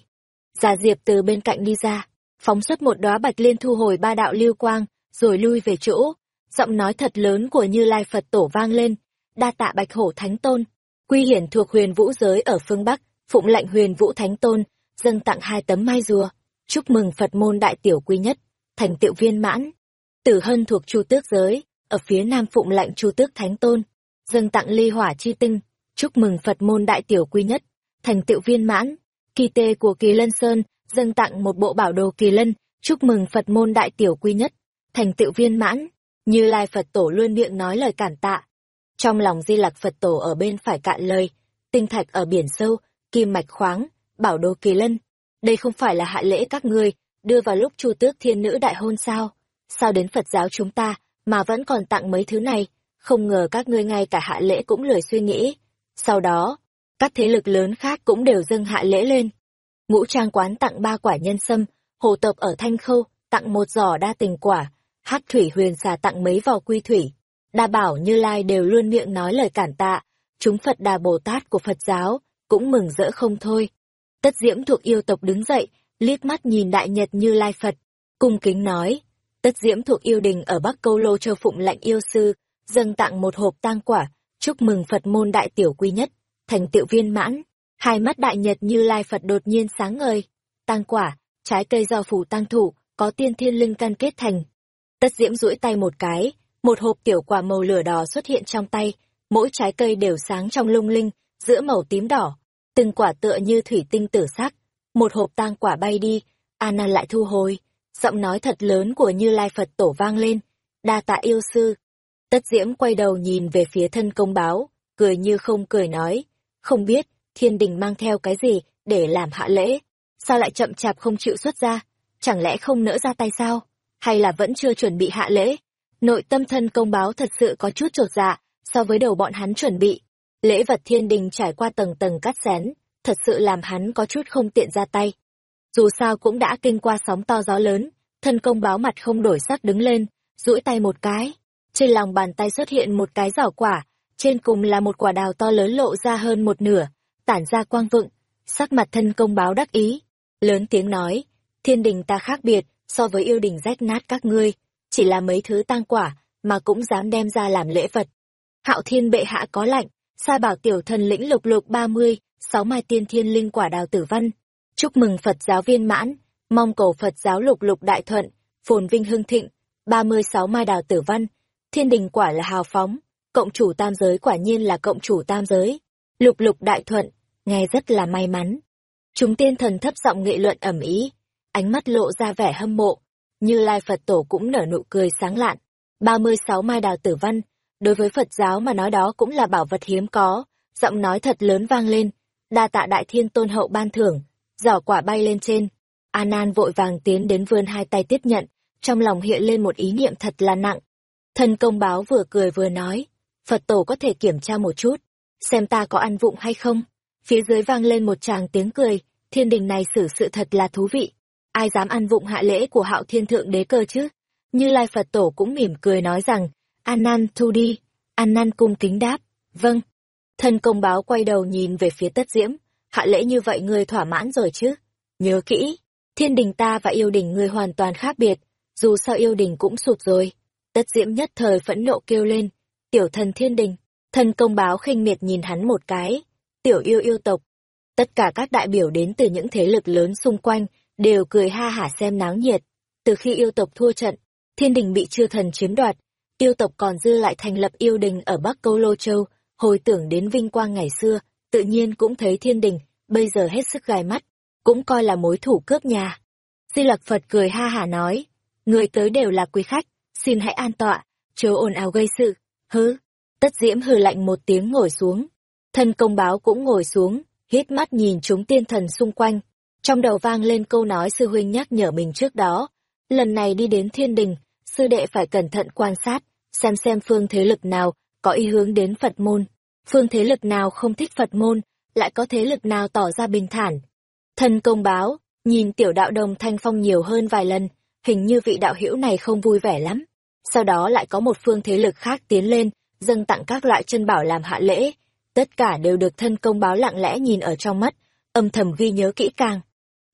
Speaker 1: Già Diệp từ bên cạnh đi ra, phóng xuất một đóa bạch liên thu hồi ba đạo lưu quang, rồi lui về chỗ. Giọng nói thật lớn của Như Lai Phật tổ vang lên, đa tạ Bạch Hổ Thánh Tôn. Quy hiển thuộc huyền vũ giới ở phương Bắc, phụng lệnh huyền vũ Thánh Tôn, dâng tặng hai tấm mai rùa chúc mừng Phật môn đại tiểu quy nhất, thành tiệu viên mãn. Tử Hân thuộc Chu Tước giới, ở phía Nam phụng lệnh Chu Tước Thánh Tôn, dâng tặng ly hỏa chi tinh, chúc mừng Phật môn đại tiểu quy nhất, thành tựu viên mãn. Kỳ tê của Kỳ Lân Sơn, dâng tặng một bộ bảo đồ Kỳ Lân, chúc mừng Phật môn đại tiểu quy nhất, thành tựu viên mãn. Như Lai Phật Tổ luôn miệng nói lời cản tạ. Trong lòng Di Lặc Phật Tổ ở bên phải cạn lời, tinh thạch ở biển sâu, kim mạch khoáng, bảo đồ Kỳ Lân, đây không phải là hạ lễ các ngươi, đưa vào lúc chu tước thiên nữ đại hôn sao? Sao đến Phật giáo chúng ta, mà vẫn còn tặng mấy thứ này? Không ngờ các ngươi ngay cả hạ lễ cũng lười suy nghĩ. Sau đó, các thế lực lớn khác cũng đều dâng hạ lễ lên. Ngũ trang quán tặng ba quả nhân sâm, hồ tập ở Thanh Khâu tặng một giỏ đa tình quả, hát thủy huyền xà tặng mấy vò quy thủy. Đa bảo như lai đều luôn miệng nói lời cản tạ, chúng Phật Đà Bồ Tát của Phật giáo, cũng mừng rỡ không thôi. Tất diễm thuộc yêu tộc đứng dậy, liếc mắt nhìn đại nhật như lai Phật, cung kính nói. Tất diễm thuộc yêu đình ở Bắc Câu Lô Châu Phụng lạnh yêu sư, dâng tặng một hộp tang quả, chúc mừng Phật môn đại tiểu quy nhất, thành tựu viên mãn. Hai mắt đại nhật như lai Phật đột nhiên sáng ngời. tăng quả, trái cây do phủ tăng thủ, có tiên thiên linh căn kết thành. Tất diễm duỗi tay một cái, một hộp tiểu quả màu lửa đỏ xuất hiện trong tay, mỗi trái cây đều sáng trong lung linh, giữa màu tím đỏ. Từng quả tựa như thủy tinh tử sắc. Một hộp tang quả bay đi, Anna lại thu hồi. Giọng nói thật lớn của Như Lai Phật tổ vang lên. Đa tạ yêu sư. Tất diễm quay đầu nhìn về phía thân công báo, cười như không cười nói. Không biết, thiên đình mang theo cái gì để làm hạ lễ? Sao lại chậm chạp không chịu xuất ra? Chẳng lẽ không nỡ ra tay sao? Hay là vẫn chưa chuẩn bị hạ lễ? Nội tâm thân công báo thật sự có chút trột dạ, so với đầu bọn hắn chuẩn bị. Lễ vật thiên đình trải qua tầng tầng cắt xén, thật sự làm hắn có chút không tiện ra tay. Dù sao cũng đã kinh qua sóng to gió lớn, thân công báo mặt không đổi sắc đứng lên, duỗi tay một cái. Trên lòng bàn tay xuất hiện một cái giỏ quả, trên cùng là một quả đào to lớn lộ ra hơn một nửa, tản ra quang vựng, sắc mặt thân công báo đắc ý. Lớn tiếng nói, thiên đình ta khác biệt, so với yêu đình rách nát các ngươi, chỉ là mấy thứ tang quả, mà cũng dám đem ra làm lễ vật. Hạo thiên bệ hạ có lạnh, sai bảo tiểu thần lĩnh lục lục ba mươi, sáu mai tiên thiên linh quả đào tử văn. Chúc mừng Phật giáo viên mãn, mong cầu Phật giáo lục lục đại thuận, phồn vinh hưng thịnh, ba mươi sáu mai đào tử văn. Thiên đình quả là hào phóng, cộng chủ tam giới quả nhiên là cộng chủ tam giới. Lục lục đại thuận, nghe rất là may mắn. Chúng tiên thần thấp giọng nghị luận ẩm ý, ánh mắt lộ ra vẻ hâm mộ. Như Lai Phật Tổ cũng nở nụ cười sáng lạn. ba mươi sáu mai đào tử văn, đối với Phật giáo mà nói đó cũng là bảo vật hiếm có, giọng nói thật lớn vang lên, đa tạ đại thiên tôn hậu ban thưởng, giỏ quả bay lên trên. A Nan vội vàng tiến đến vươn hai tay tiếp nhận, trong lòng hiện lên một ý niệm thật là nặng. Thần công báo vừa cười vừa nói, Phật tổ có thể kiểm tra một chút, xem ta có ăn vụng hay không. Phía dưới vang lên một tràng tiếng cười, thiên đình này xử sự thật là thú vị. Ai dám ăn vụng hạ lễ của hạo thiên thượng đế cơ chứ? Như Lai Phật tổ cũng mỉm cười nói rằng, An Nan thu đi. An Nan cung kính đáp, vâng. Thân công báo quay đầu nhìn về phía tất diễm, hạ lễ như vậy ngươi thỏa mãn rồi chứ? Nhớ kỹ, thiên đình ta và yêu đình ngươi hoàn toàn khác biệt, dù sao yêu đình cũng sụt rồi. Tất diễm nhất thời phẫn nộ kêu lên, tiểu thần thiên đình, thân công báo khinh miệt nhìn hắn một cái, tiểu yêu yêu tộc. Tất cả các đại biểu đến từ những thế lực lớn xung quanh, đều cười ha hả xem náo nhiệt. Từ khi yêu tộc thua trận, thiên đình bị chư thần chiếm đoạt, yêu tộc còn dư lại thành lập yêu đình ở Bắc Câu Lô Châu, hồi tưởng đến vinh quang ngày xưa, tự nhiên cũng thấy thiên đình, bây giờ hết sức gai mắt, cũng coi là mối thủ cướp nhà. Di Lặc Phật cười ha hả nói, người tới đều là quý khách, xin hãy an tọa, chớ ồn ào gây sự, hứ. Tất diễm hừ lạnh một tiếng ngồi xuống, thân công báo cũng ngồi xuống, hít mắt nhìn chúng tiên thần xung quanh, trong đầu vang lên câu nói sư huynh nhắc nhở mình trước đó, lần này đi đến thiên đình, sư đệ phải cẩn thận quan sát, xem xem phương thế lực nào có ý hướng đến Phật môn, phương thế lực nào không thích Phật môn, lại có thế lực nào tỏ ra bình thản. Thân công báo, nhìn tiểu đạo đồng thanh phong nhiều hơn vài lần, hình như vị đạo hữu này không vui vẻ lắm. Sau đó lại có một phương thế lực khác tiến lên, dâng tặng các loại chân bảo làm hạ lễ, tất cả đều được thân công báo lặng lẽ nhìn ở trong mắt, âm thầm ghi nhớ kỹ càng.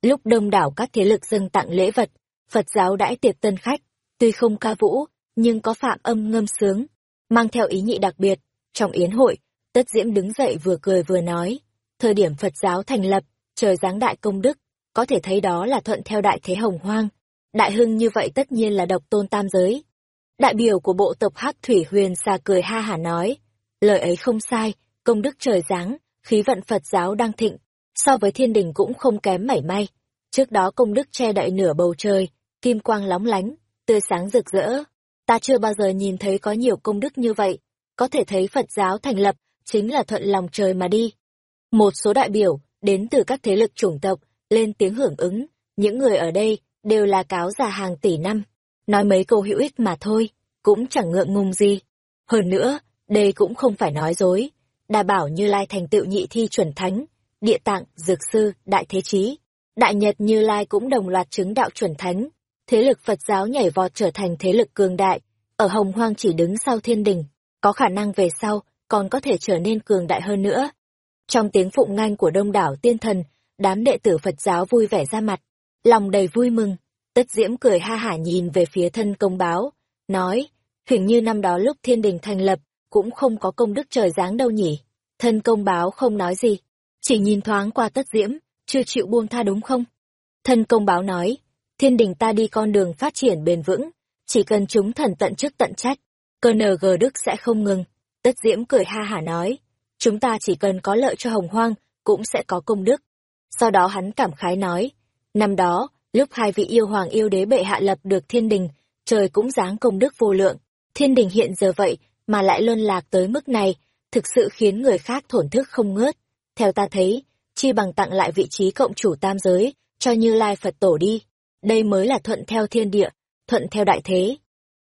Speaker 1: Lúc đông đảo các thế lực dâng tặng lễ vật, Phật giáo đãi tiệc tân khách, tuy không ca vũ, nhưng có phạm âm ngâm sướng, mang theo ý nhị đặc biệt. Trong yến hội, Tất Diễm đứng dậy vừa cười vừa nói, thời điểm Phật giáo thành lập, trời giáng đại công đức, có thể thấy đó là thuận theo đại thế hồng hoang. Đại hưng như vậy tất nhiên là độc tôn tam giới. Đại biểu của bộ tộc Hắc Thủy Huyền xà cười ha hả nói, lời ấy không sai, công đức trời giáng, khí vận Phật giáo đang thịnh, so với thiên đình cũng không kém mảy may. Trước đó công đức che đậy nửa bầu trời, kim quang lóng lánh, tươi sáng rực rỡ. Ta chưa bao giờ nhìn thấy có nhiều công đức như vậy, có thể thấy Phật giáo thành lập, chính là thuận lòng trời mà đi. Một số đại biểu, đến từ các thế lực chủng tộc, lên tiếng hưởng ứng, những người ở đây đều là cáo già hàng tỷ năm. Nói mấy câu hữu ích mà thôi, cũng chẳng ngượng ngùng gì. Hơn nữa, đây cũng không phải nói dối. đa bảo Như Lai thành tựu nhị thi chuẩn thánh, địa tạng, dược sư, đại thế chí. Đại Nhật Như Lai cũng đồng loạt chứng đạo chuẩn thánh. Thế lực Phật giáo nhảy vọt trở thành thế lực cường đại, ở Hồng Hoang chỉ đứng sau thiên đình, có khả năng về sau, còn có thể trở nên cường đại hơn nữa. Trong tiếng phụng nganh của đông đảo tiên thần, đám đệ tử Phật giáo vui vẻ ra mặt, lòng đầy vui mừng. Tất diễm cười ha hả nhìn về phía thân công báo, nói, hình như năm đó lúc thiên đình thành lập, cũng không có công đức trời giáng đâu nhỉ. Thân công báo không nói gì, chỉ nhìn thoáng qua tất diễm, chưa chịu buông tha đúng không? Thân công báo nói, thiên đình ta đi con đường phát triển bền vững, chỉ cần chúng thần tận chức tận trách, cơ nờ gờ đức sẽ không ngừng. Tất diễm cười ha hả nói, chúng ta chỉ cần có lợi cho hồng hoang, cũng sẽ có công đức. Sau đó hắn cảm khái nói, năm đó, lúc hai vị yêu hoàng yêu đế bệ hạ lập được thiên đình, trời cũng giáng công đức vô lượng. Thiên đình hiện giờ vậy mà lại luân lạc tới mức này, thực sự khiến người khác thổn thức không ngớt. Theo ta thấy, chi bằng tặng lại vị trí cộng chủ tam giới, cho như lai Phật tổ đi. Đây mới là thuận theo thiên địa, thuận theo đại thế.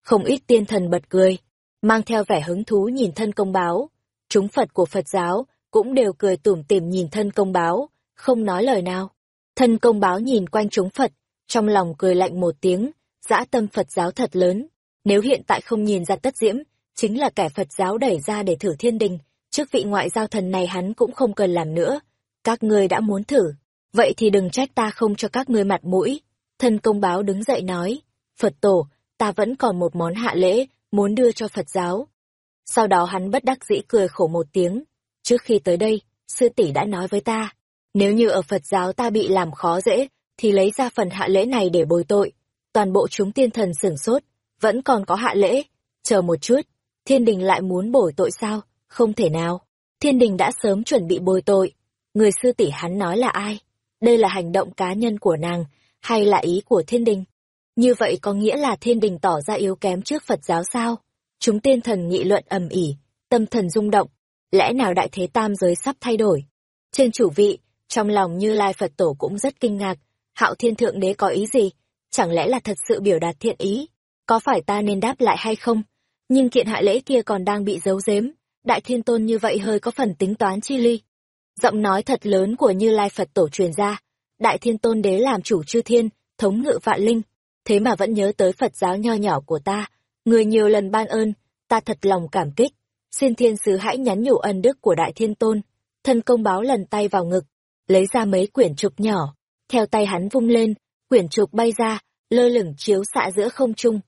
Speaker 1: Không ít tiên thần bật cười, mang theo vẻ hứng thú nhìn thân công báo. Chúng Phật của Phật giáo cũng đều cười tủm tỉm nhìn thân công báo, không nói lời nào. Thân công báo nhìn quanh chúng Phật, trong lòng cười lạnh một tiếng, dã tâm Phật giáo thật lớn. Nếu hiện tại không nhìn ra tất diễm, chính là kẻ Phật giáo đẩy ra để thử thiên đình, trước vị ngoại giao thần này hắn cũng không cần làm nữa. Các ngươi đã muốn thử, vậy thì đừng trách ta không cho các ngươi mặt mũi. Thân công báo đứng dậy nói, Phật tổ, ta vẫn còn một món hạ lễ, muốn đưa cho Phật giáo. Sau đó hắn bất đắc dĩ cười khổ một tiếng. Trước khi tới đây, sư tỷ đã nói với ta, nếu như ở Phật giáo ta bị làm khó dễ, thì lấy ra phần hạ lễ này để bồi tội. Toàn bộ chúng tiên thần sửng sốt, vẫn còn có hạ lễ. Chờ một chút, thiên đình lại muốn bồi tội sao? Không thể nào. Thiên đình đã sớm chuẩn bị bồi tội. Người sư tỷ hắn nói là ai? Đây là hành động cá nhân của nàng, hay là ý của thiên đình? Như vậy có nghĩa là thiên đình tỏ ra yếu kém trước Phật giáo sao? Chúng tiên thần nghị luận ầm ỉ, tâm thần rung động. Lẽ nào đại thế tam giới sắp thay đổi? Trên chủ vị, trong lòng như lai Phật tổ cũng rất kinh ngạc. Hạo thiên thượng đế có ý gì? Chẳng lẽ là thật sự biểu đạt thiện ý? Có phải ta nên đáp lại hay không? Nhưng kiện hạ lễ kia còn đang bị giấu giếm. Đại thiên tôn như vậy hơi có phần tính toán chi ly. Giọng nói thật lớn của Như Lai Phật tổ truyền ra. Đại thiên tôn đế làm chủ chư thiên, thống ngự vạn linh thế mà vẫn nhớ tới Phật giáo nho nhỏ của ta, người nhiều lần ban ơn, ta thật lòng cảm kích. Xin thiên sứ hãy nhắn nhủ ân đức của Đại Thiên Tôn. Thân công báo lần tay vào ngực, lấy ra mấy quyển trục nhỏ, theo tay hắn vung lên, quyển trục bay ra, lơ lửng chiếu xạ giữa không trung.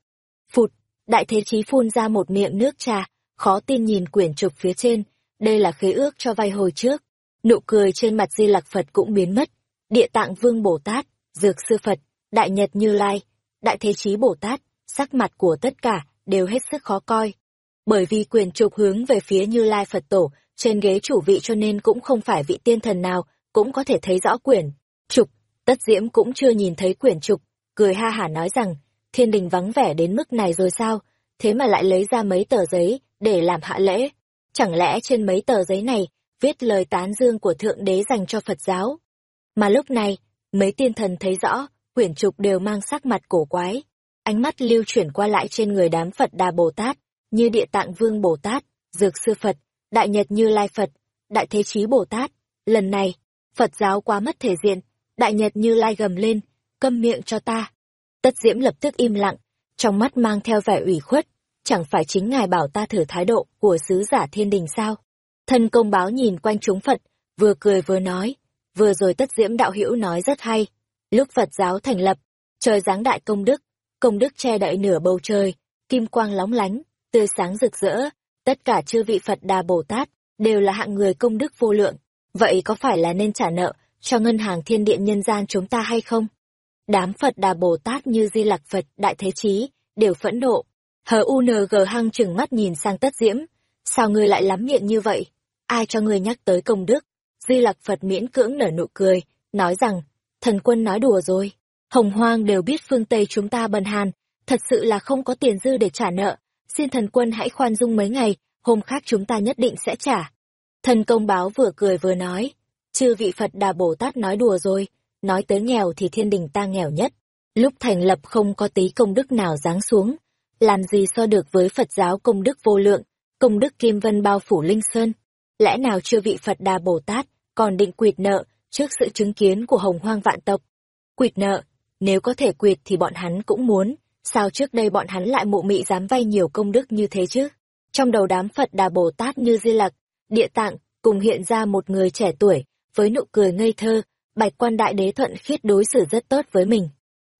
Speaker 1: Phụt, đại thế chí phun ra một miệng nước trà, khó tin nhìn quyển trục phía trên, đây là khế ước cho vay hồi trước. Nụ cười trên mặt Di Lặc Phật cũng biến mất. Địa Tạng Vương Bồ Tát, Dược Sư Phật, Đại Nhật Như Lai, Đại Thế Chí Bồ Tát, sắc mặt của tất cả đều hết sức khó coi. Bởi vì quyền trục hướng về phía Như Lai Phật Tổ, trên ghế chủ vị cho nên cũng không phải vị tiên thần nào cũng có thể thấy rõ quyển. Trục, tất diễm cũng chưa nhìn thấy quyển trục, cười ha hả nói rằng, thiên đình vắng vẻ đến mức này rồi sao, thế mà lại lấy ra mấy tờ giấy để làm hạ lễ. Chẳng lẽ trên mấy tờ giấy này viết lời tán dương của Thượng Đế dành cho Phật giáo? Mà lúc này, mấy tiên thần thấy rõ, quyển trục đều mang sắc mặt cổ quái. Ánh mắt lưu chuyển qua lại trên người đám Phật Đà Bồ Tát, như Địa Tạng Vương Bồ Tát, Dược Sư Phật, Đại Nhật Như Lai Phật, Đại Thế Chí Bồ Tát. Lần này, Phật giáo quá mất thể diện, Đại Nhật Như Lai gầm lên, câm miệng cho ta. Tất Diễm lập tức im lặng, trong mắt mang theo vẻ ủy khuất, chẳng phải chính ngài bảo ta thử thái độ của sứ giả thiên đình sao? Thân công báo nhìn quanh chúng Phật, vừa cười vừa nói, vừa rồi Tất Diễm đạo hữu nói rất hay, Lúc Phật giáo thành lập, trời giáng đại công đức, công đức che đậy nửa bầu trời, kim quang lóng lánh, tươi sáng rực rỡ, tất cả chư vị Phật Đà Bồ Tát đều là hạng người công đức vô lượng, vậy có phải là nên trả nợ cho ngân hàng thiên địa nhân gian chúng ta hay không? Đám Phật Đà Bồ Tát như Di Lặc Phật, Đại Thế Chí, đều phẫn nộ. Hờ UNG hăng chừng mắt nhìn sang tất diễm, sao ngươi lại lắm miệng như vậy? Ai cho ngươi nhắc tới công đức? Di Lặc Phật miễn cưỡng nở nụ cười, nói rằng, thần quân nói đùa rồi. Hồng hoang đều biết phương Tây chúng ta bần hàn, thật sự là không có tiền dư để trả nợ. Xin thần quân hãy khoan dung mấy ngày, hôm khác chúng ta nhất định sẽ trả. Thần công báo vừa cười vừa nói, chư vị Phật Đà Bồ Tát nói đùa rồi, nói tới nghèo thì thiên đình ta nghèo nhất. lúc thành lập không có tí công đức nào giáng xuống, làm gì so được với Phật giáo công đức vô lượng, công đức kim vân bao phủ linh sơn. Lẽ nào chưa vị Phật Đà Bồ Tát còn định quyệt nợ trước sự chứng kiến của hồng hoang vạn tộc? Quyệt nợ, nếu có thể quyệt thì bọn hắn cũng muốn, sao trước đây bọn hắn lại mụ mị dám vay nhiều công đức như thế chứ? Trong đầu đám Phật Đà Bồ Tát như Di Lặc, Địa Tạng, cùng hiện ra một người trẻ tuổi, với nụ cười ngây thơ, bạch quan đại đế thuận khiết đối xử rất tốt với mình.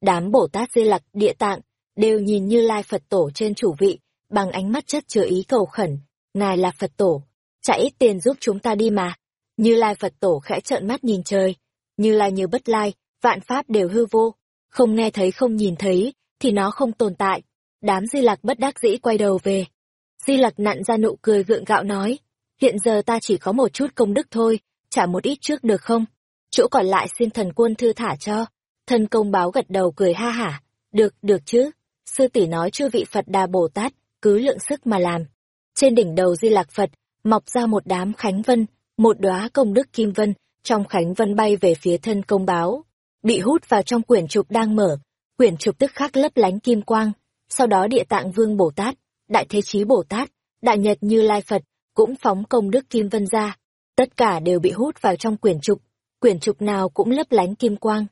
Speaker 1: Đám Bồ Tát Di Lặc, Địa Tạng, đều nhìn như Lai Phật Tổ trên chủ vị, bằng ánh mắt chất chứa ý cầu khẩn. Ngài là Phật Tổ, trả ít tiền giúp chúng ta đi mà. Như Lai Phật Tổ khẽ trợn mắt nhìn trời. Như Lai như bất lai, vạn pháp đều hư vô. Không nghe thấy không nhìn thấy, thì nó không tồn tại. Đám Di Lặc bất đắc dĩ quay đầu về. Di Lặc nặn ra nụ cười gượng gạo nói, hiện giờ ta chỉ có một chút công đức thôi, trả một ít trước được không? Chỗ còn lại xin thần quân thư thả cho. Thần công báo gật đầu cười ha hả, được, được chứ. Sư tỷ nói chư vị Phật Đà Bồ Tát, cứ lượng sức mà làm. Trên đỉnh đầu Di Lạc Phật, mọc ra một đám khánh vân, một đóa công đức kim vân, trong khánh vân bay về phía thân công báo. Bị hút vào trong quyển trục đang mở, quyển trục tức khắc lấp lánh kim quang. Sau đó địa tạng vương Bồ Tát, đại thế chí Bồ Tát, đại nhật như lai Phật, cũng phóng công đức kim vân ra. Tất cả đều bị hút vào trong quyển trục, quyển trục nào cũng lấp lánh kim quang.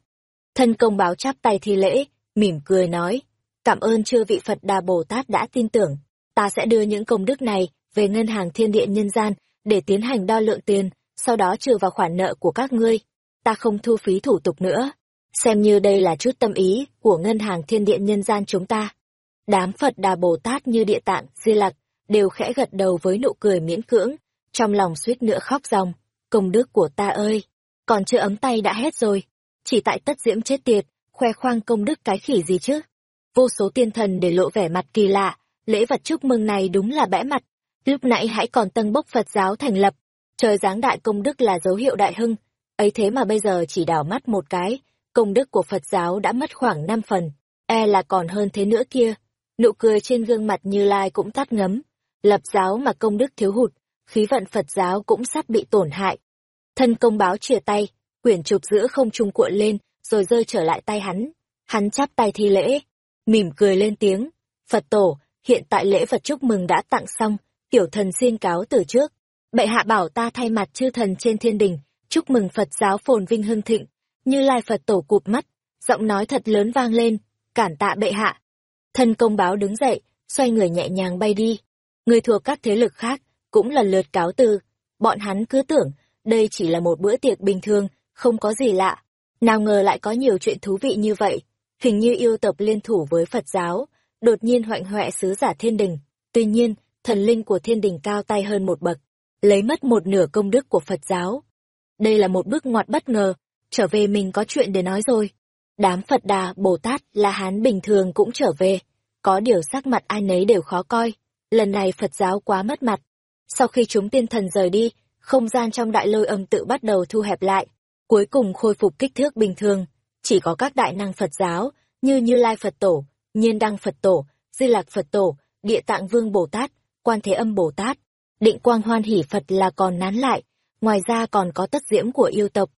Speaker 1: Thân công báo chắp tay thi lễ, mỉm cười nói, cảm ơn chư vị Phật Đà Bồ Tát đã tin tưởng, ta sẽ đưa những công đức này về ngân hàng thiên địa nhân gian để tiến hành đo lượng tiền, sau đó trừ vào khoản nợ của các ngươi. Ta không thu phí thủ tục nữa, xem như đây là chút tâm ý của ngân hàng thiên địa nhân gian chúng ta. Đám Phật Đà Bồ Tát như địa tạng, di lặc, đều khẽ gật đầu với nụ cười miễn cưỡng, trong lòng suýt nữa khóc ròng. Công đức của ta ơi! Còn chưa ấm tay đã hết rồi. Chỉ tại tất diễm chết tiệt, khoe khoang công đức cái khỉ gì chứ? Vô số tiên thần để lộ vẻ mặt kỳ lạ, lễ vật chúc mừng này đúng là bẽ mặt. Lúc nãy hãy còn tân bốc Phật giáo thành lập, trời giáng đại công đức là dấu hiệu đại hưng, ấy thế mà bây giờ chỉ đảo mắt một cái, công đức của Phật giáo đã mất khoảng năm phần, e là còn hơn thế nữa kia. Nụ cười trên gương mặt Như Lai cũng tắt ngấm, lập giáo mà công đức thiếu hụt, khí vận Phật giáo cũng sắp bị tổn hại. Thân công báo chìa tay, quyển trục giữa không trung cuộn lên, rồi rơi trở lại tay hắn. Hắn chắp tay thi lễ, mỉm cười lên tiếng. Phật tổ, hiện tại lễ vật chúc mừng đã tặng xong, tiểu thần xin cáo từ trước. Bệ hạ bảo ta thay mặt chư thần trên thiên đình, chúc mừng Phật giáo phồn vinh hưng thịnh. Như lai Phật tổ cụp mắt, giọng nói thật lớn vang lên, cản tạ bệ hạ. Thân công báo đứng dậy, xoay người nhẹ nhàng bay đi. Người thuộc các thế lực khác, cũng lần lượt cáo từ. Bọn hắn cứ tưởng, đây chỉ là một bữa tiệc bình thường, không có gì lạ. Nào ngờ lại có nhiều chuyện thú vị như vậy. Hình như yêu tộc liên thủ với Phật giáo, đột nhiên hoạnh hoẹ sứ giả thiên đình. Tuy nhiên, thần linh của thiên đình cao tay hơn một bậc, lấy mất một nửa công đức của Phật giáo. Đây là một bước ngoặt bất ngờ, trở về mình có chuyện để nói rồi. Đám Phật Đà, Bồ Tát, La Hán bình thường cũng trở về. Có điều sắc mặt ai nấy đều khó coi. Lần này Phật giáo quá mất mặt. Sau khi chúng tiên thần rời đi, không gian trong đại lôi âm tự bắt đầu thu hẹp lại. Cuối cùng khôi phục kích thước bình thường. Chỉ có các đại năng Phật giáo, như Như Lai Phật Tổ, Nhiên Đăng Phật Tổ, Di Lạc Phật Tổ, Địa Tạng Vương Bồ Tát, Quan Thế Âm Bồ Tát, Định Quang Hoan Hỷ Phật là còn nán lại, ngoài ra còn có tất diễm của yêu tộc.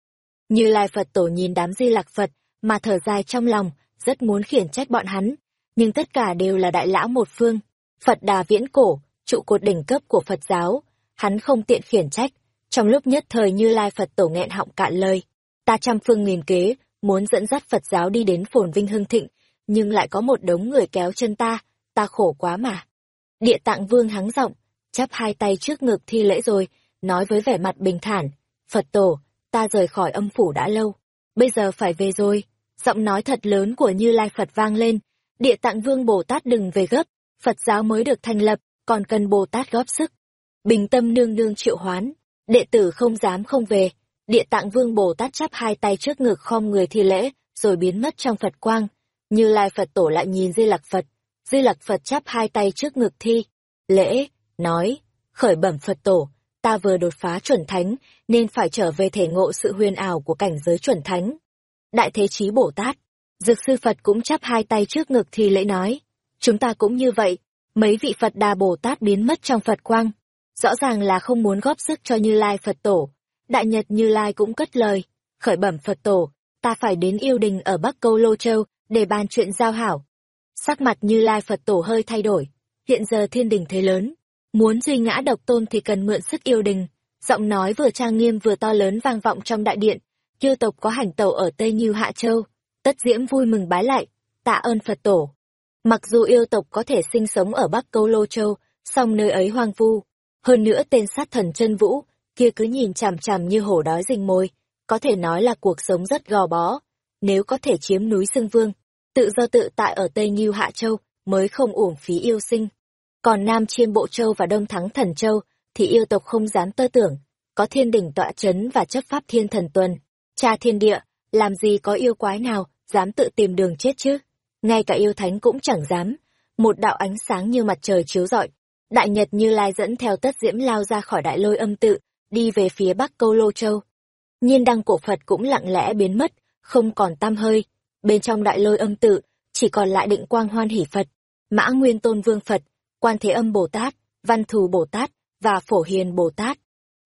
Speaker 1: Như Lai Phật Tổ nhìn đám Di Lạc Phật, mà thở dài trong lòng, rất muốn khiển trách bọn hắn, nhưng tất cả đều là đại lão một phương. Phật Đà viễn cổ, trụ cột đỉnh cấp của Phật giáo, hắn không tiện khiển trách. Trong lúc nhất thời Như Lai Phật Tổ nghẹn họng cạn lời, ta trăm phương nghìn kế, muốn dẫn dắt Phật giáo đi đến phồn vinh hưng thịnh, nhưng lại có một đống người kéo chân ta, ta khổ quá mà. Địa tạng vương hắng giọng, chắp hai tay trước ngực thi lễ rồi, nói với vẻ mặt bình thản, Phật tổ, ta rời khỏi âm phủ đã lâu, bây giờ phải về rồi. Giọng nói thật lớn của Như Lai Phật vang lên, địa tạng vương Bồ Tát đừng về gấp, Phật giáo mới được thành lập, còn cần Bồ Tát góp sức. Bình tâm nương nương triệu hoán, đệ tử không dám không về, địa tạng vương Bồ Tát chắp hai tay trước ngực khom người thi lễ, rồi biến mất trong Phật quang. Như Lai Phật tổ lại nhìn Di Lặc Phật, Di Lặc Phật chắp hai tay trước ngực thi, lễ, nói, khởi bẩm Phật tổ, ta vừa đột phá chuẩn thánh, nên phải trở về thể ngộ sự huyền ảo của cảnh giới chuẩn thánh. Đại Thế Chí Bồ Tát, Dược Sư Phật cũng chắp hai tay trước ngực thi lễ nói, chúng ta cũng như vậy, mấy vị Phật Đà Bồ Tát biến mất trong Phật quang, rõ ràng là không muốn góp sức cho Như Lai Phật tổ. Đại Nhật Như Lai cũng cất lời, khởi bẩm Phật tổ, ta phải đến yêu đình ở Bắc Câu Lô Châu để bàn chuyện giao hảo. Sắc mặt Như Lai Phật Tổ hơi thay đổi, hiện giờ thiên đình thế lớn, muốn duy ngã độc tôn thì cần mượn sức yêu đình. Giọng nói vừa trang nghiêm vừa to lớn vang vọng trong đại điện, kiêu tộc có hành tàu ở Tây Như Hạ Châu, tất diễm vui mừng bái lại, tạ ơn Phật Tổ. Mặc dù yêu tộc có thể sinh sống ở Bắc Câu Lô Châu, song nơi ấy hoang vu. Hơn nữa tên sát thần chân vũ, kia cứ nhìn chằm chằm như hổ đói rình mồi, có thể nói là cuộc sống rất gò bó. Nếu có thể chiếm núi sương Vương, tự do tự tại ở Tây Nghiêu Hạ Châu, mới không uổng phí yêu sinh. Còn Nam Chiêm Bộ Châu và Đông Thắng Thần Châu, thì yêu tộc không dám tơ tưởng, có thiên đỉnh tọa chấn và chấp pháp thiên thần tuần. Cha thiên địa, làm gì có yêu quái nào, dám tự tìm đường chết chứ? Ngay cả yêu thánh cũng chẳng dám. Một đạo ánh sáng như mặt trời chiếu rọi, đại nhật như lai dẫn theo tất diễm lao ra khỏi đại lôi âm tự, đi về phía bắc câu lô châu. Nhiên đăng cổ Phật cũng lặng lẽ biến mất, không còn tam hơi. Bên trong đại lôi âm tự, chỉ còn lại định quang hoan hỷ Phật, mã nguyên tôn vương Phật, quan thế âm Bồ Tát, văn thù Bồ Tát và phổ hiền Bồ Tát.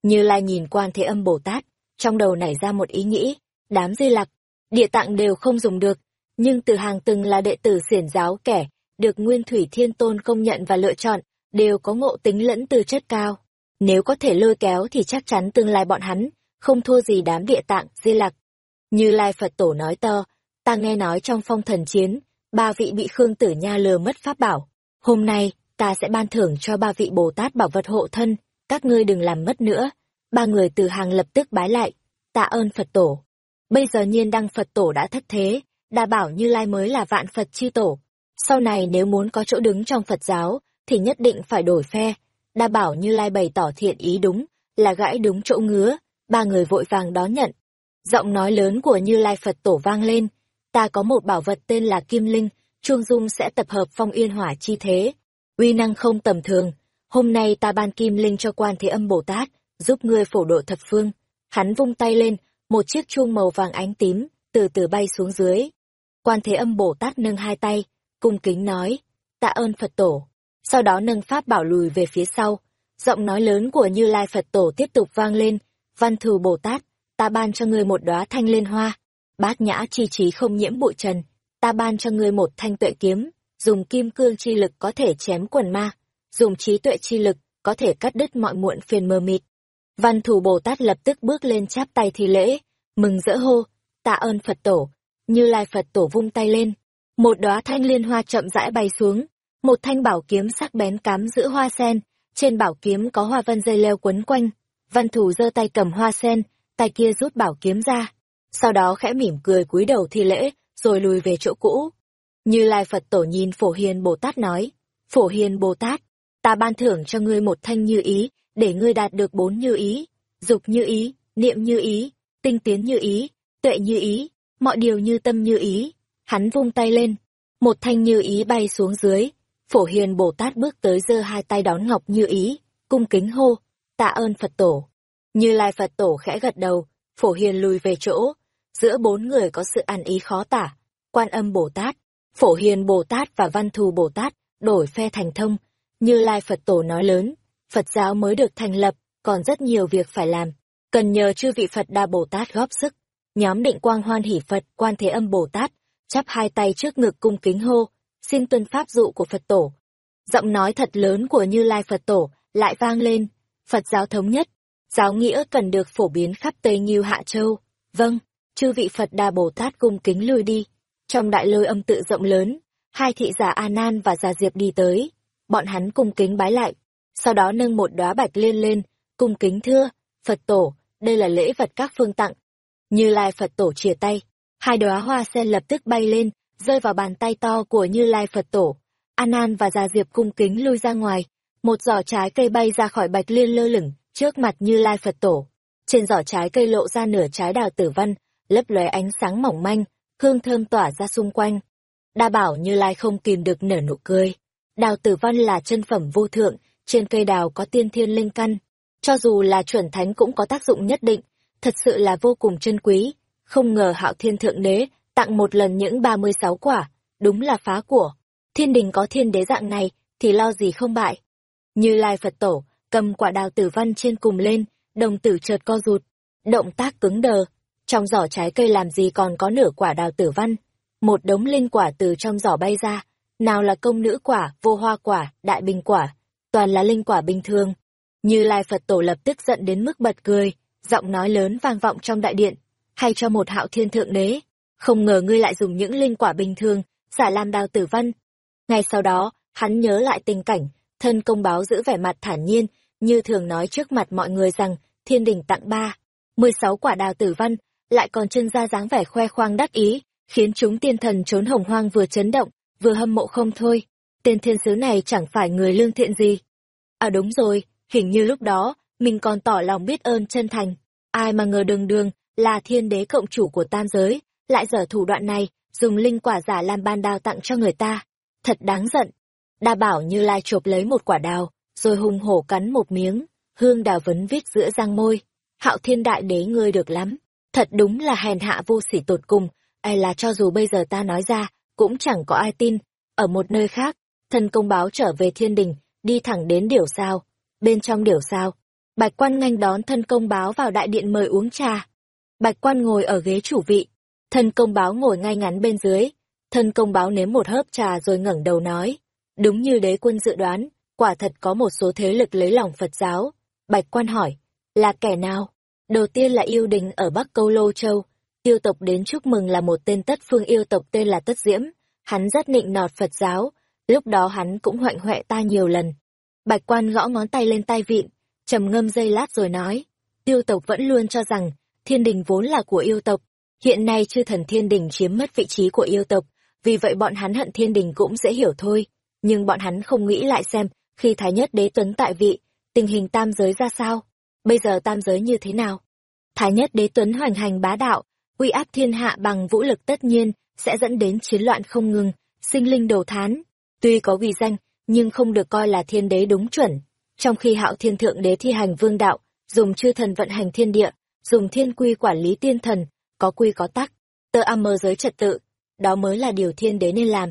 Speaker 1: Như lai nhìn quan thế âm Bồ Tát, trong đầu nảy ra một ý nghĩ, đám di lặc, địa tạng đều không dùng được, nhưng từ hàng từng là đệ tử xiển giáo kẻ, được Nguyên Thủy Thiên Tôn công nhận và lựa chọn, đều có ngộ tính lẫn từ chất cao. Nếu có thể lôi kéo thì chắc chắn tương lai bọn hắn, không thua gì đám địa tạng, di lặc. Như Lai Phật Tổ nói to, ta nghe nói trong phong thần chiến, ba vị bị Khương Tử Nha lừa mất pháp bảo. Hôm nay, ta sẽ ban thưởng cho ba vị Bồ Tát bảo vật hộ thân, các ngươi đừng làm mất nữa. Ba người từ hàng lập tức bái lại, tạ ơn Phật Tổ. Bây giờ nhiên đăng Phật Tổ đã thất thế, đa bảo Như Lai mới là vạn Phật chi tổ. Sau này nếu muốn có chỗ đứng trong Phật giáo, thì nhất định phải đổi phe. Đa bảo Như Lai bày tỏ thiện ý đúng, là gãi đúng chỗ ngứa, ba người vội vàng đón nhận. Giọng nói lớn của Như Lai Phật tổ vang lên, ta có một bảo vật tên là Kim Linh, Chuông Dung sẽ tập hợp phong yên hỏa chi thế. Uy năng không tầm thường, hôm nay ta ban Kim Linh cho quan thế âm Bồ Tát, giúp ngươi phổ độ thập phương. Hắn vung tay lên, một chiếc chuông màu vàng ánh tím, từ từ bay xuống dưới. Quan thế âm Bồ Tát nâng hai tay, cung kính nói, tạ ơn Phật tổ. Sau đó nâng pháp bảo lùi về phía sau, giọng nói lớn của Như Lai Phật tổ tiếp tục vang lên, văn thù Bồ Tát, ta ban cho ngươi một đóa thanh liên hoa, bát nhã chi trí không nhiễm bụi trần, ta ban cho ngươi một thanh tuệ kiếm, dùng kim cương chi lực có thể chém quần ma, dùng trí tuệ chi lực có thể cắt đứt mọi muộn phiền mờ mịt. Văn thù Bồ Tát lập tức bước lên chắp tay thi lễ, mừng rỡ hô, tạ ơn Phật tổ, như lai Phật tổ vung tay lên, một đóa thanh liên hoa chậm rãi bay xuống, một thanh bảo kiếm sắc bén cắm giữ hoa sen, trên bảo kiếm có hoa vân dây leo quấn quanh, văn thù giơ tay cầm hoa sen, tay kia rút bảo kiếm ra, sau đó khẽ mỉm cười cúi đầu thi lễ, rồi lùi về chỗ cũ. Như Lai Phật Tổ nhìn Phổ Hiền Bồ Tát nói, Phổ Hiền Bồ Tát, ta ban thưởng cho ngươi một thanh như ý, để ngươi đạt được bốn như ý, dục như ý, niệm như ý, tinh tiến như ý, tuệ như ý, mọi điều như tâm như ý. Hắn vung tay lên, một thanh như ý bay xuống dưới, Phổ Hiền Bồ Tát bước tới giơ hai tay đón ngọc như ý, cung kính hô, tạ ơn Phật Tổ. Như Lai Phật Tổ khẽ gật đầu, Phổ Hiền lùi về chỗ, giữa bốn người có sự ăn ý khó tả. Quan âm Bồ Tát, Phổ Hiền Bồ Tát và Văn Thù Bồ Tát đổi phe thành thông. Như Lai Phật Tổ nói lớn, Phật giáo mới được thành lập, còn rất nhiều việc phải làm. Cần nhờ chư vị Phật Đa Bồ Tát góp sức. Nhóm định quang hoan hỷ Phật, quan thế âm Bồ Tát, chắp hai tay trước ngực cung kính hô, xin tuân pháp dụ của Phật Tổ. Giọng nói thật lớn của Như Lai Phật Tổ lại vang lên, Phật giáo thống nhất, giáo nghĩa cần được phổ biến khắp Tây Nghiêu Hạ Châu. Vâng, chư vị Phật Đà Bồ Tát cung kính lui đi. Trong đại lôi âm tự rộng lớn, hai thị giả A Nan và Già Diệp đi tới. Bọn hắn cung kính bái lại, sau đó nâng một đóa bạch liên lên, cung kính thưa, Phật tổ, đây là lễ vật các phương tặng. Như Lai Phật tổ chìa tay, hai đóa hoa sen lập tức bay lên, rơi vào bàn tay to của Như Lai Phật tổ. An An và Già Diệp cung kính lui ra ngoài, một giỏ trái cây bay ra khỏi bạch liên lơ lửng trước mặt Như Lai Phật tổ. Trên giỏ trái cây lộ ra nửa trái đào tử văn, lấp lóe ánh sáng mỏng manh, hương thơm tỏa ra xung quanh. Đa bảo Như Lai không kìm được nở nụ cười. Đào tử văn là chân phẩm vô thượng, trên cây đào có tiên thiên linh căn. Cho dù là chuẩn thánh cũng có tác dụng nhất định, thật sự là vô cùng chân quý. Không ngờ hạo thiên thượng đế tặng một lần những 36 quả, đúng là phá của. Thiên đình có thiên đế dạng này, thì lo gì không bại. Như Lai Phật Tổ, cầm quả đào tử văn trên cùng lên, đồng tử chợt co rụt, động tác cứng đờ. Trong giỏ trái cây làm gì còn có nửa quả đào tử văn. một đống linh quả từ trong giỏ bay ra, nào là công nữ quả, vô hoa quả, đại bình quả, toàn là linh quả bình thường. Như Lai Phật Tổ lập tức giận đến mức bật cười, giọng nói lớn vang vọng trong đại điện, hay cho một hạo thiên thượng đế, không ngờ ngươi lại dùng những linh quả bình thường, giả làm đào tử văn. Ngay sau đó, hắn nhớ lại tình cảnh, thân công báo giữ vẻ mặt thản nhiên, như thường nói trước mặt mọi người rằng, thiên đình tặng ba, mười sáu quả đào tử văn, lại còn chân ra dáng vẻ khoe khoang đắc ý, khiến chúng tiên thần trốn hồng hoang vừa chấn động, vừa hâm mộ không thôi. Tên thiên sứ này chẳng phải người lương thiện gì. À đúng rồi, hình như lúc đó, mình còn tỏ lòng biết ơn chân thành. Ai mà ngờ đường đường, là thiên đế cộng chủ của tam giới, lại dở thủ đoạn này, dùng linh quả giả làm ban đào tặng cho người ta. Thật đáng giận. Đa bảo như lai chộp lấy một quả đào, rồi hùng hổ cắn một miếng, hương đào vấn viết giữa răng môi. Hạo thiên đại đế ngươi được lắm. Thật đúng là hèn hạ vô sỉ tột cùng, ai là cho dù bây giờ ta nói ra, cũng chẳng có ai tin. Ở một nơi khác, thần công báo trở về thiên đình, đi thẳng đến điểu sao. Bên trong điểu sao, bạch quan nghênh đón thân công báo vào đại điện mời uống trà. Bạch quan ngồi ở ghế chủ vị, thân công báo ngồi ngay ngắn bên dưới. Thân công báo nếm một hớp trà rồi ngẩng đầu nói. Đúng như đế quân dự đoán, quả thật có một số thế lực lấy lòng Phật giáo. Bạch quan hỏi, là kẻ nào? Đầu tiên là yêu đình ở Bắc Câu Lô Châu. Yêu tộc đến chúc mừng là một tên tất phương yêu tộc tên là Tất Diễm. Hắn rất nịnh nọt Phật giáo, lúc đó hắn cũng hoạnh hoẹ ta nhiều lần. Bạch quan gõ ngón tay lên tay vịn, trầm ngâm giây lát rồi nói. Yêu tộc vẫn luôn cho rằng, thiên đình vốn là của yêu tộc. Hiện nay chư thần thiên đình chiếm mất vị trí của yêu tộc, vì vậy bọn hắn hận thiên đình cũng dễ hiểu thôi. Nhưng bọn hắn không nghĩ lại xem, khi Thái Nhất Đế Tuấn tại vị, tình hình tam giới ra sao? Bây giờ tam giới như thế nào? Thái Nhất Đế Tuấn hoành hành bá đạo, uy áp thiên hạ bằng vũ lực tất nhiên, sẽ dẫn đến chiến loạn không ngừng, sinh linh đồ thán. Tuy có uy danh, nhưng không được coi là thiên đế đúng chuẩn. Trong khi hạo thiên thượng đế thi hành vương đạo, dùng chư thần vận hành thiên địa, dùng thiên quy quản lý tiên thần, có quy có tắc, tơ âm mơ giới trật tự, đó mới là điều thiên đế nên làm.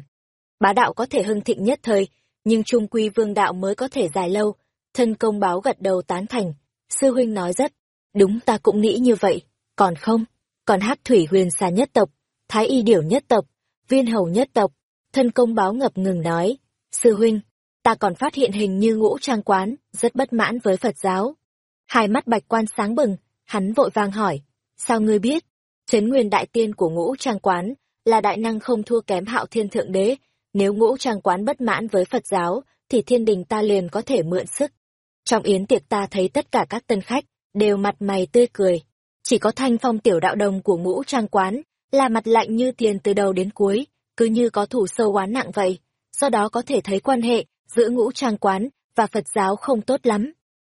Speaker 1: Bá đạo có thể hưng thịnh nhất thời, nhưng trung quy vương đạo mới có thể dài lâu. Thân công báo gật đầu tán thành, sư huynh nói rất, đúng ta cũng nghĩ như vậy, còn không, còn hắc thủy huyền xà nhất tộc, thái y điểu nhất tộc, viên hầu nhất tộc, thân công báo ngập ngừng nói, sư huynh, ta còn phát hiện hình như ngũ trang quán, rất bất mãn với Phật giáo. Hai mắt bạch quan sáng bừng, hắn vội vàng hỏi, sao ngươi biết? Trấn nguyên đại tiên của ngũ trang quán là đại năng không thua kém hạo thiên thượng đế, nếu ngũ trang quán bất mãn với Phật giáo, thì thiên đình ta liền có thể mượn sức. Trong yến tiệc ta thấy tất cả các tân khách, đều mặt mày tươi cười. Chỉ có thanh phong tiểu đạo đồng của ngũ trang quán, là mặt lạnh như tiền từ đầu đến cuối, cứ như có thủ sâu oán nặng vậy. Do đó có thể thấy quan hệ giữa ngũ trang quán và Phật giáo không tốt lắm.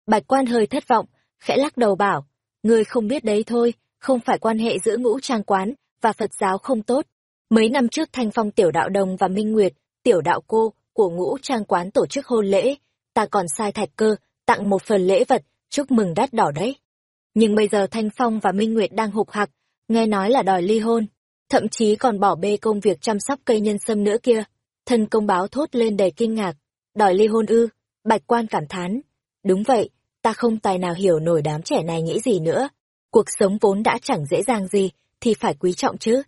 Speaker 1: Bạch quan hơi thất vọng, khẽ lắc đầu bảo, ngươi không biết đấy thôi, không phải quan hệ giữa ngũ trang quán và Phật giáo không tốt. Mấy năm trước Thanh Phong tiểu đạo đồng và Minh Nguyệt, tiểu đạo cô của ngũ trang quán tổ chức hôn lễ, ta còn sai thạch cơ, tặng một phần lễ vật, chúc mừng đắt đỏ đấy. Nhưng bây giờ Thanh Phong và Minh Nguyệt đang hục hặc, nghe nói là đòi ly hôn, thậm chí còn bỏ bê công việc chăm sóc cây nhân sâm nữa kia. Thân công báo thốt lên đầy kinh ngạc, đòi ly hôn ư, bạch quan cảm thán. Đúng vậy, ta không tài nào hiểu nổi đám trẻ này nghĩ gì nữa. Cuộc sống vốn đã chẳng dễ dàng gì, thì phải quý trọng chứ.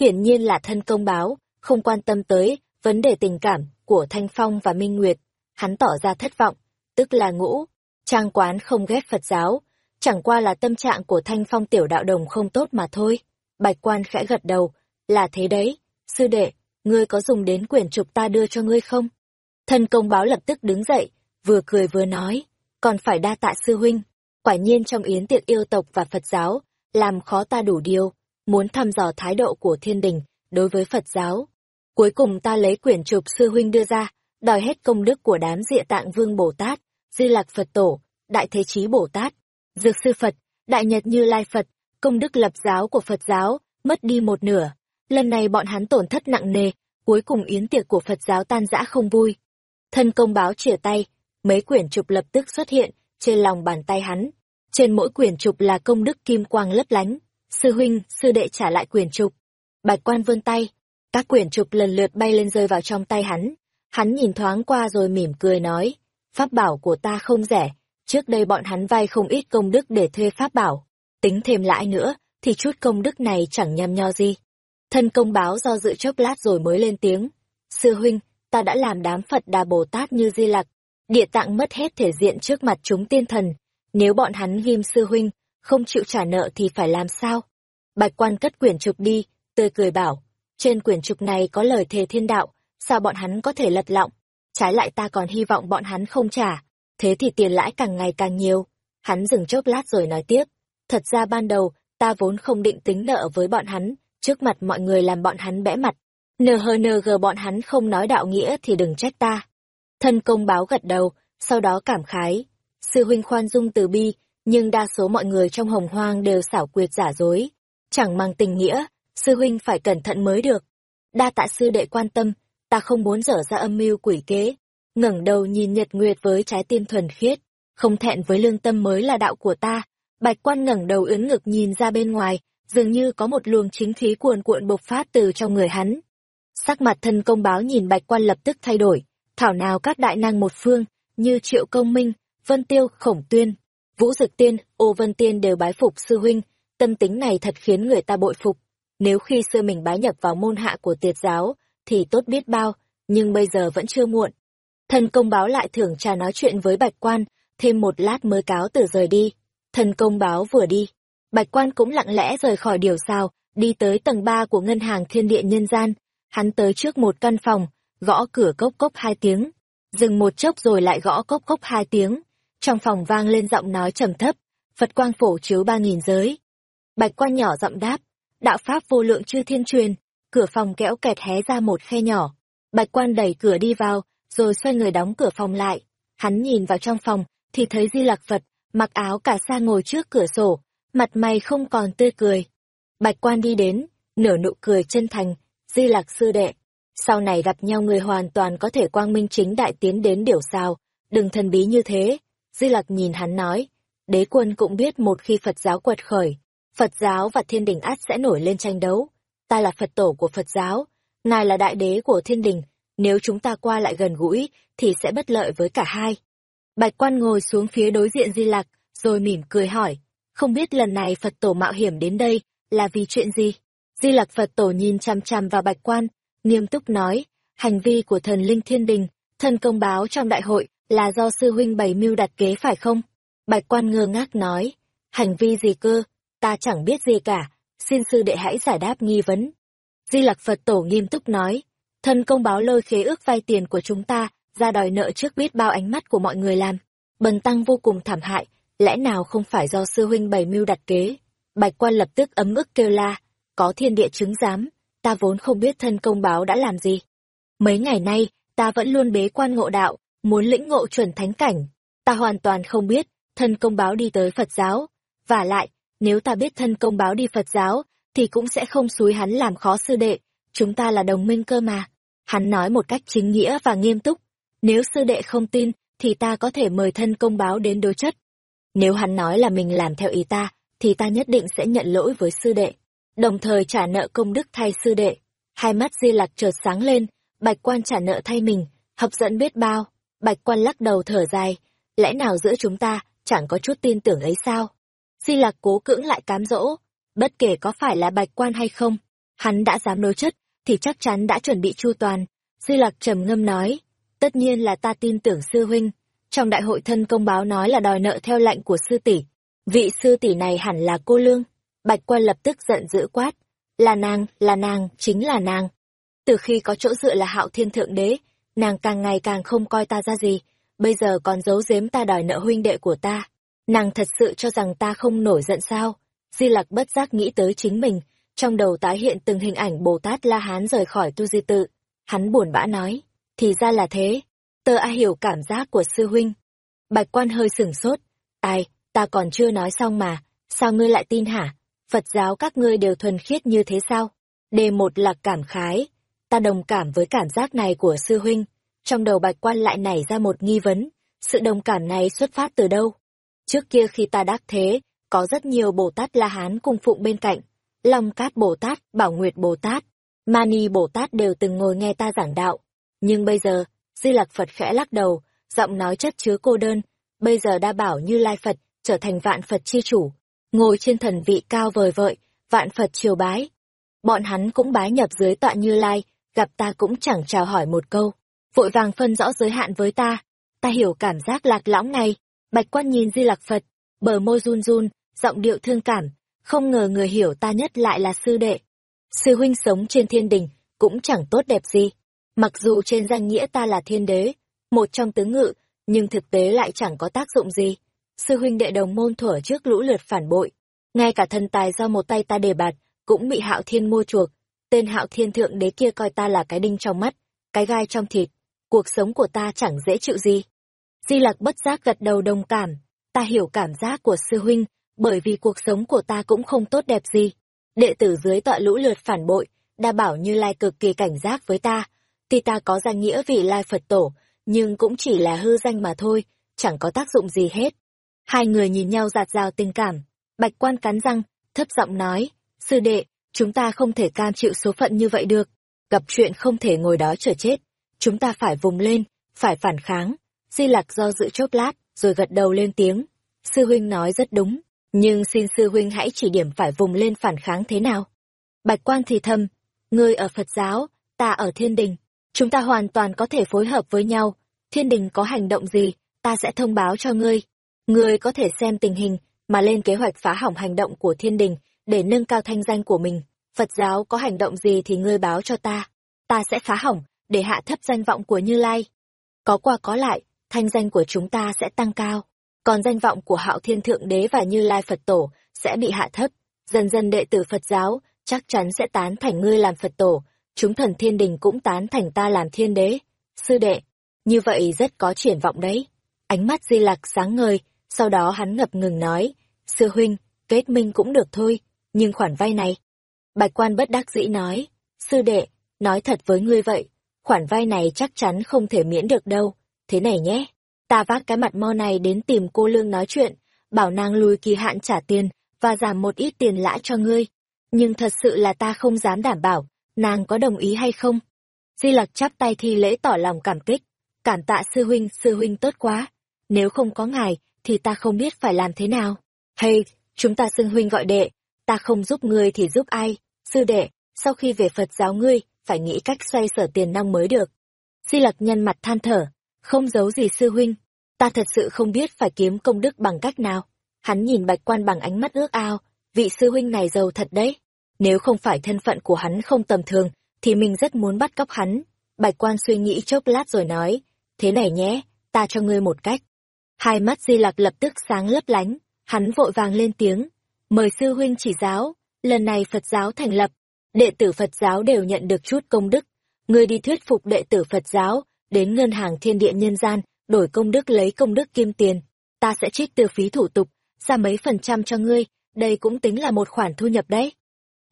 Speaker 1: Hiển nhiên là thân công báo, không quan tâm tới vấn đề tình cảm của Thanh Phong và Minh Nguyệt. Hắn tỏ ra thất vọng, tức là ngũ, trang quán không ghét Phật giáo, chẳng qua là tâm trạng của Thanh Phong tiểu đạo đồng không tốt mà thôi. Bạch quan khẽ gật đầu, là thế đấy, sư đệ, ngươi có dùng đến quyển trục ta đưa cho ngươi không? Thân công báo lập tức đứng dậy, vừa cười vừa nói, còn phải đa tạ sư huynh. Quả nhiên trong yến tiệc yêu tộc và Phật giáo, làm khó ta đủ điều, muốn thăm dò thái độ của thiên đình đối với Phật giáo. Cuối cùng ta lấy quyển trục sư huynh đưa ra, đòi hết công đức của đám địa tạng vương Bồ Tát, Di Lạc Phật Tổ, Đại Thế Chí Bồ Tát, Dược Sư Phật, Đại Nhật Như Lai Phật, công đức lập giáo của Phật giáo, mất đi một nửa. Lần này bọn hắn tổn thất nặng nề, cuối cùng yến tiệc của Phật giáo tan rã không vui. Thân công báo chìa tay, mấy quyển trục lập tức xuất hiện trên lòng bàn tay hắn. Trên mỗi quyển trục là công đức kim quang lấp lánh. Sư huynh, sư đệ trả lại quyển trục. Bạch quan vươn tay, các quyển trục lần lượt bay lên rơi vào trong tay hắn. Hắn nhìn thoáng qua rồi mỉm cười nói, pháp bảo của ta không rẻ, trước đây bọn hắn vay không ít công đức để thuê pháp bảo. Tính thêm lãi nữa, thì chút công đức này chẳng nhằm nho gì. Thân công báo do dự chốc lát rồi mới lên tiếng. Sư huynh, ta đã làm đám Phật Đà Bồ Tát như Di Lặc, địa tạng mất hết thể diện trước mặt chúng tiên thần. Nếu bọn hắn ghim sư huynh, không chịu trả nợ thì phải làm sao? Bạch quan cất quyển trục đi, tươi cười bảo, trên quyển trục này có lời thề thiên đạo, sao bọn hắn có thể lật lọng? Trái lại ta còn hy vọng bọn hắn không trả, thế thì tiền lãi càng ngày càng nhiều. Hắn dừng chốc lát rồi nói tiếp, thật ra ban đầu, ta vốn không định tính nợ với bọn hắn, trước mặt mọi người làm bọn hắn bẽ mặt. NHNG bọn hắn không nói đạo nghĩa thì đừng trách ta. Thân công báo gật đầu, sau đó cảm khái. Sư huynh khoan dung từ bi, nhưng đa số mọi người trong hồng hoang đều xảo quyệt giả dối. Chẳng mang tình nghĩa, sư huynh phải cẩn thận mới được. Đa tạ sư đệ quan tâm, ta không muốn dở ra âm mưu quỷ kế. ngẩng đầu nhìn nhật nguyệt với trái tim thuần khiết, không thẹn với lương tâm mới là đạo của ta. Bạch quan ngẩng đầu ướn ngực nhìn ra bên ngoài, dường như có một luồng chính khí cuồn cuộn bộc phát từ trong người hắn. Sắc mặt thân công báo nhìn bạch quan lập tức thay đổi, thảo nào các đại năng một phương, như Triệu Công Minh, Vân Tiêu, Khổng Tuyên, Vũ Dực Tiên, Ô Vân Tiên đều bái phục sư huynh, tâm tính này thật khiến người ta bội phục. Nếu khi xưa mình bái nhập vào môn hạ của tiệt giáo, thì tốt biết bao, nhưng bây giờ vẫn chưa muộn. Thần công báo lại thưởng trà nói chuyện với bạch quan, thêm một lát mới cáo từ rời đi. Thần công báo vừa đi, bạch quan cũng lặng lẽ rời khỏi điều sao, đi tới tầng ba của ngân hàng thiên địa nhân gian. Hắn tới trước một căn phòng, gõ cửa cốc cốc hai tiếng. Dừng một chốc rồi lại gõ cốc cốc hai tiếng. Trong phòng vang lên giọng nói trầm thấp, Phật quang phổ chiếu ba nghìn giới. Bạch quan nhỏ giọng đáp, đạo pháp vô lượng chư thiên truyền, cửa phòng kẽo kẹt hé ra một khe nhỏ. Bạch quan đẩy cửa đi vào, rồi xoay người đóng cửa phòng lại. Hắn nhìn vào trong phòng, thì thấy Di Lạc Phật, mặc áo cả sa ngồi trước cửa sổ, mặt mày không còn tươi cười. Bạch quan đi đến, nở nụ cười chân thành, Di Lạc sư đệ. Sau này gặp nhau người hoàn toàn có thể quang minh chính đại tiến đến điểu sao, đừng thần bí như thế. Di Lạc nhìn hắn nói, đế quân cũng biết một khi Phật giáo quật khởi, Phật giáo và thiên đình át sẽ nổi lên tranh đấu. Ta là Phật tổ của Phật giáo, ngài là đại đế của thiên đình, nếu chúng ta qua lại gần gũi, thì sẽ bất lợi với cả hai. Bạch quan ngồi xuống phía đối diện Di Lạc, rồi mỉm cười hỏi, không biết lần này Phật tổ mạo hiểm đến đây, là vì chuyện gì? Di Lạc Phật tổ nhìn chăm chăm vào bạch quan, nghiêm túc nói, hành vi của thần linh thiên đình, thần công báo trong đại hội, là do sư huynh bày mưu đặt kế phải không? Bạch quan ngơ ngác nói, hành vi gì cơ, ta chẳng biết gì cả, xin sư đệ hãy giải đáp nghi vấn. Di Lặc Phật Tổ nghiêm túc nói, "Thần công báo lôi khế ước vay tiền của chúng ta, ra đòi nợ trước biết bao ánh mắt của mọi người làm. Bần tăng vô cùng thảm hại, lẽ nào không phải do sư huynh bày mưu đặt kế. Bạch quan lập tức ấm ức kêu la, có thiên địa chứng giám, ta vốn không biết thân công báo đã làm gì. Mấy ngày nay, ta vẫn luôn bế quan ngộ đạo, muốn lĩnh ngộ chuẩn thánh cảnh. Ta hoàn toàn không biết, thân công báo đi tới Phật giáo. Và lại, nếu ta biết thân công báo đi Phật giáo, thì cũng sẽ không xúi hắn làm khó sư đệ, chúng ta là đồng minh cơ mà. Hắn nói một cách chính nghĩa và nghiêm túc, nếu sư đệ không tin, thì ta có thể mời thân công báo đến đối chất. Nếu hắn nói là mình làm theo ý ta, thì ta nhất định sẽ nhận lỗi với sư đệ, đồng thời trả nợ công đức thay sư đệ. Hai mắt di lặc chợt sáng lên, bạch quan trả nợ thay mình, hấp dẫn biết bao. Bạch quan lắc đầu thở dài, lẽ nào giữa chúng ta chẳng có chút tin tưởng ấy sao? Di Lạc cố cưỡng lại cám dỗ, bất kể có phải là bạch quan hay không, hắn đã dám đối chất, thì chắc chắn đã chuẩn bị chu toàn. Di Lạc trầm ngâm nói, tất nhiên là ta tin tưởng sư huynh. Trong đại hội thân công báo nói là đòi nợ theo lệnh của sư tỷ. Vị sư tỷ này hẳn là cô lương. Bạch quan lập tức giận dữ quát. Là nàng, là nàng, chính là nàng. Từ khi có chỗ dựa là hạo thiên thượng đế, nàng càng ngày càng không coi ta ra gì, bây giờ còn giấu giếm ta đòi nợ huynh đệ của ta. Nàng thật sự cho rằng ta không nổi giận sao? Di Lặc bất giác nghĩ tới chính mình, trong đầu tái hiện từng hình ảnh Bồ Tát La Hán rời khỏi tu di tự. Hắn buồn bã nói, thì ra là thế, Tơ a hiểu cảm giác của sư huynh. Bạch quan hơi sửng sốt, ai, ta còn chưa nói xong mà, sao ngươi lại tin hả? Phật giáo các ngươi đều thuần khiết như thế sao? Đề một là cảm khái, ta đồng cảm với cảm giác này của sư huynh. Trong đầu bạch quan lại nảy ra một nghi vấn, sự đồng cảm này xuất phát từ đâu? Trước kia khi ta đắc thế, có rất nhiều Bồ Tát La Hán cung phụng bên cạnh. Long Cát Bồ Tát, Bảo Nguyệt Bồ Tát, Mani Bồ Tát đều từng ngồi nghe ta giảng đạo. Nhưng bây giờ, Di Lặc Phật khẽ lắc đầu, giọng nói chất chứa cô đơn. Bây giờ đa bảo như Lai Phật, trở thành vạn Phật chi chủ. Ngồi trên thần vị cao vời vợi, vạn Phật triều bái. bọn hắn cũng bái nhập dưới tọa Như Lai, gặp ta cũng chẳng chào hỏi một câu, vội vàng phân rõ giới hạn với ta. Ta hiểu cảm giác lạc lõng này, bạch quan nhìn Di Lặc Phật, bờ môi run run, giọng điệu thương cảm, không ngờ người hiểu ta nhất lại là sư đệ. Sư huynh sống trên thiên đình, cũng chẳng tốt đẹp gì. Mặc dù trên danh nghĩa ta là thiên đế, một trong tứ ngự, nhưng thực tế lại chẳng có tác dụng gì. Sư huynh đệ đồng môn thuở trước lũ lượt phản bội. Ngay cả thần tài do một tay ta đề bạt, cũng bị hạo thiên mua chuộc. Tên hạo thiên thượng đế kia coi ta là cái đinh trong mắt, cái gai trong thịt. Cuộc sống của ta chẳng dễ chịu gì. Di lặc bất giác gật đầu đồng cảm. Ta hiểu cảm giác của sư huynh, bởi vì cuộc sống của ta cũng không tốt đẹp gì. Đệ tử dưới tọa lũ lượt phản bội, đa bảo như lai cực kỳ cảnh giác với ta. Tuy ta có danh nghĩa vị lai Phật tổ, nhưng cũng chỉ là hư danh mà thôi, chẳng có tác dụng gì hết. Hai người nhìn nhau giạt rào tình cảm, bạch quan cắn răng, thấp giọng nói, sư đệ, chúng ta không thể cam chịu số phận như vậy được, gặp chuyện không thể ngồi đó chờ chết, chúng ta phải vùng lên, phải phản kháng. Di Lặc do dự chốc lát, rồi gật đầu lên tiếng, sư huynh nói rất đúng, nhưng xin sư huynh hãy chỉ điểm phải vùng lên phản kháng thế nào. Bạch quan thì thầm, ngươi ở Phật giáo, ta ở thiên đình, chúng ta hoàn toàn có thể phối hợp với nhau, thiên đình có hành động gì, ta sẽ thông báo cho ngươi. Ngươi có thể xem tình hình, mà lên kế hoạch phá hỏng hành động của thiên đình, để nâng cao thanh danh của mình. Phật giáo có hành động gì thì ngươi báo cho ta. Ta sẽ phá hỏng, để hạ thấp danh vọng của Như Lai. Có qua có lại, thanh danh của chúng ta sẽ tăng cao. Còn danh vọng của hạo thiên thượng đế và Như Lai Phật tổ sẽ bị hạ thấp. Dần dần đệ tử Phật giáo chắc chắn sẽ tán thành ngươi làm Phật tổ, chúng thần thiên đình cũng tán thành ta làm thiên đế. Sư đệ, như vậy rất có triển vọng đấy. Ánh mắt di lạc sáng ngời, sau đó hắn ngập ngừng nói, sư huynh, kết minh cũng được thôi, nhưng khoản vay này. Bạch quan bất đắc dĩ nói, sư đệ, nói thật với ngươi vậy, khoản vay này chắc chắn không thể miễn được đâu, thế này nhé, ta vác cái mặt mo này đến tìm cô lương nói chuyện, bảo nàng lùi kỳ hạn trả tiền, và giảm một ít tiền lãi cho ngươi. Nhưng thật sự là ta không dám đảm bảo, nàng có đồng ý hay không? Di Lặc chắp tay thi lễ tỏ lòng cảm kích, cảm tạ sư huynh, sư huynh tốt quá. Nếu không có ngài, thì ta không biết phải làm thế nào. Hay, chúng ta xưng huynh gọi đệ, ta không giúp ngươi thì giúp ai? Sư đệ, sau khi về Phật giáo ngươi, phải nghĩ cách xoay sở tiền nong mới được. Di lặc nhân mặt than thở, không giấu gì sư huynh, ta thật sự không biết phải kiếm công đức bằng cách nào. Hắn nhìn bạch quan bằng ánh mắt ước ao, vị sư huynh này giàu thật đấy. Nếu không phải thân phận của hắn không tầm thường, thì mình rất muốn bắt cóc hắn. Bạch quan suy nghĩ chốc lát rồi nói, thế này nhé, ta cho ngươi một cách. Hai mắt di lặc lập tức sáng lấp lánh, hắn vội vàng lên tiếng, mời sư huynh chỉ giáo, lần này Phật giáo thành lập, đệ tử Phật giáo đều nhận được chút công đức. Ngươi đi thuyết phục đệ tử Phật giáo, đến ngân hàng thiên địa nhân gian, đổi công đức lấy công đức kim tiền. Ta sẽ trích từ phí thủ tục, ra mấy phần trăm cho ngươi, đây cũng tính là một khoản thu nhập đấy.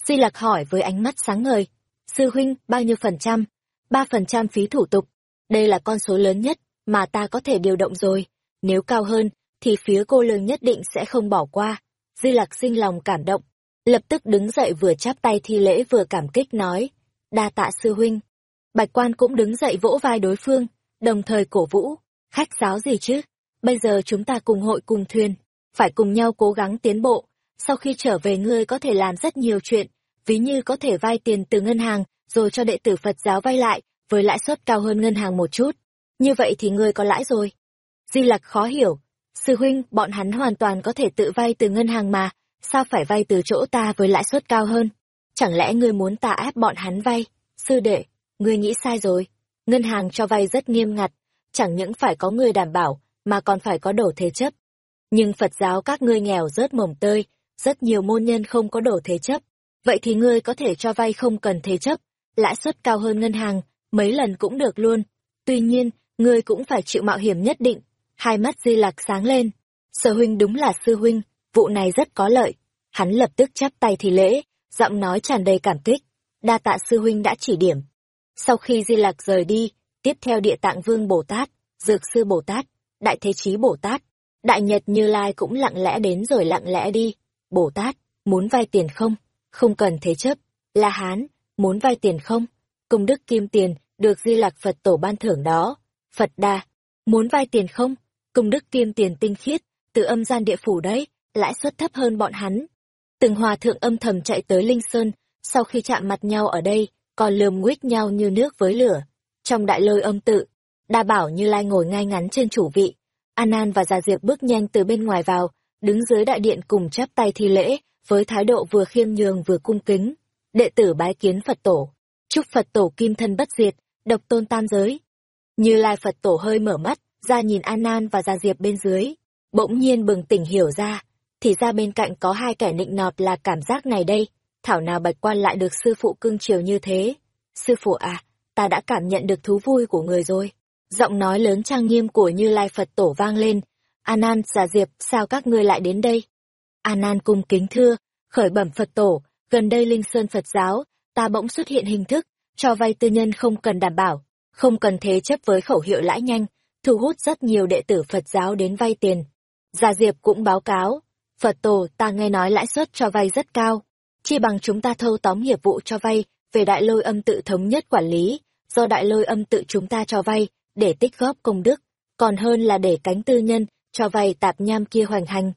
Speaker 1: Di Lặc hỏi với ánh mắt sáng ngời, sư huynh, bao nhiêu phần trăm? Ba phần trăm phí thủ tục. Đây là con số lớn nhất mà ta có thể điều động rồi. Nếu cao hơn, thì phía cô lương nhất định sẽ không bỏ qua. Di Lặc sinh lòng cảm động, lập tức đứng dậy vừa chắp tay thi lễ vừa cảm kích nói, đa tạ sư huynh. Bạch quan cũng đứng dậy vỗ vai đối phương, đồng thời cổ vũ, khách giáo gì chứ, bây giờ chúng ta cùng hội cùng thuyền, phải cùng nhau cố gắng tiến bộ, sau khi trở về ngươi có thể làm rất nhiều chuyện, ví như có thể vay tiền từ ngân hàng, rồi cho đệ tử Phật giáo vay lại, với lãi suất cao hơn ngân hàng một chút. Như vậy thì ngươi có lãi rồi. Di Lặc khó hiểu, sư huynh, bọn hắn hoàn toàn có thể tự vay từ ngân hàng mà, sao phải vay từ chỗ ta với lãi suất cao hơn? Chẳng lẽ ngươi muốn ta ép bọn hắn vay? Sư đệ, ngươi nghĩ sai rồi. Ngân hàng cho vay rất nghiêm ngặt, chẳng những phải có người đảm bảo, mà còn phải có đổ thế chấp. Nhưng Phật giáo các ngươi nghèo rớt mồng tơi, rất nhiều môn nhân không có đổ thế chấp. Vậy thì ngươi có thể cho vay không cần thế chấp, lãi suất cao hơn ngân hàng, mấy lần cũng được luôn. Tuy nhiên, ngươi cũng phải chịu mạo hiểm nhất định. Hai mắt Di Lạc sáng lên. Sở huynh đúng là sư huynh, vụ này rất có lợi. Hắn lập tức chắp tay thì lễ, giọng nói tràn đầy cảm kích. Đa tạ sư huynh đã chỉ điểm. Sau khi Di Lạc rời đi, tiếp theo địa tạng vương Bồ Tát, Dược sư Bồ Tát, Đại Thế Chí Bồ Tát, Đại Nhật Như Lai cũng lặng lẽ đến rồi lặng lẽ đi. Bồ Tát, muốn vay tiền không? Không cần thế chấp. La Hán, muốn vay tiền không? Công đức kim tiền, được Di Lạc Phật tổ ban thưởng đó. Phật Đà, muốn vay tiền không? Công đức kim tiền tinh khiết, từ âm gian địa phủ đấy, lãi suất thấp hơn bọn hắn. Từng hòa thượng âm thầm chạy tới Linh Sơn, sau khi chạm mặt nhau ở đây, còn lườm nguyết nhau như nước với lửa. Trong đại lôi âm tự, đa bảo như lai ngồi ngay ngắn trên chủ vị. An và Gia Diệp bước nhanh từ bên ngoài vào, đứng dưới đại điện cùng chắp tay thi lễ, với thái độ vừa khiêm nhường vừa cung kính. Đệ tử bái kiến Phật tổ, chúc Phật tổ kim thân bất diệt, độc tôn tam giới. Như Lai Phật tổ hơi mở mắt, ra nhìn An nan và Gia Diệp bên dưới, bỗng nhiên bừng tỉnh hiểu ra, thì ra bên cạnh có hai kẻ nịnh nọt là cảm giác này đây, thảo nào bạch quan lại được sư phụ cưng chiều như thế. Sư phụ à, ta đã cảm nhận được thú vui của người rồi. Giọng nói lớn trang nghiêm của Như Lai Phật tổ vang lên, Anan, Giả Diệp, sao các ngươi lại đến đây? Anan cung kính thưa, khởi bẩm Phật tổ, gần đây Linh Sơn Phật giáo, ta bỗng xuất hiện hình thức, cho vay tư nhân không cần đảm bảo, không cần thế chấp với khẩu hiệu lãi nhanh, thu hút rất nhiều đệ tử Phật giáo đến vay tiền. Già Diệp cũng báo cáo, Phật tổ ta nghe nói lãi suất cho vay rất cao, chi bằng chúng ta thâu tóm nghiệp vụ cho vay về đại lôi âm tự thống nhất quản lý, do đại lôi âm tự chúng ta cho vay để tích góp công đức, còn hơn là để cánh tư nhân cho vay tạp nham kia hoành hành.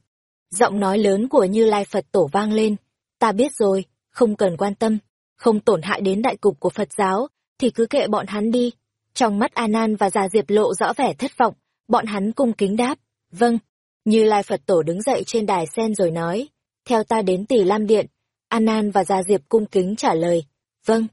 Speaker 1: Giọng nói lớn của Như Lai Phật Tổ vang lên, ta biết rồi, không cần quan tâm, không tổn hại đến đại cục của Phật giáo, thì cứ kệ bọn hắn đi. Trong mắt An và Già Diệp lộ rõ vẻ thất vọng, bọn hắn cung kính đáp, vâng. Như Lai Phật Tổ đứng dậy trên đài sen rồi nói, theo ta đến tỷ Lam Điện, An và già Diệp cung kính trả lời, vâng.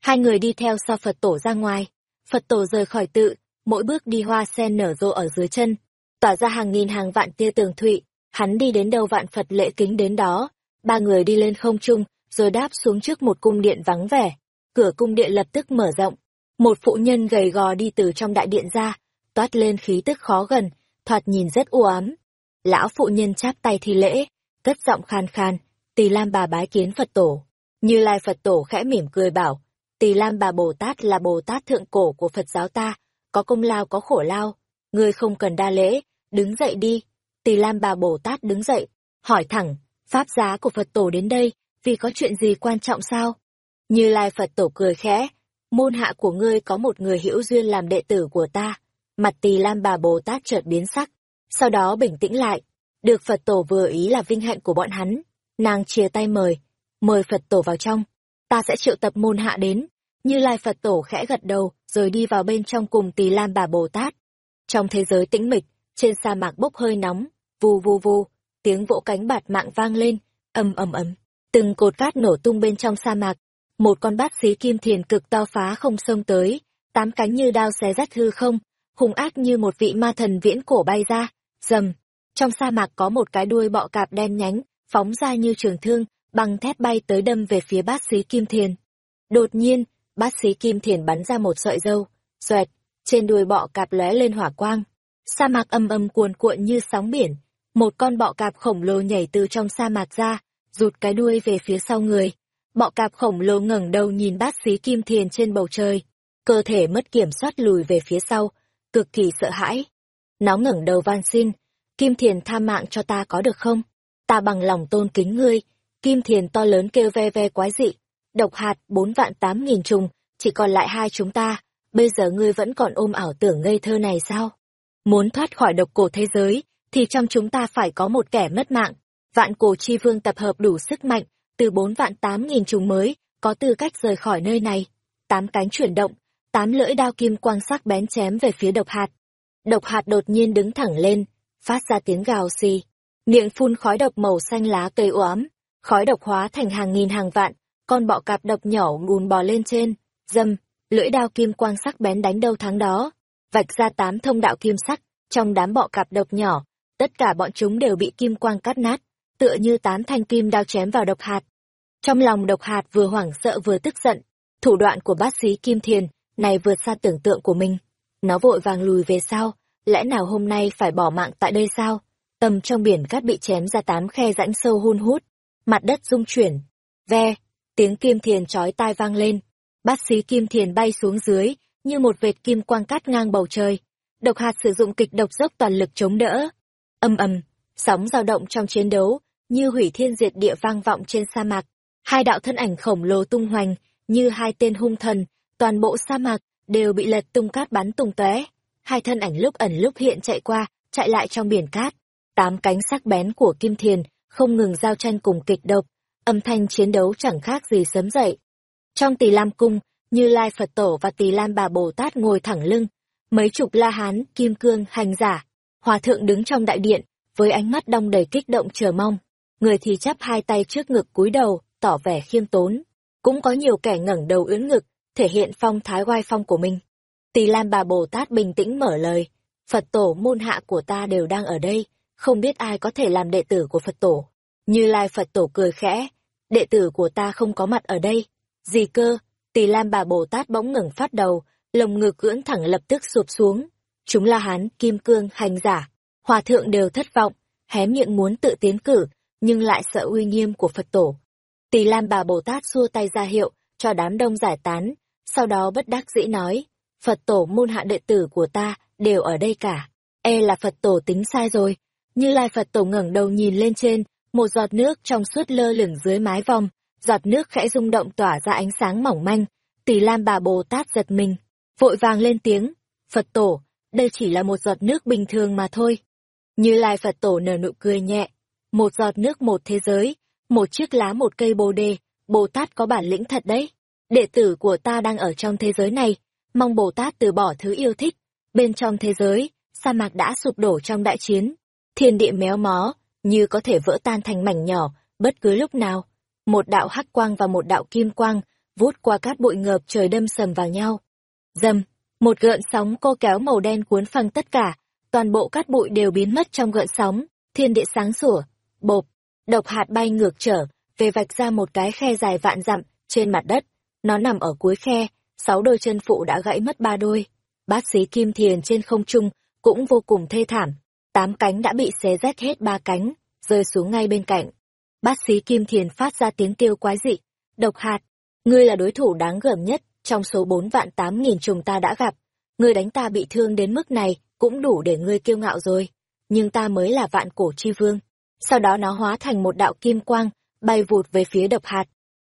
Speaker 1: Hai người đi theo sau Phật Tổ ra ngoài, Phật Tổ rời khỏi tự, mỗi bước đi hoa sen nở rộ ở dưới chân, tỏa ra hàng nghìn hàng vạn tia tường thụy, hắn đi đến đâu vạn Phật lễ kính đến đó, ba người đi lên không trung, rồi đáp xuống trước một cung điện vắng vẻ, cửa cung điện lập tức mở rộng, một phụ nhân gầy gò đi từ trong đại điện ra, toát lên khí tức khó gần, thoạt nhìn rất u ám. Lão phụ nhân chắp tay thi lễ, cất giọng khan khan, Tỳ Lam bà bái kiến Phật tổ. Như Lai Phật tổ khẽ mỉm cười bảo, Tỳ Lam bà Bồ Tát là Bồ Tát thượng cổ của Phật giáo ta, có công lao có khổ lao, ngươi không cần đa lễ, đứng dậy đi. Tỳ Lam bà Bồ Tát đứng dậy, hỏi thẳng, pháp giá của Phật tổ đến đây, vì có chuyện gì quan trọng sao? Như Lai Phật tổ cười khẽ, môn hạ của ngươi có một người hữu duyên làm đệ tử của ta. Mặt Tỳ Lam bà Bồ Tát chợt biến sắc, sau đó bình tĩnh lại, được Phật tổ vừa ý là vinh hạnh của bọn hắn Nàng chia tay mời, mời Phật tổ vào trong, ta sẽ triệu tập môn hạ đến. Như Lai Phật tổ khẽ gật đầu, rồi đi vào bên trong cùng Tỳ Lam bà Bồ Tát. Trong thế giới tĩnh mịch, trên sa mạc bốc hơi nóng, vù vù vù, tiếng vỗ cánh bạt mạng vang lên, ầm ầm ầm. Từng cột cát nổ tung bên trong sa mạc, một con bát xí kim thiền cực to phá không xông tới, tám cánh như đao xé rách hư không, hung ác như một vị ma thần viễn cổ bay ra, rầm. Trong sa mạc có một cái đuôi bọ cạp đen nhánh, phóng ra như trường thương, bằng thép bay tới đâm về phía bát sĩ Kim Thiền. Đột nhiên, bát sĩ Kim Thiền bắn ra một sợi dâu, xoẹt, trên đuôi bọ cạp lóe lên hỏa quang. Sa mạc âm âm cuồn cuộn như sóng biển, một con bọ cạp khổng lồ nhảy từ trong sa mạc ra, rụt cái đuôi về phía sau người. Bọ cạp khổng lồ ngẩng đầu nhìn bát sĩ Kim Thiền trên bầu trời, cơ thể mất kiểm soát lùi về phía sau, cực kỳ sợ hãi. Nó ngẩng đầu van xin, Kim Thiền tha mạng cho ta có được không? ta bằng lòng tôn kính ngươi, kim thiền to lớn kêu ve ve quái dị, độc hạt bốn vạn tám nghìn trùng, chỉ còn lại hai chúng ta, bây giờ ngươi vẫn còn ôm ảo tưởng ngây thơ này sao? Muốn thoát khỏi độc cổ thế giới, thì trong chúng ta phải có một kẻ mất mạng, vạn cổ chi vương tập hợp đủ sức mạnh, từ bốn vạn tám nghìn trùng mới, có tư cách rời khỏi nơi này. Tám cánh chuyển động, tám lưỡi đao kim quang sắc bén chém về phía độc hạt. Độc hạt đột nhiên đứng thẳng lên, phát ra tiếng gào xì, miệng phun khói độc màu xanh lá cây oám, khói độc hóa thành hàng nghìn hàng vạn, con bọ cạp độc nhỏ bùn bò lên trên, dâm, lưỡi đao kim quang sắc bén đánh đâu thắng đó, vạch ra tám thông đạo kim sắc, trong đám bọ cạp độc nhỏ, tất cả bọn chúng đều bị kim quang cắt nát, tựa như tám thanh kim đao chém vào độc hạt. Trong lòng độc hạt vừa hoảng sợ vừa tức giận, thủ đoạn của bác sĩ Kim Thiền này vượt xa tưởng tượng của mình. Nó vội vàng lùi về sau, lẽ nào hôm nay phải bỏ mạng tại đây sao? Tầm trong biển cát bị chém ra tám khe rãnh sâu hun hút, mặt đất rung chuyển. Ve, tiếng kim thiền chói tai vang lên. bác sĩ kim thiền bay xuống dưới, như một vệt kim quang cắt ngang bầu trời. Độc hạt sử dụng kịch độc dốc toàn lực chống đỡ. Âm ầm, sóng dao động trong chiến đấu, như hủy thiên diệt địa vang vọng trên sa mạc. Hai đạo thân ảnh khổng lồ tung hoành, như hai tên hung thần, toàn bộ sa mạc đều bị lật tung cát bắn tung tóe. Hai thân ảnh lúc ẩn lúc hiện chạy qua, chạy lại trong biển cát tám cánh sắc bén của kim thiền không ngừng giao tranh cùng kịch độc âm thanh chiến đấu chẳng khác gì sớm dậy. Trong Tỳ Lam cung, Như Lai Phật Tổ và Tỳ Lam Bà Bồ Tát ngồi thẳng lưng, mấy chục La Hán, Kim Cương, hành giả, hòa thượng đứng trong đại điện, với ánh mắt đong đầy kích động chờ mong. Người thì chắp hai tay trước ngực cúi đầu, tỏ vẻ khiêm tốn. Cũng có nhiều kẻ ngẩng đầu ưỡn ngực, thể hiện phong thái oai phong của mình. Tỳ Lam Bà Bồ Tát bình tĩnh mở lời, Phật tổ môn hạ của ta đều đang ở đây, không biết ai có thể làm đệ tử của Phật tổ. Như Lai Phật tổ cười khẽ, đệ tử của ta không có mặt ở đây. Gì cơ, Tỳ Lam Bà Bồ Tát bỗng ngẩng phát đầu, lồng ngực ưỡn thẳng lập tức sụp xuống. Chúng là hán, kim cương, hành giả. Hòa thượng đều thất vọng, hé miệng muốn tự tiến cử, nhưng lại sợ uy nghiêm của Phật tổ. Tỳ Lam Bà Bồ Tát xua tay ra hiệu, cho đám đông giải tán, sau đó bất đắc dĩ nói, Phật tổ môn hạ đệ tử của ta đều ở đây cả. E là Phật tổ tính sai rồi. Như Lai Phật tổ ngẩng đầu nhìn lên trên, một giọt nước trong suốt lơ lửng dưới mái vòng, giọt nước khẽ rung động tỏa ra ánh sáng mỏng manh. Tỷ Lam bà Bồ Tát giật mình, vội vàng lên tiếng, Phật tổ, đây chỉ là một giọt nước bình thường mà thôi. Như Lai Phật tổ nở nụ cười nhẹ, một giọt nước một thế giới, một chiếc lá một cây bồ đề, Bồ Tát có bản lĩnh thật đấy. Đệ tử của ta đang ở trong thế giới này, mong Bồ Tát từ bỏ thứ yêu thích. Bên trong thế giới, sa mạc đã sụp đổ trong đại chiến. Thiên địa méo mó, như có thể vỡ tan thành mảnh nhỏ, bất cứ lúc nào. Một đạo hắc quang và một đạo kim quang, vút qua cát bụi ngợp trời đâm sầm vào nhau. Dầm, một gợn sóng cô kéo màu đen cuốn phăng tất cả, toàn bộ cát bụi đều biến mất trong gợn sóng, thiên địa sáng sủa, bộp, độc hạt bay ngược trở, về vạch ra một cái khe dài vạn dặm trên mặt đất. Nó nằm ở cuối khe, sáu đôi chân phụ đã gãy mất ba đôi. Bát xí kim thiền trên không trung cũng vô cùng thê thảm, tám cánh đã bị xé rách hết ba cánh, rơi xuống ngay bên cạnh. Bát xí kim thiền phát ra tiếng kêu quái dị, độc hạt, ngươi là đối thủ đáng gờm nhất trong số bốn vạn tám nghìn trùng ta đã gặp. Ngươi đánh ta bị thương đến mức này cũng đủ để ngươi kiêu ngạo rồi, nhưng ta mới là vạn cổ chi vương. Sau đó nó hóa thành một đạo kim quang, bay vụt về phía độc hạt.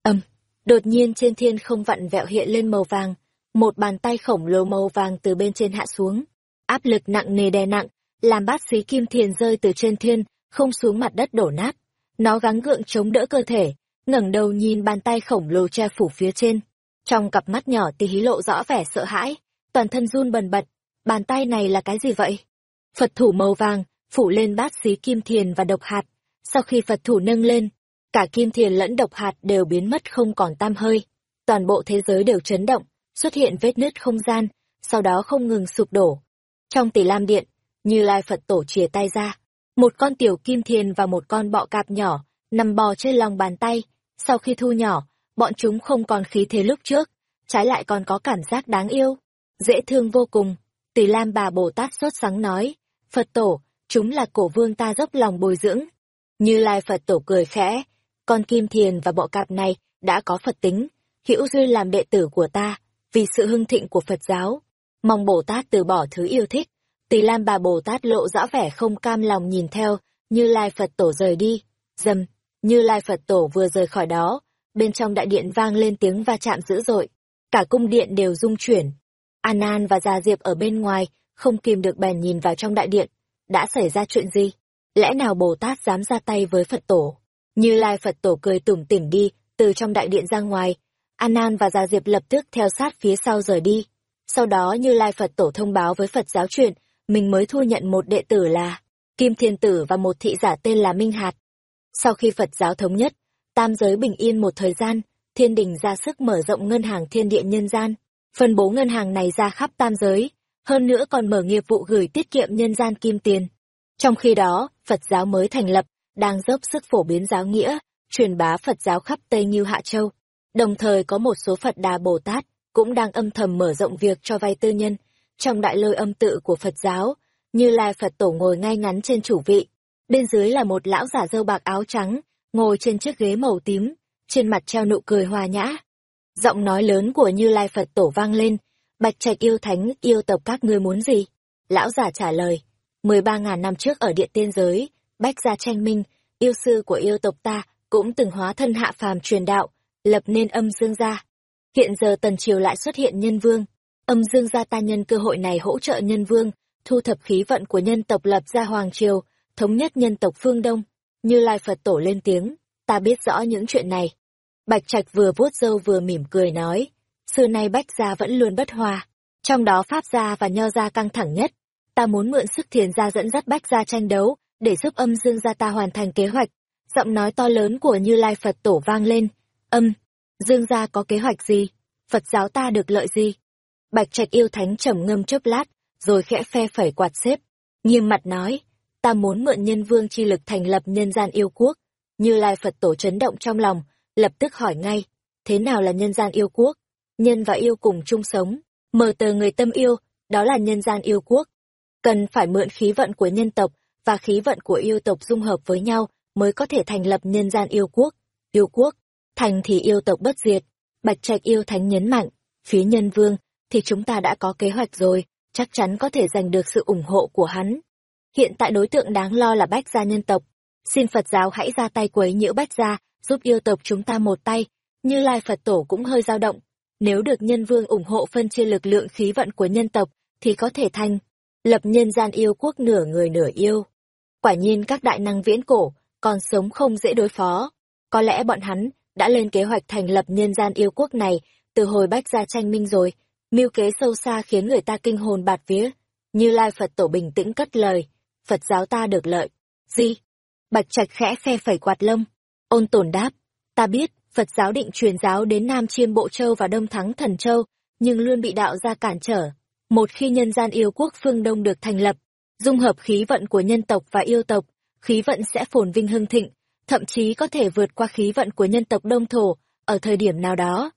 Speaker 1: Âm, đột nhiên trên thiên không vặn vẹo hiện lên màu vàng, một bàn tay khổng lồ màu vàng từ bên trên hạ xuống. Áp lực nặng nề đè nặng, làm bát xí kim thiền rơi từ trên thiên, không xuống mặt đất đổ nát. Nó gắng gượng chống đỡ cơ thể, ngẩng đầu nhìn bàn tay khổng lồ che phủ phía trên. Trong cặp mắt nhỏ tí hí lộ rõ vẻ sợ hãi, toàn thân run bần bật. Bàn tay này là cái gì vậy? Phật thủ màu vàng, phủ lên bát xí kim thiền và độc hạt. Sau khi Phật thủ nâng lên, cả kim thiền lẫn độc hạt đều biến mất không còn tam hơi. Toàn bộ thế giới đều chấn động, xuất hiện vết nứt không gian, sau đó không ngừng sụp đổ. Trong tỷ lam điện, như lai Phật tổ chìa tay ra, một con tiểu kim thiền và một con bọ cạp nhỏ, nằm bò trên lòng bàn tay. Sau khi thu nhỏ, bọn chúng không còn khí thế lúc trước, trái lại còn có cảm giác đáng yêu, dễ thương vô cùng. Tỷ Lam bà Bồ Tát sốt sắng nói, Phật tổ, chúng là cổ vương ta dốc lòng bồi dưỡng. Như Lai Phật tổ cười khẽ, con kim thiền và bọ cạp này đã có Phật tính, hữu duy làm đệ tử của ta, vì sự hưng thịnh của Phật giáo. Mong Bồ Tát từ bỏ thứ yêu thích. Tỳ Lam bà Bồ Tát lộ rõ vẻ không cam lòng nhìn theo, như Lai Phật tổ rời đi. Dầm, như Lai Phật tổ vừa rời khỏi đó, bên trong đại điện vang lên tiếng va chạm dữ dội. Cả cung điện đều rung chuyển. An An và Gia Diệp ở bên ngoài, không kìm được bèn nhìn vào trong đại điện. Đã xảy ra chuyện gì? Lẽ nào Bồ Tát dám ra tay với Phật tổ? Như Lai Phật tổ cười tủm tỉm đi, từ trong đại điện ra ngoài. An An và Gia Diệp lập tức theo sát phía sau rời đi. Sau đó Như Lai Phật tổ thông báo với Phật giáo chuyện, mình mới thu nhận một đệ tử là Kim Thiên Tử và một thị giả tên là Minh Hạt. Sau khi Phật giáo thống nhất, tam giới bình yên một thời gian, thiên đình ra sức mở rộng ngân hàng thiên địa nhân gian, phân bố ngân hàng này ra khắp tam giới, hơn nữa còn mở nghiệp vụ gửi tiết kiệm nhân gian kim tiền. Trong khi đó, Phật giáo mới thành lập, đang dốc sức phổ biến giáo nghĩa, truyền bá Phật giáo khắp Tây Như Hạ Châu. Đồng thời có một số Phật Đà Bồ Tát cũng đang âm thầm mở rộng việc cho vay tư nhân. Trong đại lôi âm tự của Phật giáo, như Lai Phật Tổ ngồi ngay ngắn trên chủ vị. Bên dưới là một lão giả dâu bạc áo trắng, ngồi trên chiếc ghế màu tím, trên mặt treo nụ cười hòa nhã. Giọng nói lớn của Như Lai Phật Tổ vang lên, Bạch Trạch yêu thánh yêu tộc các ngươi muốn gì? Lão giả trả lời, mười ba ngàn năm trước ở địa tiên giới, Bách gia tranh minh, yêu sư của yêu tộc ta cũng từng hóa thân hạ phàm truyền đạo, lập nên âm dương gia. Hiện giờ tần triều lại xuất hiện nhân vương, âm dương gia ta nhân cơ hội này hỗ trợ nhân vương, thu thập khí vận của nhân tộc lập ra hoàng triều, thống nhất nhân tộc phương Đông. Như Lai Phật Tổ lên tiếng, ta biết rõ những chuyện này. Bạch Trạch vừa vuốt râu vừa mỉm cười nói, xưa nay Bách gia vẫn luôn bất hòa, trong đó Pháp gia và Nho gia căng thẳng nhất. Ta muốn mượn sức thiền gia dẫn dắt Bách gia tranh đấu, để giúp âm dương gia ta hoàn thành kế hoạch. Giọng nói to lớn của Như Lai Phật tổ vang lên, âm, dương gia có kế hoạch gì? Phật giáo ta được lợi gì? Bạch Trạch yêu thánh trầm ngâm chớp lát, rồi khẽ phe phẩy quạt xếp, nghiêm mặt nói, ta muốn mượn nhân vương chi lực thành lập nhân gian yêu quốc. Như Lai Phật tổ chấn động trong lòng, lập tức hỏi ngay, thế nào là nhân gian yêu quốc? Nhân và yêu cùng chung sống, mờ tờ người tâm yêu, đó là nhân gian yêu quốc. Cần phải mượn khí vận của nhân tộc và khí vận của yêu tộc dung hợp với nhau mới có thể thành lập nhân gian yêu quốc. Yêu quốc, thành thì yêu tộc bất diệt. Bạch Trạch yêu thánh nhấn mạnh, phía nhân vương thì chúng ta đã có kế hoạch rồi, chắc chắn có thể giành được sự ủng hộ của hắn. Hiện tại đối tượng đáng lo là Bách gia nhân tộc. Xin Phật giáo hãy ra tay quấy nhiễu Bách gia, giúp yêu tộc chúng ta một tay. Như Lai Phật tổ cũng hơi dao động. Nếu được nhân vương ủng hộ phân chia lực lượng khí vận của nhân tộc, thì có thể thành lập nhân gian yêu quốc nửa người nửa yêu. Quả nhiên các đại năng viễn cổ, còn sống không dễ đối phó. Có lẽ bọn hắn đã lên kế hoạch thành lập nhân gian yêu quốc này từ hồi bách gia tranh minh rồi, mưu kế sâu xa khiến người ta kinh hồn bạt vía. Như Lai Phật tổ bình tĩnh cất lời, Phật giáo ta được lợi. Gì? Bạch Trạch khẽ phe phẩy quạt lông. Ôn tồn đáp, ta biết, Phật giáo định truyền giáo đến Nam Chiêm Bộ Châu và Đông Thắng Thần Châu, nhưng luôn bị đạo gia cản trở. Một khi nhân gian yêu quốc phương Đông được thành lập, dung hợp khí vận của nhân tộc và yêu tộc, khí vận sẽ phồn vinh hưng thịnh, thậm chí có thể vượt qua khí vận của nhân tộc Đông Thổ ở thời điểm nào đó.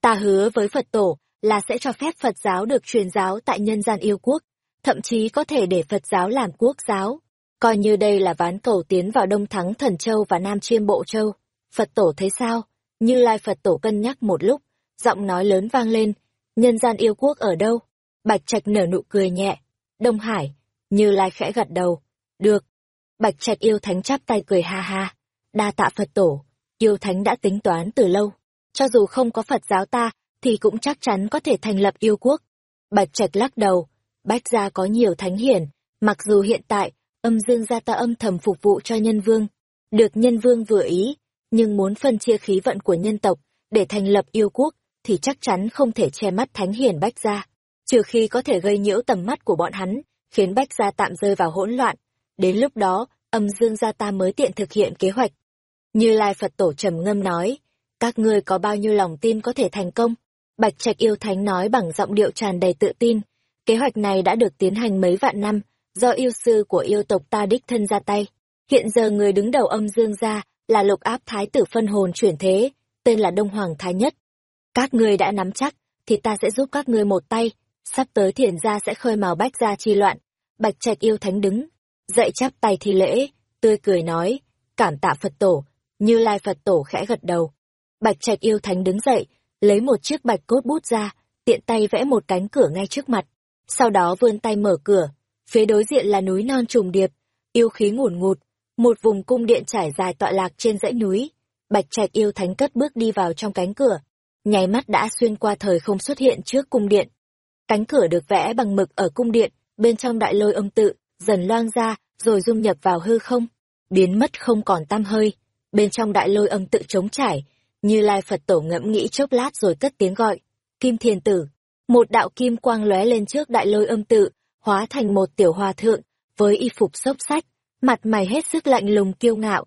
Speaker 1: Ta hứa với Phật tổ là sẽ cho phép Phật giáo được truyền giáo tại nhân gian yêu quốc, thậm chí có thể để Phật giáo làm quốc giáo. Coi như đây là ván cầu tiến vào Đông Thắng Thần Châu và Nam Chiêm Bộ Châu. Phật tổ thấy sao? Như Lai Phật tổ cân nhắc một lúc, giọng nói lớn vang lên, nhân gian yêu quốc ở đâu? Bạch Trạch nở nụ cười nhẹ. Đông Hải, Như Lai khẽ gật đầu. Được. Bạch Trạch yêu thánh chắp tay cười ha ha. Đa tạ Phật tổ, yêu thánh đã tính toán từ lâu. Cho dù không có Phật giáo ta, thì cũng chắc chắn có thể thành lập yêu quốc. Bạch Trạch lắc đầu, Bách gia có nhiều thánh hiển, mặc dù hiện tại, âm dương gia ta âm thầm phục vụ cho nhân vương. Được nhân vương vừa ý, nhưng muốn phân chia khí vận của nhân tộc, để thành lập yêu quốc, thì chắc chắn không thể che mắt thánh hiền Bách gia. Trừ khi có thể gây nhiễu tầm mắt của bọn hắn, khiến Bách gia tạm rơi vào hỗn loạn. Đến lúc đó, âm dương gia ta mới tiện thực hiện kế hoạch. Như Lai Phật Tổ trầm ngâm nói, các ngươi có bao nhiêu lòng tin có thể thành công? Bạch Trạch yêu thánh nói bằng giọng điệu tràn đầy tự tin. Kế hoạch này đã được tiến hành mấy vạn năm, do yêu sư của yêu tộc ta đích thân ra tay. Hiện giờ người đứng đầu âm dương gia là lục áp thái tử phân hồn chuyển thế, tên là Đông Hoàng Thái Nhất. Các ngươi đã nắm chắc, thì ta sẽ giúp các ngươi một tay. Sắp tới thiền gia sẽ khơi mào bách gia chi loạn. Bạch Trạch yêu thánh đứng, dậy chắp tay thi lễ, tươi cười nói, cảm tạ Phật tổ, như lai Phật tổ khẽ gật đầu. Bạch Trạch yêu thánh đứng dậy, lấy một chiếc bạch cốt bút ra, tiện tay vẽ một cánh cửa ngay trước mặt. Sau đó vươn tay mở cửa, phía đối diện là núi non trùng điệp, yêu khí ngùn ngụt, một vùng cung điện trải dài tọa lạc trên dãy núi. Bạch Trạch yêu thánh cất bước đi vào trong cánh cửa, nháy mắt đã xuyên qua thời không xuất hiện trước cung điện. Cánh cửa được vẽ bằng mực ở cung điện, bên trong đại lôi âm tự, dần loang ra, rồi dung nhập vào hư không, biến mất không còn tăm hơi. Bên trong đại lôi âm tự trống trải, như Lai Phật Tổ ngẫm nghĩ chốc lát rồi cất tiếng gọi. Kim Thiền Tử. Một đạo kim quang lóe lên trước đại lôi âm tự, hóa thành một tiểu hòa thượng, với y phục xốc sách, mặt mày hết sức lạnh lùng kiêu ngạo.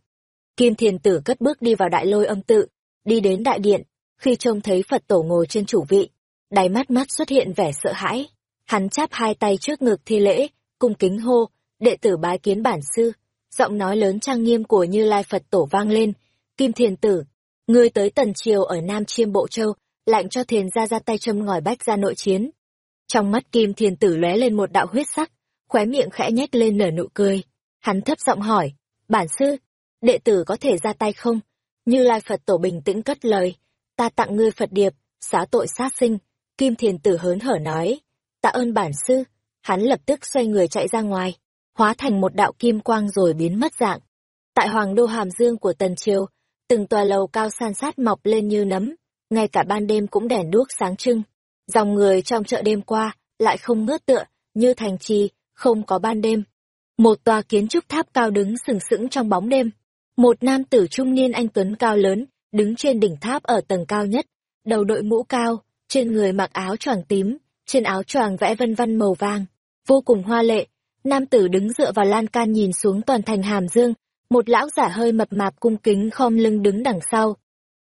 Speaker 1: Kim Thiền Tử cất bước đi vào đại lôi âm tự, đi đến đại điện, khi trông thấy Phật Tổ ngồi trên chủ vị, đáy mắt mắt xuất hiện vẻ sợ hãi. Hắn chắp hai tay trước ngực thi lễ, cung kính hô, đệ tử bái kiến bản sư. Giọng nói lớn trang nghiêm của Như Lai Phật Tổ vang lên, Kim Thiền Tử, Ngươi tới tần triều ở Nam Chiêm Bộ Châu, lạnh cho thiền ra ra tay châm ngòi bách ra nội chiến. Trong mắt kim thiền tử lóe lên một đạo huyết sắc, khóe miệng khẽ nhếch lên nở nụ cười. Hắn thấp giọng hỏi, bản sư, đệ tử có thể ra tay không? Như Lai Phật tổ bình tĩnh cất lời, ta tặng ngươi Phật điệp, xá tội sát sinh. Kim thiền tử hớn hở nói, tạ ơn bản sư. Hắn lập tức xoay người chạy ra ngoài, hóa thành một đạo kim quang rồi biến mất dạng. Tại Hoàng đô Hàm Dương của Tần Triều, từng tòa lầu cao san sát mọc lên như nấm, ngay cả ban đêm cũng đèn đuốc sáng trưng. Dòng người trong chợ đêm qua lại không ngớt tựa, như thành trì, không có ban đêm. Một tòa kiến trúc tháp cao đứng sừng sững trong bóng đêm. Một nam tử trung niên anh Tuấn cao lớn, đứng trên đỉnh tháp ở tầng cao nhất, đầu đội mũ cao, trên người mặc áo choàng tím, trên áo choàng vẽ vân vân màu vàng, vô cùng hoa lệ. Nam tử đứng dựa vào lan can nhìn xuống toàn thành hàm dương, một lão giả hơi mập mạp cung kính khom lưng đứng đằng sau.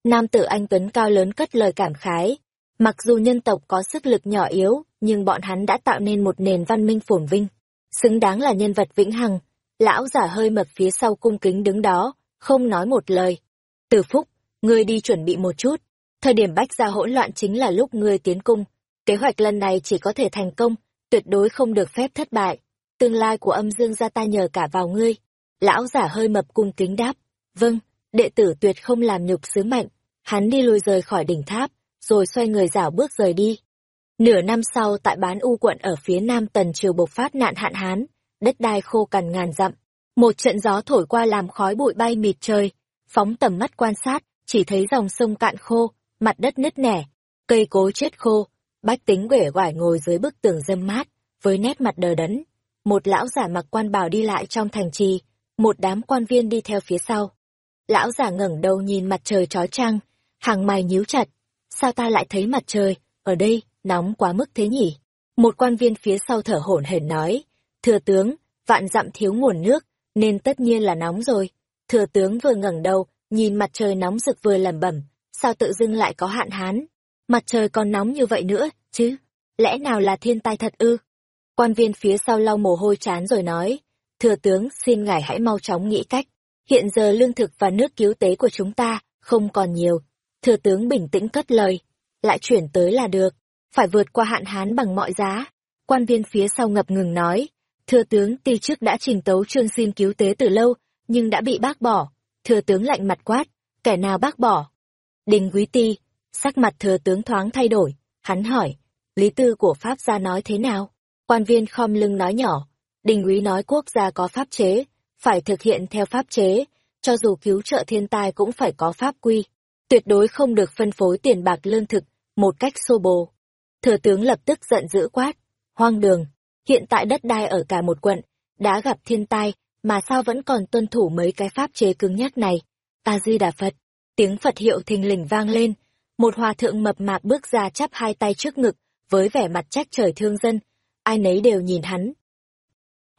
Speaker 1: Nam tử anh Tuấn cao lớn cất lời cảm khái. Mặc dù nhân tộc có sức lực nhỏ yếu, nhưng bọn hắn đã tạo nên một nền văn minh phồn vinh. Xứng đáng là nhân vật vĩnh hằng. Lão giả hơi mập phía sau cung kính đứng đó, không nói một lời. Từ phúc, ngươi đi chuẩn bị một chút. Thời điểm bách ra hỗn loạn chính là lúc ngươi tiến cung. Kế hoạch lần này chỉ có thể thành công, tuyệt đối không được phép thất bại. Tương lai của âm dương gia ta nhờ cả vào ngươi. Lão giả hơi mập cung kính đáp. Vâng, đệ tử tuyệt không làm nhục sứ mệnh. Hắn đi lùi rời khỏi đỉnh tháp, rồi xoay người rảo bước rời đi. Nửa năm sau tại bán u quận ở phía nam tần triều bộc phát nạn hạn hán, đất đai khô cằn ngàn dặm. Một trận gió thổi qua làm khói bụi bay mịt trời, phóng tầm mắt quan sát, chỉ thấy dòng sông cạn khô, mặt đất nứt nẻ, cây cối chết khô, bách tính quể quải ngồi dưới bức tường dâm mát, với nét mặt đờ đẫn. Một lão giả mặc quan bào đi lại trong thành trì, một đám quan viên đi theo phía sau. Lão giả ngẩng đầu nhìn mặt trời trói trăng, hàng mày nhíu chặt. Sao ta lại thấy mặt trời, ở đây, nóng quá mức thế nhỉ? Một quan viên phía sau thở hổn hển nói, thừa tướng, vạn dặm thiếu nguồn nước, nên tất nhiên là nóng rồi. Thừa tướng vừa ngẩng đầu, nhìn mặt trời nóng rực vừa lẩm bẩm, sao tự dưng lại có hạn hán? Mặt trời còn nóng như vậy nữa, chứ? Lẽ nào là thiên tai thật ư? Quan viên phía sau lau mồ hôi chán rồi nói, thừa tướng xin ngài hãy mau chóng nghĩ cách. Hiện giờ lương thực và nước cứu tế của chúng ta không còn nhiều. Thừa tướng bình tĩnh cất lời, lại chuyển tới là được, phải vượt qua hạn hán bằng mọi giá. Quan viên phía sau ngập ngừng nói, thưa tướng ti trước đã trình tấu trương xin cứu tế từ lâu, nhưng đã bị bác bỏ. Thừa tướng lạnh mặt quát, kẻ nào bác bỏ? Đình quý ti, sắc mặt thừa tướng thoáng thay đổi, hắn hỏi, lý tư của Pháp gia nói thế nào? Quan viên khom lưng nói nhỏ, đình quý nói quốc gia có pháp chế, phải thực hiện theo pháp chế, cho dù cứu trợ thiên tai cũng phải có pháp quy, tuyệt đối không được phân phối tiền bạc lương thực một cách xô bồ. Thừa tướng lập tức giận dữ quát, hoang đường, hiện tại đất đai ở cả một quận, đã gặp thiên tai, mà sao vẫn còn tuân thủ mấy cái pháp chế cứng nhắc này. A Di Đà Phật, tiếng Phật hiệu thình lình vang lên, một hòa thượng mập mạp bước ra chắp hai tay trước ngực, với vẻ mặt trách trời thương dân, ai nấy đều nhìn hắn.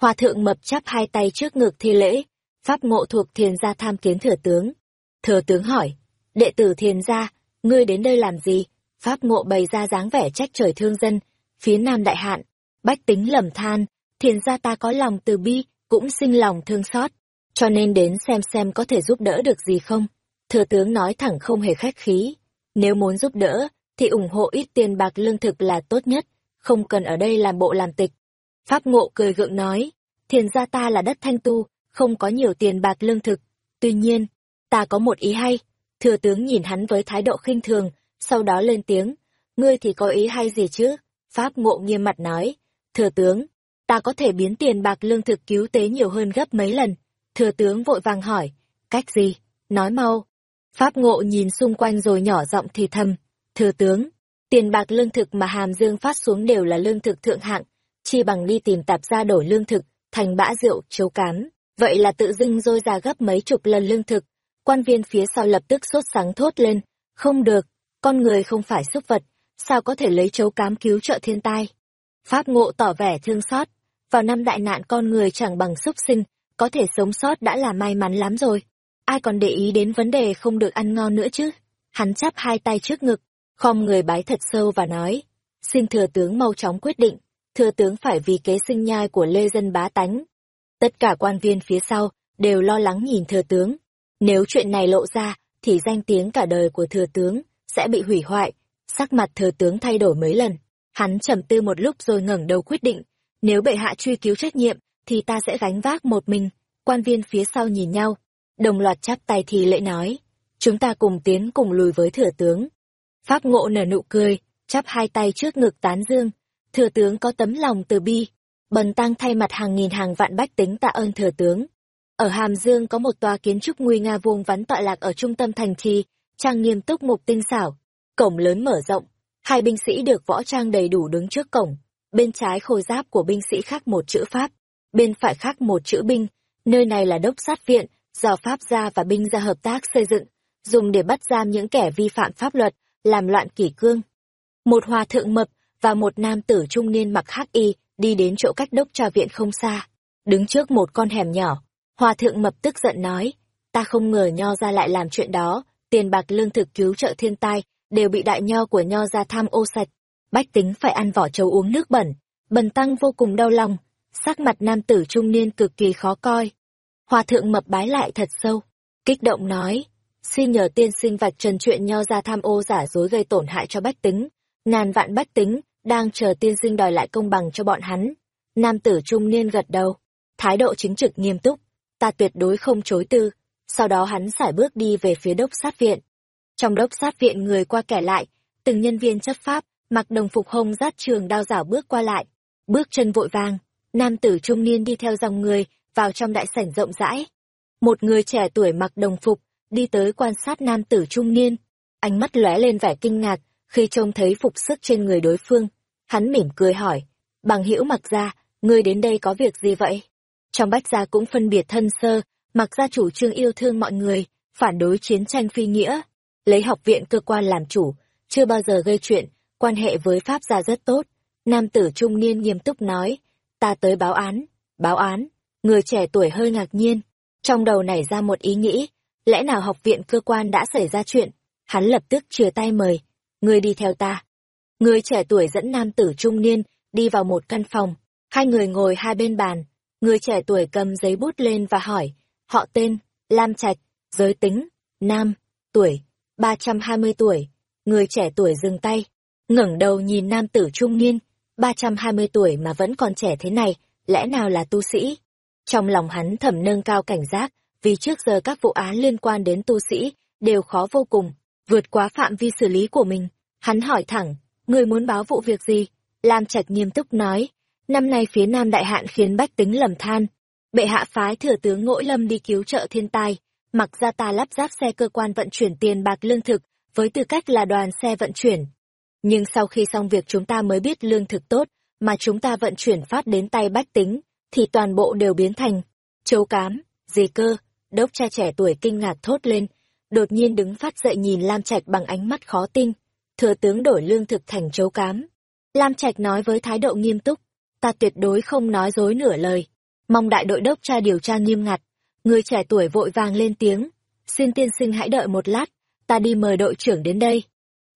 Speaker 1: Hòa thượng mập chắp hai tay trước ngực thi lễ, pháp ngộ thuộc thiền gia tham kiến thừa tướng. Thừa tướng hỏi, đệ tử thiền gia, ngươi đến đây làm gì? Pháp ngộ bày ra dáng vẻ trách trời thương dân, phía nam đại hạn, bách tính lầm than, thiền gia ta có lòng từ bi, cũng sinh lòng thương xót, cho nên đến xem xem có thể giúp đỡ được gì không. Thừa tướng nói thẳng không hề khách khí, nếu muốn giúp đỡ, thì ủng hộ ít tiền bạc lương thực là tốt nhất, không cần ở đây làm bộ làm tịch. Pháp ngộ cười gượng nói, thiền gia ta là đất thanh tu, không có nhiều tiền bạc lương thực. Tuy nhiên, ta có một ý hay. Thừa tướng nhìn hắn với thái độ khinh thường, sau đó lên tiếng, ngươi thì có ý hay gì chứ? Pháp ngộ nghiêm mặt nói, thừa tướng, ta có thể biến tiền bạc lương thực cứu tế nhiều hơn gấp mấy lần. Thừa tướng vội vàng hỏi, cách gì? Nói mau. Pháp ngộ nhìn xung quanh rồi nhỏ giọng thì thầm, thừa tướng, tiền bạc lương thực mà Hàm Dương phát xuống đều là lương thực thượng hạng, chi bằng đi tìm tạp gia đổi lương thực, thành bã rượu, chấu cám, vậy là tự dưng rôi ra gấp mấy chục lần lương thực. Quan viên phía sau lập tức sốt sáng thốt lên, không được, con người không phải súc vật, sao có thể lấy chấu cám cứu trợ thiên tai. Pháp ngộ tỏ vẻ thương xót, vào năm đại nạn con người chẳng bằng súc sinh, có thể sống sót đã là may mắn lắm rồi. Ai còn để ý đến vấn đề không được ăn ngon nữa chứ? Hắn chắp hai tay trước ngực, khom người bái thật sâu và nói, xin thừa tướng mau chóng quyết định, thừa tướng phải vì kế sinh nhai của lê dân bá tánh. Tất cả quan viên phía sau đều lo lắng nhìn thừa tướng. Nếu chuyện này lộ ra, thì danh tiếng cả đời của thừa tướng sẽ bị hủy hoại. Sắc mặt thừa tướng thay đổi mấy lần. Hắn trầm tư một lúc rồi ngẩng đầu quyết định, nếu bệ hạ truy cứu trách nhiệm, thì ta sẽ gánh vác một mình. Quan viên phía sau nhìn nhau, đồng loạt chắp tay thì lễ nói, chúng ta cùng tiến cùng lùi với thừa tướng. Pháp ngộ nở nụ cười, chắp hai tay trước ngực tán dương, thừa tướng có tấm lòng từ bi, bần tăng thay mặt hàng nghìn hàng vạn bách tính tạ ơn thừa tướng. Ở Hàm Dương có một tòa kiến trúc nguy nga vuông vắn tọa lạc ở trung tâm thành trì, trang nghiêm túc mục tinh xảo, cổng lớn mở rộng, hai binh sĩ được võ trang đầy đủ đứng trước cổng, bên trái khôi giáp của binh sĩ khác một chữ Pháp, bên phải khác một chữ binh, nơi này là đốc sát viện, do Pháp gia và binh gia hợp tác xây dựng, dùng để bắt giam những kẻ vi phạm pháp luật, làm loạn kỷ cương. Một hòa thượng mập và một nam tử trung niên mặc hắc y đi đến chỗ cách đốc tra viện không xa, đứng trước một con hẻm nhỏ. Hòa thượng mập tức giận nói, ta không ngờ nho ra lại làm chuyện đó, tiền bạc lương thực cứu trợ thiên tai, đều bị đại nho của nho ra tham ô sạch. Bách tính phải ăn vỏ trấu uống nước bẩn, bần tăng vô cùng đau lòng, sắc mặt nam tử trung niên cực kỳ khó coi. Hòa thượng mập bái lại thật sâu, kích động nói, xin nhờ tiên sinh vạch trần chuyện nho ra tham ô giả dối gây tổn hại cho bách tính, ngàn vạn bách tính, đang chờ tiên sinh đòi lại công bằng cho bọn hắn. Nam tử trung niên gật đầu, thái độ chính trực nghiêm túc, ta tuyệt đối không chối tư, sau đó hắn sải bước đi về phía đốc sát viện. Trong đốc sát viện người qua kẻ lại, từng nhân viên chấp pháp, mặc đồng phục hông rát trường đao rảo bước qua lại, bước chân vội vàng, nam tử trung niên đi theo dòng người, vào trong đại sảnh rộng rãi. Một người trẻ tuổi mặc đồng phục, đi tới quan sát nam tử trung niên, ánh mắt lóe lên vẻ kinh ngạc khi trông thấy phục sức trên người đối phương. Hắn mỉm cười hỏi, bằng hữu mặc ra, ngươi đến đây có việc gì vậy? Trong bách gia cũng phân biệt thân sơ, mặc ra chủ trương yêu thương mọi người, phản đối chiến tranh phi nghĩa, lấy học viện cơ quan làm chủ, chưa bao giờ gây chuyện, quan hệ với Pháp gia rất tốt. Nam tử trung niên nghiêm túc nói, ta tới báo án, báo án, người trẻ tuổi hơi ngạc nhiên, trong đầu nảy ra một ý nghĩ, lẽ nào học viện cơ quan đã xảy ra chuyện, hắn lập tức chừa tay mời, người đi theo ta. Người trẻ tuổi dẫn nam tử trung niên, đi vào một căn phòng, hai người ngồi hai bên bàn, người trẻ tuổi cầm giấy bút lên và hỏi, họ tên, Lam Trạch, giới tính, nam, tuổi, 320 tuổi, người trẻ tuổi dừng tay, ngẩng đầu nhìn nam tử trung niên, 320 tuổi mà vẫn còn trẻ thế này, lẽ nào là tu sĩ? Trong lòng hắn thầm nâng cao cảnh giác, vì trước giờ các vụ án liên quan đến tu sĩ đều khó vô cùng, vượt quá phạm vi xử lý của mình. Hắn hỏi thẳng, người muốn báo vụ việc gì? Lam Trạch nghiêm túc nói, năm nay phía Nam Đại Hạn khiến bách tính lầm than. Bệ hạ phái thừa tướng Ngỗi Lâm đi cứu trợ thiên tai, mặc ra ta lắp ráp xe cơ quan vận chuyển tiền bạc lương thực, với tư cách là đoàn xe vận chuyển. Nhưng sau khi xong việc chúng ta mới biết lương thực tốt, mà chúng ta vận chuyển phát đến tay bách tính, thì toàn bộ đều biến thành chấu cám, dì cơ, đốc cha trẻ tuổi kinh ngạc thốt lên, đột nhiên đứng phát dậy nhìn Lam Trạch bằng ánh mắt khó tin. Thừa tướng đổi lương thực thành chấu cám. Lam Trạch nói với thái độ nghiêm túc, ta tuyệt đối không nói dối nửa lời. Mong đại đội đốc tra điều tra nghiêm ngặt. Người trẻ tuổi vội vàng lên tiếng, xin tiên sinh hãy đợi một lát, ta đi mời đội trưởng đến đây.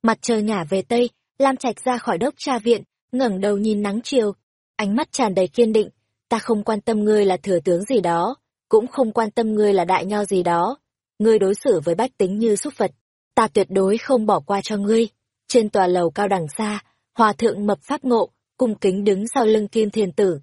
Speaker 1: Mặt trời ngả về Tây, Lam Trạch ra khỏi đốc tra viện, ngẩng đầu nhìn nắng chiều, ánh mắt tràn đầy kiên định, ta không quan tâm ngươi là thừa tướng gì đó, cũng không quan tâm ngươi là đại nho gì đó. Ngươi đối xử với bách tính như súc vật, ta tuyệt đối không bỏ qua cho ngươi. Trên tòa lầu cao đằng xa, hòa thượng mập pháp ngộ, cung kính đứng sau lưng Kim Thiền Tử.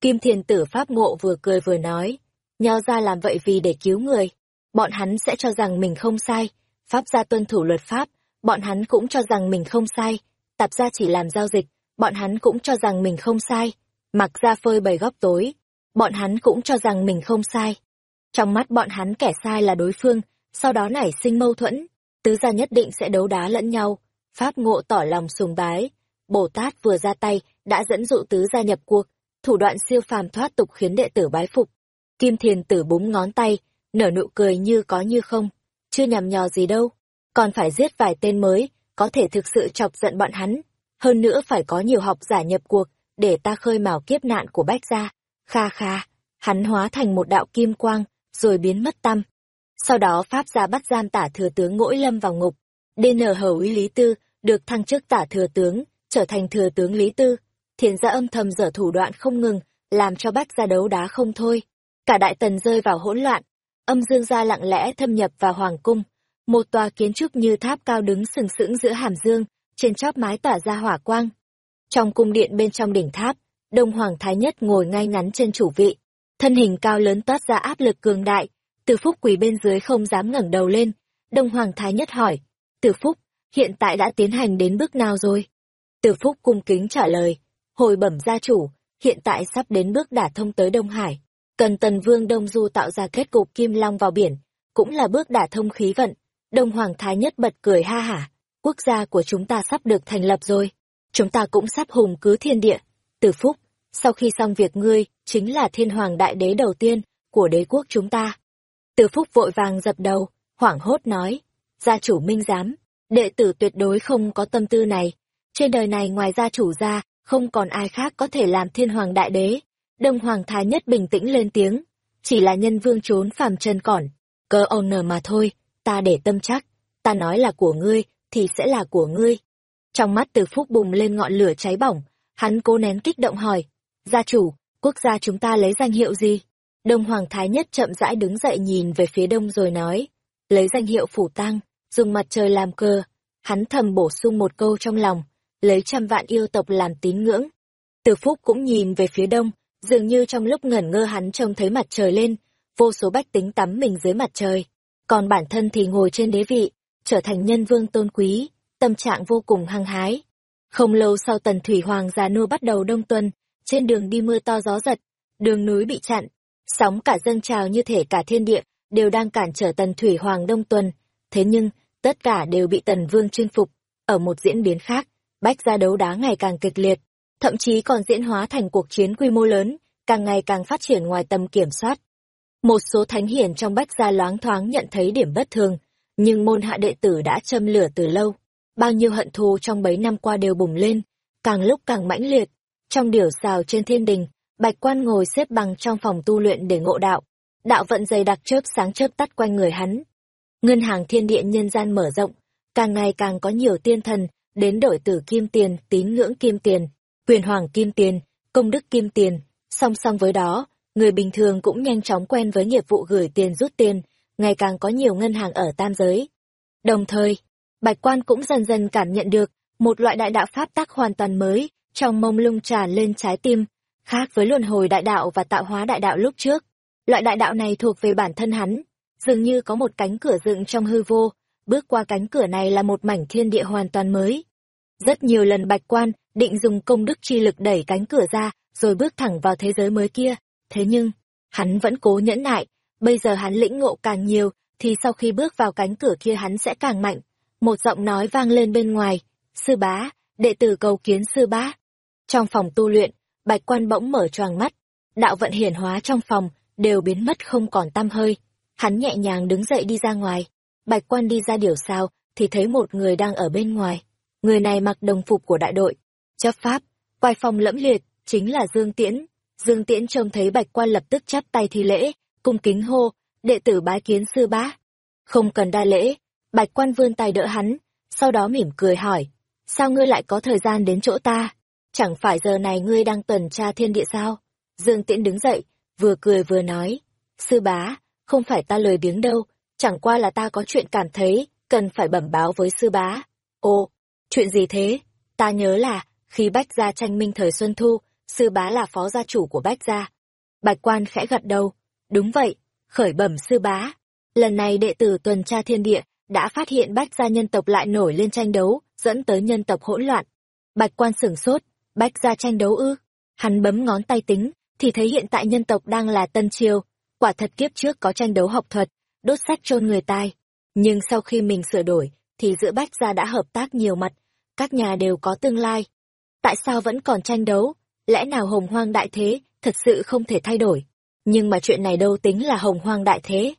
Speaker 1: Kim Thiền Tử pháp ngộ vừa cười vừa nói, nho ra làm vậy vì để cứu người. Bọn hắn sẽ cho rằng mình không sai, pháp gia tuân thủ luật pháp, bọn hắn cũng cho rằng mình không sai, tạp gia chỉ làm giao dịch, bọn hắn cũng cho rằng mình không sai, mặc ra phơi bày góc tối, bọn hắn cũng cho rằng mình không sai. Trong mắt bọn hắn kẻ sai là đối phương, sau đó nảy sinh mâu thuẫn, tứ gia nhất định sẽ đấu đá lẫn nhau. Pháp ngộ tỏ lòng sùng bái, Bồ Tát vừa ra tay, đã dẫn dụ tứ gia nhập cuộc, thủ đoạn siêu phàm thoát tục khiến đệ tử bái phục. Kim Thiền tử búng ngón tay, nở nụ cười như có như không, chưa nhằm nhò gì đâu, còn phải giết vài tên mới, có thể thực sự chọc giận bọn hắn. Hơn nữa phải có nhiều học giả nhập cuộc, để ta khơi mào kiếp nạn của Bách gia. Kha kha, hắn hóa thành một đạo kim quang, rồi biến mất tâm. Sau đó Pháp gia bắt giam tả thừa tướng Ngỗi Lâm vào ngục. DN Hầu Ý Lý Tư, được thăng chức tả thừa tướng, trở thành thừa tướng Lý Tư. Thiền gia âm thầm dở thủ đoạn không ngừng, làm cho Bách gia đấu đá không thôi. Cả đại tần rơi vào hỗn loạn. Âm dương gia lặng lẽ thâm nhập vào hoàng cung. Một tòa kiến trúc như tháp cao đứng sừng sững giữa hàm dương, trên chóp mái tỏa ra hỏa quang. Trong cung điện bên trong đỉnh tháp, Đông Hoàng Thái Nhất ngồi ngay ngắn trên chủ vị, thân hình cao lớn toát ra áp lực cường đại, Từ Phúc quỳ bên dưới không dám ngẩng đầu lên. Đông Hoàng Thái Nhất hỏi, Từ Phúc, hiện tại đã tiến hành đến bước nào rồi? Từ Phúc cung kính trả lời, hồi bẩm gia chủ, hiện tại sắp đến bước đả thông tới Đông Hải. Cần Tần Vương Đông Du tạo ra kết cục Kim Long vào biển, cũng là bước đả thông khí vận. Đông Hoàng Thái Nhất bật cười ha hả, quốc gia của chúng ta sắp được thành lập rồi. Chúng ta cũng sắp hùng cứ thiên địa. Từ phúc, sau khi xong việc ngươi, chính là thiên hoàng đại đế đầu tiên của đế quốc chúng ta. Từ Phúc vội vàng dập đầu, hoảng hốt nói, gia chủ minh giám, đệ tử tuyệt đối không có tâm tư này. Trên đời này ngoài gia chủ ra, không còn ai khác có thể làm thiên hoàng đại đế. Đông Hoàng Thái Nhất bình tĩnh lên tiếng, chỉ là nhân vương trốn phàm chân cỏn, cơ owner mà thôi, ta để tâm chắc, ta nói là của ngươi, thì sẽ là của ngươi. Trong mắt từ phúc bùng lên ngọn lửa cháy bỏng, hắn cố nén kích động hỏi, gia chủ, quốc gia chúng ta lấy danh hiệu gì? Đông Hoàng Thái Nhất chậm rãi đứng dậy nhìn về phía đông rồi nói, lấy danh hiệu phủ tăng, dùng mặt trời làm cơ. Hắn thầm bổ sung một câu trong lòng, lấy trăm vạn yêu tộc làm tín ngưỡng. Từ Phúc cũng nhìn về phía đông, dường như trong lúc ngẩn ngơ hắn trông thấy mặt trời lên, vô số bách tính tắm mình dưới mặt trời. Còn bản thân thì ngồi trên đế vị, trở thành nhân vương tôn quý, tâm trạng vô cùng hăng hái. Không lâu sau tần thủy hoàng già nua bắt đầu đông tuần, trên đường đi mưa to gió giật, đường núi bị chặn, sóng cả dâng trào như thể cả thiên địa đều đang cản trở tần thủy hoàng đông tuần. Thế nhưng, tất cả đều bị tần vương chinh phục. Ở một diễn biến khác, bách gia đấu đá ngày càng kịch liệt, thậm chí còn diễn hóa thành cuộc chiến quy mô lớn, càng ngày càng phát triển ngoài tầm kiểm soát. Một số thánh hiển trong bách gia loáng thoáng nhận thấy điểm bất thường, nhưng môn hạ đệ tử đã châm lửa từ lâu. Bao nhiêu hận thù trong bấy năm qua đều bùng lên, càng lúc càng mãnh liệt. Trong điểu xào trên thiên đình, bạch quan ngồi xếp bằng trong phòng tu luyện để ngộ đạo. Đạo vận dày đặc chớp sáng chớp tắt quanh người hắn. Ngân hàng thiên địa nhân gian mở rộng, càng ngày càng có nhiều tiên thần đến đổi tử kim tiền, tín ngưỡng kim tiền, quyền hoàng kim tiền, công đức kim tiền. Song song với đó, người bình thường cũng nhanh chóng quen với nghiệp vụ gửi tiền rút tiền, ngày càng có nhiều ngân hàng ở tam giới. Đồng thời, Bạch Quan cũng dần dần cảm nhận được một loại đại đạo pháp tắc hoàn toàn mới trong mông lung tràn lên trái tim, khác với luân hồi đại đạo và tạo hóa đại đạo lúc trước. Loại đại đạo này thuộc về bản thân hắn, dường như có một cánh cửa dựng trong hư vô, bước qua cánh cửa này là một mảnh thiên địa hoàn toàn mới. Rất nhiều lần Bạch Quan định dùng công đức chi lực đẩy cánh cửa ra, rồi bước thẳng vào thế giới mới kia, thế nhưng, hắn vẫn cố nhẫn nại, bây giờ hắn lĩnh ngộ càng nhiều, thì sau khi bước vào cánh cửa kia hắn sẽ càng mạnh. Một giọng nói vang lên bên ngoài, sư bá, đệ tử cầu kiến sư bá. Trong phòng tu luyện, bạch quan bỗng mở choàng mắt, đạo vận hiển hóa trong phòng, đều biến mất không còn tăm hơi. Hắn nhẹ nhàng đứng dậy đi ra ngoài, bạch quan đi ra điều sao, thì thấy một người đang ở bên ngoài. Người này mặc đồng phục của đại đội, chấp pháp, quay phong lẫm liệt, chính là Dương Tiễn. Dương Tiễn trông thấy bạch quan lập tức chắp tay thi lễ, cung kính hô, đệ tử bái kiến sư bá. Không cần đa lễ, bạch quan vươn tay đỡ hắn, sau đó mỉm cười hỏi, sao ngươi lại có thời gian đến chỗ ta? Chẳng phải giờ này ngươi đang tuần tra thiên địa sao? Dương Tiễn đứng dậy, vừa cười vừa nói, sư bá, không phải ta lời biếng đâu, chẳng qua là ta có chuyện cảm thấy, cần phải bẩm báo với sư bá. Ồ, chuyện gì thế? Ta nhớ là, khi Bách Gia tranh minh thời Xuân Thu, sư bá là phó gia chủ của Bách Gia. Bạch quan khẽ gật đầu, đúng vậy, khởi bẩm sư bá. Lần này đệ tử tuần tra thiên địa đã phát hiện Bách Gia nhân tộc lại nổi lên tranh đấu, dẫn tới nhân tộc hỗn loạn. Bạch quan sửng sốt, Bách Gia tranh đấu ư. Hắn bấm ngón tay tính, thì thấy hiện tại nhân tộc đang là tân triều. Quả thật kiếp trước có tranh đấu học thuật, đốt sách chôn người tai. Nhưng sau khi mình sửa đổi, thì giữa Bách Gia đã hợp tác nhiều mặt, các nhà đều có tương lai. Tại sao vẫn còn tranh đấu? Lẽ nào hồng hoang đại thế, thật sự không thể thay đổi? Nhưng mà chuyện này đâu tính là hồng hoang đại thế.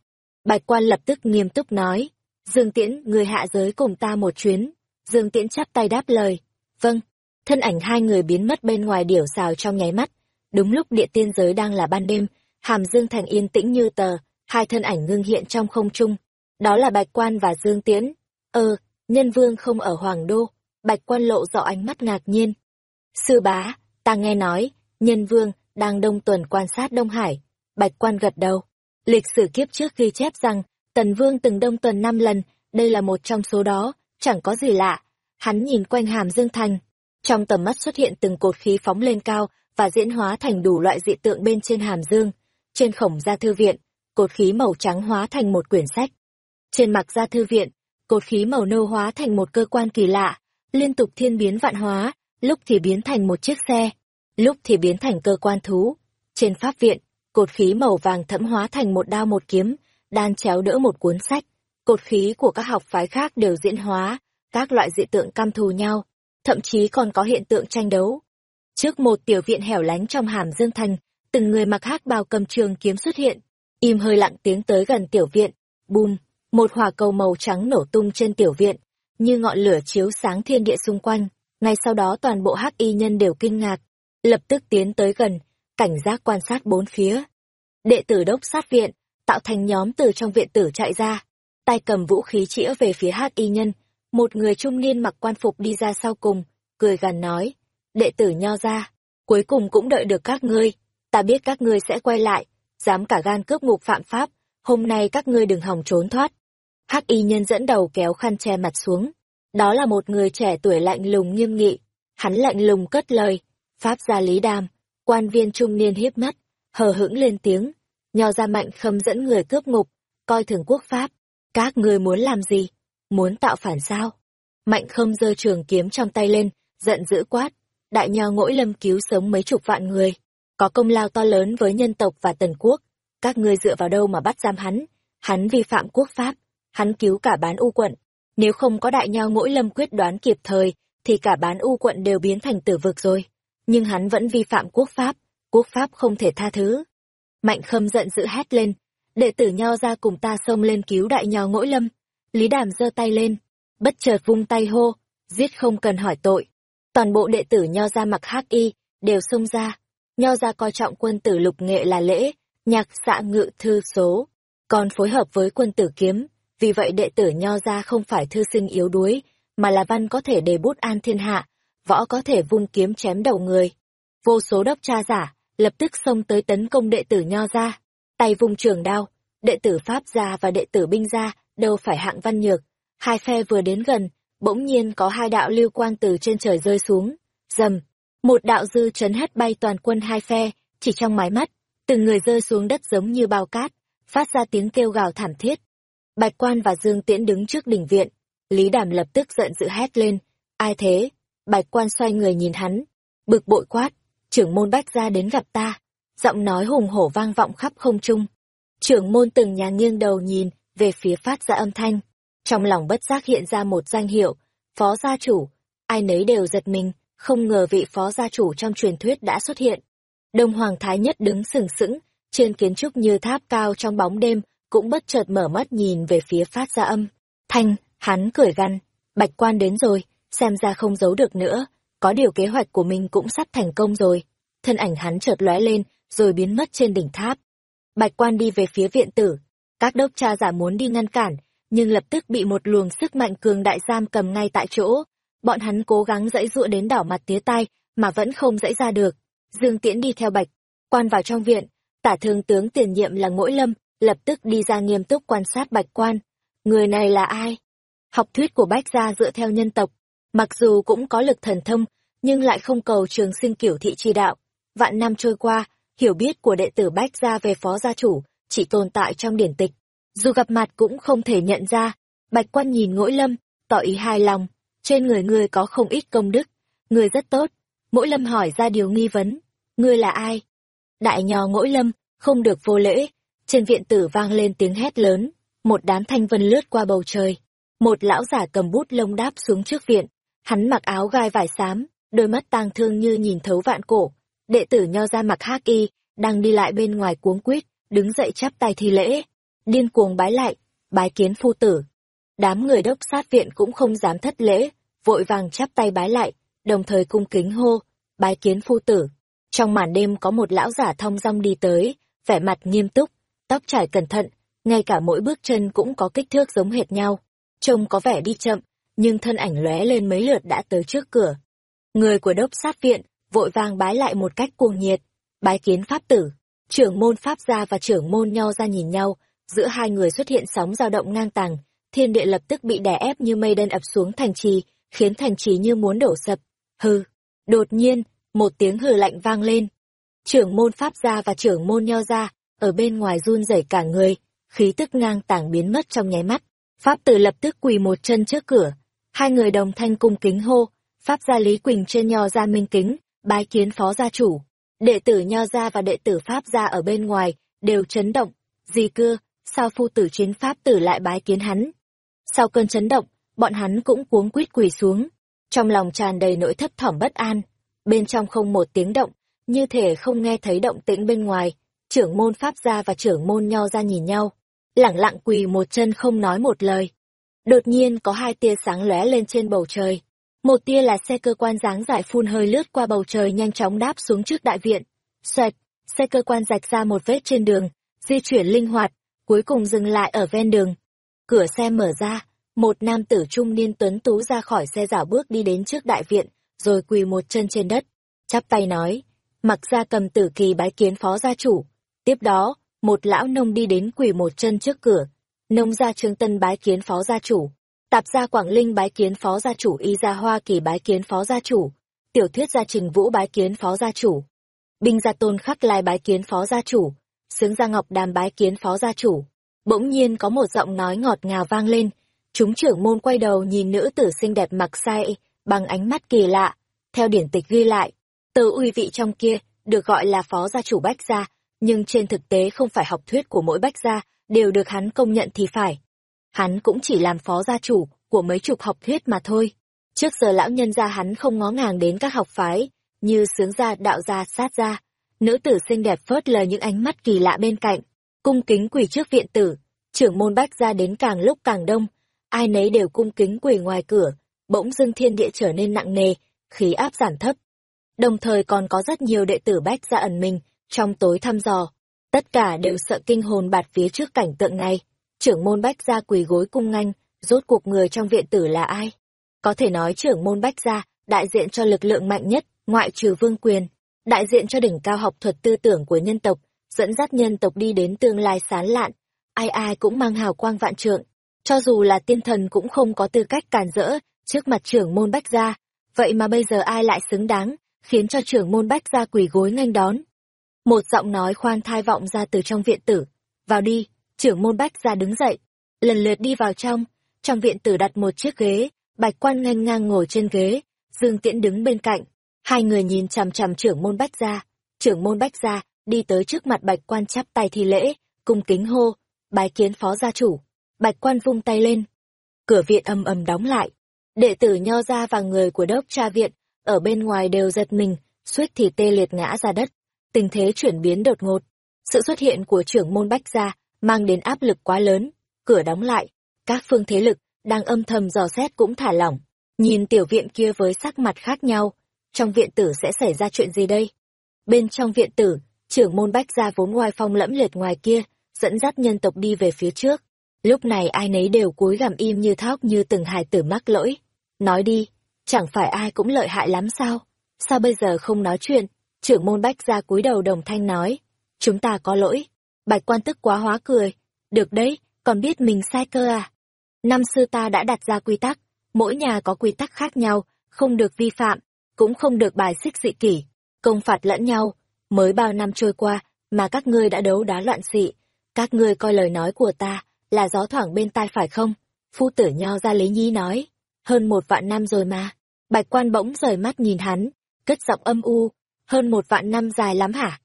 Speaker 1: Bạch quan lập tức nghiêm túc nói. Dương Tiễn, người hạ giới cùng ta một chuyến. Dương Tiễn chắp tay đáp lời. Vâng. Thân ảnh hai người biến mất bên ngoài điểu xào trong nháy mắt. Đúng lúc địa tiên giới đang là ban đêm, hàm Dương Thành yên tĩnh như tờ, hai thân ảnh ngưng hiện trong không trung. Đó là Bạch Quan và Dương Tiễn. Ờ, nhân vương không ở Hoàng Đô. Bạch Quan lộ rõ ánh mắt ngạc nhiên. Sư bá, ta nghe nói, nhân vương đang đông tuần quan sát Đông Hải. Bạch quan gật đầu. Lịch sử kiếp trước ghi chép rằng, Tần Vương từng đông tuần năm lần, đây là một trong số đó, chẳng có gì lạ. Hắn nhìn quanh hàm dương thành. Trong tầm mắt xuất hiện từng cột khí phóng lên cao và diễn hóa thành đủ loại dị tượng bên trên hàm dương. Trên khổng gia thư viện, cột khí màu trắng hóa thành một quyển sách. Trên mặt ra thư viện, cột khí màu nâu hóa thành một cơ quan kỳ lạ, liên tục thiên biến vạn hóa, lúc thì biến thành một chiếc xe, lúc thì biến thành cơ quan thú. Trên pháp viện, cột khí màu vàng thẫm hóa thành một đao một kiếm, đan chéo đỡ một cuốn sách. Cột khí của các học phái khác đều diễn hóa, các loại dị tượng căm thù nhau, thậm chí còn có hiện tượng tranh đấu. Trước một tiểu viện hẻo lánh trong hàm dương thành, từng người mặc hắc bào cầm trường kiếm xuất hiện im hơi lặng tiếng tới gần tiểu viện, bùm, một hỏa cầu màu trắng nổ tung trên tiểu viện, như ngọn lửa chiếu sáng thiên địa xung quanh. Ngay sau đó toàn bộ hắc y nhân đều kinh ngạc, lập tức tiến tới gần, cảnh giác quan sát bốn phía. Đệ tử đốc sát viện, tạo thành nhóm từ trong viện tử chạy ra, tay cầm vũ khí chĩa về phía hắc y nhân, một người trung niên mặc quan phục đi ra sau cùng, cười gằn nói, đệ tử nho ra, cuối cùng cũng đợi được các ngươi, ta biết các ngươi sẽ quay lại, dám cả gan cướp ngục phạm pháp, hôm nay các ngươi đừng hòng trốn thoát. Hắc y nhân dẫn đầu kéo khăn che mặt xuống, đó là một người trẻ tuổi lạnh lùng nghiêm nghị, hắn lạnh lùng cất lời, pháp gia lý đàm, quan viên trung niên hiếp mắt, hờ hững lên tiếng, nho ra mạnh khâm dẫn người cướp ngục, coi thường quốc pháp, các ngươi muốn làm gì? Muốn tạo phản sao? Mạnh khâm giơ trường kiếm trong tay lên, giận dữ quát, đại nho ngỗi lâm cứu sống mấy chục vạn người, có công lao to lớn với nhân tộc và tần quốc, các ngươi dựa vào đâu mà bắt giam hắn, hắn vi phạm quốc pháp, hắn cứu cả bán u quận, nếu không có đại nho ngỗi lâm quyết đoán kịp thời, thì cả bán u quận đều biến thành tử vực rồi, nhưng hắn vẫn vi phạm quốc pháp, quốc pháp không thể tha thứ. Mạnh khâm giận dữ hét lên, đệ tử nho ra cùng ta xông lên cứu đại nho ngỗi lâm, Lý Đàm giơ tay lên, bất chợt vung tay hô, giết không cần hỏi tội. Toàn bộ đệ tử nho ra mặc hắc y, đều xông ra. Nho ra coi trọng quân tử lục nghệ là lễ, nhạc xạ ngự thư số, còn phối hợp với quân tử kiếm. Vì vậy đệ tử nho ra không phải thư sinh yếu đuối, mà là văn có thể đề bút an thiên hạ, võ có thể vung kiếm chém đầu người. Vô số đốc cha giả, lập tức xông tới tấn công đệ tử nho ra. Tay vung trường đao, đệ tử Pháp gia và đệ tử binh gia đâu phải hạng văn nhược. Hai phe vừa đến gần, bỗng nhiên có hai đạo lưu quang từ trên trời rơi xuống. Dầm, một đạo dư chấn hất bay toàn quân hai phe, chỉ trong mái mắt, từng người rơi xuống đất giống như bao cát, phát ra tiếng kêu gào thảm thiết. Bạch quan và Dương Tiễn đứng trước đỉnh viện, Lý Đàm lập tức giận dữ hét lên, ai thế? Bạch quan xoay người nhìn hắn, bực bội quát, trưởng môn bách ra đến gặp ta, giọng nói hùng hổ vang vọng khắp không trung. Trưởng môn từng nhà nghiêng đầu nhìn, về phía phát ra âm thanh. Trong lòng bất giác hiện ra một danh hiệu, phó gia chủ. Ai nấy đều giật mình, không ngờ vị phó gia chủ trong truyền thuyết đã xuất hiện. Đông Hoàng Thái Nhất đứng sừng sững, trên kiến trúc như tháp cao trong bóng đêm, cũng bất chợt mở mắt nhìn về phía phát ra âm. Thanh, hắn cười gằn, bạch quan đến rồi, xem ra không giấu được nữa, có điều kế hoạch của mình cũng sắp thành công rồi. Thân ảnh hắn chợt lóe lên, rồi biến mất trên đỉnh tháp. Bạch quan đi về phía viện tử, các đốc cha giả muốn đi ngăn cản, nhưng lập tức bị một luồng sức mạnh cường đại giam cầm ngay tại chỗ. Bọn hắn cố gắng dãy dụa đến đảo mặt tía tai, mà vẫn không dãy ra được. Dương Tiễn đi theo Bạch, quan vào trong viện, tả thương tướng tiền nhiệm là Ngỗi Lâm, lập tức đi ra nghiêm túc quan sát Bạch quan. Người này là ai? Học thuyết của Bách gia dựa theo nhân tộc, mặc dù cũng có lực thần thông, nhưng lại không cầu trường sinh kiểu thị tri đạo. Vạn năm trôi qua, hiểu biết của đệ tử Bách gia về phó gia chủ chỉ tồn tại trong điển tịch. Dù gặp mặt cũng không thể nhận ra. Bạch quan nhìn ngỗi lâm, tỏ ý hài lòng. Trên người ngươi có không ít công đức. Ngươi rất tốt. Mỗi lâm hỏi ra điều nghi vấn. Ngươi là ai? Đại nhò ngỗi lâm, không được vô lễ. Trên viện tử vang lên tiếng hét lớn. Một đám thanh vân lướt qua bầu trời. Một lão giả cầm bút lông đáp xuống trước viện. Hắn mặc áo gai vải xám, đôi mắt tang thương như nhìn thấu vạn cổ. Đệ tử nho ra mặc hắc y, đang đi lại bên ngoài cuống quýt đứng dậy chắp tay thi lễ, điên cuồng bái lại, bái kiến phu tử. Đám người đốc sát viện cũng không dám thất lễ, vội vàng chắp tay bái lại, đồng thời cung kính hô, bái kiến phu tử. Trong màn đêm có một lão giả thong dong đi tới, vẻ mặt nghiêm túc, tóc trải cẩn thận, ngay cả mỗi bước chân cũng có kích thước giống hệt nhau. Trông có vẻ đi chậm, nhưng thân ảnh lóe lên mấy lượt đã tới trước cửa. Người của đốc sát viện vội vàng bái lại một cách cuồng nhiệt, bái kiến pháp tử. Trưởng môn Pháp gia và trưởng môn Nho ra nhìn nhau, giữa hai người xuất hiện sóng dao động ngang tàng, thiên địa lập tức bị đè ép như mây đen ập xuống thành trì, khiến thành trì như muốn đổ sập. Hừ, đột nhiên, một tiếng hừ lạnh vang lên. Trưởng môn Pháp gia và trưởng môn Nho gia ở bên ngoài run rẩy cả người, khí tức ngang tàng biến mất trong nháy mắt. Pháp tử lập tức quỳ một chân trước cửa, hai người đồng thanh cung kính hô, Pháp gia Lý Quỳnh trên Nho gia minh kính, bái kiến phó gia chủ. Đệ tử Nho Gia và đệ tử Pháp Gia ở bên ngoài, đều chấn động. Gì cưa, sao phu tử chiến Pháp tử lại bái kiến hắn? Sau cơn chấn động, bọn hắn cũng cuống quýt quỳ xuống. Trong lòng tràn đầy nỗi thấp thỏm bất an. Bên trong không một tiếng động, như thể không nghe thấy động tĩnh bên ngoài. trưởng môn Pháp gia và trưởng môn Nho gia nhìn nhau, lẳng lặng quỳ một chân không nói một lời. Đột nhiên có hai tia sáng lóe lên trên bầu trời. Một tia là xe cơ quan dáng giải phun hơi lướt qua bầu trời nhanh chóng đáp xuống trước đại viện. Xoẹt, xe cơ quan rạch ra một vết trên đường, di chuyển linh hoạt, cuối cùng dừng lại ở ven đường. Cửa xe mở ra, một nam tử trung niên tuấn tú ra khỏi xe rảo bước đi đến trước đại viện, rồi quỳ một chân trên đất, chắp tay nói, mặc ra cầm tử kỳ bái kiến phó gia chủ. Tiếp đó, một lão nông đi đến quỳ một chân trước cửa, nông gia trương tân bái kiến phó gia chủ, tạp gia Quảng Linh bái kiến phó gia chủ y gia Hoa Kỳ bái kiến phó gia chủ, tiểu thuyết gia Trình Vũ bái kiến phó gia chủ, binh gia tôn khắc lai bái kiến phó gia chủ, sướng gia Ngọc Đàm bái kiến phó gia chủ. Bỗng nhiên có một giọng nói ngọt ngào vang lên, chúng trưởng môn quay đầu nhìn nữ tử xinh đẹp mặc sai, bằng ánh mắt kỳ lạ, theo điển tịch ghi lại, tớ uy vị trong kia, được gọi là phó gia chủ Bách Gia, nhưng trên thực tế không phải học thuyết của mỗi Bách Gia, đều được hắn công nhận thì phải. Hắn cũng chỉ làm phó gia chủ của mấy chục học thuyết mà thôi. Trước giờ lão nhân gia hắn không ngó ngàng đến các học phái, như sướng gia, đạo gia, sát gia. Nữ tử xinh đẹp phớt lờ những ánh mắt kỳ lạ bên cạnh, cung kính quỳ trước viện tử, trưởng môn Bách Gia đến càng lúc càng đông, ai nấy đều cung kính quỳ ngoài cửa, bỗng dưng thiên địa trở nên nặng nề, khí áp giảm thấp. Đồng thời còn có rất nhiều đệ tử bách ra ẩn mình, trong tối thăm dò. Tất cả đều sợ kinh hồn bạt phía trước cảnh tượng này. Trưởng môn bách gia quỳ gối cung nganh, rốt cuộc người trong viện tử là ai? Có thể nói trưởng môn bách gia, đại diện cho lực lượng mạnh nhất, ngoại trừ vương quyền, đại diện cho đỉnh cao học thuật tư tưởng của nhân tộc, dẫn dắt nhân tộc đi đến tương lai sán lạn. Ai ai cũng mang hào quang vạn trượng, cho dù là tiên thần cũng không có tư cách cản rỡ trước mặt trưởng môn bách gia, vậy mà bây giờ ai lại xứng đáng, khiến cho trưởng môn bách gia quỳ gối nghênh đón. Một giọng nói khoan thai vọng ra từ trong viện tử, vào đi, trưởng môn bách gia đứng dậy, lần lượt đi vào trong, trong viện tử đặt một chiếc ghế, bạch quan nghênh ngang ngồi trên ghế, dương tiễn đứng bên cạnh, hai người nhìn chằm chằm trưởng môn bách gia, trưởng môn bách gia đi tới trước mặt bạch quan chắp tay thi lễ, cung kính hô, bái kiến phó gia chủ, bạch quan vung tay lên, cửa viện ầm ầm đóng lại, Đệ tử nho ra và người của đốc tra viện, ở bên ngoài đều giật mình, suýt thì tê liệt ngã ra đất. Tình thế chuyển biến đột ngột. Sự xuất hiện của trưởng môn bách gia mang đến áp lực quá lớn, cửa đóng lại, các phương thế lực đang âm thầm dò xét cũng thả lỏng. Nhìn tiểu viện kia với sắc mặt khác nhau, trong viện tử sẽ xảy ra chuyện gì đây? Bên trong viện tử, trưởng môn bách gia vốn ngoài phong lẫm liệt ngoài kia, dẫn dắt nhân tộc đi về phía trước. Lúc này ai nấy đều cúi gằm im như thóc như từng hài tử mắc lỗi. Nói đi, chẳng phải ai cũng lợi hại lắm sao? Sao bây giờ không nói chuyện? Trưởng môn bách gia cúi đầu đồng thanh nói. Chúng ta có lỗi. Bạch quan tức quá hóa cười. Được đấy, còn biết mình sai cơ à? Năm xưa ta đã đặt ra quy tắc. Mỗi nhà có quy tắc khác nhau, không được vi phạm, cũng không được bài xích dị kỷ, công phạt lẫn nhau. Mới bao năm trôi qua, mà các ngươi đã đấu đá loạn xị. Các ngươi coi lời nói của ta là gió thoảng bên tai phải không? Phu tử nho ra Lý Nhi nói hơn một vạn năm rồi mà. Bạch quan bỗng rời mắt nhìn hắn, cất giọng âm u, hơn một vạn năm dài lắm hả?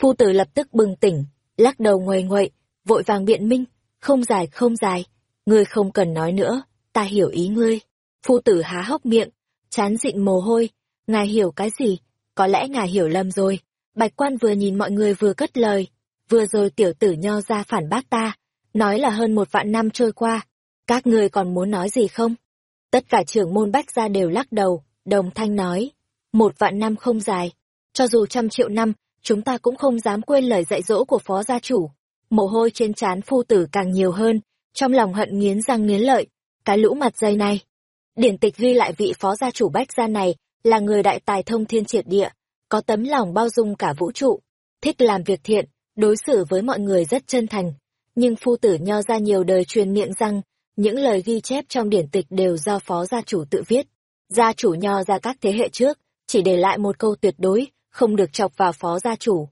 Speaker 1: Phu tử lập tức bừng tỉnh, lắc đầu nguầy nguậy, vội vàng biện minh, không dài không dài, ngươi không cần nói nữa, ta hiểu ý ngươi. Phu tử há hốc miệng, chán dịn mồ hôi, ngài hiểu cái gì? Có lẽ ngài hiểu lầm rồi. Bạch quan vừa nhìn mọi người vừa cất lời, vừa rồi tiểu tử nho ra phản bác ta, nói là hơn một vạn năm trôi qua. Các ngươi còn muốn nói gì không? Tất cả trưởng môn bách gia đều lắc đầu, đồng thanh nói, một vạn năm không dài, cho dù trăm triệu năm, chúng ta cũng không dám quên lời dạy dỗ của phó gia chủ. Mồ hôi trên trán phu tử càng nhiều hơn, trong lòng hận nghiến răng nghiến lợi, cái lũ mặt dây này. Điển tịch ghi lại vị phó gia chủ bách gia này là người đại tài thông thiên triệt địa, có tấm lòng bao dung cả vũ trụ, thích làm việc thiện, đối xử với mọi người rất chân thành. Nhưng phu tử nho ra nhiều đời truyền miệng rằng, những lời ghi chép trong điển tịch đều do phó gia chủ tự viết. Gia chủ nho ra các thế hệ trước, chỉ để lại một câu tuyệt đối, không được chọc vào phó gia chủ.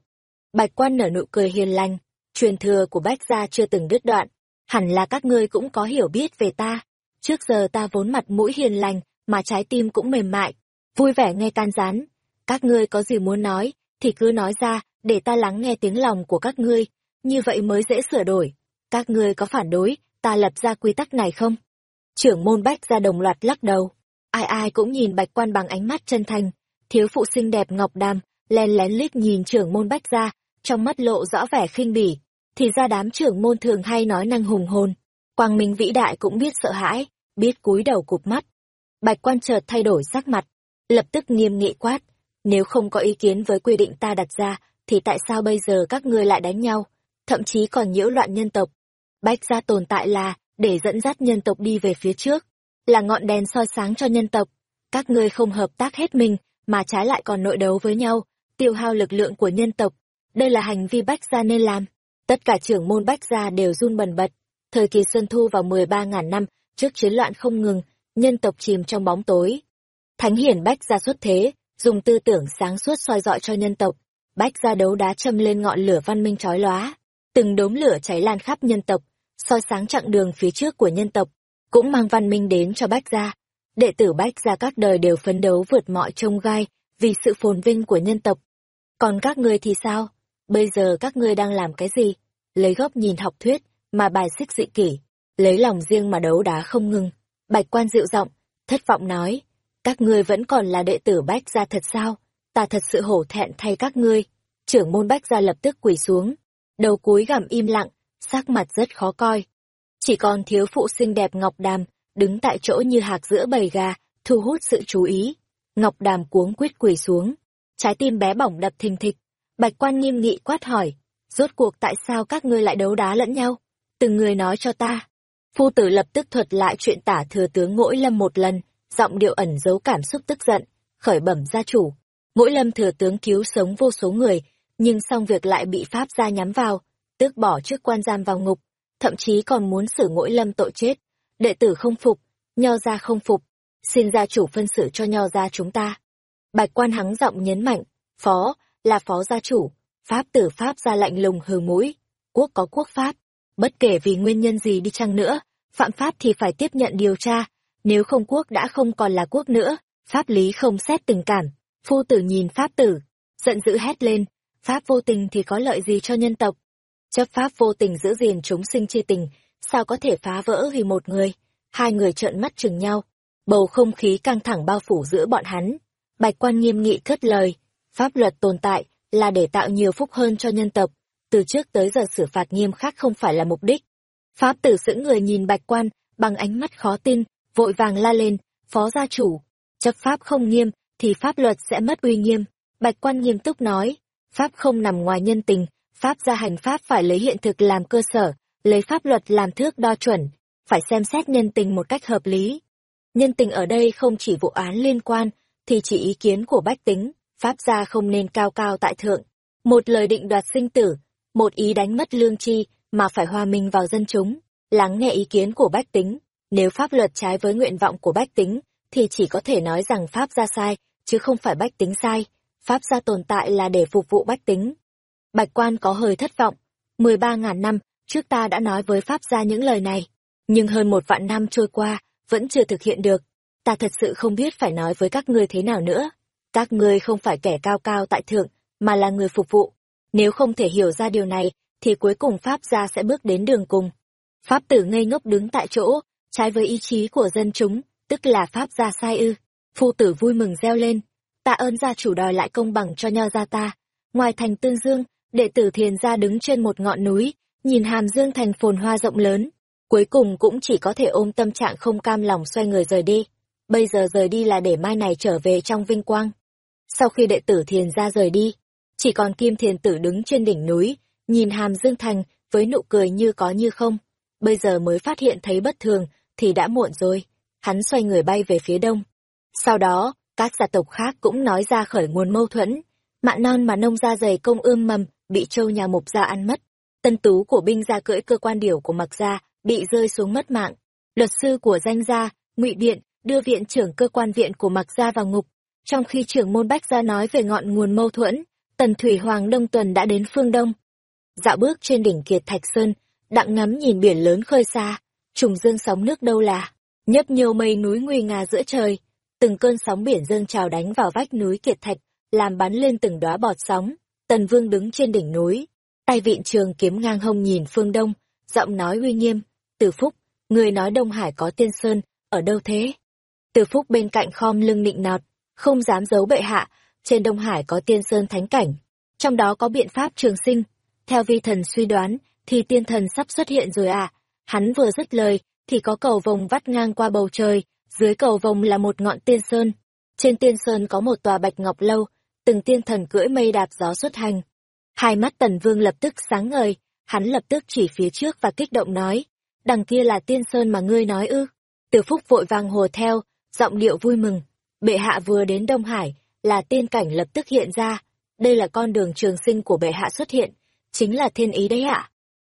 Speaker 1: Bạch quan nở nụ cười hiền lành, truyền thừa của bách gia chưa từng đứt đoạn, hẳn là các ngươi cũng có hiểu biết về ta. Trước giờ ta vốn mặt mũi hiền lành, mà trái tim cũng mềm mại, vui vẻ nghe can gián. Các ngươi có gì muốn nói, thì cứ nói ra, để ta lắng nghe tiếng lòng của các ngươi, như vậy mới dễ sửa đổi. Các ngươi có phản đối, ta lập ra quy tắc này không? Trưởng môn bách ra đồng loạt lắc đầu. Ai ai cũng nhìn bạch quan bằng ánh mắt chân thành. Thiếu phụ xinh đẹp ngọc đàm, len lén liếc nhìn trưởng môn bách ra, trong mắt lộ rõ vẻ khinh bỉ, thì ra đám trưởng môn thường hay nói năng hùng hồn. Quang Minh vĩ đại cũng biết sợ hãi, biết cúi đầu cụp mắt. Bạch quan chợt thay đổi sắc mặt, lập tức nghiêm nghị quát, nếu không có ý kiến với quy định ta đặt ra, thì tại sao bây giờ các ngươi lại đánh nhau, thậm chí còn nhiễu loạn nhân tộc? Bách gia tồn tại là, để dẫn dắt nhân tộc đi về phía trước, là ngọn đèn soi sáng cho nhân tộc. Các ngươi không hợp tác hết mình, mà trái lại còn nội đấu với nhau, tiêu hao lực lượng của nhân tộc. Đây là hành vi bách gia nên làm. Tất cả trưởng môn bách gia đều run bần bật. Thời kỳ Xuân Thu vào 13.000 năm, trước chiến loạn không ngừng, nhân tộc chìm trong bóng tối. Thánh hiển bách gia xuất thế, dùng tư tưởng sáng suốt soi dọi cho nhân tộc. Bách gia đấu đá châm lên ngọn lửa văn minh chói lóa. Từng đốm lửa cháy lan khắp nhân tộc, soi sáng chặng đường phía trước của nhân tộc, cũng mang văn minh đến cho Bách gia. Đệ tử Bách gia các đời đều phấn đấu vượt mọi trông gai, vì sự phồn vinh của nhân tộc. Còn các ngươi thì sao? Bây giờ các ngươi đang làm cái gì? Lấy góc nhìn học thuyết, mà bài xích dị kỷ, lấy lòng riêng mà đấu đá không ngừng. Bạch quan dịu giọng, thất vọng nói, các ngươi vẫn còn là đệ tử Bách gia thật sao? Ta thật sự hổ thẹn thay các ngươi. Trưởng môn Bách gia lập tức quỳ xuống, đầu cúi gằm im lặng, sắc mặt rất khó coi. Chỉ còn thiếu phụ xinh đẹp Ngọc Đàm, đứng tại chỗ như hạc giữa bầy gà, thu hút sự chú ý. Ngọc Đàm cuống quýt quỳ xuống, trái tim bé bỏng đập thình thịch. Bạch quan nghiêm nghị quát hỏi, rốt cuộc tại sao các ngươi lại đấu đá lẫn nhau? Từng người nói cho ta. Phu tử lập tức thuật lại chuyện tả thừa tướng Ngỗi Lâm một lần, giọng điệu ẩn giấu cảm xúc tức giận, khởi bẩm gia chủ. Mỗi Lâm thừa tướng cứu sống vô số người, nhưng xong việc lại bị Pháp gia nhắm vào, tước bỏ trước quan giam vào ngục, thậm chí còn muốn xử mỗi Lâm tội chết. Đệ tử không phục, nho gia không phục, xin gia chủ phân xử cho nho gia chúng ta. Bạch quan hắng giọng nhấn mạnh, phó, là phó gia chủ, pháp tử pháp ra lạnh lùng hừ mũi, quốc có quốc pháp, bất kể vì nguyên nhân gì đi chăng nữa, phạm pháp thì phải tiếp nhận điều tra, nếu không quốc đã không còn là quốc nữa, pháp lý không xét tình cảm, phu tử nhìn pháp tử, giận dữ hét lên, pháp vô tình thì có lợi gì cho nhân tộc, chấp pháp vô tình giữ gìn chúng sinh chi tình, sao có thể phá vỡ vì một người, hai người trợn mắt chừng nhau, bầu không khí căng thẳng bao phủ giữa bọn hắn. Bạch quan nghiêm nghị cất lời, pháp luật tồn tại là để tạo nhiều phúc hơn cho nhân tộc, từ trước tới giờ xử phạt nghiêm khắc không phải là mục đích. Pháp tử sững người nhìn bạch quan, bằng ánh mắt khó tin, vội vàng la lên, phó gia chủ, chấp pháp không nghiêm, thì pháp luật sẽ mất uy nghiêm. Bạch quan nghiêm túc nói, pháp không nằm ngoài nhân tình, pháp gia hành pháp phải lấy hiện thực làm cơ sở, lấy pháp luật làm thước đo chuẩn, phải xem xét nhân tình một cách hợp lý. Nhân tình ở đây không chỉ vụ án liên quan, thì chỉ ý kiến của bách tính, pháp gia không nên cao cao tại thượng. Một lời định đoạt sinh tử, một ý đánh mất lương tri mà phải hòa mình vào dân chúng, lắng nghe ý kiến của bách tính. Nếu pháp luật trái với nguyện vọng của bách tính, thì chỉ có thể nói rằng pháp gia sai, chứ không phải bách tính sai. Pháp gia tồn tại là để phục vụ bách tính. Bạch quan có hơi thất vọng. mười ba ngàn năm, trước ta đã nói với pháp gia những lời này. Nhưng hơn một vạn năm trôi qua, vẫn chưa thực hiện được. Ta thật sự không biết phải nói với các ngươi thế nào nữa. Các ngươi không phải kẻ cao cao tại thượng, mà là người phục vụ. Nếu không thể hiểu ra điều này, thì cuối cùng Pháp gia sẽ bước đến đường cùng. Pháp tử ngây ngốc đứng tại chỗ, trái với ý chí của dân chúng, tức là Pháp gia sai ư. Phu tử vui mừng reo lên, tạ ơn gia chủ đòi lại công bằng cho nho gia ta. Ngoài thành Tương Dương, đệ tử thiền gia đứng trên một ngọn núi, nhìn hàm dương thành phồn hoa rộng lớn. Cuối cùng cũng chỉ có thể ôm tâm trạng không cam lòng xoay người rời đi. Bây giờ rời đi là để mai này trở về trong vinh quang. Sau khi đệ tử thiền gia rời đi, chỉ còn kim thiền tử đứng trên đỉnh núi, nhìn hàm dương thành với nụ cười như có như không. Bây giờ mới phát hiện thấy bất thường, thì đã muộn rồi. Hắn xoay người bay về phía đông. Sau đó, các gia tộc khác cũng nói ra khởi nguồn mâu thuẫn. Mạn non mà nông gia dày công ươm mầm, bị châu nhà mục gia ăn mất. Tân tú của binh gia cưỡi cơ quan điểu của mặc gia, bị rơi xuống mất mạng. Luật sư của danh gia, ngụy Điện, đưa viện trưởng cơ quan viện của mặc gia vào ngục. Trong khi trưởng môn bách gia nói về ngọn nguồn mâu thuẫn, Tần Thủy Hoàng Đông Tuần đã đến phương Đông. Dạo bước trên đỉnh Kiệt Thạch Sơn, đặng ngắm nhìn biển lớn khơi xa, trùng dương sóng nước đâu là, nhấp nhiều mây núi nguy nga giữa trời, từng cơn sóng biển dâng trào đánh vào vách núi Kiệt Thạch, làm bắn lên từng đóa bọt sóng. Tần Vương đứng trên đỉnh núi, tay vịn trường kiếm ngang hông nhìn phương Đông, giọng nói uy nghiêm, Từ Phúc, người nói Đông Hải có tiên sơn, ở đâu thế? Từ Phúc bên cạnh khom lưng nịnh nọt, không dám giấu bệ hạ, trên Đông Hải có tiên sơn thánh cảnh. trong đó có biện pháp trường sinh. Theo vi thần suy đoán, thì tiên thần sắp xuất hiện rồi à. Hắn vừa dứt lời, thì có cầu vồng vắt ngang qua bầu trời, dưới cầu vồng là một ngọn tiên sơn. Trên tiên sơn có một tòa bạch ngọc lâu, từng tiên thần cưỡi mây đạp gió xuất hành. Hai mắt tần vương lập tức sáng ngời, hắn lập tức chỉ phía trước và kích động nói, đằng kia là tiên sơn mà ngươi nói ư. Từ phúc vội vàng hồ theo, giọng điệu vui mừng. Bệ hạ vừa đến Đông Hải, là tiên cảnh lập tức hiện ra. Đây là con đường trường sinh của bệ hạ xuất hiện, chính là thiên ý đấy ạ.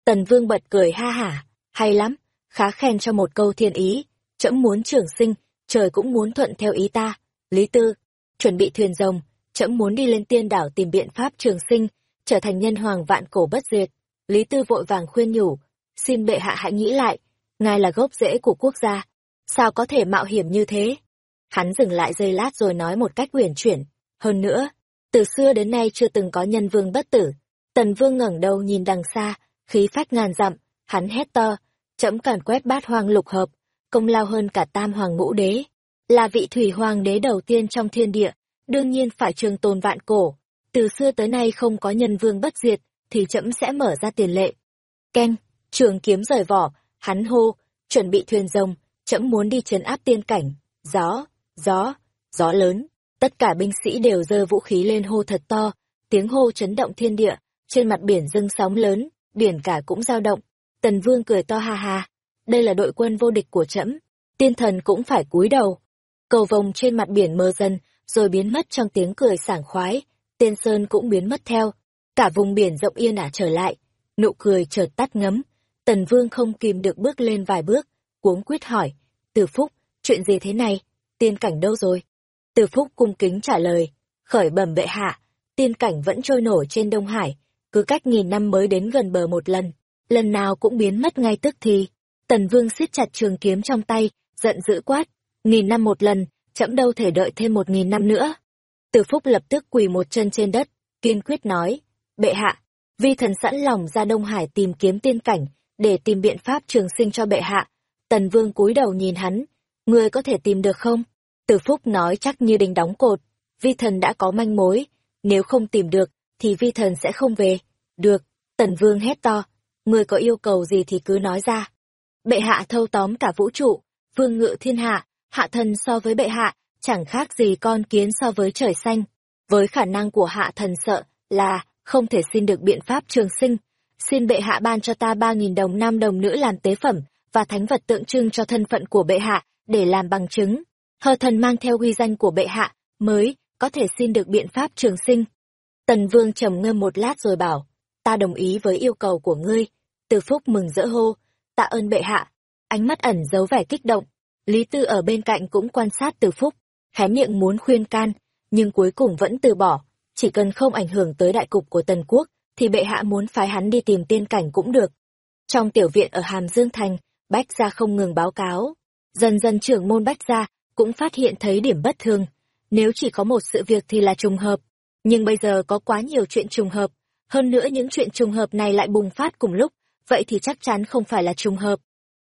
Speaker 1: Tần Vương bật cười ha hả, hay lắm, khá khen cho một câu thiên ý. Trẫm muốn trường sinh, trời cũng muốn thuận theo ý ta. Lý Tư, chuẩn bị thuyền rồng, trẫm muốn đi lên tiên đảo tìm biện pháp trường sinh, trở thành nhân hoàng vạn cổ bất diệt. Lý Tư vội vàng khuyên nhủ, xin bệ hạ hãy nghĩ lại, ngài là gốc rễ của quốc gia, sao có thể mạo hiểm như thế? Hắn dừng lại giây lát rồi nói một cách uyển chuyển, hơn nữa, từ xưa đến nay chưa từng có nhân vương bất tử. Tần vương ngẩng đầu nhìn đằng xa, khí phách ngàn dặm, hắn hét to, chấm càn quét bát hoang lục hợp, công lao hơn cả tam hoàng ngũ đế, là vị thủy hoàng đế đầu tiên trong thiên địa, đương nhiên phải trường tồn vạn cổ. Từ xưa tới nay không có nhân vương bất diệt, thì chấm sẽ mở ra tiền lệ. Ken, trường kiếm rời vỏ, hắn hô, chuẩn bị thuyền rồng, chấm muốn đi trấn áp tiên cảnh. Gió, gió, gió lớn, tất cả binh sĩ đều giơ vũ khí lên hô thật to, tiếng hô chấn động thiên địa, trên mặt biển dâng sóng lớn, biển cả cũng dao động. Tần Vương cười to ha ha, đây là đội quân vô địch của trẫm, tiên thần cũng phải cúi đầu. Cầu vồng trên mặt biển mờ dần, rồi biến mất trong tiếng cười sảng khoái, tiên sơn cũng biến mất theo, cả vùng biển rộng yên ả trở lại, nụ cười chợt tắt ngấm. Tần Vương không kìm được bước lên vài bước, cuống quyết hỏi, Từ Phúc, chuyện gì thế này, tiên cảnh đâu rồi? Từ Phúc cung kính trả lời, khởi bẩm bệ hạ, tiên cảnh vẫn trôi nổi trên Đông Hải, cứ cách nghìn năm mới đến gần bờ một lần, lần nào cũng biến mất ngay tức thì. Tần Vương siết chặt trường kiếm trong tay, giận dữ quát, nghìn năm một lần, chậm đâu thể đợi thêm một nghìn năm nữa. Từ Phúc lập tức quỳ một chân trên đất, kiên quyết nói, bệ hạ, vi thần sẵn lòng ra Đông Hải tìm kiếm tiên cảnh, để tìm biện pháp trường sinh cho bệ hạ. Tần Vương cúi đầu nhìn hắn, ngươi có thể tìm được không? Từ Phúc nói chắc như đinh đóng cột, vi thần đã có manh mối, nếu không tìm được, thì vi thần sẽ không về. Được, Tần Vương hét to, ngươi có yêu cầu gì thì cứ nói ra. Bệ hạ thâu tóm cả vũ trụ, vương ngự thiên hạ, hạ thần so với bệ hạ, chẳng khác gì con kiến so với trời xanh. Với khả năng của hạ thần sợ là không thể xin được biện pháp trường sinh. Xin bệ hạ ban cho ta ba nghìn đồng nam đồng nữ làm tế phẩm và thánh vật tượng trưng cho thân phận của bệ hạ để làm bằng chứng. Hờ thần mang theo uy danh của bệ hạ mới có thể xin được biện pháp trường sinh. Tần vương trầm ngâm một lát rồi bảo, ta đồng ý với yêu cầu của ngươi. Từ phúc mừng rỡ hô, tạ ơn bệ hạ. Ánh mắt ẩn giấu vẻ kích động. Lý Tư ở bên cạnh cũng quan sát từ phúc, hé miệng muốn khuyên can, nhưng cuối cùng vẫn từ bỏ. Chỉ cần không ảnh hưởng tới đại cục của Tần Quốc, thì bệ hạ muốn phái hắn đi tìm tiên cảnh cũng được. Trong tiểu viện ở Hàm Dương Thành, Bách Gia không ngừng báo cáo. Dần dần trưởng môn Bách Gia cũng phát hiện thấy điểm bất thường. Nếu chỉ có một sự việc thì là trùng hợp. Nhưng bây giờ có quá nhiều chuyện trùng hợp. Hơn nữa những chuyện trùng hợp này lại bùng phát cùng lúc, vậy thì chắc chắn không phải là trùng hợp.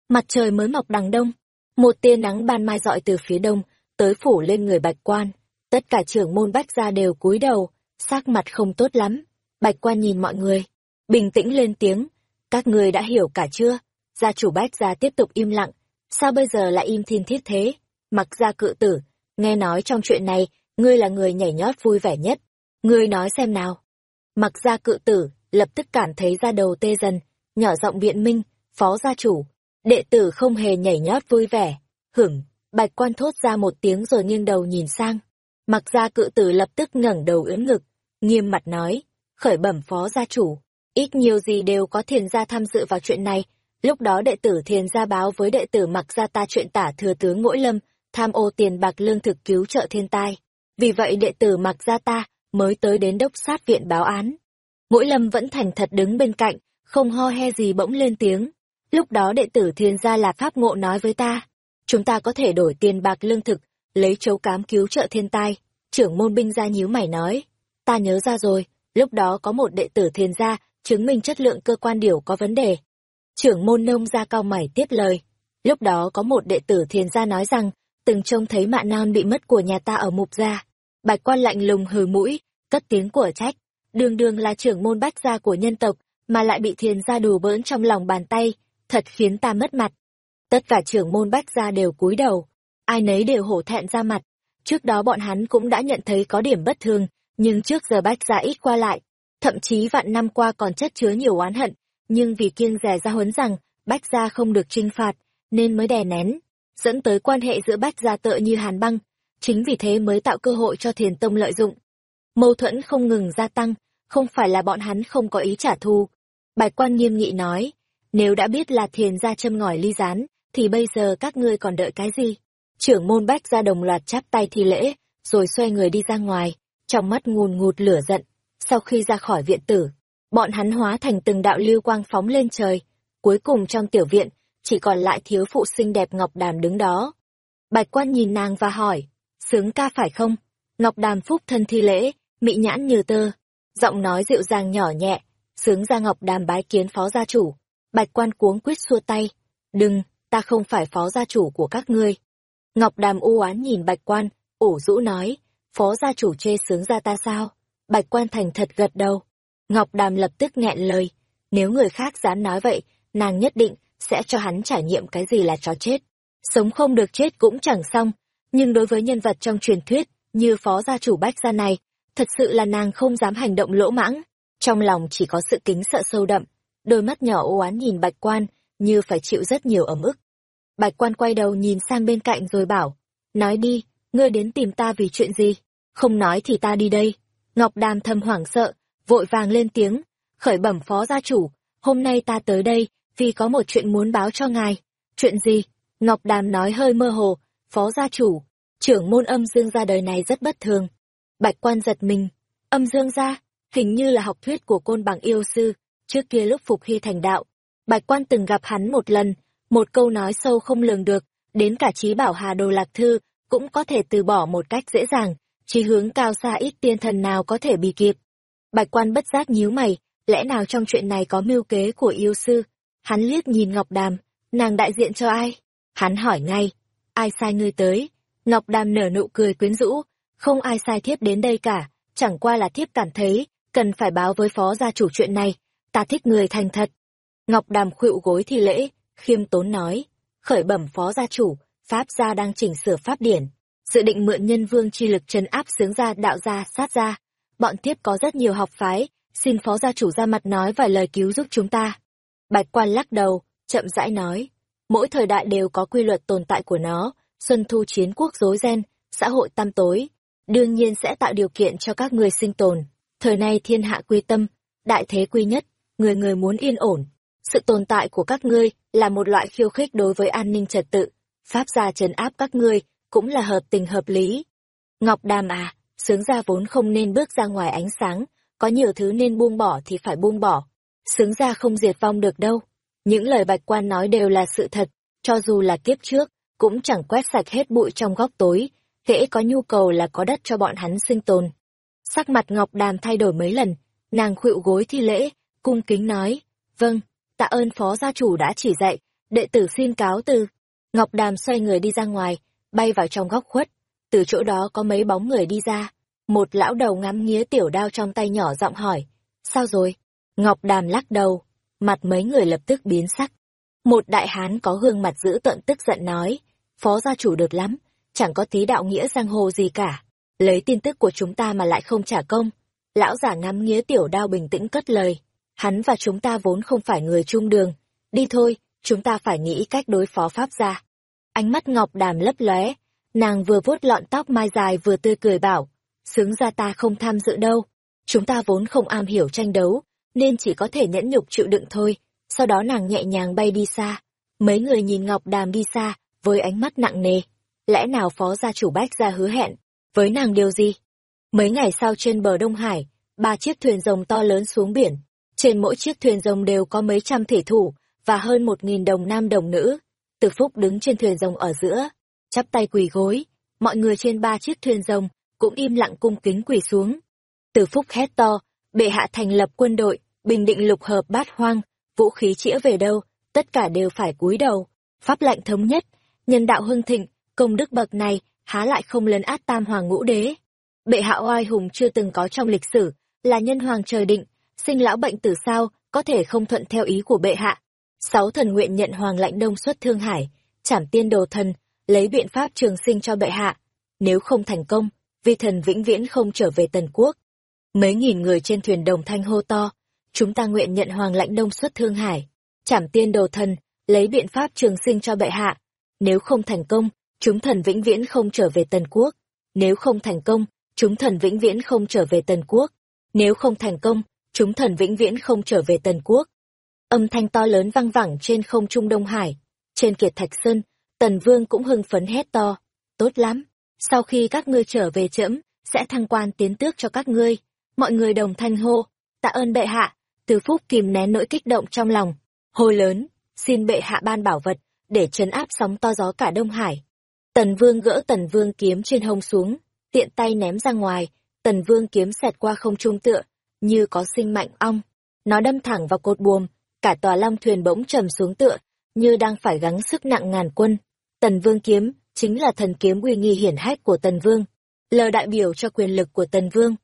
Speaker 1: Mặt trời mới mọc đằng đông. Một tia nắng ban mai dọi từ phía đông, tới phủ lên người bạch quan. Tất cả trưởng môn bách gia đều cúi đầu, sắc mặt không tốt lắm. Bạch quan nhìn mọi người, bình tĩnh lên tiếng. Các người đã hiểu cả chưa? Gia chủ bách gia tiếp tục im lặng. Sao bây giờ lại im thiên thiết thế? Mặc ra cự tử, nghe nói trong chuyện này, ngươi là người nhảy nhót vui vẻ nhất. Ngươi nói xem nào. Mặc gia cự tử, lập tức cảm thấy ra đầu tê dần, nhỏ giọng biện minh, phó gia chủ. Đệ tử không hề nhảy nhót vui vẻ. Hửng, bạch quan thốt ra một tiếng rồi nghiêng đầu nhìn sang. Mặc gia cự tử lập tức ngẩng đầu ưỡn ngực, nghiêm mặt nói, khởi bẩm phó gia chủ, ít nhiều gì đều có thiền gia tham dự vào chuyện này. Lúc đó đệ tử thiền gia báo với đệ tử mặc gia ta chuyện tả thừa tướng ngỗi lâm, tham ô tiền bạc lương thực cứu trợ thiên tai. Vì vậy đệ tử mặc gia ta mới tới đến đốc sát viện báo án. Mỗi lâm vẫn thành thật đứng bên cạnh, không ho he gì bỗng lên tiếng. Lúc đó đệ tử thiên gia là pháp ngộ nói với ta, chúng ta có thể đổi tiền bạc lương thực, lấy chấu cám cứu trợ thiên tai. Trưởng môn binh gia nhíu mày nói, ta nhớ ra rồi, lúc đó có một đệ tử thiên gia chứng minh chất lượng cơ quan điều có vấn đề. Trưởng môn nông gia cao mày tiếp lời, lúc đó có một đệ tử thiên gia nói rằng, từng trông thấy mạ non bị mất của nhà ta ở mục gia. Bạch quan lạnh lùng hừ mũi, cất tiếng của trách, đường đường là trưởng môn bách gia của nhân tộc, mà lại bị thiền gia đùa bỡn trong lòng bàn tay, thật khiến ta mất mặt. Tất cả trưởng môn bách gia đều cúi đầu, ai nấy đều hổ thẹn ra mặt. Trước đó bọn hắn cũng đã nhận thấy có điểm bất thường, nhưng trước giờ bách gia ít qua lại, thậm chí vạn năm qua còn chất chứa nhiều oán hận, nhưng vì kiêng rẻ ra huấn rằng bách gia không được trinh phạt, nên mới đè nén, dẫn tới quan hệ giữa bách gia tựa như hàn băng, chính vì thế mới tạo cơ hội cho thiền tông lợi dụng. Mâu thuẫn không ngừng gia tăng, không phải là bọn hắn không có ý trả thù. Bạch quan nghiêm nghị nói, nếu đã biết là thiền gia châm ngòi ly gián, thì bây giờ các ngươi còn đợi cái gì? Trưởng môn bách ra đồng loạt chắp tay thi lễ, rồi xoay người đi ra ngoài, trong mắt ngùn ngụt lửa giận. Sau khi ra khỏi viện tử, bọn hắn hóa thành từng đạo lưu quang phóng lên trời. Cuối cùng trong tiểu viện, chỉ còn lại thiếu phụ xinh đẹp Ngọc Đàm đứng đó. Bạch quan nhìn nàng và hỏi, sướng ca phải không? Ngọc Đàm phúc thân thi lễ, mị nhãn như tơ, giọng nói dịu dàng nhỏ nhẹ, sướng ra Ngọc Đàm bái kiến phó gia chủ. Bạch quan cuống quyết xua tay, đừng, ta không phải phó gia chủ của các ngươi. Ngọc Đàm u oán nhìn Bạch quan, ủ rũ nói, phó gia chủ chê sướng ra ta sao? Bạch quan thành thật gật đầu. Ngọc Đàm lập tức nghẹn lời, nếu người khác dám nói vậy, nàng nhất định sẽ cho hắn trải nghiệm cái gì là chó chết. Sống không được chết cũng chẳng xong, nhưng đối với nhân vật trong truyền thuyết, như phó gia chủ bách gia này, thật sự là nàng không dám hành động lỗ mãng. Trong lòng chỉ có sự kính sợ sâu đậm, đôi mắt nhỏ ô oán nhìn bạch quan, như phải chịu rất nhiều ấm ức. Bạch quan quay đầu nhìn sang bên cạnh rồi bảo, nói đi, ngươi đến tìm ta vì chuyện gì? Không nói thì ta đi đây. Ngọc Đàm thầm hoảng sợ, vội vàng lên tiếng, khởi bẩm phó gia chủ, hôm nay ta tới đây, vì có một chuyện muốn báo cho ngài. Chuyện gì? Ngọc Đàm nói hơi mơ hồ, phó gia chủ, trưởng môn âm dương gia đời này rất bất thường. Bạch quan giật mình, âm dương gia, hình như là học thuyết của côn bằng yêu sư, trước kia lúc phục hy thành đạo. Bạch quan từng gặp hắn một lần, một câu nói sâu không lường được, đến cả trí bảo hà đồ lạc thư, cũng có thể từ bỏ một cách dễ dàng, chỉ hướng cao xa ít tiên thần nào có thể bị kịp. Bạch quan bất giác nhíu mày, lẽ nào trong chuyện này có mưu kế của yêu sư? Hắn liếc nhìn Ngọc Đàm, nàng đại diện cho ai? Hắn hỏi ngay, ai sai ngươi tới? Ngọc Đàm nở nụ cười quyến rũ, không ai sai thiếp đến đây cả, chẳng qua là thiếp cảm thấy, cần phải báo với phó gia chủ chuyện này, ta thích người thành thật. Ngọc Đàm khuỵu gối thi lễ, khiêm tốn nói, khởi bẩm phó gia chủ, pháp gia đang chỉnh sửa pháp điển, dự định mượn nhân vương chi lực trấn áp sướng gia đạo gia sát gia. Bọn tiếp có rất nhiều học phái, xin phó gia chủ ra mặt nói vài lời cứu giúp chúng ta. Bạch quan lắc đầu, chậm rãi nói, mỗi thời đại đều có quy luật tồn tại của nó, xuân thu chiến quốc rối ren, xã hội tăm tối, đương nhiên sẽ tạo điều kiện cho các người sinh tồn. Thời nay thiên hạ quy tâm, đại thế quy nhất, người người muốn yên ổn. Sự tồn tại của các ngươi là một loại khiêu khích đối với an ninh trật tự. Pháp gia trấn áp các ngươi cũng là hợp tình hợp lý. Ngọc Đàm à, sướng gia vốn không nên bước ra ngoài ánh sáng, có nhiều thứ nên buông bỏ thì phải buông bỏ. Sướng gia không diệt vong được đâu. Những lời bạch quan nói đều là sự thật, cho dù là kiếp trước, cũng chẳng quét sạch hết bụi trong góc tối, kể có nhu cầu là có đất cho bọn hắn sinh tồn. Sắc mặt Ngọc Đàm thay đổi mấy lần, nàng khuỵu gối thi lễ, cung kính nói, vâng, tạ ơn phó gia chủ đã chỉ dạy, đệ tử xin cáo từ. Ngọc Đàm xoay người đi ra ngoài, bay vào trong góc khuất, từ chỗ đó có mấy bóng người đi ra. Một lão đầu ngắm nghía tiểu đao trong tay nhỏ giọng hỏi, sao rồi? Ngọc Đàm lắc đầu, mặt mấy người lập tức biến sắc. Một đại hán có gương mặt dữ tợn tức giận nói, phó gia chủ được lắm, chẳng có tí đạo nghĩa giang hồ gì cả. Lấy tin tức của chúng ta mà lại không trả công. Lão giả ngắm nghía tiểu đao bình tĩnh cất lời. Hắn và chúng ta vốn không phải người chung đường. Đi thôi, chúng ta phải nghĩ cách đối phó pháp gia. Ánh mắt ngọc đàm lấp lóe, nàng vừa vuốt lọn tóc mai dài vừa tươi cười bảo. Sướng ra ta không tham dự đâu. Chúng ta vốn không am hiểu tranh đấu, nên chỉ có thể nhẫn nhục chịu đựng thôi. Sau đó nàng nhẹ nhàng bay đi xa. Mấy người nhìn ngọc đàm đi xa, với ánh mắt nặng nề lẽ nào phó gia chủ bách ra hứa hẹn, với nàng điều gì? Mấy ngày sau trên bờ Đông Hải, ba chiếc thuyền rồng to lớn xuống biển, trên mỗi chiếc thuyền rồng đều có mấy trăm thể thủ, và hơn một nghìn đồng nam đồng nữ. Từ Phúc đứng trên thuyền rồng ở giữa, chắp tay quỳ gối, mọi người trên ba chiếc thuyền rồng cũng im lặng cung kính quỳ xuống. Từ Phúc hét to, bệ hạ thành lập quân đội, bình định lục hợp bát hoang, vũ khí chĩa về đâu, tất cả đều phải cúi đầu. Pháp lệnh thống nhất, nhân đạo hưng thịnh, công đức bậc này há lại không lấn át tam hoàng ngũ đế bệ hạ oai hùng chưa từng có trong lịch sử là nhân hoàng trời định, sinh lão bệnh tử sao, có thể không thuận theo ý của bệ hạ. Sáu thần nguyện nhận hoàng lãnh đông xuất Thương Hải, trảm tiên đồ thần, lấy biện pháp trường sinh cho bệ hạ. Nếu không thành công, vi thần vĩnh viễn không trở về tần quốc. Mấy nghìn người trên thuyền đồng thanh hô to, chúng ta nguyện nhận hoàng lãnh đông xuất Thương Hải, trảm tiên đồ thần, lấy biện pháp trường sinh cho bệ hạ. Nếu không thành công, chúng thần vĩnh viễn không trở về tần quốc. Nếu không thành công, chúng thần vĩnh viễn không trở về tần quốc. Nếu không thành công, chúng thần vĩnh viễn không trở về tần quốc. Âm thanh to lớn vang vẳng trên không trung Đông Hải. Trên kiệt thạch sơn, tần vương cũng hưng phấn hét to. Tốt lắm, sau khi các ngươi trở về trẫm sẽ thăng quan tiến tước cho các ngươi. Mọi người đồng thanh hô, tạ ơn bệ hạ, từ phúc kìm nén nỗi kích động trong lòng. Hô lớn, xin bệ hạ ban bảo vật, để trấn áp sóng to gió cả Đông Hải. Tần vương gỡ tần vương kiếm trên hông xuống, tiện tay ném ra ngoài, tần vương kiếm xẹt qua không trung tựa, như có sinh mạnh ong. Nó đâm thẳng vào cột buồm, cả tòa long thuyền bỗng trầm xuống tựa, như đang phải gắng sức nặng ngàn quân. Tần vương kiếm, chính là thần kiếm uy nghi hiển hách của tần vương. Lời đại biểu cho quyền lực của tần vương.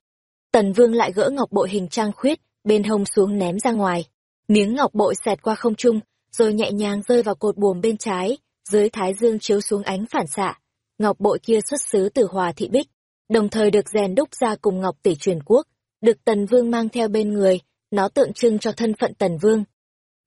Speaker 1: Tần vương lại gỡ ngọc bội hình trang khuyết, bên hông xuống ném ra ngoài. Miếng ngọc bội xẹt qua không trung, rồi nhẹ nhàng rơi vào cột buồm bên trái, dưới thái dương chiếu xuống ánh phản xạ. Ngọc bội kia xuất xứ từ Hòa Thị Bích, đồng thời được rèn đúc ra cùng ngọc tỷ truyền quốc, được Tần Vương mang theo bên người, nó tượng trưng cho thân phận Tần Vương.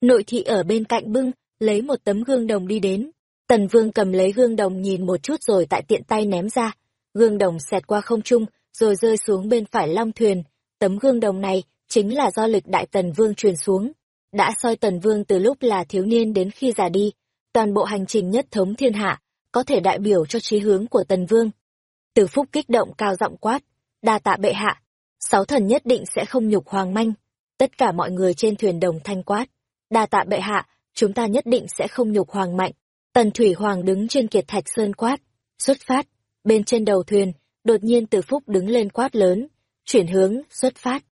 Speaker 1: Nội thị ở bên cạnh bưng, lấy một tấm gương đồng đi đến. Tần Vương cầm lấy gương đồng nhìn một chút rồi tại tiện tay ném ra. Gương đồng xẹt qua không trung, rồi rơi xuống bên phải long thuyền. Tấm gương đồng này chính là do lịch đại Tần Vương truyền xuống. Đã soi Tần Vương từ lúc là thiếu niên đến khi già đi. Toàn bộ hành trình nhất thống thiên hạ, có thể đại biểu cho trí hướng của Tần Vương. Từ phúc kích động cao giọng quát, đa tạ bệ hạ, sáu thần nhất định sẽ không nhục hoàng manh. Tất cả mọi người trên thuyền đồng thanh quát, đa tạ bệ hạ, chúng ta nhất định sẽ không nhục hoàng mạnh. Tần Thủy Hoàng đứng trên kiệt thạch sơn quát, xuất phát, bên trên đầu thuyền, đột nhiên từ phúc đứng lên quát lớn, chuyển hướng, xuất phát.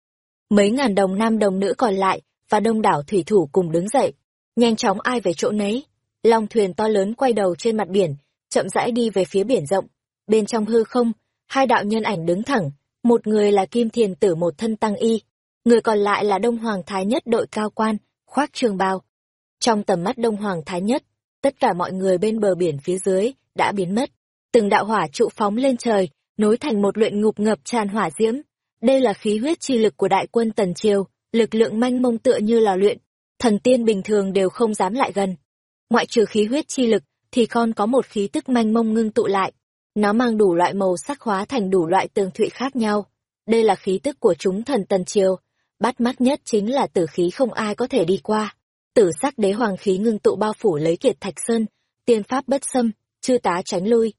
Speaker 1: Mấy ngàn đồng nam đồng nữ còn lại, và đông đảo thủy thủ cùng đứng dậy, nhanh chóng ai về chỗ nấy. Long thuyền to lớn quay đầu trên mặt biển, chậm rãi đi về phía biển rộng. Bên trong hư không, hai đạo nhân ảnh đứng thẳng, một người là Kim Thiền Tử một thân tăng y, người còn lại là Đông Hoàng Thái Nhất đội cao quan, khoác trường bào. Trong tầm mắt Đông Hoàng Thái Nhất, tất cả mọi người bên bờ biển phía dưới đã biến mất. Từng đạo hỏa trụ phóng lên trời, nối thành một luyện ngục ngập tràn hỏa diễm. Đây là khí huyết chi lực của đại quân Tần Triều, lực lượng manh mông tựa như là luyện, thần tiên bình thường đều không dám lại gần. Ngoại trừ khí huyết chi lực, thì còn có một khí tức manh mông ngưng tụ lại. Nó mang đủ loại màu sắc hóa thành đủ loại tường thụy khác nhau. Đây là khí tức của chúng thần tần triều. Bắt mắt nhất chính là tử khí không ai có thể đi qua. Tử sắc đế hoàng khí ngưng tụ bao phủ lấy kiệt thạch sơn, tiên pháp bất xâm, chư tá tránh lui.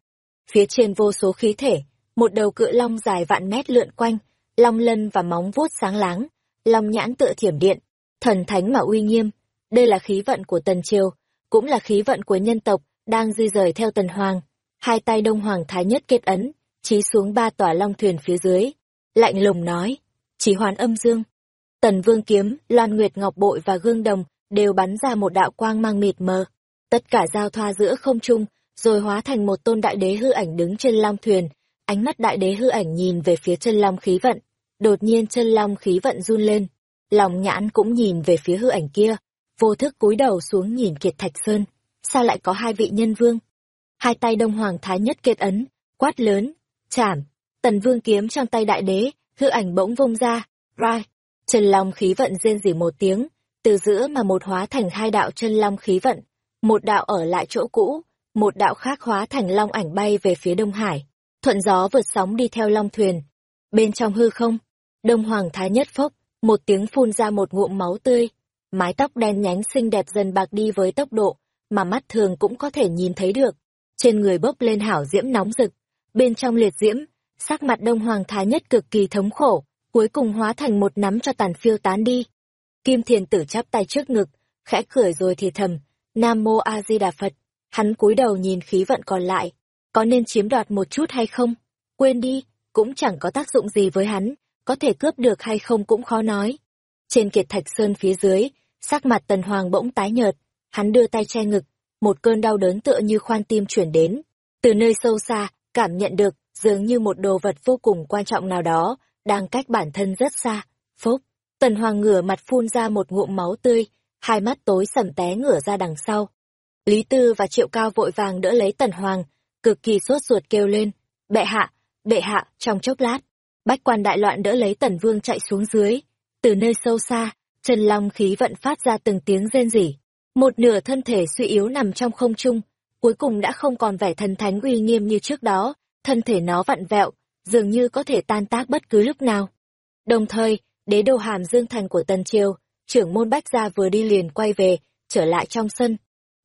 Speaker 1: Phía trên vô số khí thể, một đầu cự long dài vạn mét lượn quanh, long lân và móng vuốt sáng láng, long nhãn tựa thiểm điện, thần thánh mà uy nghiêm. Đây là khí vận của tần triều, cũng là khí vận của nhân tộc, đang di rời theo tần hoàng. Hai tay đông hoàng thái nhất kết ấn, chí xuống ba tòa long thuyền phía dưới. Lạnh lùng nói, chỉ hoàn âm dương. Tần vương kiếm, loan nguyệt ngọc bội và gương đồng đều bắn ra một đạo quang mang mịt mờ. Tất cả giao thoa giữa không trung, rồi hóa thành một tôn đại đế hư ảnh đứng trên long thuyền. Ánh mắt đại đế hư ảnh nhìn về phía chân long khí vận. Đột nhiên chân long khí vận run lên. Lòng nhãn cũng nhìn về phía hư ảnh kia. Vô thức cúi đầu xuống nhìn Kiệt Thạch Sơn. Sao lại có hai vị nhân vương? Hai tay Đông Hoàng Thái Nhất kết ấn, quát lớn, chảm. Tần vương kiếm trong tay đại đế, hư ảnh bỗng vung ra, rai. Chân long khí vận rên rỉ một tiếng, từ giữa mà một hóa thành hai đạo chân long khí vận. Một đạo ở lại chỗ cũ, một đạo khác hóa thành long ảnh bay về phía Đông Hải. Thuận gió vượt sóng đi theo long thuyền. Bên trong hư không, Đông Hoàng Thái Nhất phốc, một tiếng phun ra một ngụm máu tươi. Mái tóc đen nhánh xinh đẹp dần bạc đi với tốc độ, mà mắt thường cũng có thể nhìn thấy được. Trên người bốc lên hảo diễm nóng rực, bên trong liệt diễm, sắc mặt Đông Hoàng Thái Nhất cực kỳ thống khổ, cuối cùng hóa thành một nắm cho tàn phiêu tán đi. Kim Thiền Tử chắp tay trước ngực, khẽ cười rồi thì thầm, Nam Mô A Di Đà Phật. Hắn cúi đầu nhìn khí vận còn lại, có nên chiếm đoạt một chút hay không? Quên đi, cũng chẳng có tác dụng gì với hắn, có thể cướp được hay không cũng khó nói. Trên kiệt thạch sơn phía dưới, sắc mặt tần hoàng bỗng tái nhợt, hắn đưa tay che ngực, một cơn đau đớn tựa như khoan tim chuyển đến. Từ nơi sâu xa, cảm nhận được, dường như một đồ vật vô cùng quan trọng nào đó, đang cách bản thân rất xa. Phốc, Tần Hoàng ngửa mặt phun ra một ngụm máu tươi, hai mắt tối sầm té ngửa ra đằng sau. Lý Tư và Triệu Cao vội vàng đỡ lấy Tần Hoàng, cực kỳ sốt ruột kêu lên, bệ hạ, bệ hạ, trong chốc lát. Bách quan đại loạn đỡ lấy Tần Vương chạy xuống dưới. Từ nơi sâu xa, chân long khí vận phát ra từng tiếng rên rỉ. Một nửa thân thể suy yếu nằm trong không trung, cuối cùng đã không còn vẻ thần thánh uy nghiêm như trước đó, thân thể nó vặn vẹo, dường như có thể tan tác bất cứ lúc nào. Đồng thời, đế đô hàm dương thành của Tần Triều, trưởng môn Bách Gia vừa đi liền quay về, trở lại trong sân.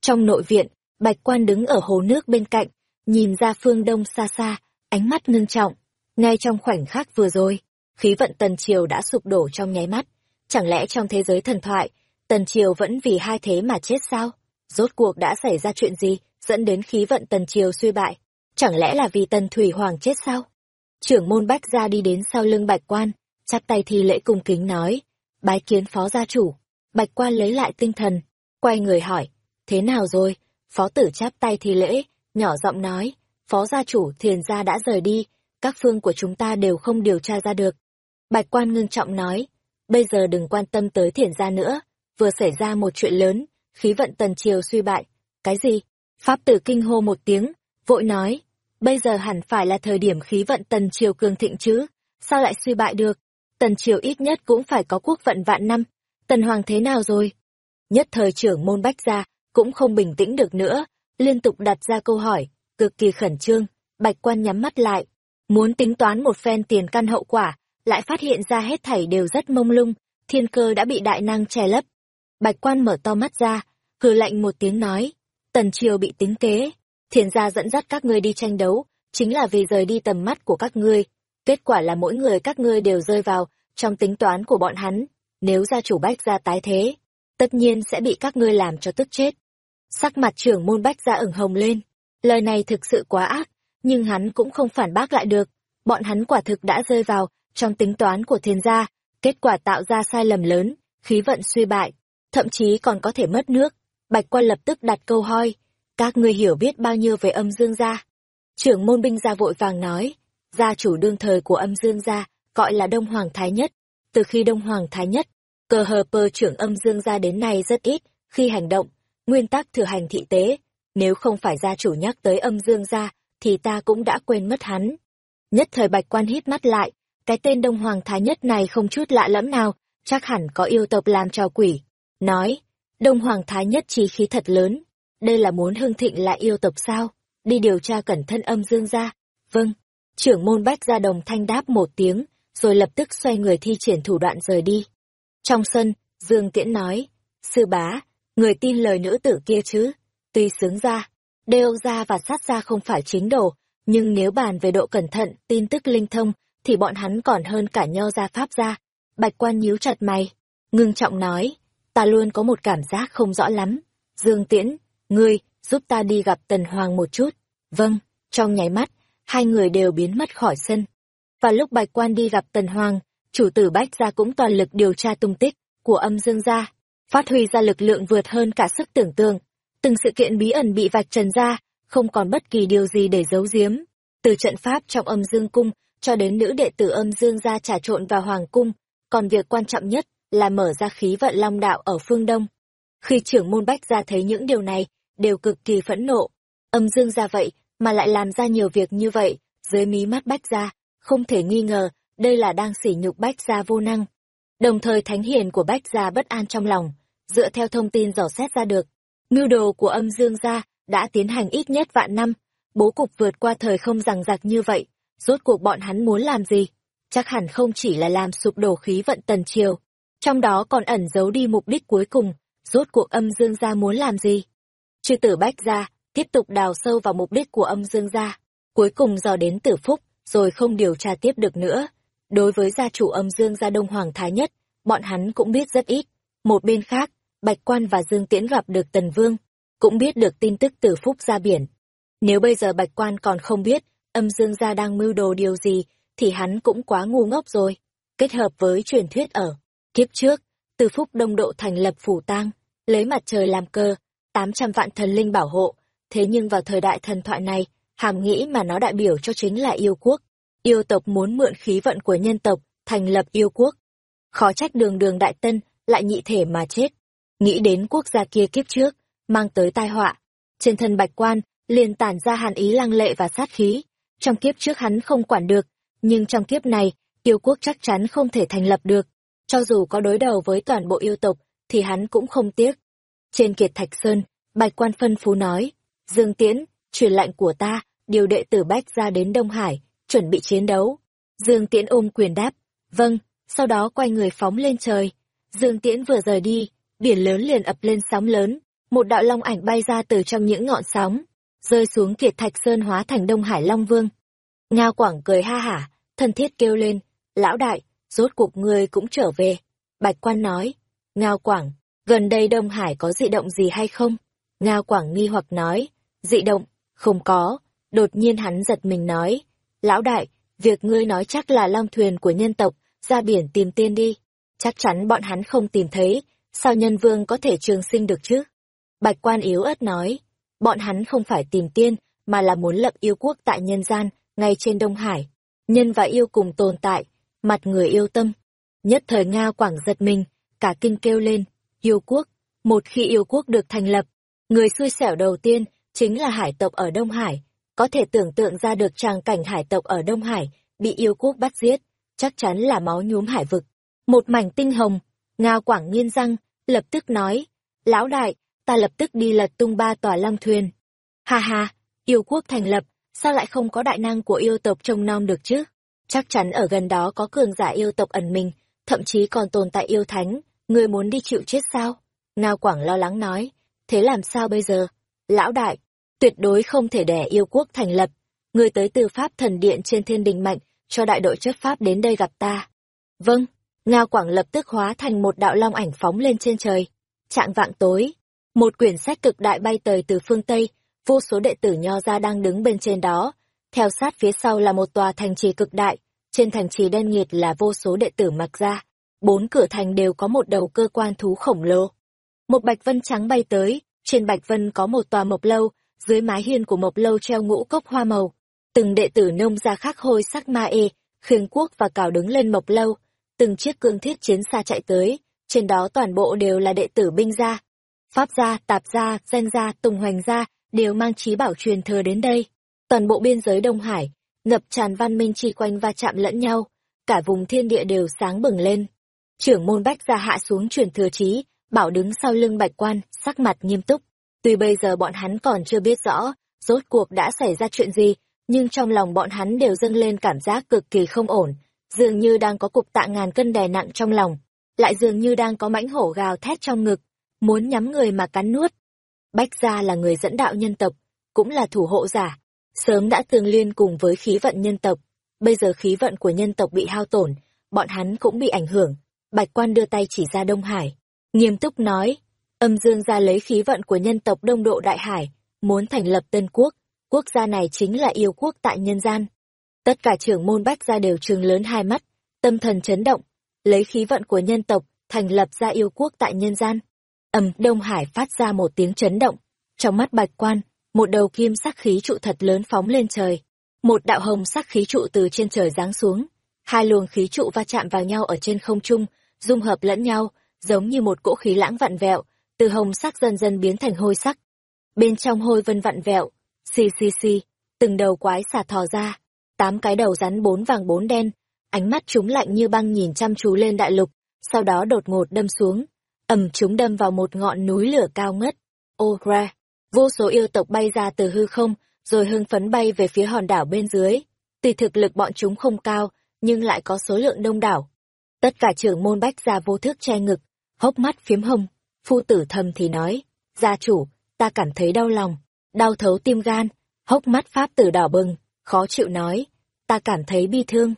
Speaker 1: Trong nội viện, Bạch Quan đứng ở hồ nước bên cạnh, nhìn ra phương đông xa xa, ánh mắt ngưng trọng. Ngay trong khoảnh khắc vừa rồi, khí vận Tần Triều đã sụp đổ trong nháy mắt. Chẳng lẽ trong thế giới thần thoại, Tần Triều vẫn vì hai thế mà chết sao? Rốt cuộc đã xảy ra chuyện gì dẫn đến khí vận Tần Triều suy bại? Chẳng lẽ là vì Tần Thủy Hoàng chết sao? Trưởng môn Bách Gia đi đến sau lưng Bạch Quan, chắp tay thi lễ cung kính nói, bái kiến phó gia chủ. Bạch quan lấy lại tinh thần, quay người hỏi, thế nào rồi? Phó tử chắp tay thi lễ, nhỏ giọng nói, phó gia chủ thiền gia đã rời đi, các phương của chúng ta đều không điều tra ra được. Bạch quan ngưng trọng nói, bây giờ đừng quan tâm tới thiền gia nữa, vừa xảy ra một chuyện lớn, khí vận tần triều suy bại. Cái gì? Pháp tử kinh hô một tiếng, vội nói, bây giờ hẳn phải là thời điểm khí vận tần triều cường thịnh chứ, sao lại suy bại được? Tần Triều ít nhất cũng phải có quốc vận vạn năm. Tần Hoàng thế nào rồi? Nhất thời trưởng môn bách gia cũng không bình tĩnh được nữa, liên tục đặt ra câu hỏi, cực kỳ khẩn trương, bạch quan nhắm mắt lại. Muốn tính toán một phen tiền căn hậu quả, lại phát hiện ra hết thảy đều rất mông lung, thiên cơ đã bị đại năng che lấp. Bạch quan mở to mắt ra, hừ lạnh một tiếng nói, tần triều bị tính kế, thiền gia dẫn dắt các ngươi đi tranh đấu, chính là vì rời đi tầm mắt của các ngươi, Kết quả là mỗi người các ngươi đều rơi vào trong tính toán của bọn hắn. Nếu gia chủ bách gia tái thế, tất nhiên sẽ bị các ngươi làm cho tức chết. Sắc mặt trưởng môn bách ra ửng hồng lên. Lời này thực sự quá ác, nhưng hắn cũng không phản bác lại được. Bọn hắn quả thực đã rơi vào trong tính toán của thiên gia, kết quả tạo ra sai lầm lớn, khí vận suy bại, thậm chí còn có thể mất nước. Bạch quan lập tức đặt câu hỏi, các ngươi hiểu biết bao nhiêu về âm dương gia? Trưởng môn binh gia vội vàng nói, gia chủ đương thời của âm dương gia, gọi là Đông Hoàng Thái Nhất. Từ khi Đông Hoàng Thái Nhất, cờ hờ pơ trưởng âm dương gia đến nay rất ít, khi hành động, nguyên tắc thử hành thị tế. Nếu không phải gia chủ nhắc tới âm dương gia, thì ta cũng đã quên mất hắn. Nhất thời bạch quan hít mắt lại, cái tên Đông Hoàng Thái Nhất này không chút lạ lẫm nào, chắc hẳn có yêu tộc làm trò quỷ. Nói, Đông Hoàng Thái Nhất chi khí thật lớn, đây là muốn hưng thịnh lại yêu tộc sao? Đi điều tra cẩn thân âm dương gia. Vâng. Trưởng môn bách gia đồng thanh đáp một tiếng, rồi lập tức xoay người thi triển thủ đoạn rời đi. Trong sân, Dương Tiễn nói, sư bá, người tin lời nữ tử kia chứ, tuy sướng ra, đeo ra và sát ra không phải chính đồ, nhưng nếu bàn về độ cẩn thận, tin tức linh thông, thì bọn hắn còn hơn cả nho gia pháp gia. Bạch quan nhíu chặt mày, ngưng trọng nói, ta luôn có một cảm giác không rõ lắm. Dương Tiễn, ngươi, giúp ta đi gặp Tần Hoàng một chút. Vâng, trong nháy mắt, hai người đều biến mất khỏi sân. Và lúc Bạch Quan đi gặp Tần Hoàng, chủ tử Bách Gia cũng toàn lực điều tra tung tích của âm dương gia, phát huy ra lực lượng vượt hơn cả sức tưởng tượng. Từng sự kiện bí ẩn bị vạch trần ra, không còn bất kỳ điều gì để giấu giếm. Từ trận pháp trong âm dương cung, cho đến nữ đệ tử âm dương gia trà trộn vào hoàng cung, còn việc quan trọng nhất là mở ra khí vận long đạo ở phương đông. Khi trưởng môn Bách Gia thấy những điều này, đều cực kỳ phẫn nộ. Âm dương gia vậy, mà lại làm ra nhiều việc như vậy, dưới mí mắt Bách Gia, không thể nghi ngờ, đây là đang sỉ nhục Bách Gia vô năng. Đồng thời thánh hiền của Bách Gia bất an trong lòng, dựa theo thông tin dò xét ra được, mưu đồ của âm dương gia đã tiến hành ít nhất vạn năm, bố cục vượt qua thời không rằng giặc như vậy, rốt cuộc bọn hắn muốn làm gì? Chắc hẳn không chỉ là làm sụp đổ khí vận tần triều, trong đó còn ẩn giấu đi mục đích cuối cùng, rốt cuộc âm dương gia muốn làm gì? Chư tử Bách Gia tiếp tục đào sâu vào mục đích của âm dương gia, cuối cùng dò đến tử phúc, rồi không điều tra tiếp được nữa. Đối với gia chủ âm dương gia Đông Hoàng Thái Nhất, bọn hắn cũng biết rất ít. Một bên khác, Bạch Quan và Dương Tiễn gặp được Tần Vương, cũng biết được tin tức từ phúc ra biển. Nếu bây giờ Bạch Quan còn không biết âm dương gia đang mưu đồ điều gì, thì hắn cũng quá ngu ngốc rồi. Kết hợp với truyền thuyết ở kiếp trước, Từ Phúc Đông Độ thành lập phủ tang, lấy mặt trời làm cơ, 800 vạn thần linh bảo hộ, Thế nhưng vào thời đại thần thoại này, hàm nghĩ mà nó đại biểu cho chính là yêu quốc. Yêu tộc muốn mượn khí vận của nhân tộc thành lập yêu quốc. Khó trách đường đường đại tân, lại nhị thể mà chết. Nghĩ đến quốc gia kia kiếp trước, mang tới tai họa. Trên thân bạch quan, liền tản ra hàn ý lăng lệ và sát khí. Trong kiếp trước hắn không quản được, nhưng trong kiếp này, yêu quốc chắc chắn không thể thành lập được. Cho dù có đối đầu với toàn bộ yêu tộc, thì hắn cũng không tiếc. Trên kiệt thạch sơn, bạch quan phân phú nói, Dương Tiễn, truyền lệnh của ta, điều đệ tử Bách ra đến Đông Hải, chuẩn bị chiến đấu. Dương Tiễn ôm quyền đáp, vâng, sau đó quay người phóng lên trời. Dương Tiễn vừa rời đi, biển lớn liền ập lên sóng lớn, một đạo long ảnh bay ra từ trong những ngọn sóng, rơi xuống kiệt thạch sơn hóa thành Đông Hải Long Vương. Ngao Quảng cười ha hả, thân thiết kêu lên, lão đại, rốt cuộc ngươi cũng trở về. Bạch quan nói, Ngao Quảng, gần đây Đông Hải có dị động gì hay không? Ngao Quảng nghi hoặc nói, dị động, không có. Đột nhiên hắn giật mình nói, lão đại, việc ngươi nói chắc là long thuyền của nhân tộc, ra biển tìm tiên đi. Chắc chắn bọn hắn không tìm thấy, sao nhân vương có thể trường sinh được chứ? Bạch quan yếu ớt nói, bọn hắn không phải tìm tiên, mà là muốn lập yêu quốc tại nhân gian, ngay trên Đông Hải. Nhân và yêu cùng tồn tại, mặt người yêu tâm. Nhất thời Nga Quảng giật mình, cả kinh kêu lên, yêu quốc. Một khi yêu quốc được thành lập, người xui xẻo đầu tiên chính là hải tộc ở Đông Hải. Có thể tưởng tượng ra được tràng cảnh hải tộc ở Đông Hải bị yêu quốc bắt giết, chắc chắn là máu nhuốm hải vực. Một mảnh tinh hồng, nga Quảng nghiên răng, lập tức nói, lão đại, ta lập tức đi lật tung ba tòa long thuyền. Ha ha, yêu quốc thành lập, sao lại không có đại năng của yêu tộc trông nom được chứ? Chắc chắn ở gần đó có cường giả yêu tộc ẩn mình, thậm chí còn tồn tại yêu thánh, người muốn đi chịu chết sao? Ngao Quảng lo lắng nói, thế làm sao bây giờ? Lão đại, tuyệt đối không thể để yêu quốc thành lập. Người tới từ Pháp thần điện trên thiên đình mạnh, cho đại đội chấp Pháp đến đây gặp ta. Vâng, Ngao Quảng lập tức hóa thành một đạo long ảnh phóng lên trên trời. Trạng vạng tối, một quyển sách cực đại bay tới từ phương Tây, vô số đệ tử nho ra đang đứng bên trên đó. Theo sát phía sau là một tòa thành trì cực đại, trên thành trì đen nghiệt là vô số đệ tử mặc ra. Bốn cửa thành đều có một đầu cơ quan thú khổng lồ. Một bạch vân trắng bay tới, trên bạch vân có một tòa mộc lâu, dưới mái hiên của mộc lâu treo ngũ cốc hoa màu. Từng đệ tử nông gia khắc hôi sắc ma ê, khuyên quốc và cào đứng lên mộc lâu. Từng chiếc cương thiết chiến xa chạy tới, trên đó toàn bộ đều là đệ tử binh gia. Pháp gia, tạp gia, danh gia, tùng hoành gia, đều mang trí bảo truyền thừa đến đây. Toàn bộ biên giới Đông Hải, ngập tràn văn minh chi quanh va chạm lẫn nhau, cả vùng thiên địa đều sáng bừng lên. Trưởng môn bách gia hạ xuống truyền thừa trí, bảo đứng sau lưng bạch quan, sắc mặt nghiêm túc. Tuy bây giờ bọn hắn còn chưa biết rõ, rốt cuộc đã xảy ra chuyện gì, nhưng trong lòng bọn hắn đều dâng lên cảm giác cực kỳ không ổn, dường như đang có cục tạ ngàn cân đè nặng trong lòng, lại dường như đang có mãnh hổ gào thét trong ngực, muốn nhắm người mà cắn nuốt. Bách gia là người dẫn đạo nhân tộc, cũng là thủ hộ giả, sớm đã tương liên cùng với khí vận nhân tộc. Bây giờ khí vận của nhân tộc bị hao tổn, bọn hắn cũng bị ảnh hưởng. Bạch quan đưa tay chỉ ra Đông Hải, nghiêm túc nói, âm dương gia lấy khí vận của nhân tộc Đông Độ Đại Hải, muốn thành lập tân quốc, quốc gia này chính là yêu quốc tại nhân gian. Tất cả trưởng môn bách gia đều trừng lớn hai mắt, tâm thần chấn động, lấy khí vận của nhân tộc, thành lập ra yêu quốc tại nhân gian. Ầm đông hải phát ra một tiếng chấn động trong mắt bạch quan một đầu kim sắc khí trụ thật lớn phóng lên trời. Một đạo hồng sắc khí trụ từ trên trời giáng xuống hai luồng khí trụ va chạm vào nhau ở trên không trung dung hợp lẫn nhau giống như một cỗ khí lãng vặn vẹo từ hồng sắc dần dần biến thành hôi sắc. Bên trong hôi vân vặn vẹo xì xì xì từng đầu quái xà thò ra tám cái đầu rắn bốn vàng bốn đen ánh mắt chúng lạnh như băng nhìn chăm chú lên đại lục sau đó đột ngột đâm xuống ầm chúng đâm vào một ngọn núi lửa cao ngất. Ô ra, vô số yêu tộc bay ra từ hư không, rồi hưng phấn bay về phía hòn đảo bên dưới. Tuy thực lực bọn chúng không cao, nhưng lại có số lượng đông đảo. Tất cả trưởng môn bách gia vô thức che ngực, hốc mắt phiếm hồng. Phu tử thầm thì nói, gia chủ, ta cảm thấy đau lòng, đau thấu tim gan, hốc mắt pháp tử đỏ bừng, khó chịu nói, ta cảm thấy bi thương.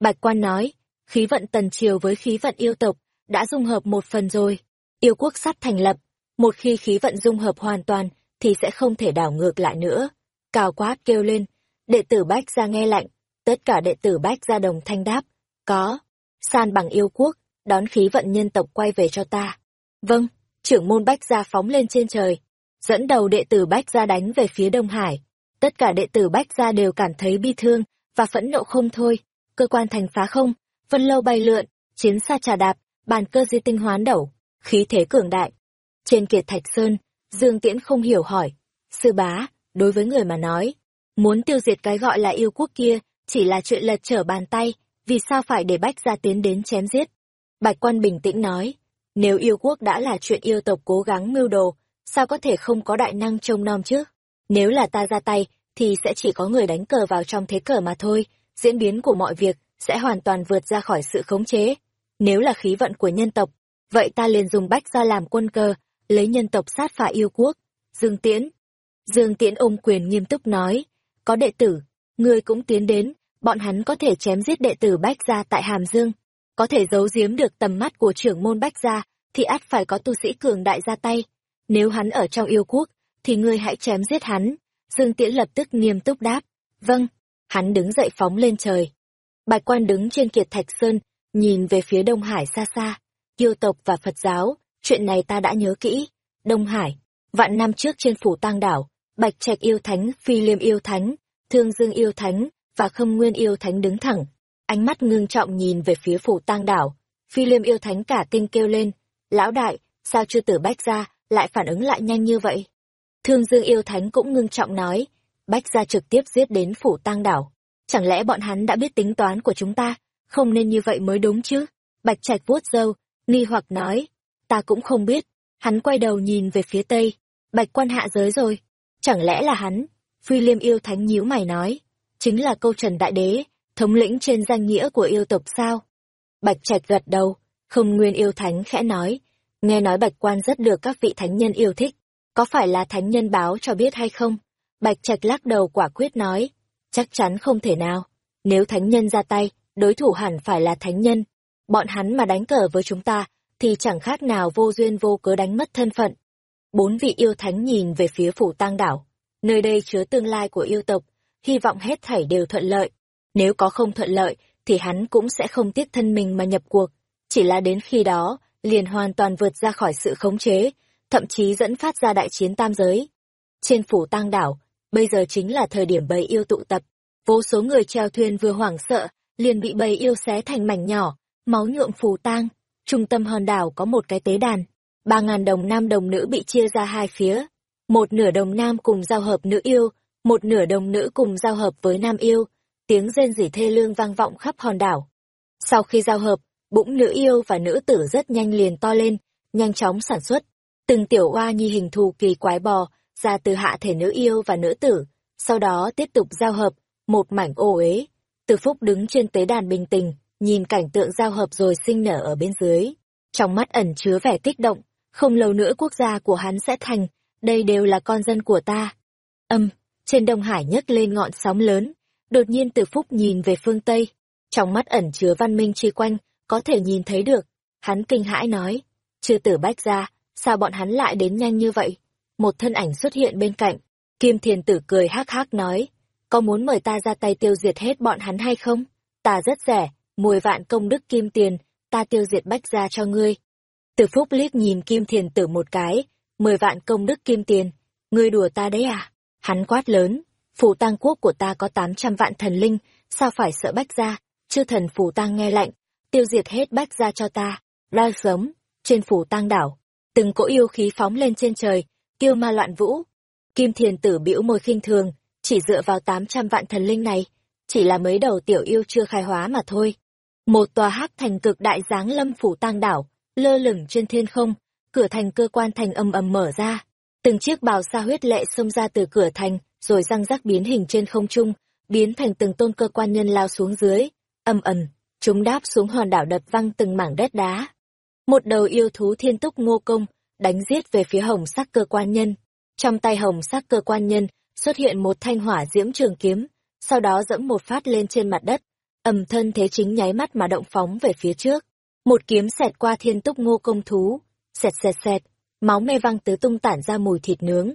Speaker 1: Bạch quan nói, khí vận tần triều với khí vận yêu tộc, đã dung hợp một phần rồi yêu quốc sắp thành lập, một khi khí vận dung hợp hoàn toàn, thì sẽ không thể đảo ngược lại nữa. Cao quát kêu lên, đệ tử Bách ra nghe lạnh, tất cả đệ tử Bách ra đồng thanh đáp, có, san bằng yêu quốc, đón khí vận nhân tộc quay về cho ta. Vâng, trưởng môn Bách gia phóng lên trên trời, dẫn đầu đệ tử Bách gia đánh về phía Đông Hải. Tất cả đệ tử Bách gia đều cảm thấy bi thương và phẫn nộ không thôi, cơ quan thành phá không, vân lâu bay lượn, chiến xa trà đạp, bàn cơ di tinh hoán đẩu, khí thế cường đại. Trên kiệt thạch sơn, Dương Tiễn không hiểu hỏi, sư bá, đối với người mà nói, muốn tiêu diệt cái gọi là yêu quốc kia, chỉ là chuyện lật trở bàn tay, vì sao phải để bách gia tiến đến chém giết? Bạch quan bình tĩnh nói, nếu yêu quốc đã là chuyện yêu tộc cố gắng mưu đồ, sao có thể không có đại năng trông nom chứ? Nếu là ta ra tay, thì sẽ chỉ có người đánh cờ vào trong thế cờ mà thôi, diễn biến của mọi việc sẽ hoàn toàn vượt ra khỏi sự khống chế. Nếu là khí vận của nhân tộc, vậy ta liền dùng bách ra làm quân cờ, lấy nhân tộc sát phạt yêu quốc. Dương Tiễn. Dương Tiễn ôm quyền nghiêm túc nói, có đệ tử, ngươi cũng tiến đến, bọn hắn có thể chém giết đệ tử Bách Gia tại Hàm Dương, có thể giấu giếm được tầm mắt của trưởng môn Bách Gia, thì ắt phải có tu sĩ cường đại ra tay. Nếu hắn ở trong yêu quốc, thì ngươi hãy chém giết hắn. Dương Tiễn lập tức nghiêm túc đáp. Vâng. Hắn đứng dậy phóng lên trời. Bạch quan đứng trên kiệt thạch sơn, nhìn về phía Đông Hải xa xa. Yêu tộc và Phật giáo, chuyện này ta đã nhớ kỹ. Đông Hải, vạn năm trước trên phủ tang đảo, Bạch Trạch yêu thánh, Phi Liêm yêu thánh, Thương Dương yêu thánh và Khâm Nguyên yêu thánh đứng thẳng, ánh mắt ngưng trọng nhìn về phía phủ tang đảo. Phi Liêm yêu thánh cả kinh kêu lên, "Lão đại, sao chưa tử Bách ra lại phản ứng lại nhanh như vậy?" Thương Dương yêu thánh cũng ngưng trọng nói, Bách gia trực tiếp giết đến phủ tang đảo. Chẳng lẽ bọn hắn đã biết tính toán của chúng ta, không nên như vậy mới đúng chứ? Bạch Trạch vuốt râu, nghi hoặc nói, ta cũng không biết. Hắn quay đầu nhìn về phía tây, Bạch quan hạ giới rồi. Chẳng lẽ là hắn? Phi Liêm yêu thánh nhíu mày nói, chính là câu trần đại đế, thống lĩnh trên danh nghĩa của yêu tộc sao? Bạch Trạch gật đầu, không nguyên yêu thánh khẽ nói, nghe nói Bạch quan rất được các vị thánh nhân yêu thích, có phải là thánh nhân báo cho biết hay không? Bạch Trạch lắc đầu quả quyết nói, chắc chắn không thể nào, nếu thánh nhân ra tay, đối thủ hẳn phải là thánh nhân, bọn hắn mà đánh cờ với chúng ta, thì chẳng khác nào vô duyên vô cớ đánh mất thân phận. Bốn vị yêu thánh nhìn về phía phủ tang đảo, nơi đây chứa tương lai của yêu tộc, hy vọng hết thảy đều thuận lợi. Nếu có không thuận lợi, thì hắn cũng sẽ không tiếc thân mình mà nhập cuộc. Chỉ là đến khi đó, liền hoàn toàn vượt ra khỏi sự khống chế, thậm chí dẫn phát ra đại chiến tam giới. Trên phủ tang đảo, bây giờ chính là thời điểm bầy yêu tụ tập. Vô số người treo thuyền vừa hoảng sợ, liền bị bầy yêu xé thành mảnh nhỏ, máu nhuộm phù tang. Trung tâm hòn đảo có một cái tế đàn. Ba ngàn đồng nam đồng nữ bị chia ra hai phía. Một nửa đồng nam cùng giao hợp nữ yêu, một nửa đồng nữ cùng giao hợp với nam yêu, tiếng rên rỉ thê lương vang vọng khắp hòn đảo. Sau khi giao hợp, bụng nữ yêu và nữ tử rất nhanh liền to lên, nhanh chóng sản xuất. Từng tiểu oa nhi hình thù kỳ quái bò ra từ hạ thể nữ yêu và nữ tử, sau đó tiếp tục giao hợp, một mảnh ô uế. Từ Phúc đứng trên tế đàn bình tình, nhìn cảnh tượng giao hợp rồi sinh nở ở bên dưới. Trong mắt ẩn chứa vẻ kích động, không lâu nữa quốc gia của hắn sẽ thành, đây đều là con dân của ta. Âm, trên Đông Hải nhấc lên ngọn sóng lớn, đột nhiên từ phúc nhìn về phương Tây, trong mắt ẩn chứa văn minh truy quanh, có thể nhìn thấy được. Hắn kinh hãi nói, chưa tử bách ra, sao bọn hắn lại đến nhanh như vậy? Một thân ảnh xuất hiện bên cạnh, Kim Thiền Tử cười hắc hắc nói, có muốn mời ta ra tay tiêu diệt hết bọn hắn hay không? Ta rất rẻ, mười vạn công đức kim tiền, ta tiêu diệt bách ra cho ngươi. Từ phúc liếc nhìn Kim Thiền Tử một cái, mười vạn công đức kim tiền, ngươi đùa ta đấy à? Hắn quát lớn, phủ tang quốc của ta có tám trăm vạn thần linh, sao phải sợ bách gia? Chư thần phủ tang nghe lạnh, tiêu diệt hết bách gia cho ta. Ra sớm, trên phủ tang đảo, từng cỗ yêu khí phóng lên trên trời, tiêu ma loạn vũ. Kim thiền tử bĩu môi khinh thường, chỉ dựa vào tám trăm vạn thần linh này, chỉ là mấy đầu tiểu yêu chưa khai hóa mà thôi. Một tòa hắc thành cực đại dáng lâm phủ tang đảo, lơ lửng trên thiên không, cửa thành cơ quan thành âm ầm mở ra. Từng chiếc bào sa huyết lệ xông ra từ cửa thành, rồi răng rắc biến hình trên không trung, biến thành từng tôn cơ quan nhân lao xuống dưới. Âm ầm, chúng đáp xuống hòn đảo đập văng từng mảng đất đá. Một đầu yêu thú thiên túc ngô công, đánh giết về phía hồng sắc cơ quan nhân. Trong tay hồng sắc cơ quan nhân, xuất hiện một thanh hỏa diễm trường kiếm, sau đó dẫm một phát lên trên mặt đất. Ầm thân thế chính nháy mắt mà động phóng về phía trước. Một kiếm xẹt qua thiên túc ngô công thú, xẹt xẹt xẹt, máu me văng tứ tung tản ra mùi thịt nướng.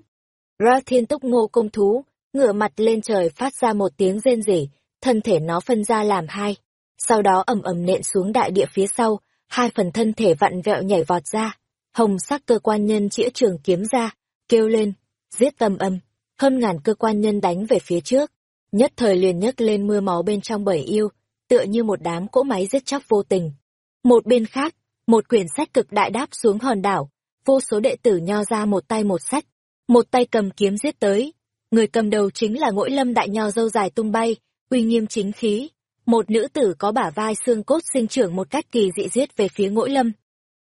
Speaker 1: Ra thiên túc ngô công thú, ngửa mặt lên trời phát ra một tiếng rên rỉ, thân thể nó phân ra làm hai. Sau đó ầm ầm nện xuống đại địa phía sau, hai phần thân thể vặn vẹo nhảy vọt ra. Hồng sắc cơ quan nhân chĩa trường kiếm ra, kêu lên, giết tâm âm, hơn ngàn cơ quan nhân đánh về phía trước. Nhất thời liền nhấc lên mưa máu bên trong bảy yêu. tựa như một đám cỗ máy giết chóc vô tình. Một bên khác, một quyển sách cực đại đáp xuống hòn đảo, vô số đệ tử nho ra một tay một sách, một tay cầm kiếm giết tới. Người cầm đầu chính là ngỗi lâm đại nho dâu dài tung bay, uy nghiêm chính khí. Một nữ tử có bả vai xương cốt sinh trưởng một cách kỳ dị giết về phía ngỗi lâm.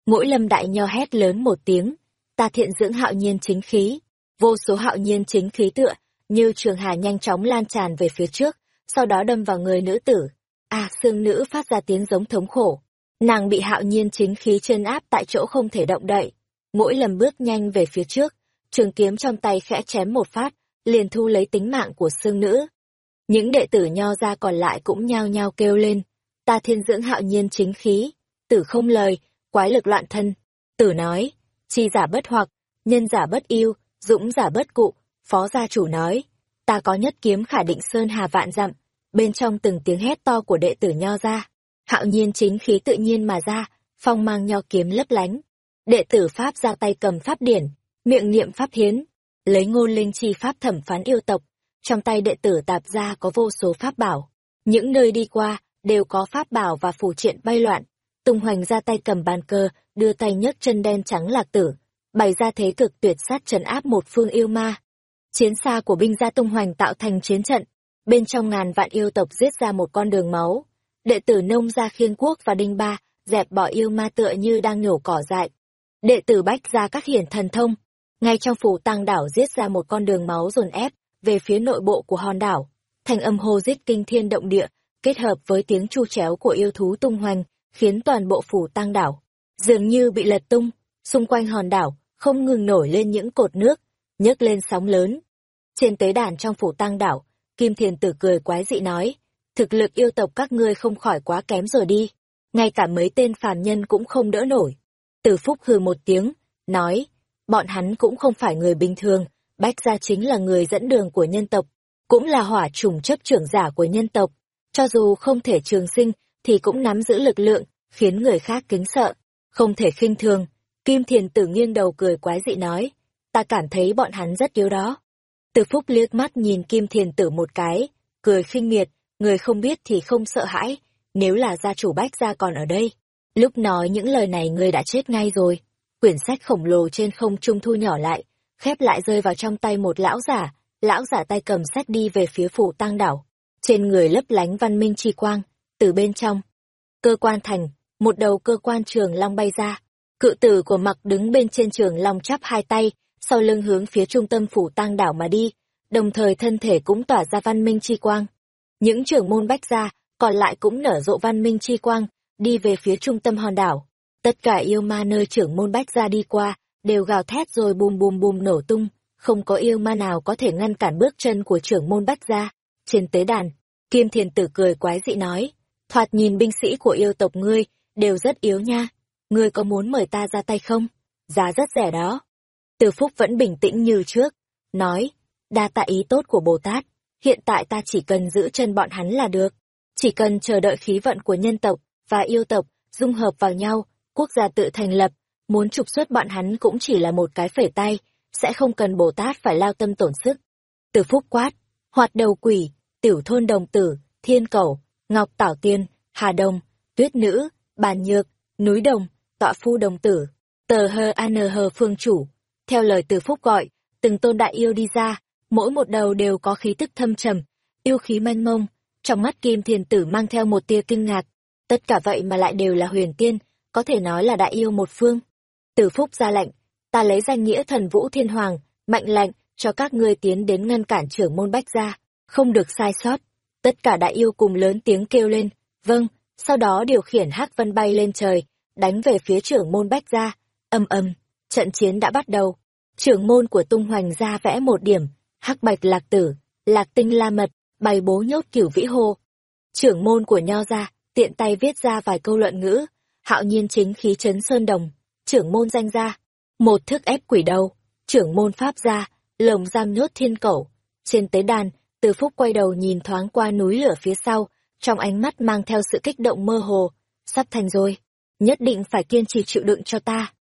Speaker 1: Ngỗi lâm đại nho hét lớn một tiếng, ta thiện dưỡng hạo nhiên chính khí. Vô số hạo nhiên chính khí tựa, như trường hà nhanh chóng lan tràn về phía trước, sau đó đâm vào người nữ tử. À, xương nữ phát ra tiếng giống thống khổ. Nàng bị hạo nhiên chính khí chân áp tại chỗ không thể động đậy. Mỗi lần bước nhanh về phía trước, trường kiếm trong tay khẽ chém một phát, liền thu lấy tính mạng của xương nữ. Những đệ tử nho ra còn lại cũng nhao nhao kêu lên, ta thiên dưỡng hạo nhiên chính khí, tử không lời, quái lực loạn thân. Tử nói, chi giả bất hoặc, nhân giả bất yêu, dũng giả bất cụ, phó gia chủ nói, ta có nhất kiếm khả định sơn hà vạn dặm, bên trong từng tiếng hét to của đệ tử nho ra. Hạo nhiên chính khí tự nhiên mà ra, phong mang nho kiếm lấp lánh. Đệ tử Pháp ra tay cầm pháp điển, miệng niệm pháp hiến, lấy ngôn linh chi pháp thẩm phán yêu tộc. Trong tay đệ tử tạp gia có vô số pháp bảo. Những nơi đi qua, đều có pháp bảo và phù triện bay loạn. Tung hoành ra tay cầm bàn cờ, đưa tay nhấc chân đen trắng lạc tử, bày ra thế cực tuyệt sát trấn áp một phương yêu ma. Chiến xa của binh gia tung hoành tạo thành chiến trận, bên trong ngàn vạn yêu tộc giết ra một con đường máu. Đệ tử nông gia khiên quốc và đinh ba, dẹp bỏ yêu ma tựa như đang nhổ cỏ dại. Đệ tử bách ra các hiển thần thông, ngay trong phủ tăng đảo giết ra một con đường máu dồn ép về phía nội bộ của hòn đảo. Thành âm hô rít kinh thiên động địa, kết hợp với tiếng chu chéo của yêu thú tung hoành, khiến toàn bộ phủ tăng đảo dường như bị lật tung, xung quanh hòn đảo không ngừng nổi lên những cột nước, nhấc lên sóng lớn. Trên tế đàn trong phủ tăng đảo, Kim Thiền Tử cười quái dị nói, thực lực yêu tộc các ngươi không khỏi quá kém rồi đi, ngay cả mấy tên phàm nhân cũng không đỡ nổi. Từ Phúc hừ một tiếng, nói, bọn hắn cũng không phải người bình thường, Bách Gia chính là người dẫn đường của nhân tộc, cũng là hỏa trùng chấp trưởng giả của nhân tộc, cho dù không thể trường sinh thì cũng nắm giữ lực lượng, khiến người khác kính sợ, không thể khinh thường. Kim Thiền Tử nghiêng đầu cười quái dị nói, ta cảm thấy bọn hắn rất yếu đó. Từ Phúc liếc mắt nhìn Kim Thiền Tử một cái, cười khinh miệt, người không biết thì không sợ hãi, nếu là gia chủ Bách Gia còn ở đây. Lúc nói những lời này người đã chết ngay rồi. Quyển sách khổng lồ trên không trung thu nhỏ lại, khép lại rơi vào trong tay một lão giả, lão giả tay cầm sách đi về phía phủ tăng đảo. Trên người lấp lánh văn minh chi quang, từ bên trong. Cơ quan thành, một đầu cơ quan trường long bay ra. Cự tử của mặc đứng bên trên trường long chắp hai tay, sau lưng hướng phía trung tâm phủ tăng đảo mà đi, đồng thời thân thể cũng tỏa ra văn minh chi quang. Những trưởng môn bách gia, còn lại cũng nở rộ văn minh chi quang, đi về phía trung tâm hòn đảo. Tất cả yêu ma nơi trưởng môn bách gia đi qua, đều gào thét rồi bùm bùm bùm nổ tung, không có yêu ma nào có thể ngăn cản bước chân của trưởng môn bách gia. Trên tế đàn, Kim Thiền Tử cười quái dị nói, thoạt nhìn binh sĩ của yêu tộc ngươi, đều rất yếu nha. Ngươi có muốn mời ta ra tay không? Giá rất rẻ đó. Từ Phúc vẫn bình tĩnh như trước, nói, đa tạ ý tốt của Bồ Tát, hiện tại ta chỉ cần giữ chân bọn hắn là được. Chỉ cần chờ đợi khí vận của nhân tộc và yêu tộc dung hợp vào nhau, quốc gia tự thành lập, muốn trục xuất bọn hắn cũng chỉ là một cái phẩy tay, sẽ không cần Bồ Tát phải lao tâm tổn sức. Từ Phúc quát, hoạt đầu quỷ, tiểu thôn đồng tử, thiên cầu, ngọc tảo tiên, hà đồng, tuyết nữ, bàn nhược, núi đồng, tọa phu đồng tử, tờ hơ an hơ phương chủ. Theo lời từ phúc gọi, từng tôn đại yêu đi ra, mỗi một đầu đều có khí tức thâm trầm, yêu khí mênh mông, trong mắt kim thiền tử mang theo một tia kinh ngạc. Tất cả vậy mà lại đều là huyền tiên, có thể nói là đại yêu một phương. Từ phúc ra lệnh, ta lấy danh nghĩa thần vũ thiên hoàng, mạnh lệnh, cho các ngươi tiến đến ngăn cản trưởng môn bách gia, không được sai sót. Tất cả đại yêu cùng lớn tiếng kêu lên, vâng, sau đó điều khiển hắc vân bay lên trời, đánh về phía trưởng môn bách gia. Âm âm, trận chiến đã bắt đầu. Trưởng môn của tung hoành gia vẽ một điểm, hắc bạch lạc tử, lạc tinh la mật, bày bố nhốt cửu vĩ hô. Trưởng môn của nho gia, tiện tay viết ra vài câu luận ngữ, hạo nhiên chính khí chấn sơn đồng, trưởng môn danh gia, một thức ép quỷ đầu, trưởng môn pháp gia, lồng giam nhốt thiên cẩu. Trên tế đàn, từ phúc quay đầu nhìn thoáng qua núi lửa phía sau, trong ánh mắt mang theo sự kích động mơ hồ. Sắp thành rồi, nhất định phải kiên trì chịu đựng cho ta.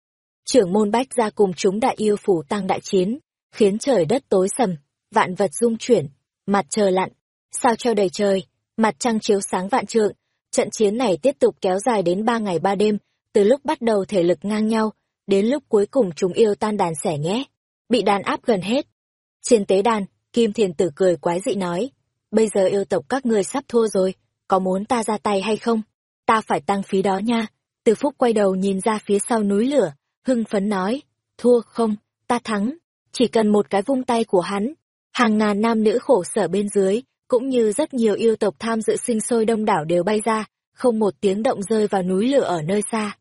Speaker 1: Trưởng môn bách ra cùng chúng đại yêu phủ tăng đại chiến, khiến trời đất tối sầm, vạn vật rung chuyển, mặt trời lặn, sao treo đầy trời, mặt trăng chiếu sáng vạn trượng, Trận chiến này tiếp tục kéo dài đến ba ngày ba đêm, từ lúc bắt đầu thể lực ngang nhau, đến lúc cuối cùng chúng yêu tan đàn sẻ nhé. Bị đàn áp gần hết. Trên tế đàn, Kim Thiền Tử cười quái dị nói, bây giờ yêu tộc các ngươi sắp thua rồi, có muốn ta ra tay hay không? Ta phải tăng phí đó nha. Từ Phúc quay đầu nhìn ra phía sau núi lửa, hưng phấn nói, thua không, ta thắng, chỉ cần một cái vung tay của hắn. Hàng ngàn nam nữ khổ sở bên dưới, cũng như rất nhiều yêu tộc tham dự sinh sôi đông đảo đều bay ra, không một tiếng động rơi vào núi lửa ở nơi xa.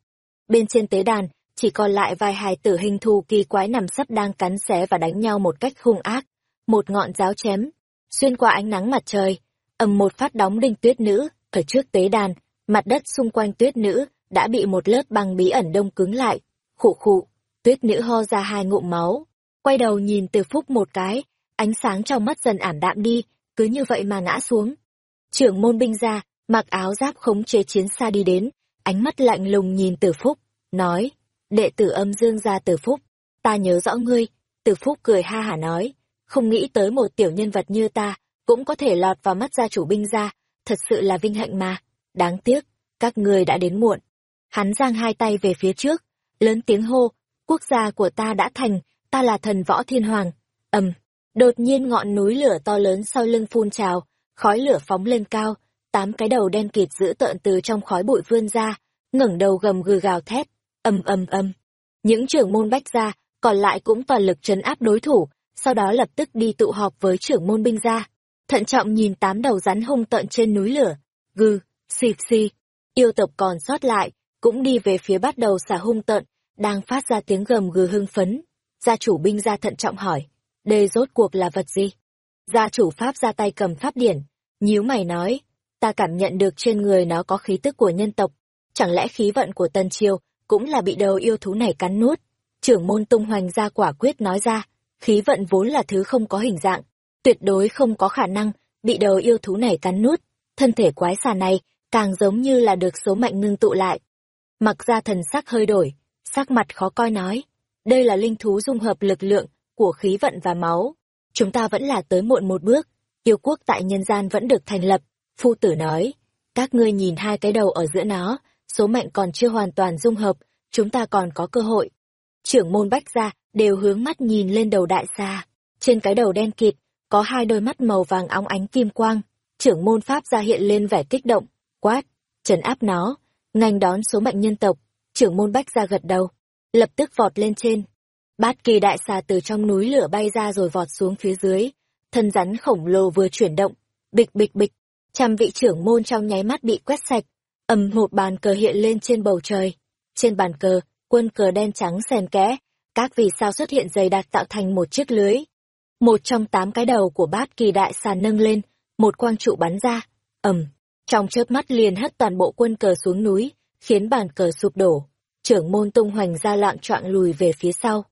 Speaker 1: Bên trên tế đàn, chỉ còn lại vài hài tử hình thù kỳ quái nằm sấp đang cắn xé và đánh nhau một cách hung ác. Một ngọn giáo chém, xuyên qua ánh nắng mặt trời, ầm một phát đóng đinh tuyết nữ, ở trước tế đàn, mặt đất xung quanh tuyết nữ đã bị một lớp băng bí ẩn đông cứng lại. Khụ khụ, tuyết nữ ho ra hai ngụm máu, quay đầu nhìn từ phúc một cái, ánh sáng trong mắt dần ảm đạm đi, cứ như vậy mà ngã xuống. Trưởng môn binh ra, mặc áo giáp khống chế chiến xa đi đến, ánh mắt lạnh lùng nhìn Tử phúc, nói, đệ tử âm dương gia Tử phúc, ta nhớ rõ ngươi, Tử phúc cười ha hả nói, không nghĩ tới một tiểu nhân vật như ta, cũng có thể lọt vào mắt gia chủ binh gia, thật sự là vinh hạnh mà, đáng tiếc, các ngươi đã đến muộn. Hắn giang hai tay về phía trước, lớn tiếng hô, quốc gia của ta đã thành, ta là thần võ thiên hoàng, ầm. Đột nhiên ngọn núi lửa to lớn sau lưng phun trào, khói lửa phóng lên cao, tám cái đầu đen kịt giữ tợn từ trong khói bụi vươn ra, ngẩng đầu gầm gừ gào thét, ầm ầm ầm. Những trưởng môn bách gia, còn lại cũng toàn lực trấn áp đối thủ, sau đó lập tức đi tụ họp với trưởng môn binh gia. Thận trọng nhìn tám đầu rắn hung tợn trên núi lửa, gừ, xì xì. Yêu tộc còn sót lại, cũng đi về phía bắt đầu xả hung tợn, đang phát ra tiếng gầm gừ hưng phấn. Gia chủ binh gia thận trọng hỏi, đây rốt cuộc là vật gì? Gia chủ Pháp ra tay cầm pháp điển, nhíu mày nói, ta cảm nhận được trên người nó có khí tức của nhân tộc, chẳng lẽ khí vận của Tân Triều cũng là bị đầu yêu thú này cắn nuốt? Trưởng môn tung hoành ra quả quyết nói ra, khí vận vốn là thứ không có hình dạng, tuyệt đối không có khả năng bị đầu yêu thú này cắn nuốt, thân thể quái xà này càng giống như là được số mệnh ngưng tụ lại. Mặc ra thần sắc hơi đổi, sắc mặt khó coi nói, đây là linh thú dung hợp lực lượng của khí vận và máu. Chúng ta vẫn là tới muộn một bước, yêu quốc tại nhân gian vẫn được thành lập. Phu tử nói, các ngươi nhìn hai cái đầu ở giữa nó, số mệnh còn chưa hoàn toàn dung hợp, chúng ta còn có cơ hội. Trưởng môn bách ra, đều hướng mắt nhìn lên đầu đại xa. Trên cái đầu đen kịt, có hai đôi mắt màu vàng óng ánh kim quang. Trưởng môn pháp ra hiện lên vẻ kích động, quát, trấn áp nó, ngành đón số mệnh nhân tộc. Trưởng môn bách ra gật đầu, lập tức vọt lên trên, Bát kỳ đại xà từ trong núi lửa bay ra rồi vọt xuống phía dưới. Thân rắn khổng lồ vừa chuyển động, bịch bịch bịch, trăm vị trưởng môn trong nháy mắt bị quét sạch. ầm một bàn cờ hiện lên trên bầu trời. Trên bàn cờ, quân cờ đen trắng xen kẽ, các vì sao xuất hiện dày đặc tạo thành một chiếc lưới. Một trong tám cái đầu của bát kỳ đại sàn nâng lên, một quang trụ bắn ra, ầm, trong chớp mắt liền hất toàn bộ quân cờ xuống núi, khiến bàn cờ sụp đổ. Trưởng môn tung hoành ra loạn choạng lùi về phía sau.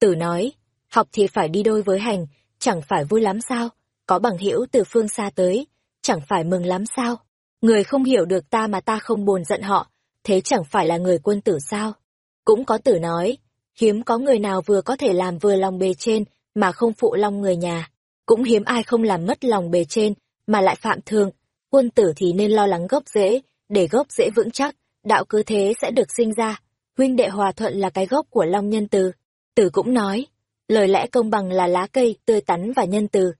Speaker 1: Tử nói, học thì phải đi đôi với hành, chẳng phải vui lắm sao? Có bằng hữu từ phương xa tới, chẳng phải mừng lắm sao? Người không hiểu được ta mà ta không buồn giận họ, thế chẳng phải là người quân tử sao? Cũng có tử nói, hiếm có người nào vừa có thể làm vừa lòng bề trên mà không phụ lòng người nhà. Cũng hiếm ai không làm mất lòng bề trên mà lại phạm thương. Quân tử thì nên lo lắng gốc rễ, để gốc rễ vững chắc, đạo cứ thế sẽ được sinh ra. Huynh đệ hòa thuận là cái gốc của long nhân từ. Tử cũng nói, lời lẽ công bằng là lá cây tươi tắn và nhân từ.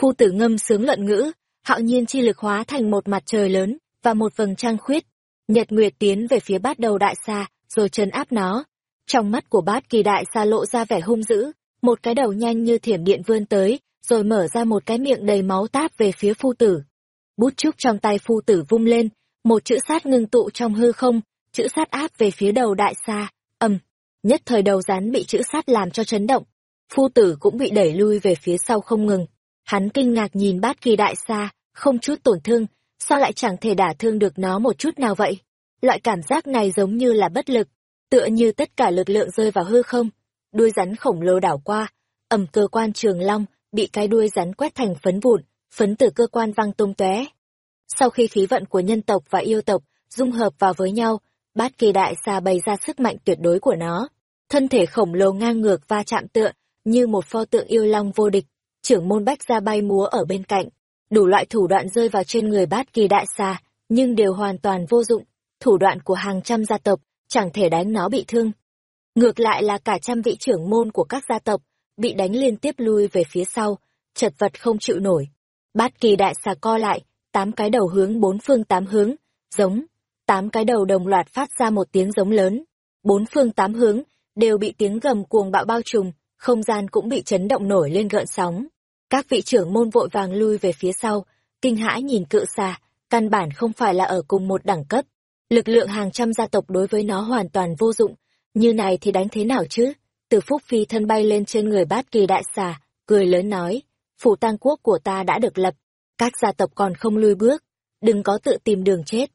Speaker 1: Phu tử ngâm sướng luận ngữ, hạo nhiên chi lực hóa thành một mặt trời lớn và một vầng trăng khuyết. Nhật Nguyệt tiến về phía bát đầu đại xa, rồi trấn áp nó. Trong mắt của bát kỳ đại xa lộ ra vẻ hung dữ, một cái đầu nhanh như thiểm điện vươn tới, rồi mở ra một cái miệng đầy máu táp về phía phu tử. Bút trúc trong tay phu tử vung lên, một chữ sát ngưng tụ trong hư không, chữ sát áp về phía đầu đại xa, ầm, Nhất thời đầu rắn bị chữ sát làm cho chấn động, phu tử cũng bị đẩy lui về phía sau không ngừng. Hắn kinh ngạc nhìn bát kỳ đại xa, không chút tổn thương, sao lại chẳng thể đả thương được nó một chút nào vậy? Loại cảm giác này giống như là bất lực, tựa như tất cả lực lượng rơi vào hư không. Đuôi rắn khổng lồ đảo qua, ẩm cơ quan trường long, bị cái đuôi rắn quét thành phấn vụn, phấn từ cơ quan văng tung tóe. Sau khi khí vận của nhân tộc và yêu tộc dung hợp vào với nhau, Bát kỳ đại xà bày ra sức mạnh tuyệt đối của nó. Thân thể khổng lồ ngang ngược va chạm tựa, như một pho tượng yêu long vô địch. Trưởng môn bách ra bay múa ở bên cạnh. Đủ loại thủ đoạn rơi vào trên người bát kỳ đại xà, nhưng đều hoàn toàn vô dụng, thủ đoạn của hàng trăm gia tộc chẳng thể đánh nó bị thương. Ngược lại là cả trăm vị trưởng môn của các gia tộc, bị đánh liên tiếp lui về phía sau, chật vật không chịu nổi. Bát kỳ đại xà co lại, tám cái đầu hướng bốn phương tám hướng, giống, tám cái đầu đồng loạt phát ra một tiếng giống lớn. Bốn phương tám hướng, đều bị tiếng gầm cuồng bạo bao trùm, không gian cũng bị chấn động nổi lên gợn sóng. Các vị trưởng môn vội vàng lui về phía sau, kinh hãi nhìn cự xà, căn bản không phải là ở cùng một đẳng cấp. Lực lượng hàng trăm gia tộc đối với nó hoàn toàn vô dụng, như này thì đánh thế nào chứ? Từ phúc phi thân bay lên trên người bát kỳ đại xà, cười lớn nói, phủ tang quốc của ta đã được lập, các gia tộc còn không lui bước, đừng có tự tìm đường chết.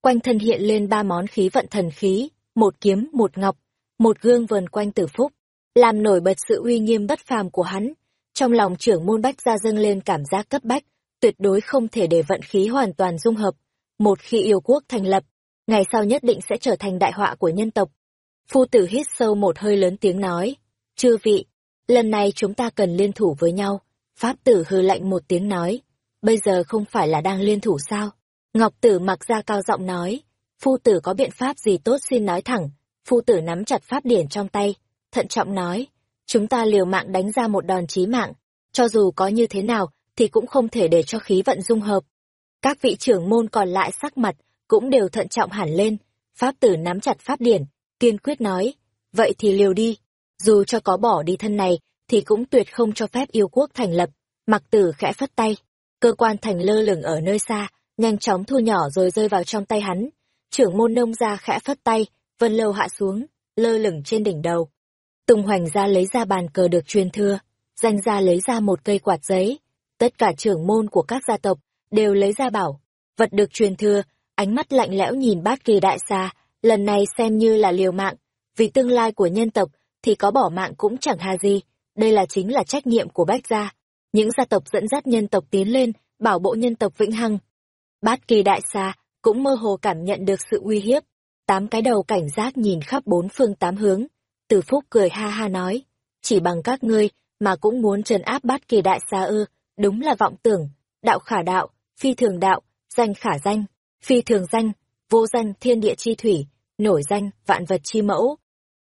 Speaker 1: Quanh thân hiện lên ba món khí vận thần khí, một kiếm, một ngọc, một gương vần quanh tử phúc, làm nổi bật sự uy nghiêm bất phàm của hắn. Trong lòng trưởng môn bách gia dâng lên cảm giác cấp bách, tuyệt đối không thể để vận khí hoàn toàn dung hợp. Một khi yêu quốc thành lập, ngày sau nhất định sẽ trở thành đại họa của nhân tộc. Phu tử hít sâu một hơi lớn tiếng nói, chư vị, lần này chúng ta cần liên thủ với nhau. Pháp tử hư lạnh một tiếng nói, bây giờ không phải là đang liên thủ sao? Ngọc tử mặc ra cao giọng nói, phu tử có biện pháp gì tốt xin nói thẳng. Phu tử nắm chặt pháp điển trong tay, thận trọng nói, chúng ta liều mạng đánh ra một đòn chí mạng, cho dù có như thế nào thì cũng không thể để cho khí vận dung hợp. Các vị trưởng môn còn lại sắc mặt cũng đều thận trọng hẳn lên, pháp tử nắm chặt pháp điển, kiên quyết nói, vậy thì liều đi, dù cho có bỏ đi thân này thì cũng tuyệt không cho phép yêu quốc thành lập. Mặc tử khẽ phất tay, cơ quan thành lơ lửng ở nơi xa, nhanh chóng thu nhỏ rồi rơi vào trong tay hắn. Trưởng môn nông ra khẽ phất tay, vân lâu hạ xuống, lơ lửng trên đỉnh đầu. Tùng hoành ra lấy ra bàn cờ được truyền thưa, danh ra lấy ra một cây quạt giấy. Tất cả trưởng môn của các gia tộc đều lấy ra bảo, vật được truyền thưa, ánh mắt lạnh lẽo nhìn bát kỳ đại xa, lần này xem như là liều mạng, vì tương lai của nhân tộc thì có bỏ mạng cũng chẳng hà gì, đây là chính là trách nhiệm của bách gia. Những gia tộc dẫn dắt nhân tộc tiến lên, bảo bộ nhân tộc vĩnh hằng. Bát kỳ đại xa cũng mơ hồ cảm nhận được sự uy hiếp, tám cái đầu cảnh giác nhìn khắp bốn phương tám hướng. Từ phúc cười ha ha nói, chỉ bằng các ngươi mà cũng muốn trấn áp bát kỳ đại xa ư, đúng là vọng tưởng, đạo khả đạo, phi thường đạo, danh khả danh, phi thường danh, vô danh thiên địa chi thủy, nổi danh vạn vật chi mẫu.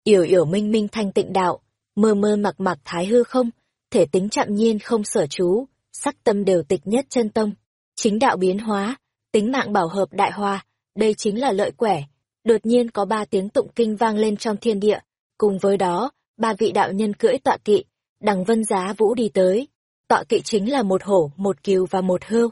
Speaker 1: Yểu yểu minh minh thanh tịnh đạo, mơ mơ mặc mặc thái hư không, thể tính chạm nhiên không sở chú, sắc tâm đều tịch nhất chân tông. Chính đạo biến hóa, tính mạng bảo hợp đại hoa, đây chính là lợi quẻ. Đột nhiên có ba tiếng tụng kinh vang lên trong thiên địa, cùng với đó, ba vị đạo nhân cưỡi tọa kỵ, đằng vân giá vũ đi tới. Tọa kỵ chính là một hổ, một kiều và một hươu.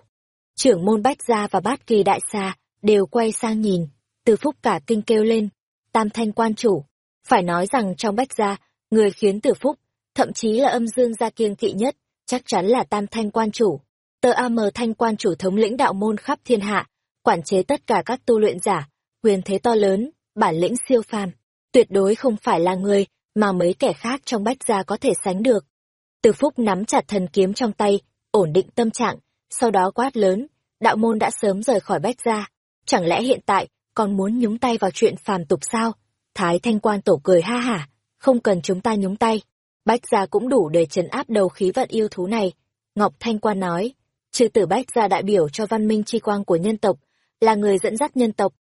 Speaker 1: Trưởng môn bách gia và bát kỳ đại xa, đều quay sang nhìn, từ phúc cả kinh kêu lên, tam thanh quan chủ. Phải nói rằng trong bách gia, người khiến tử phúc, thậm chí là âm dương gia kiêng kỵ nhất, chắc chắn là tam thanh quan chủ. Tờ AM thanh quan chủ thống lĩnh đạo môn khắp thiên hạ, quản chế tất cả các tu luyện giả, quyền thế to lớn, bản lĩnh siêu phàm, tuyệt đối không phải là người mà mấy kẻ khác trong bách gia có thể sánh được. Từ phúc nắm chặt thần kiếm trong tay, ổn định tâm trạng, sau đó quát lớn, đạo môn đã sớm rời khỏi bách gia, chẳng lẽ hiện tại còn muốn nhúng tay vào chuyện phàm tục sao? Thái thanh quan tổ cười ha hả, không cần chúng ta nhúng tay. Bách gia cũng đủ để trấn áp đầu khí vận yêu thú này. Ngọc Thanh Quan nói, trừ tử Bách gia đại biểu cho văn minh chi quang của nhân tộc, là người dẫn dắt nhân tộc,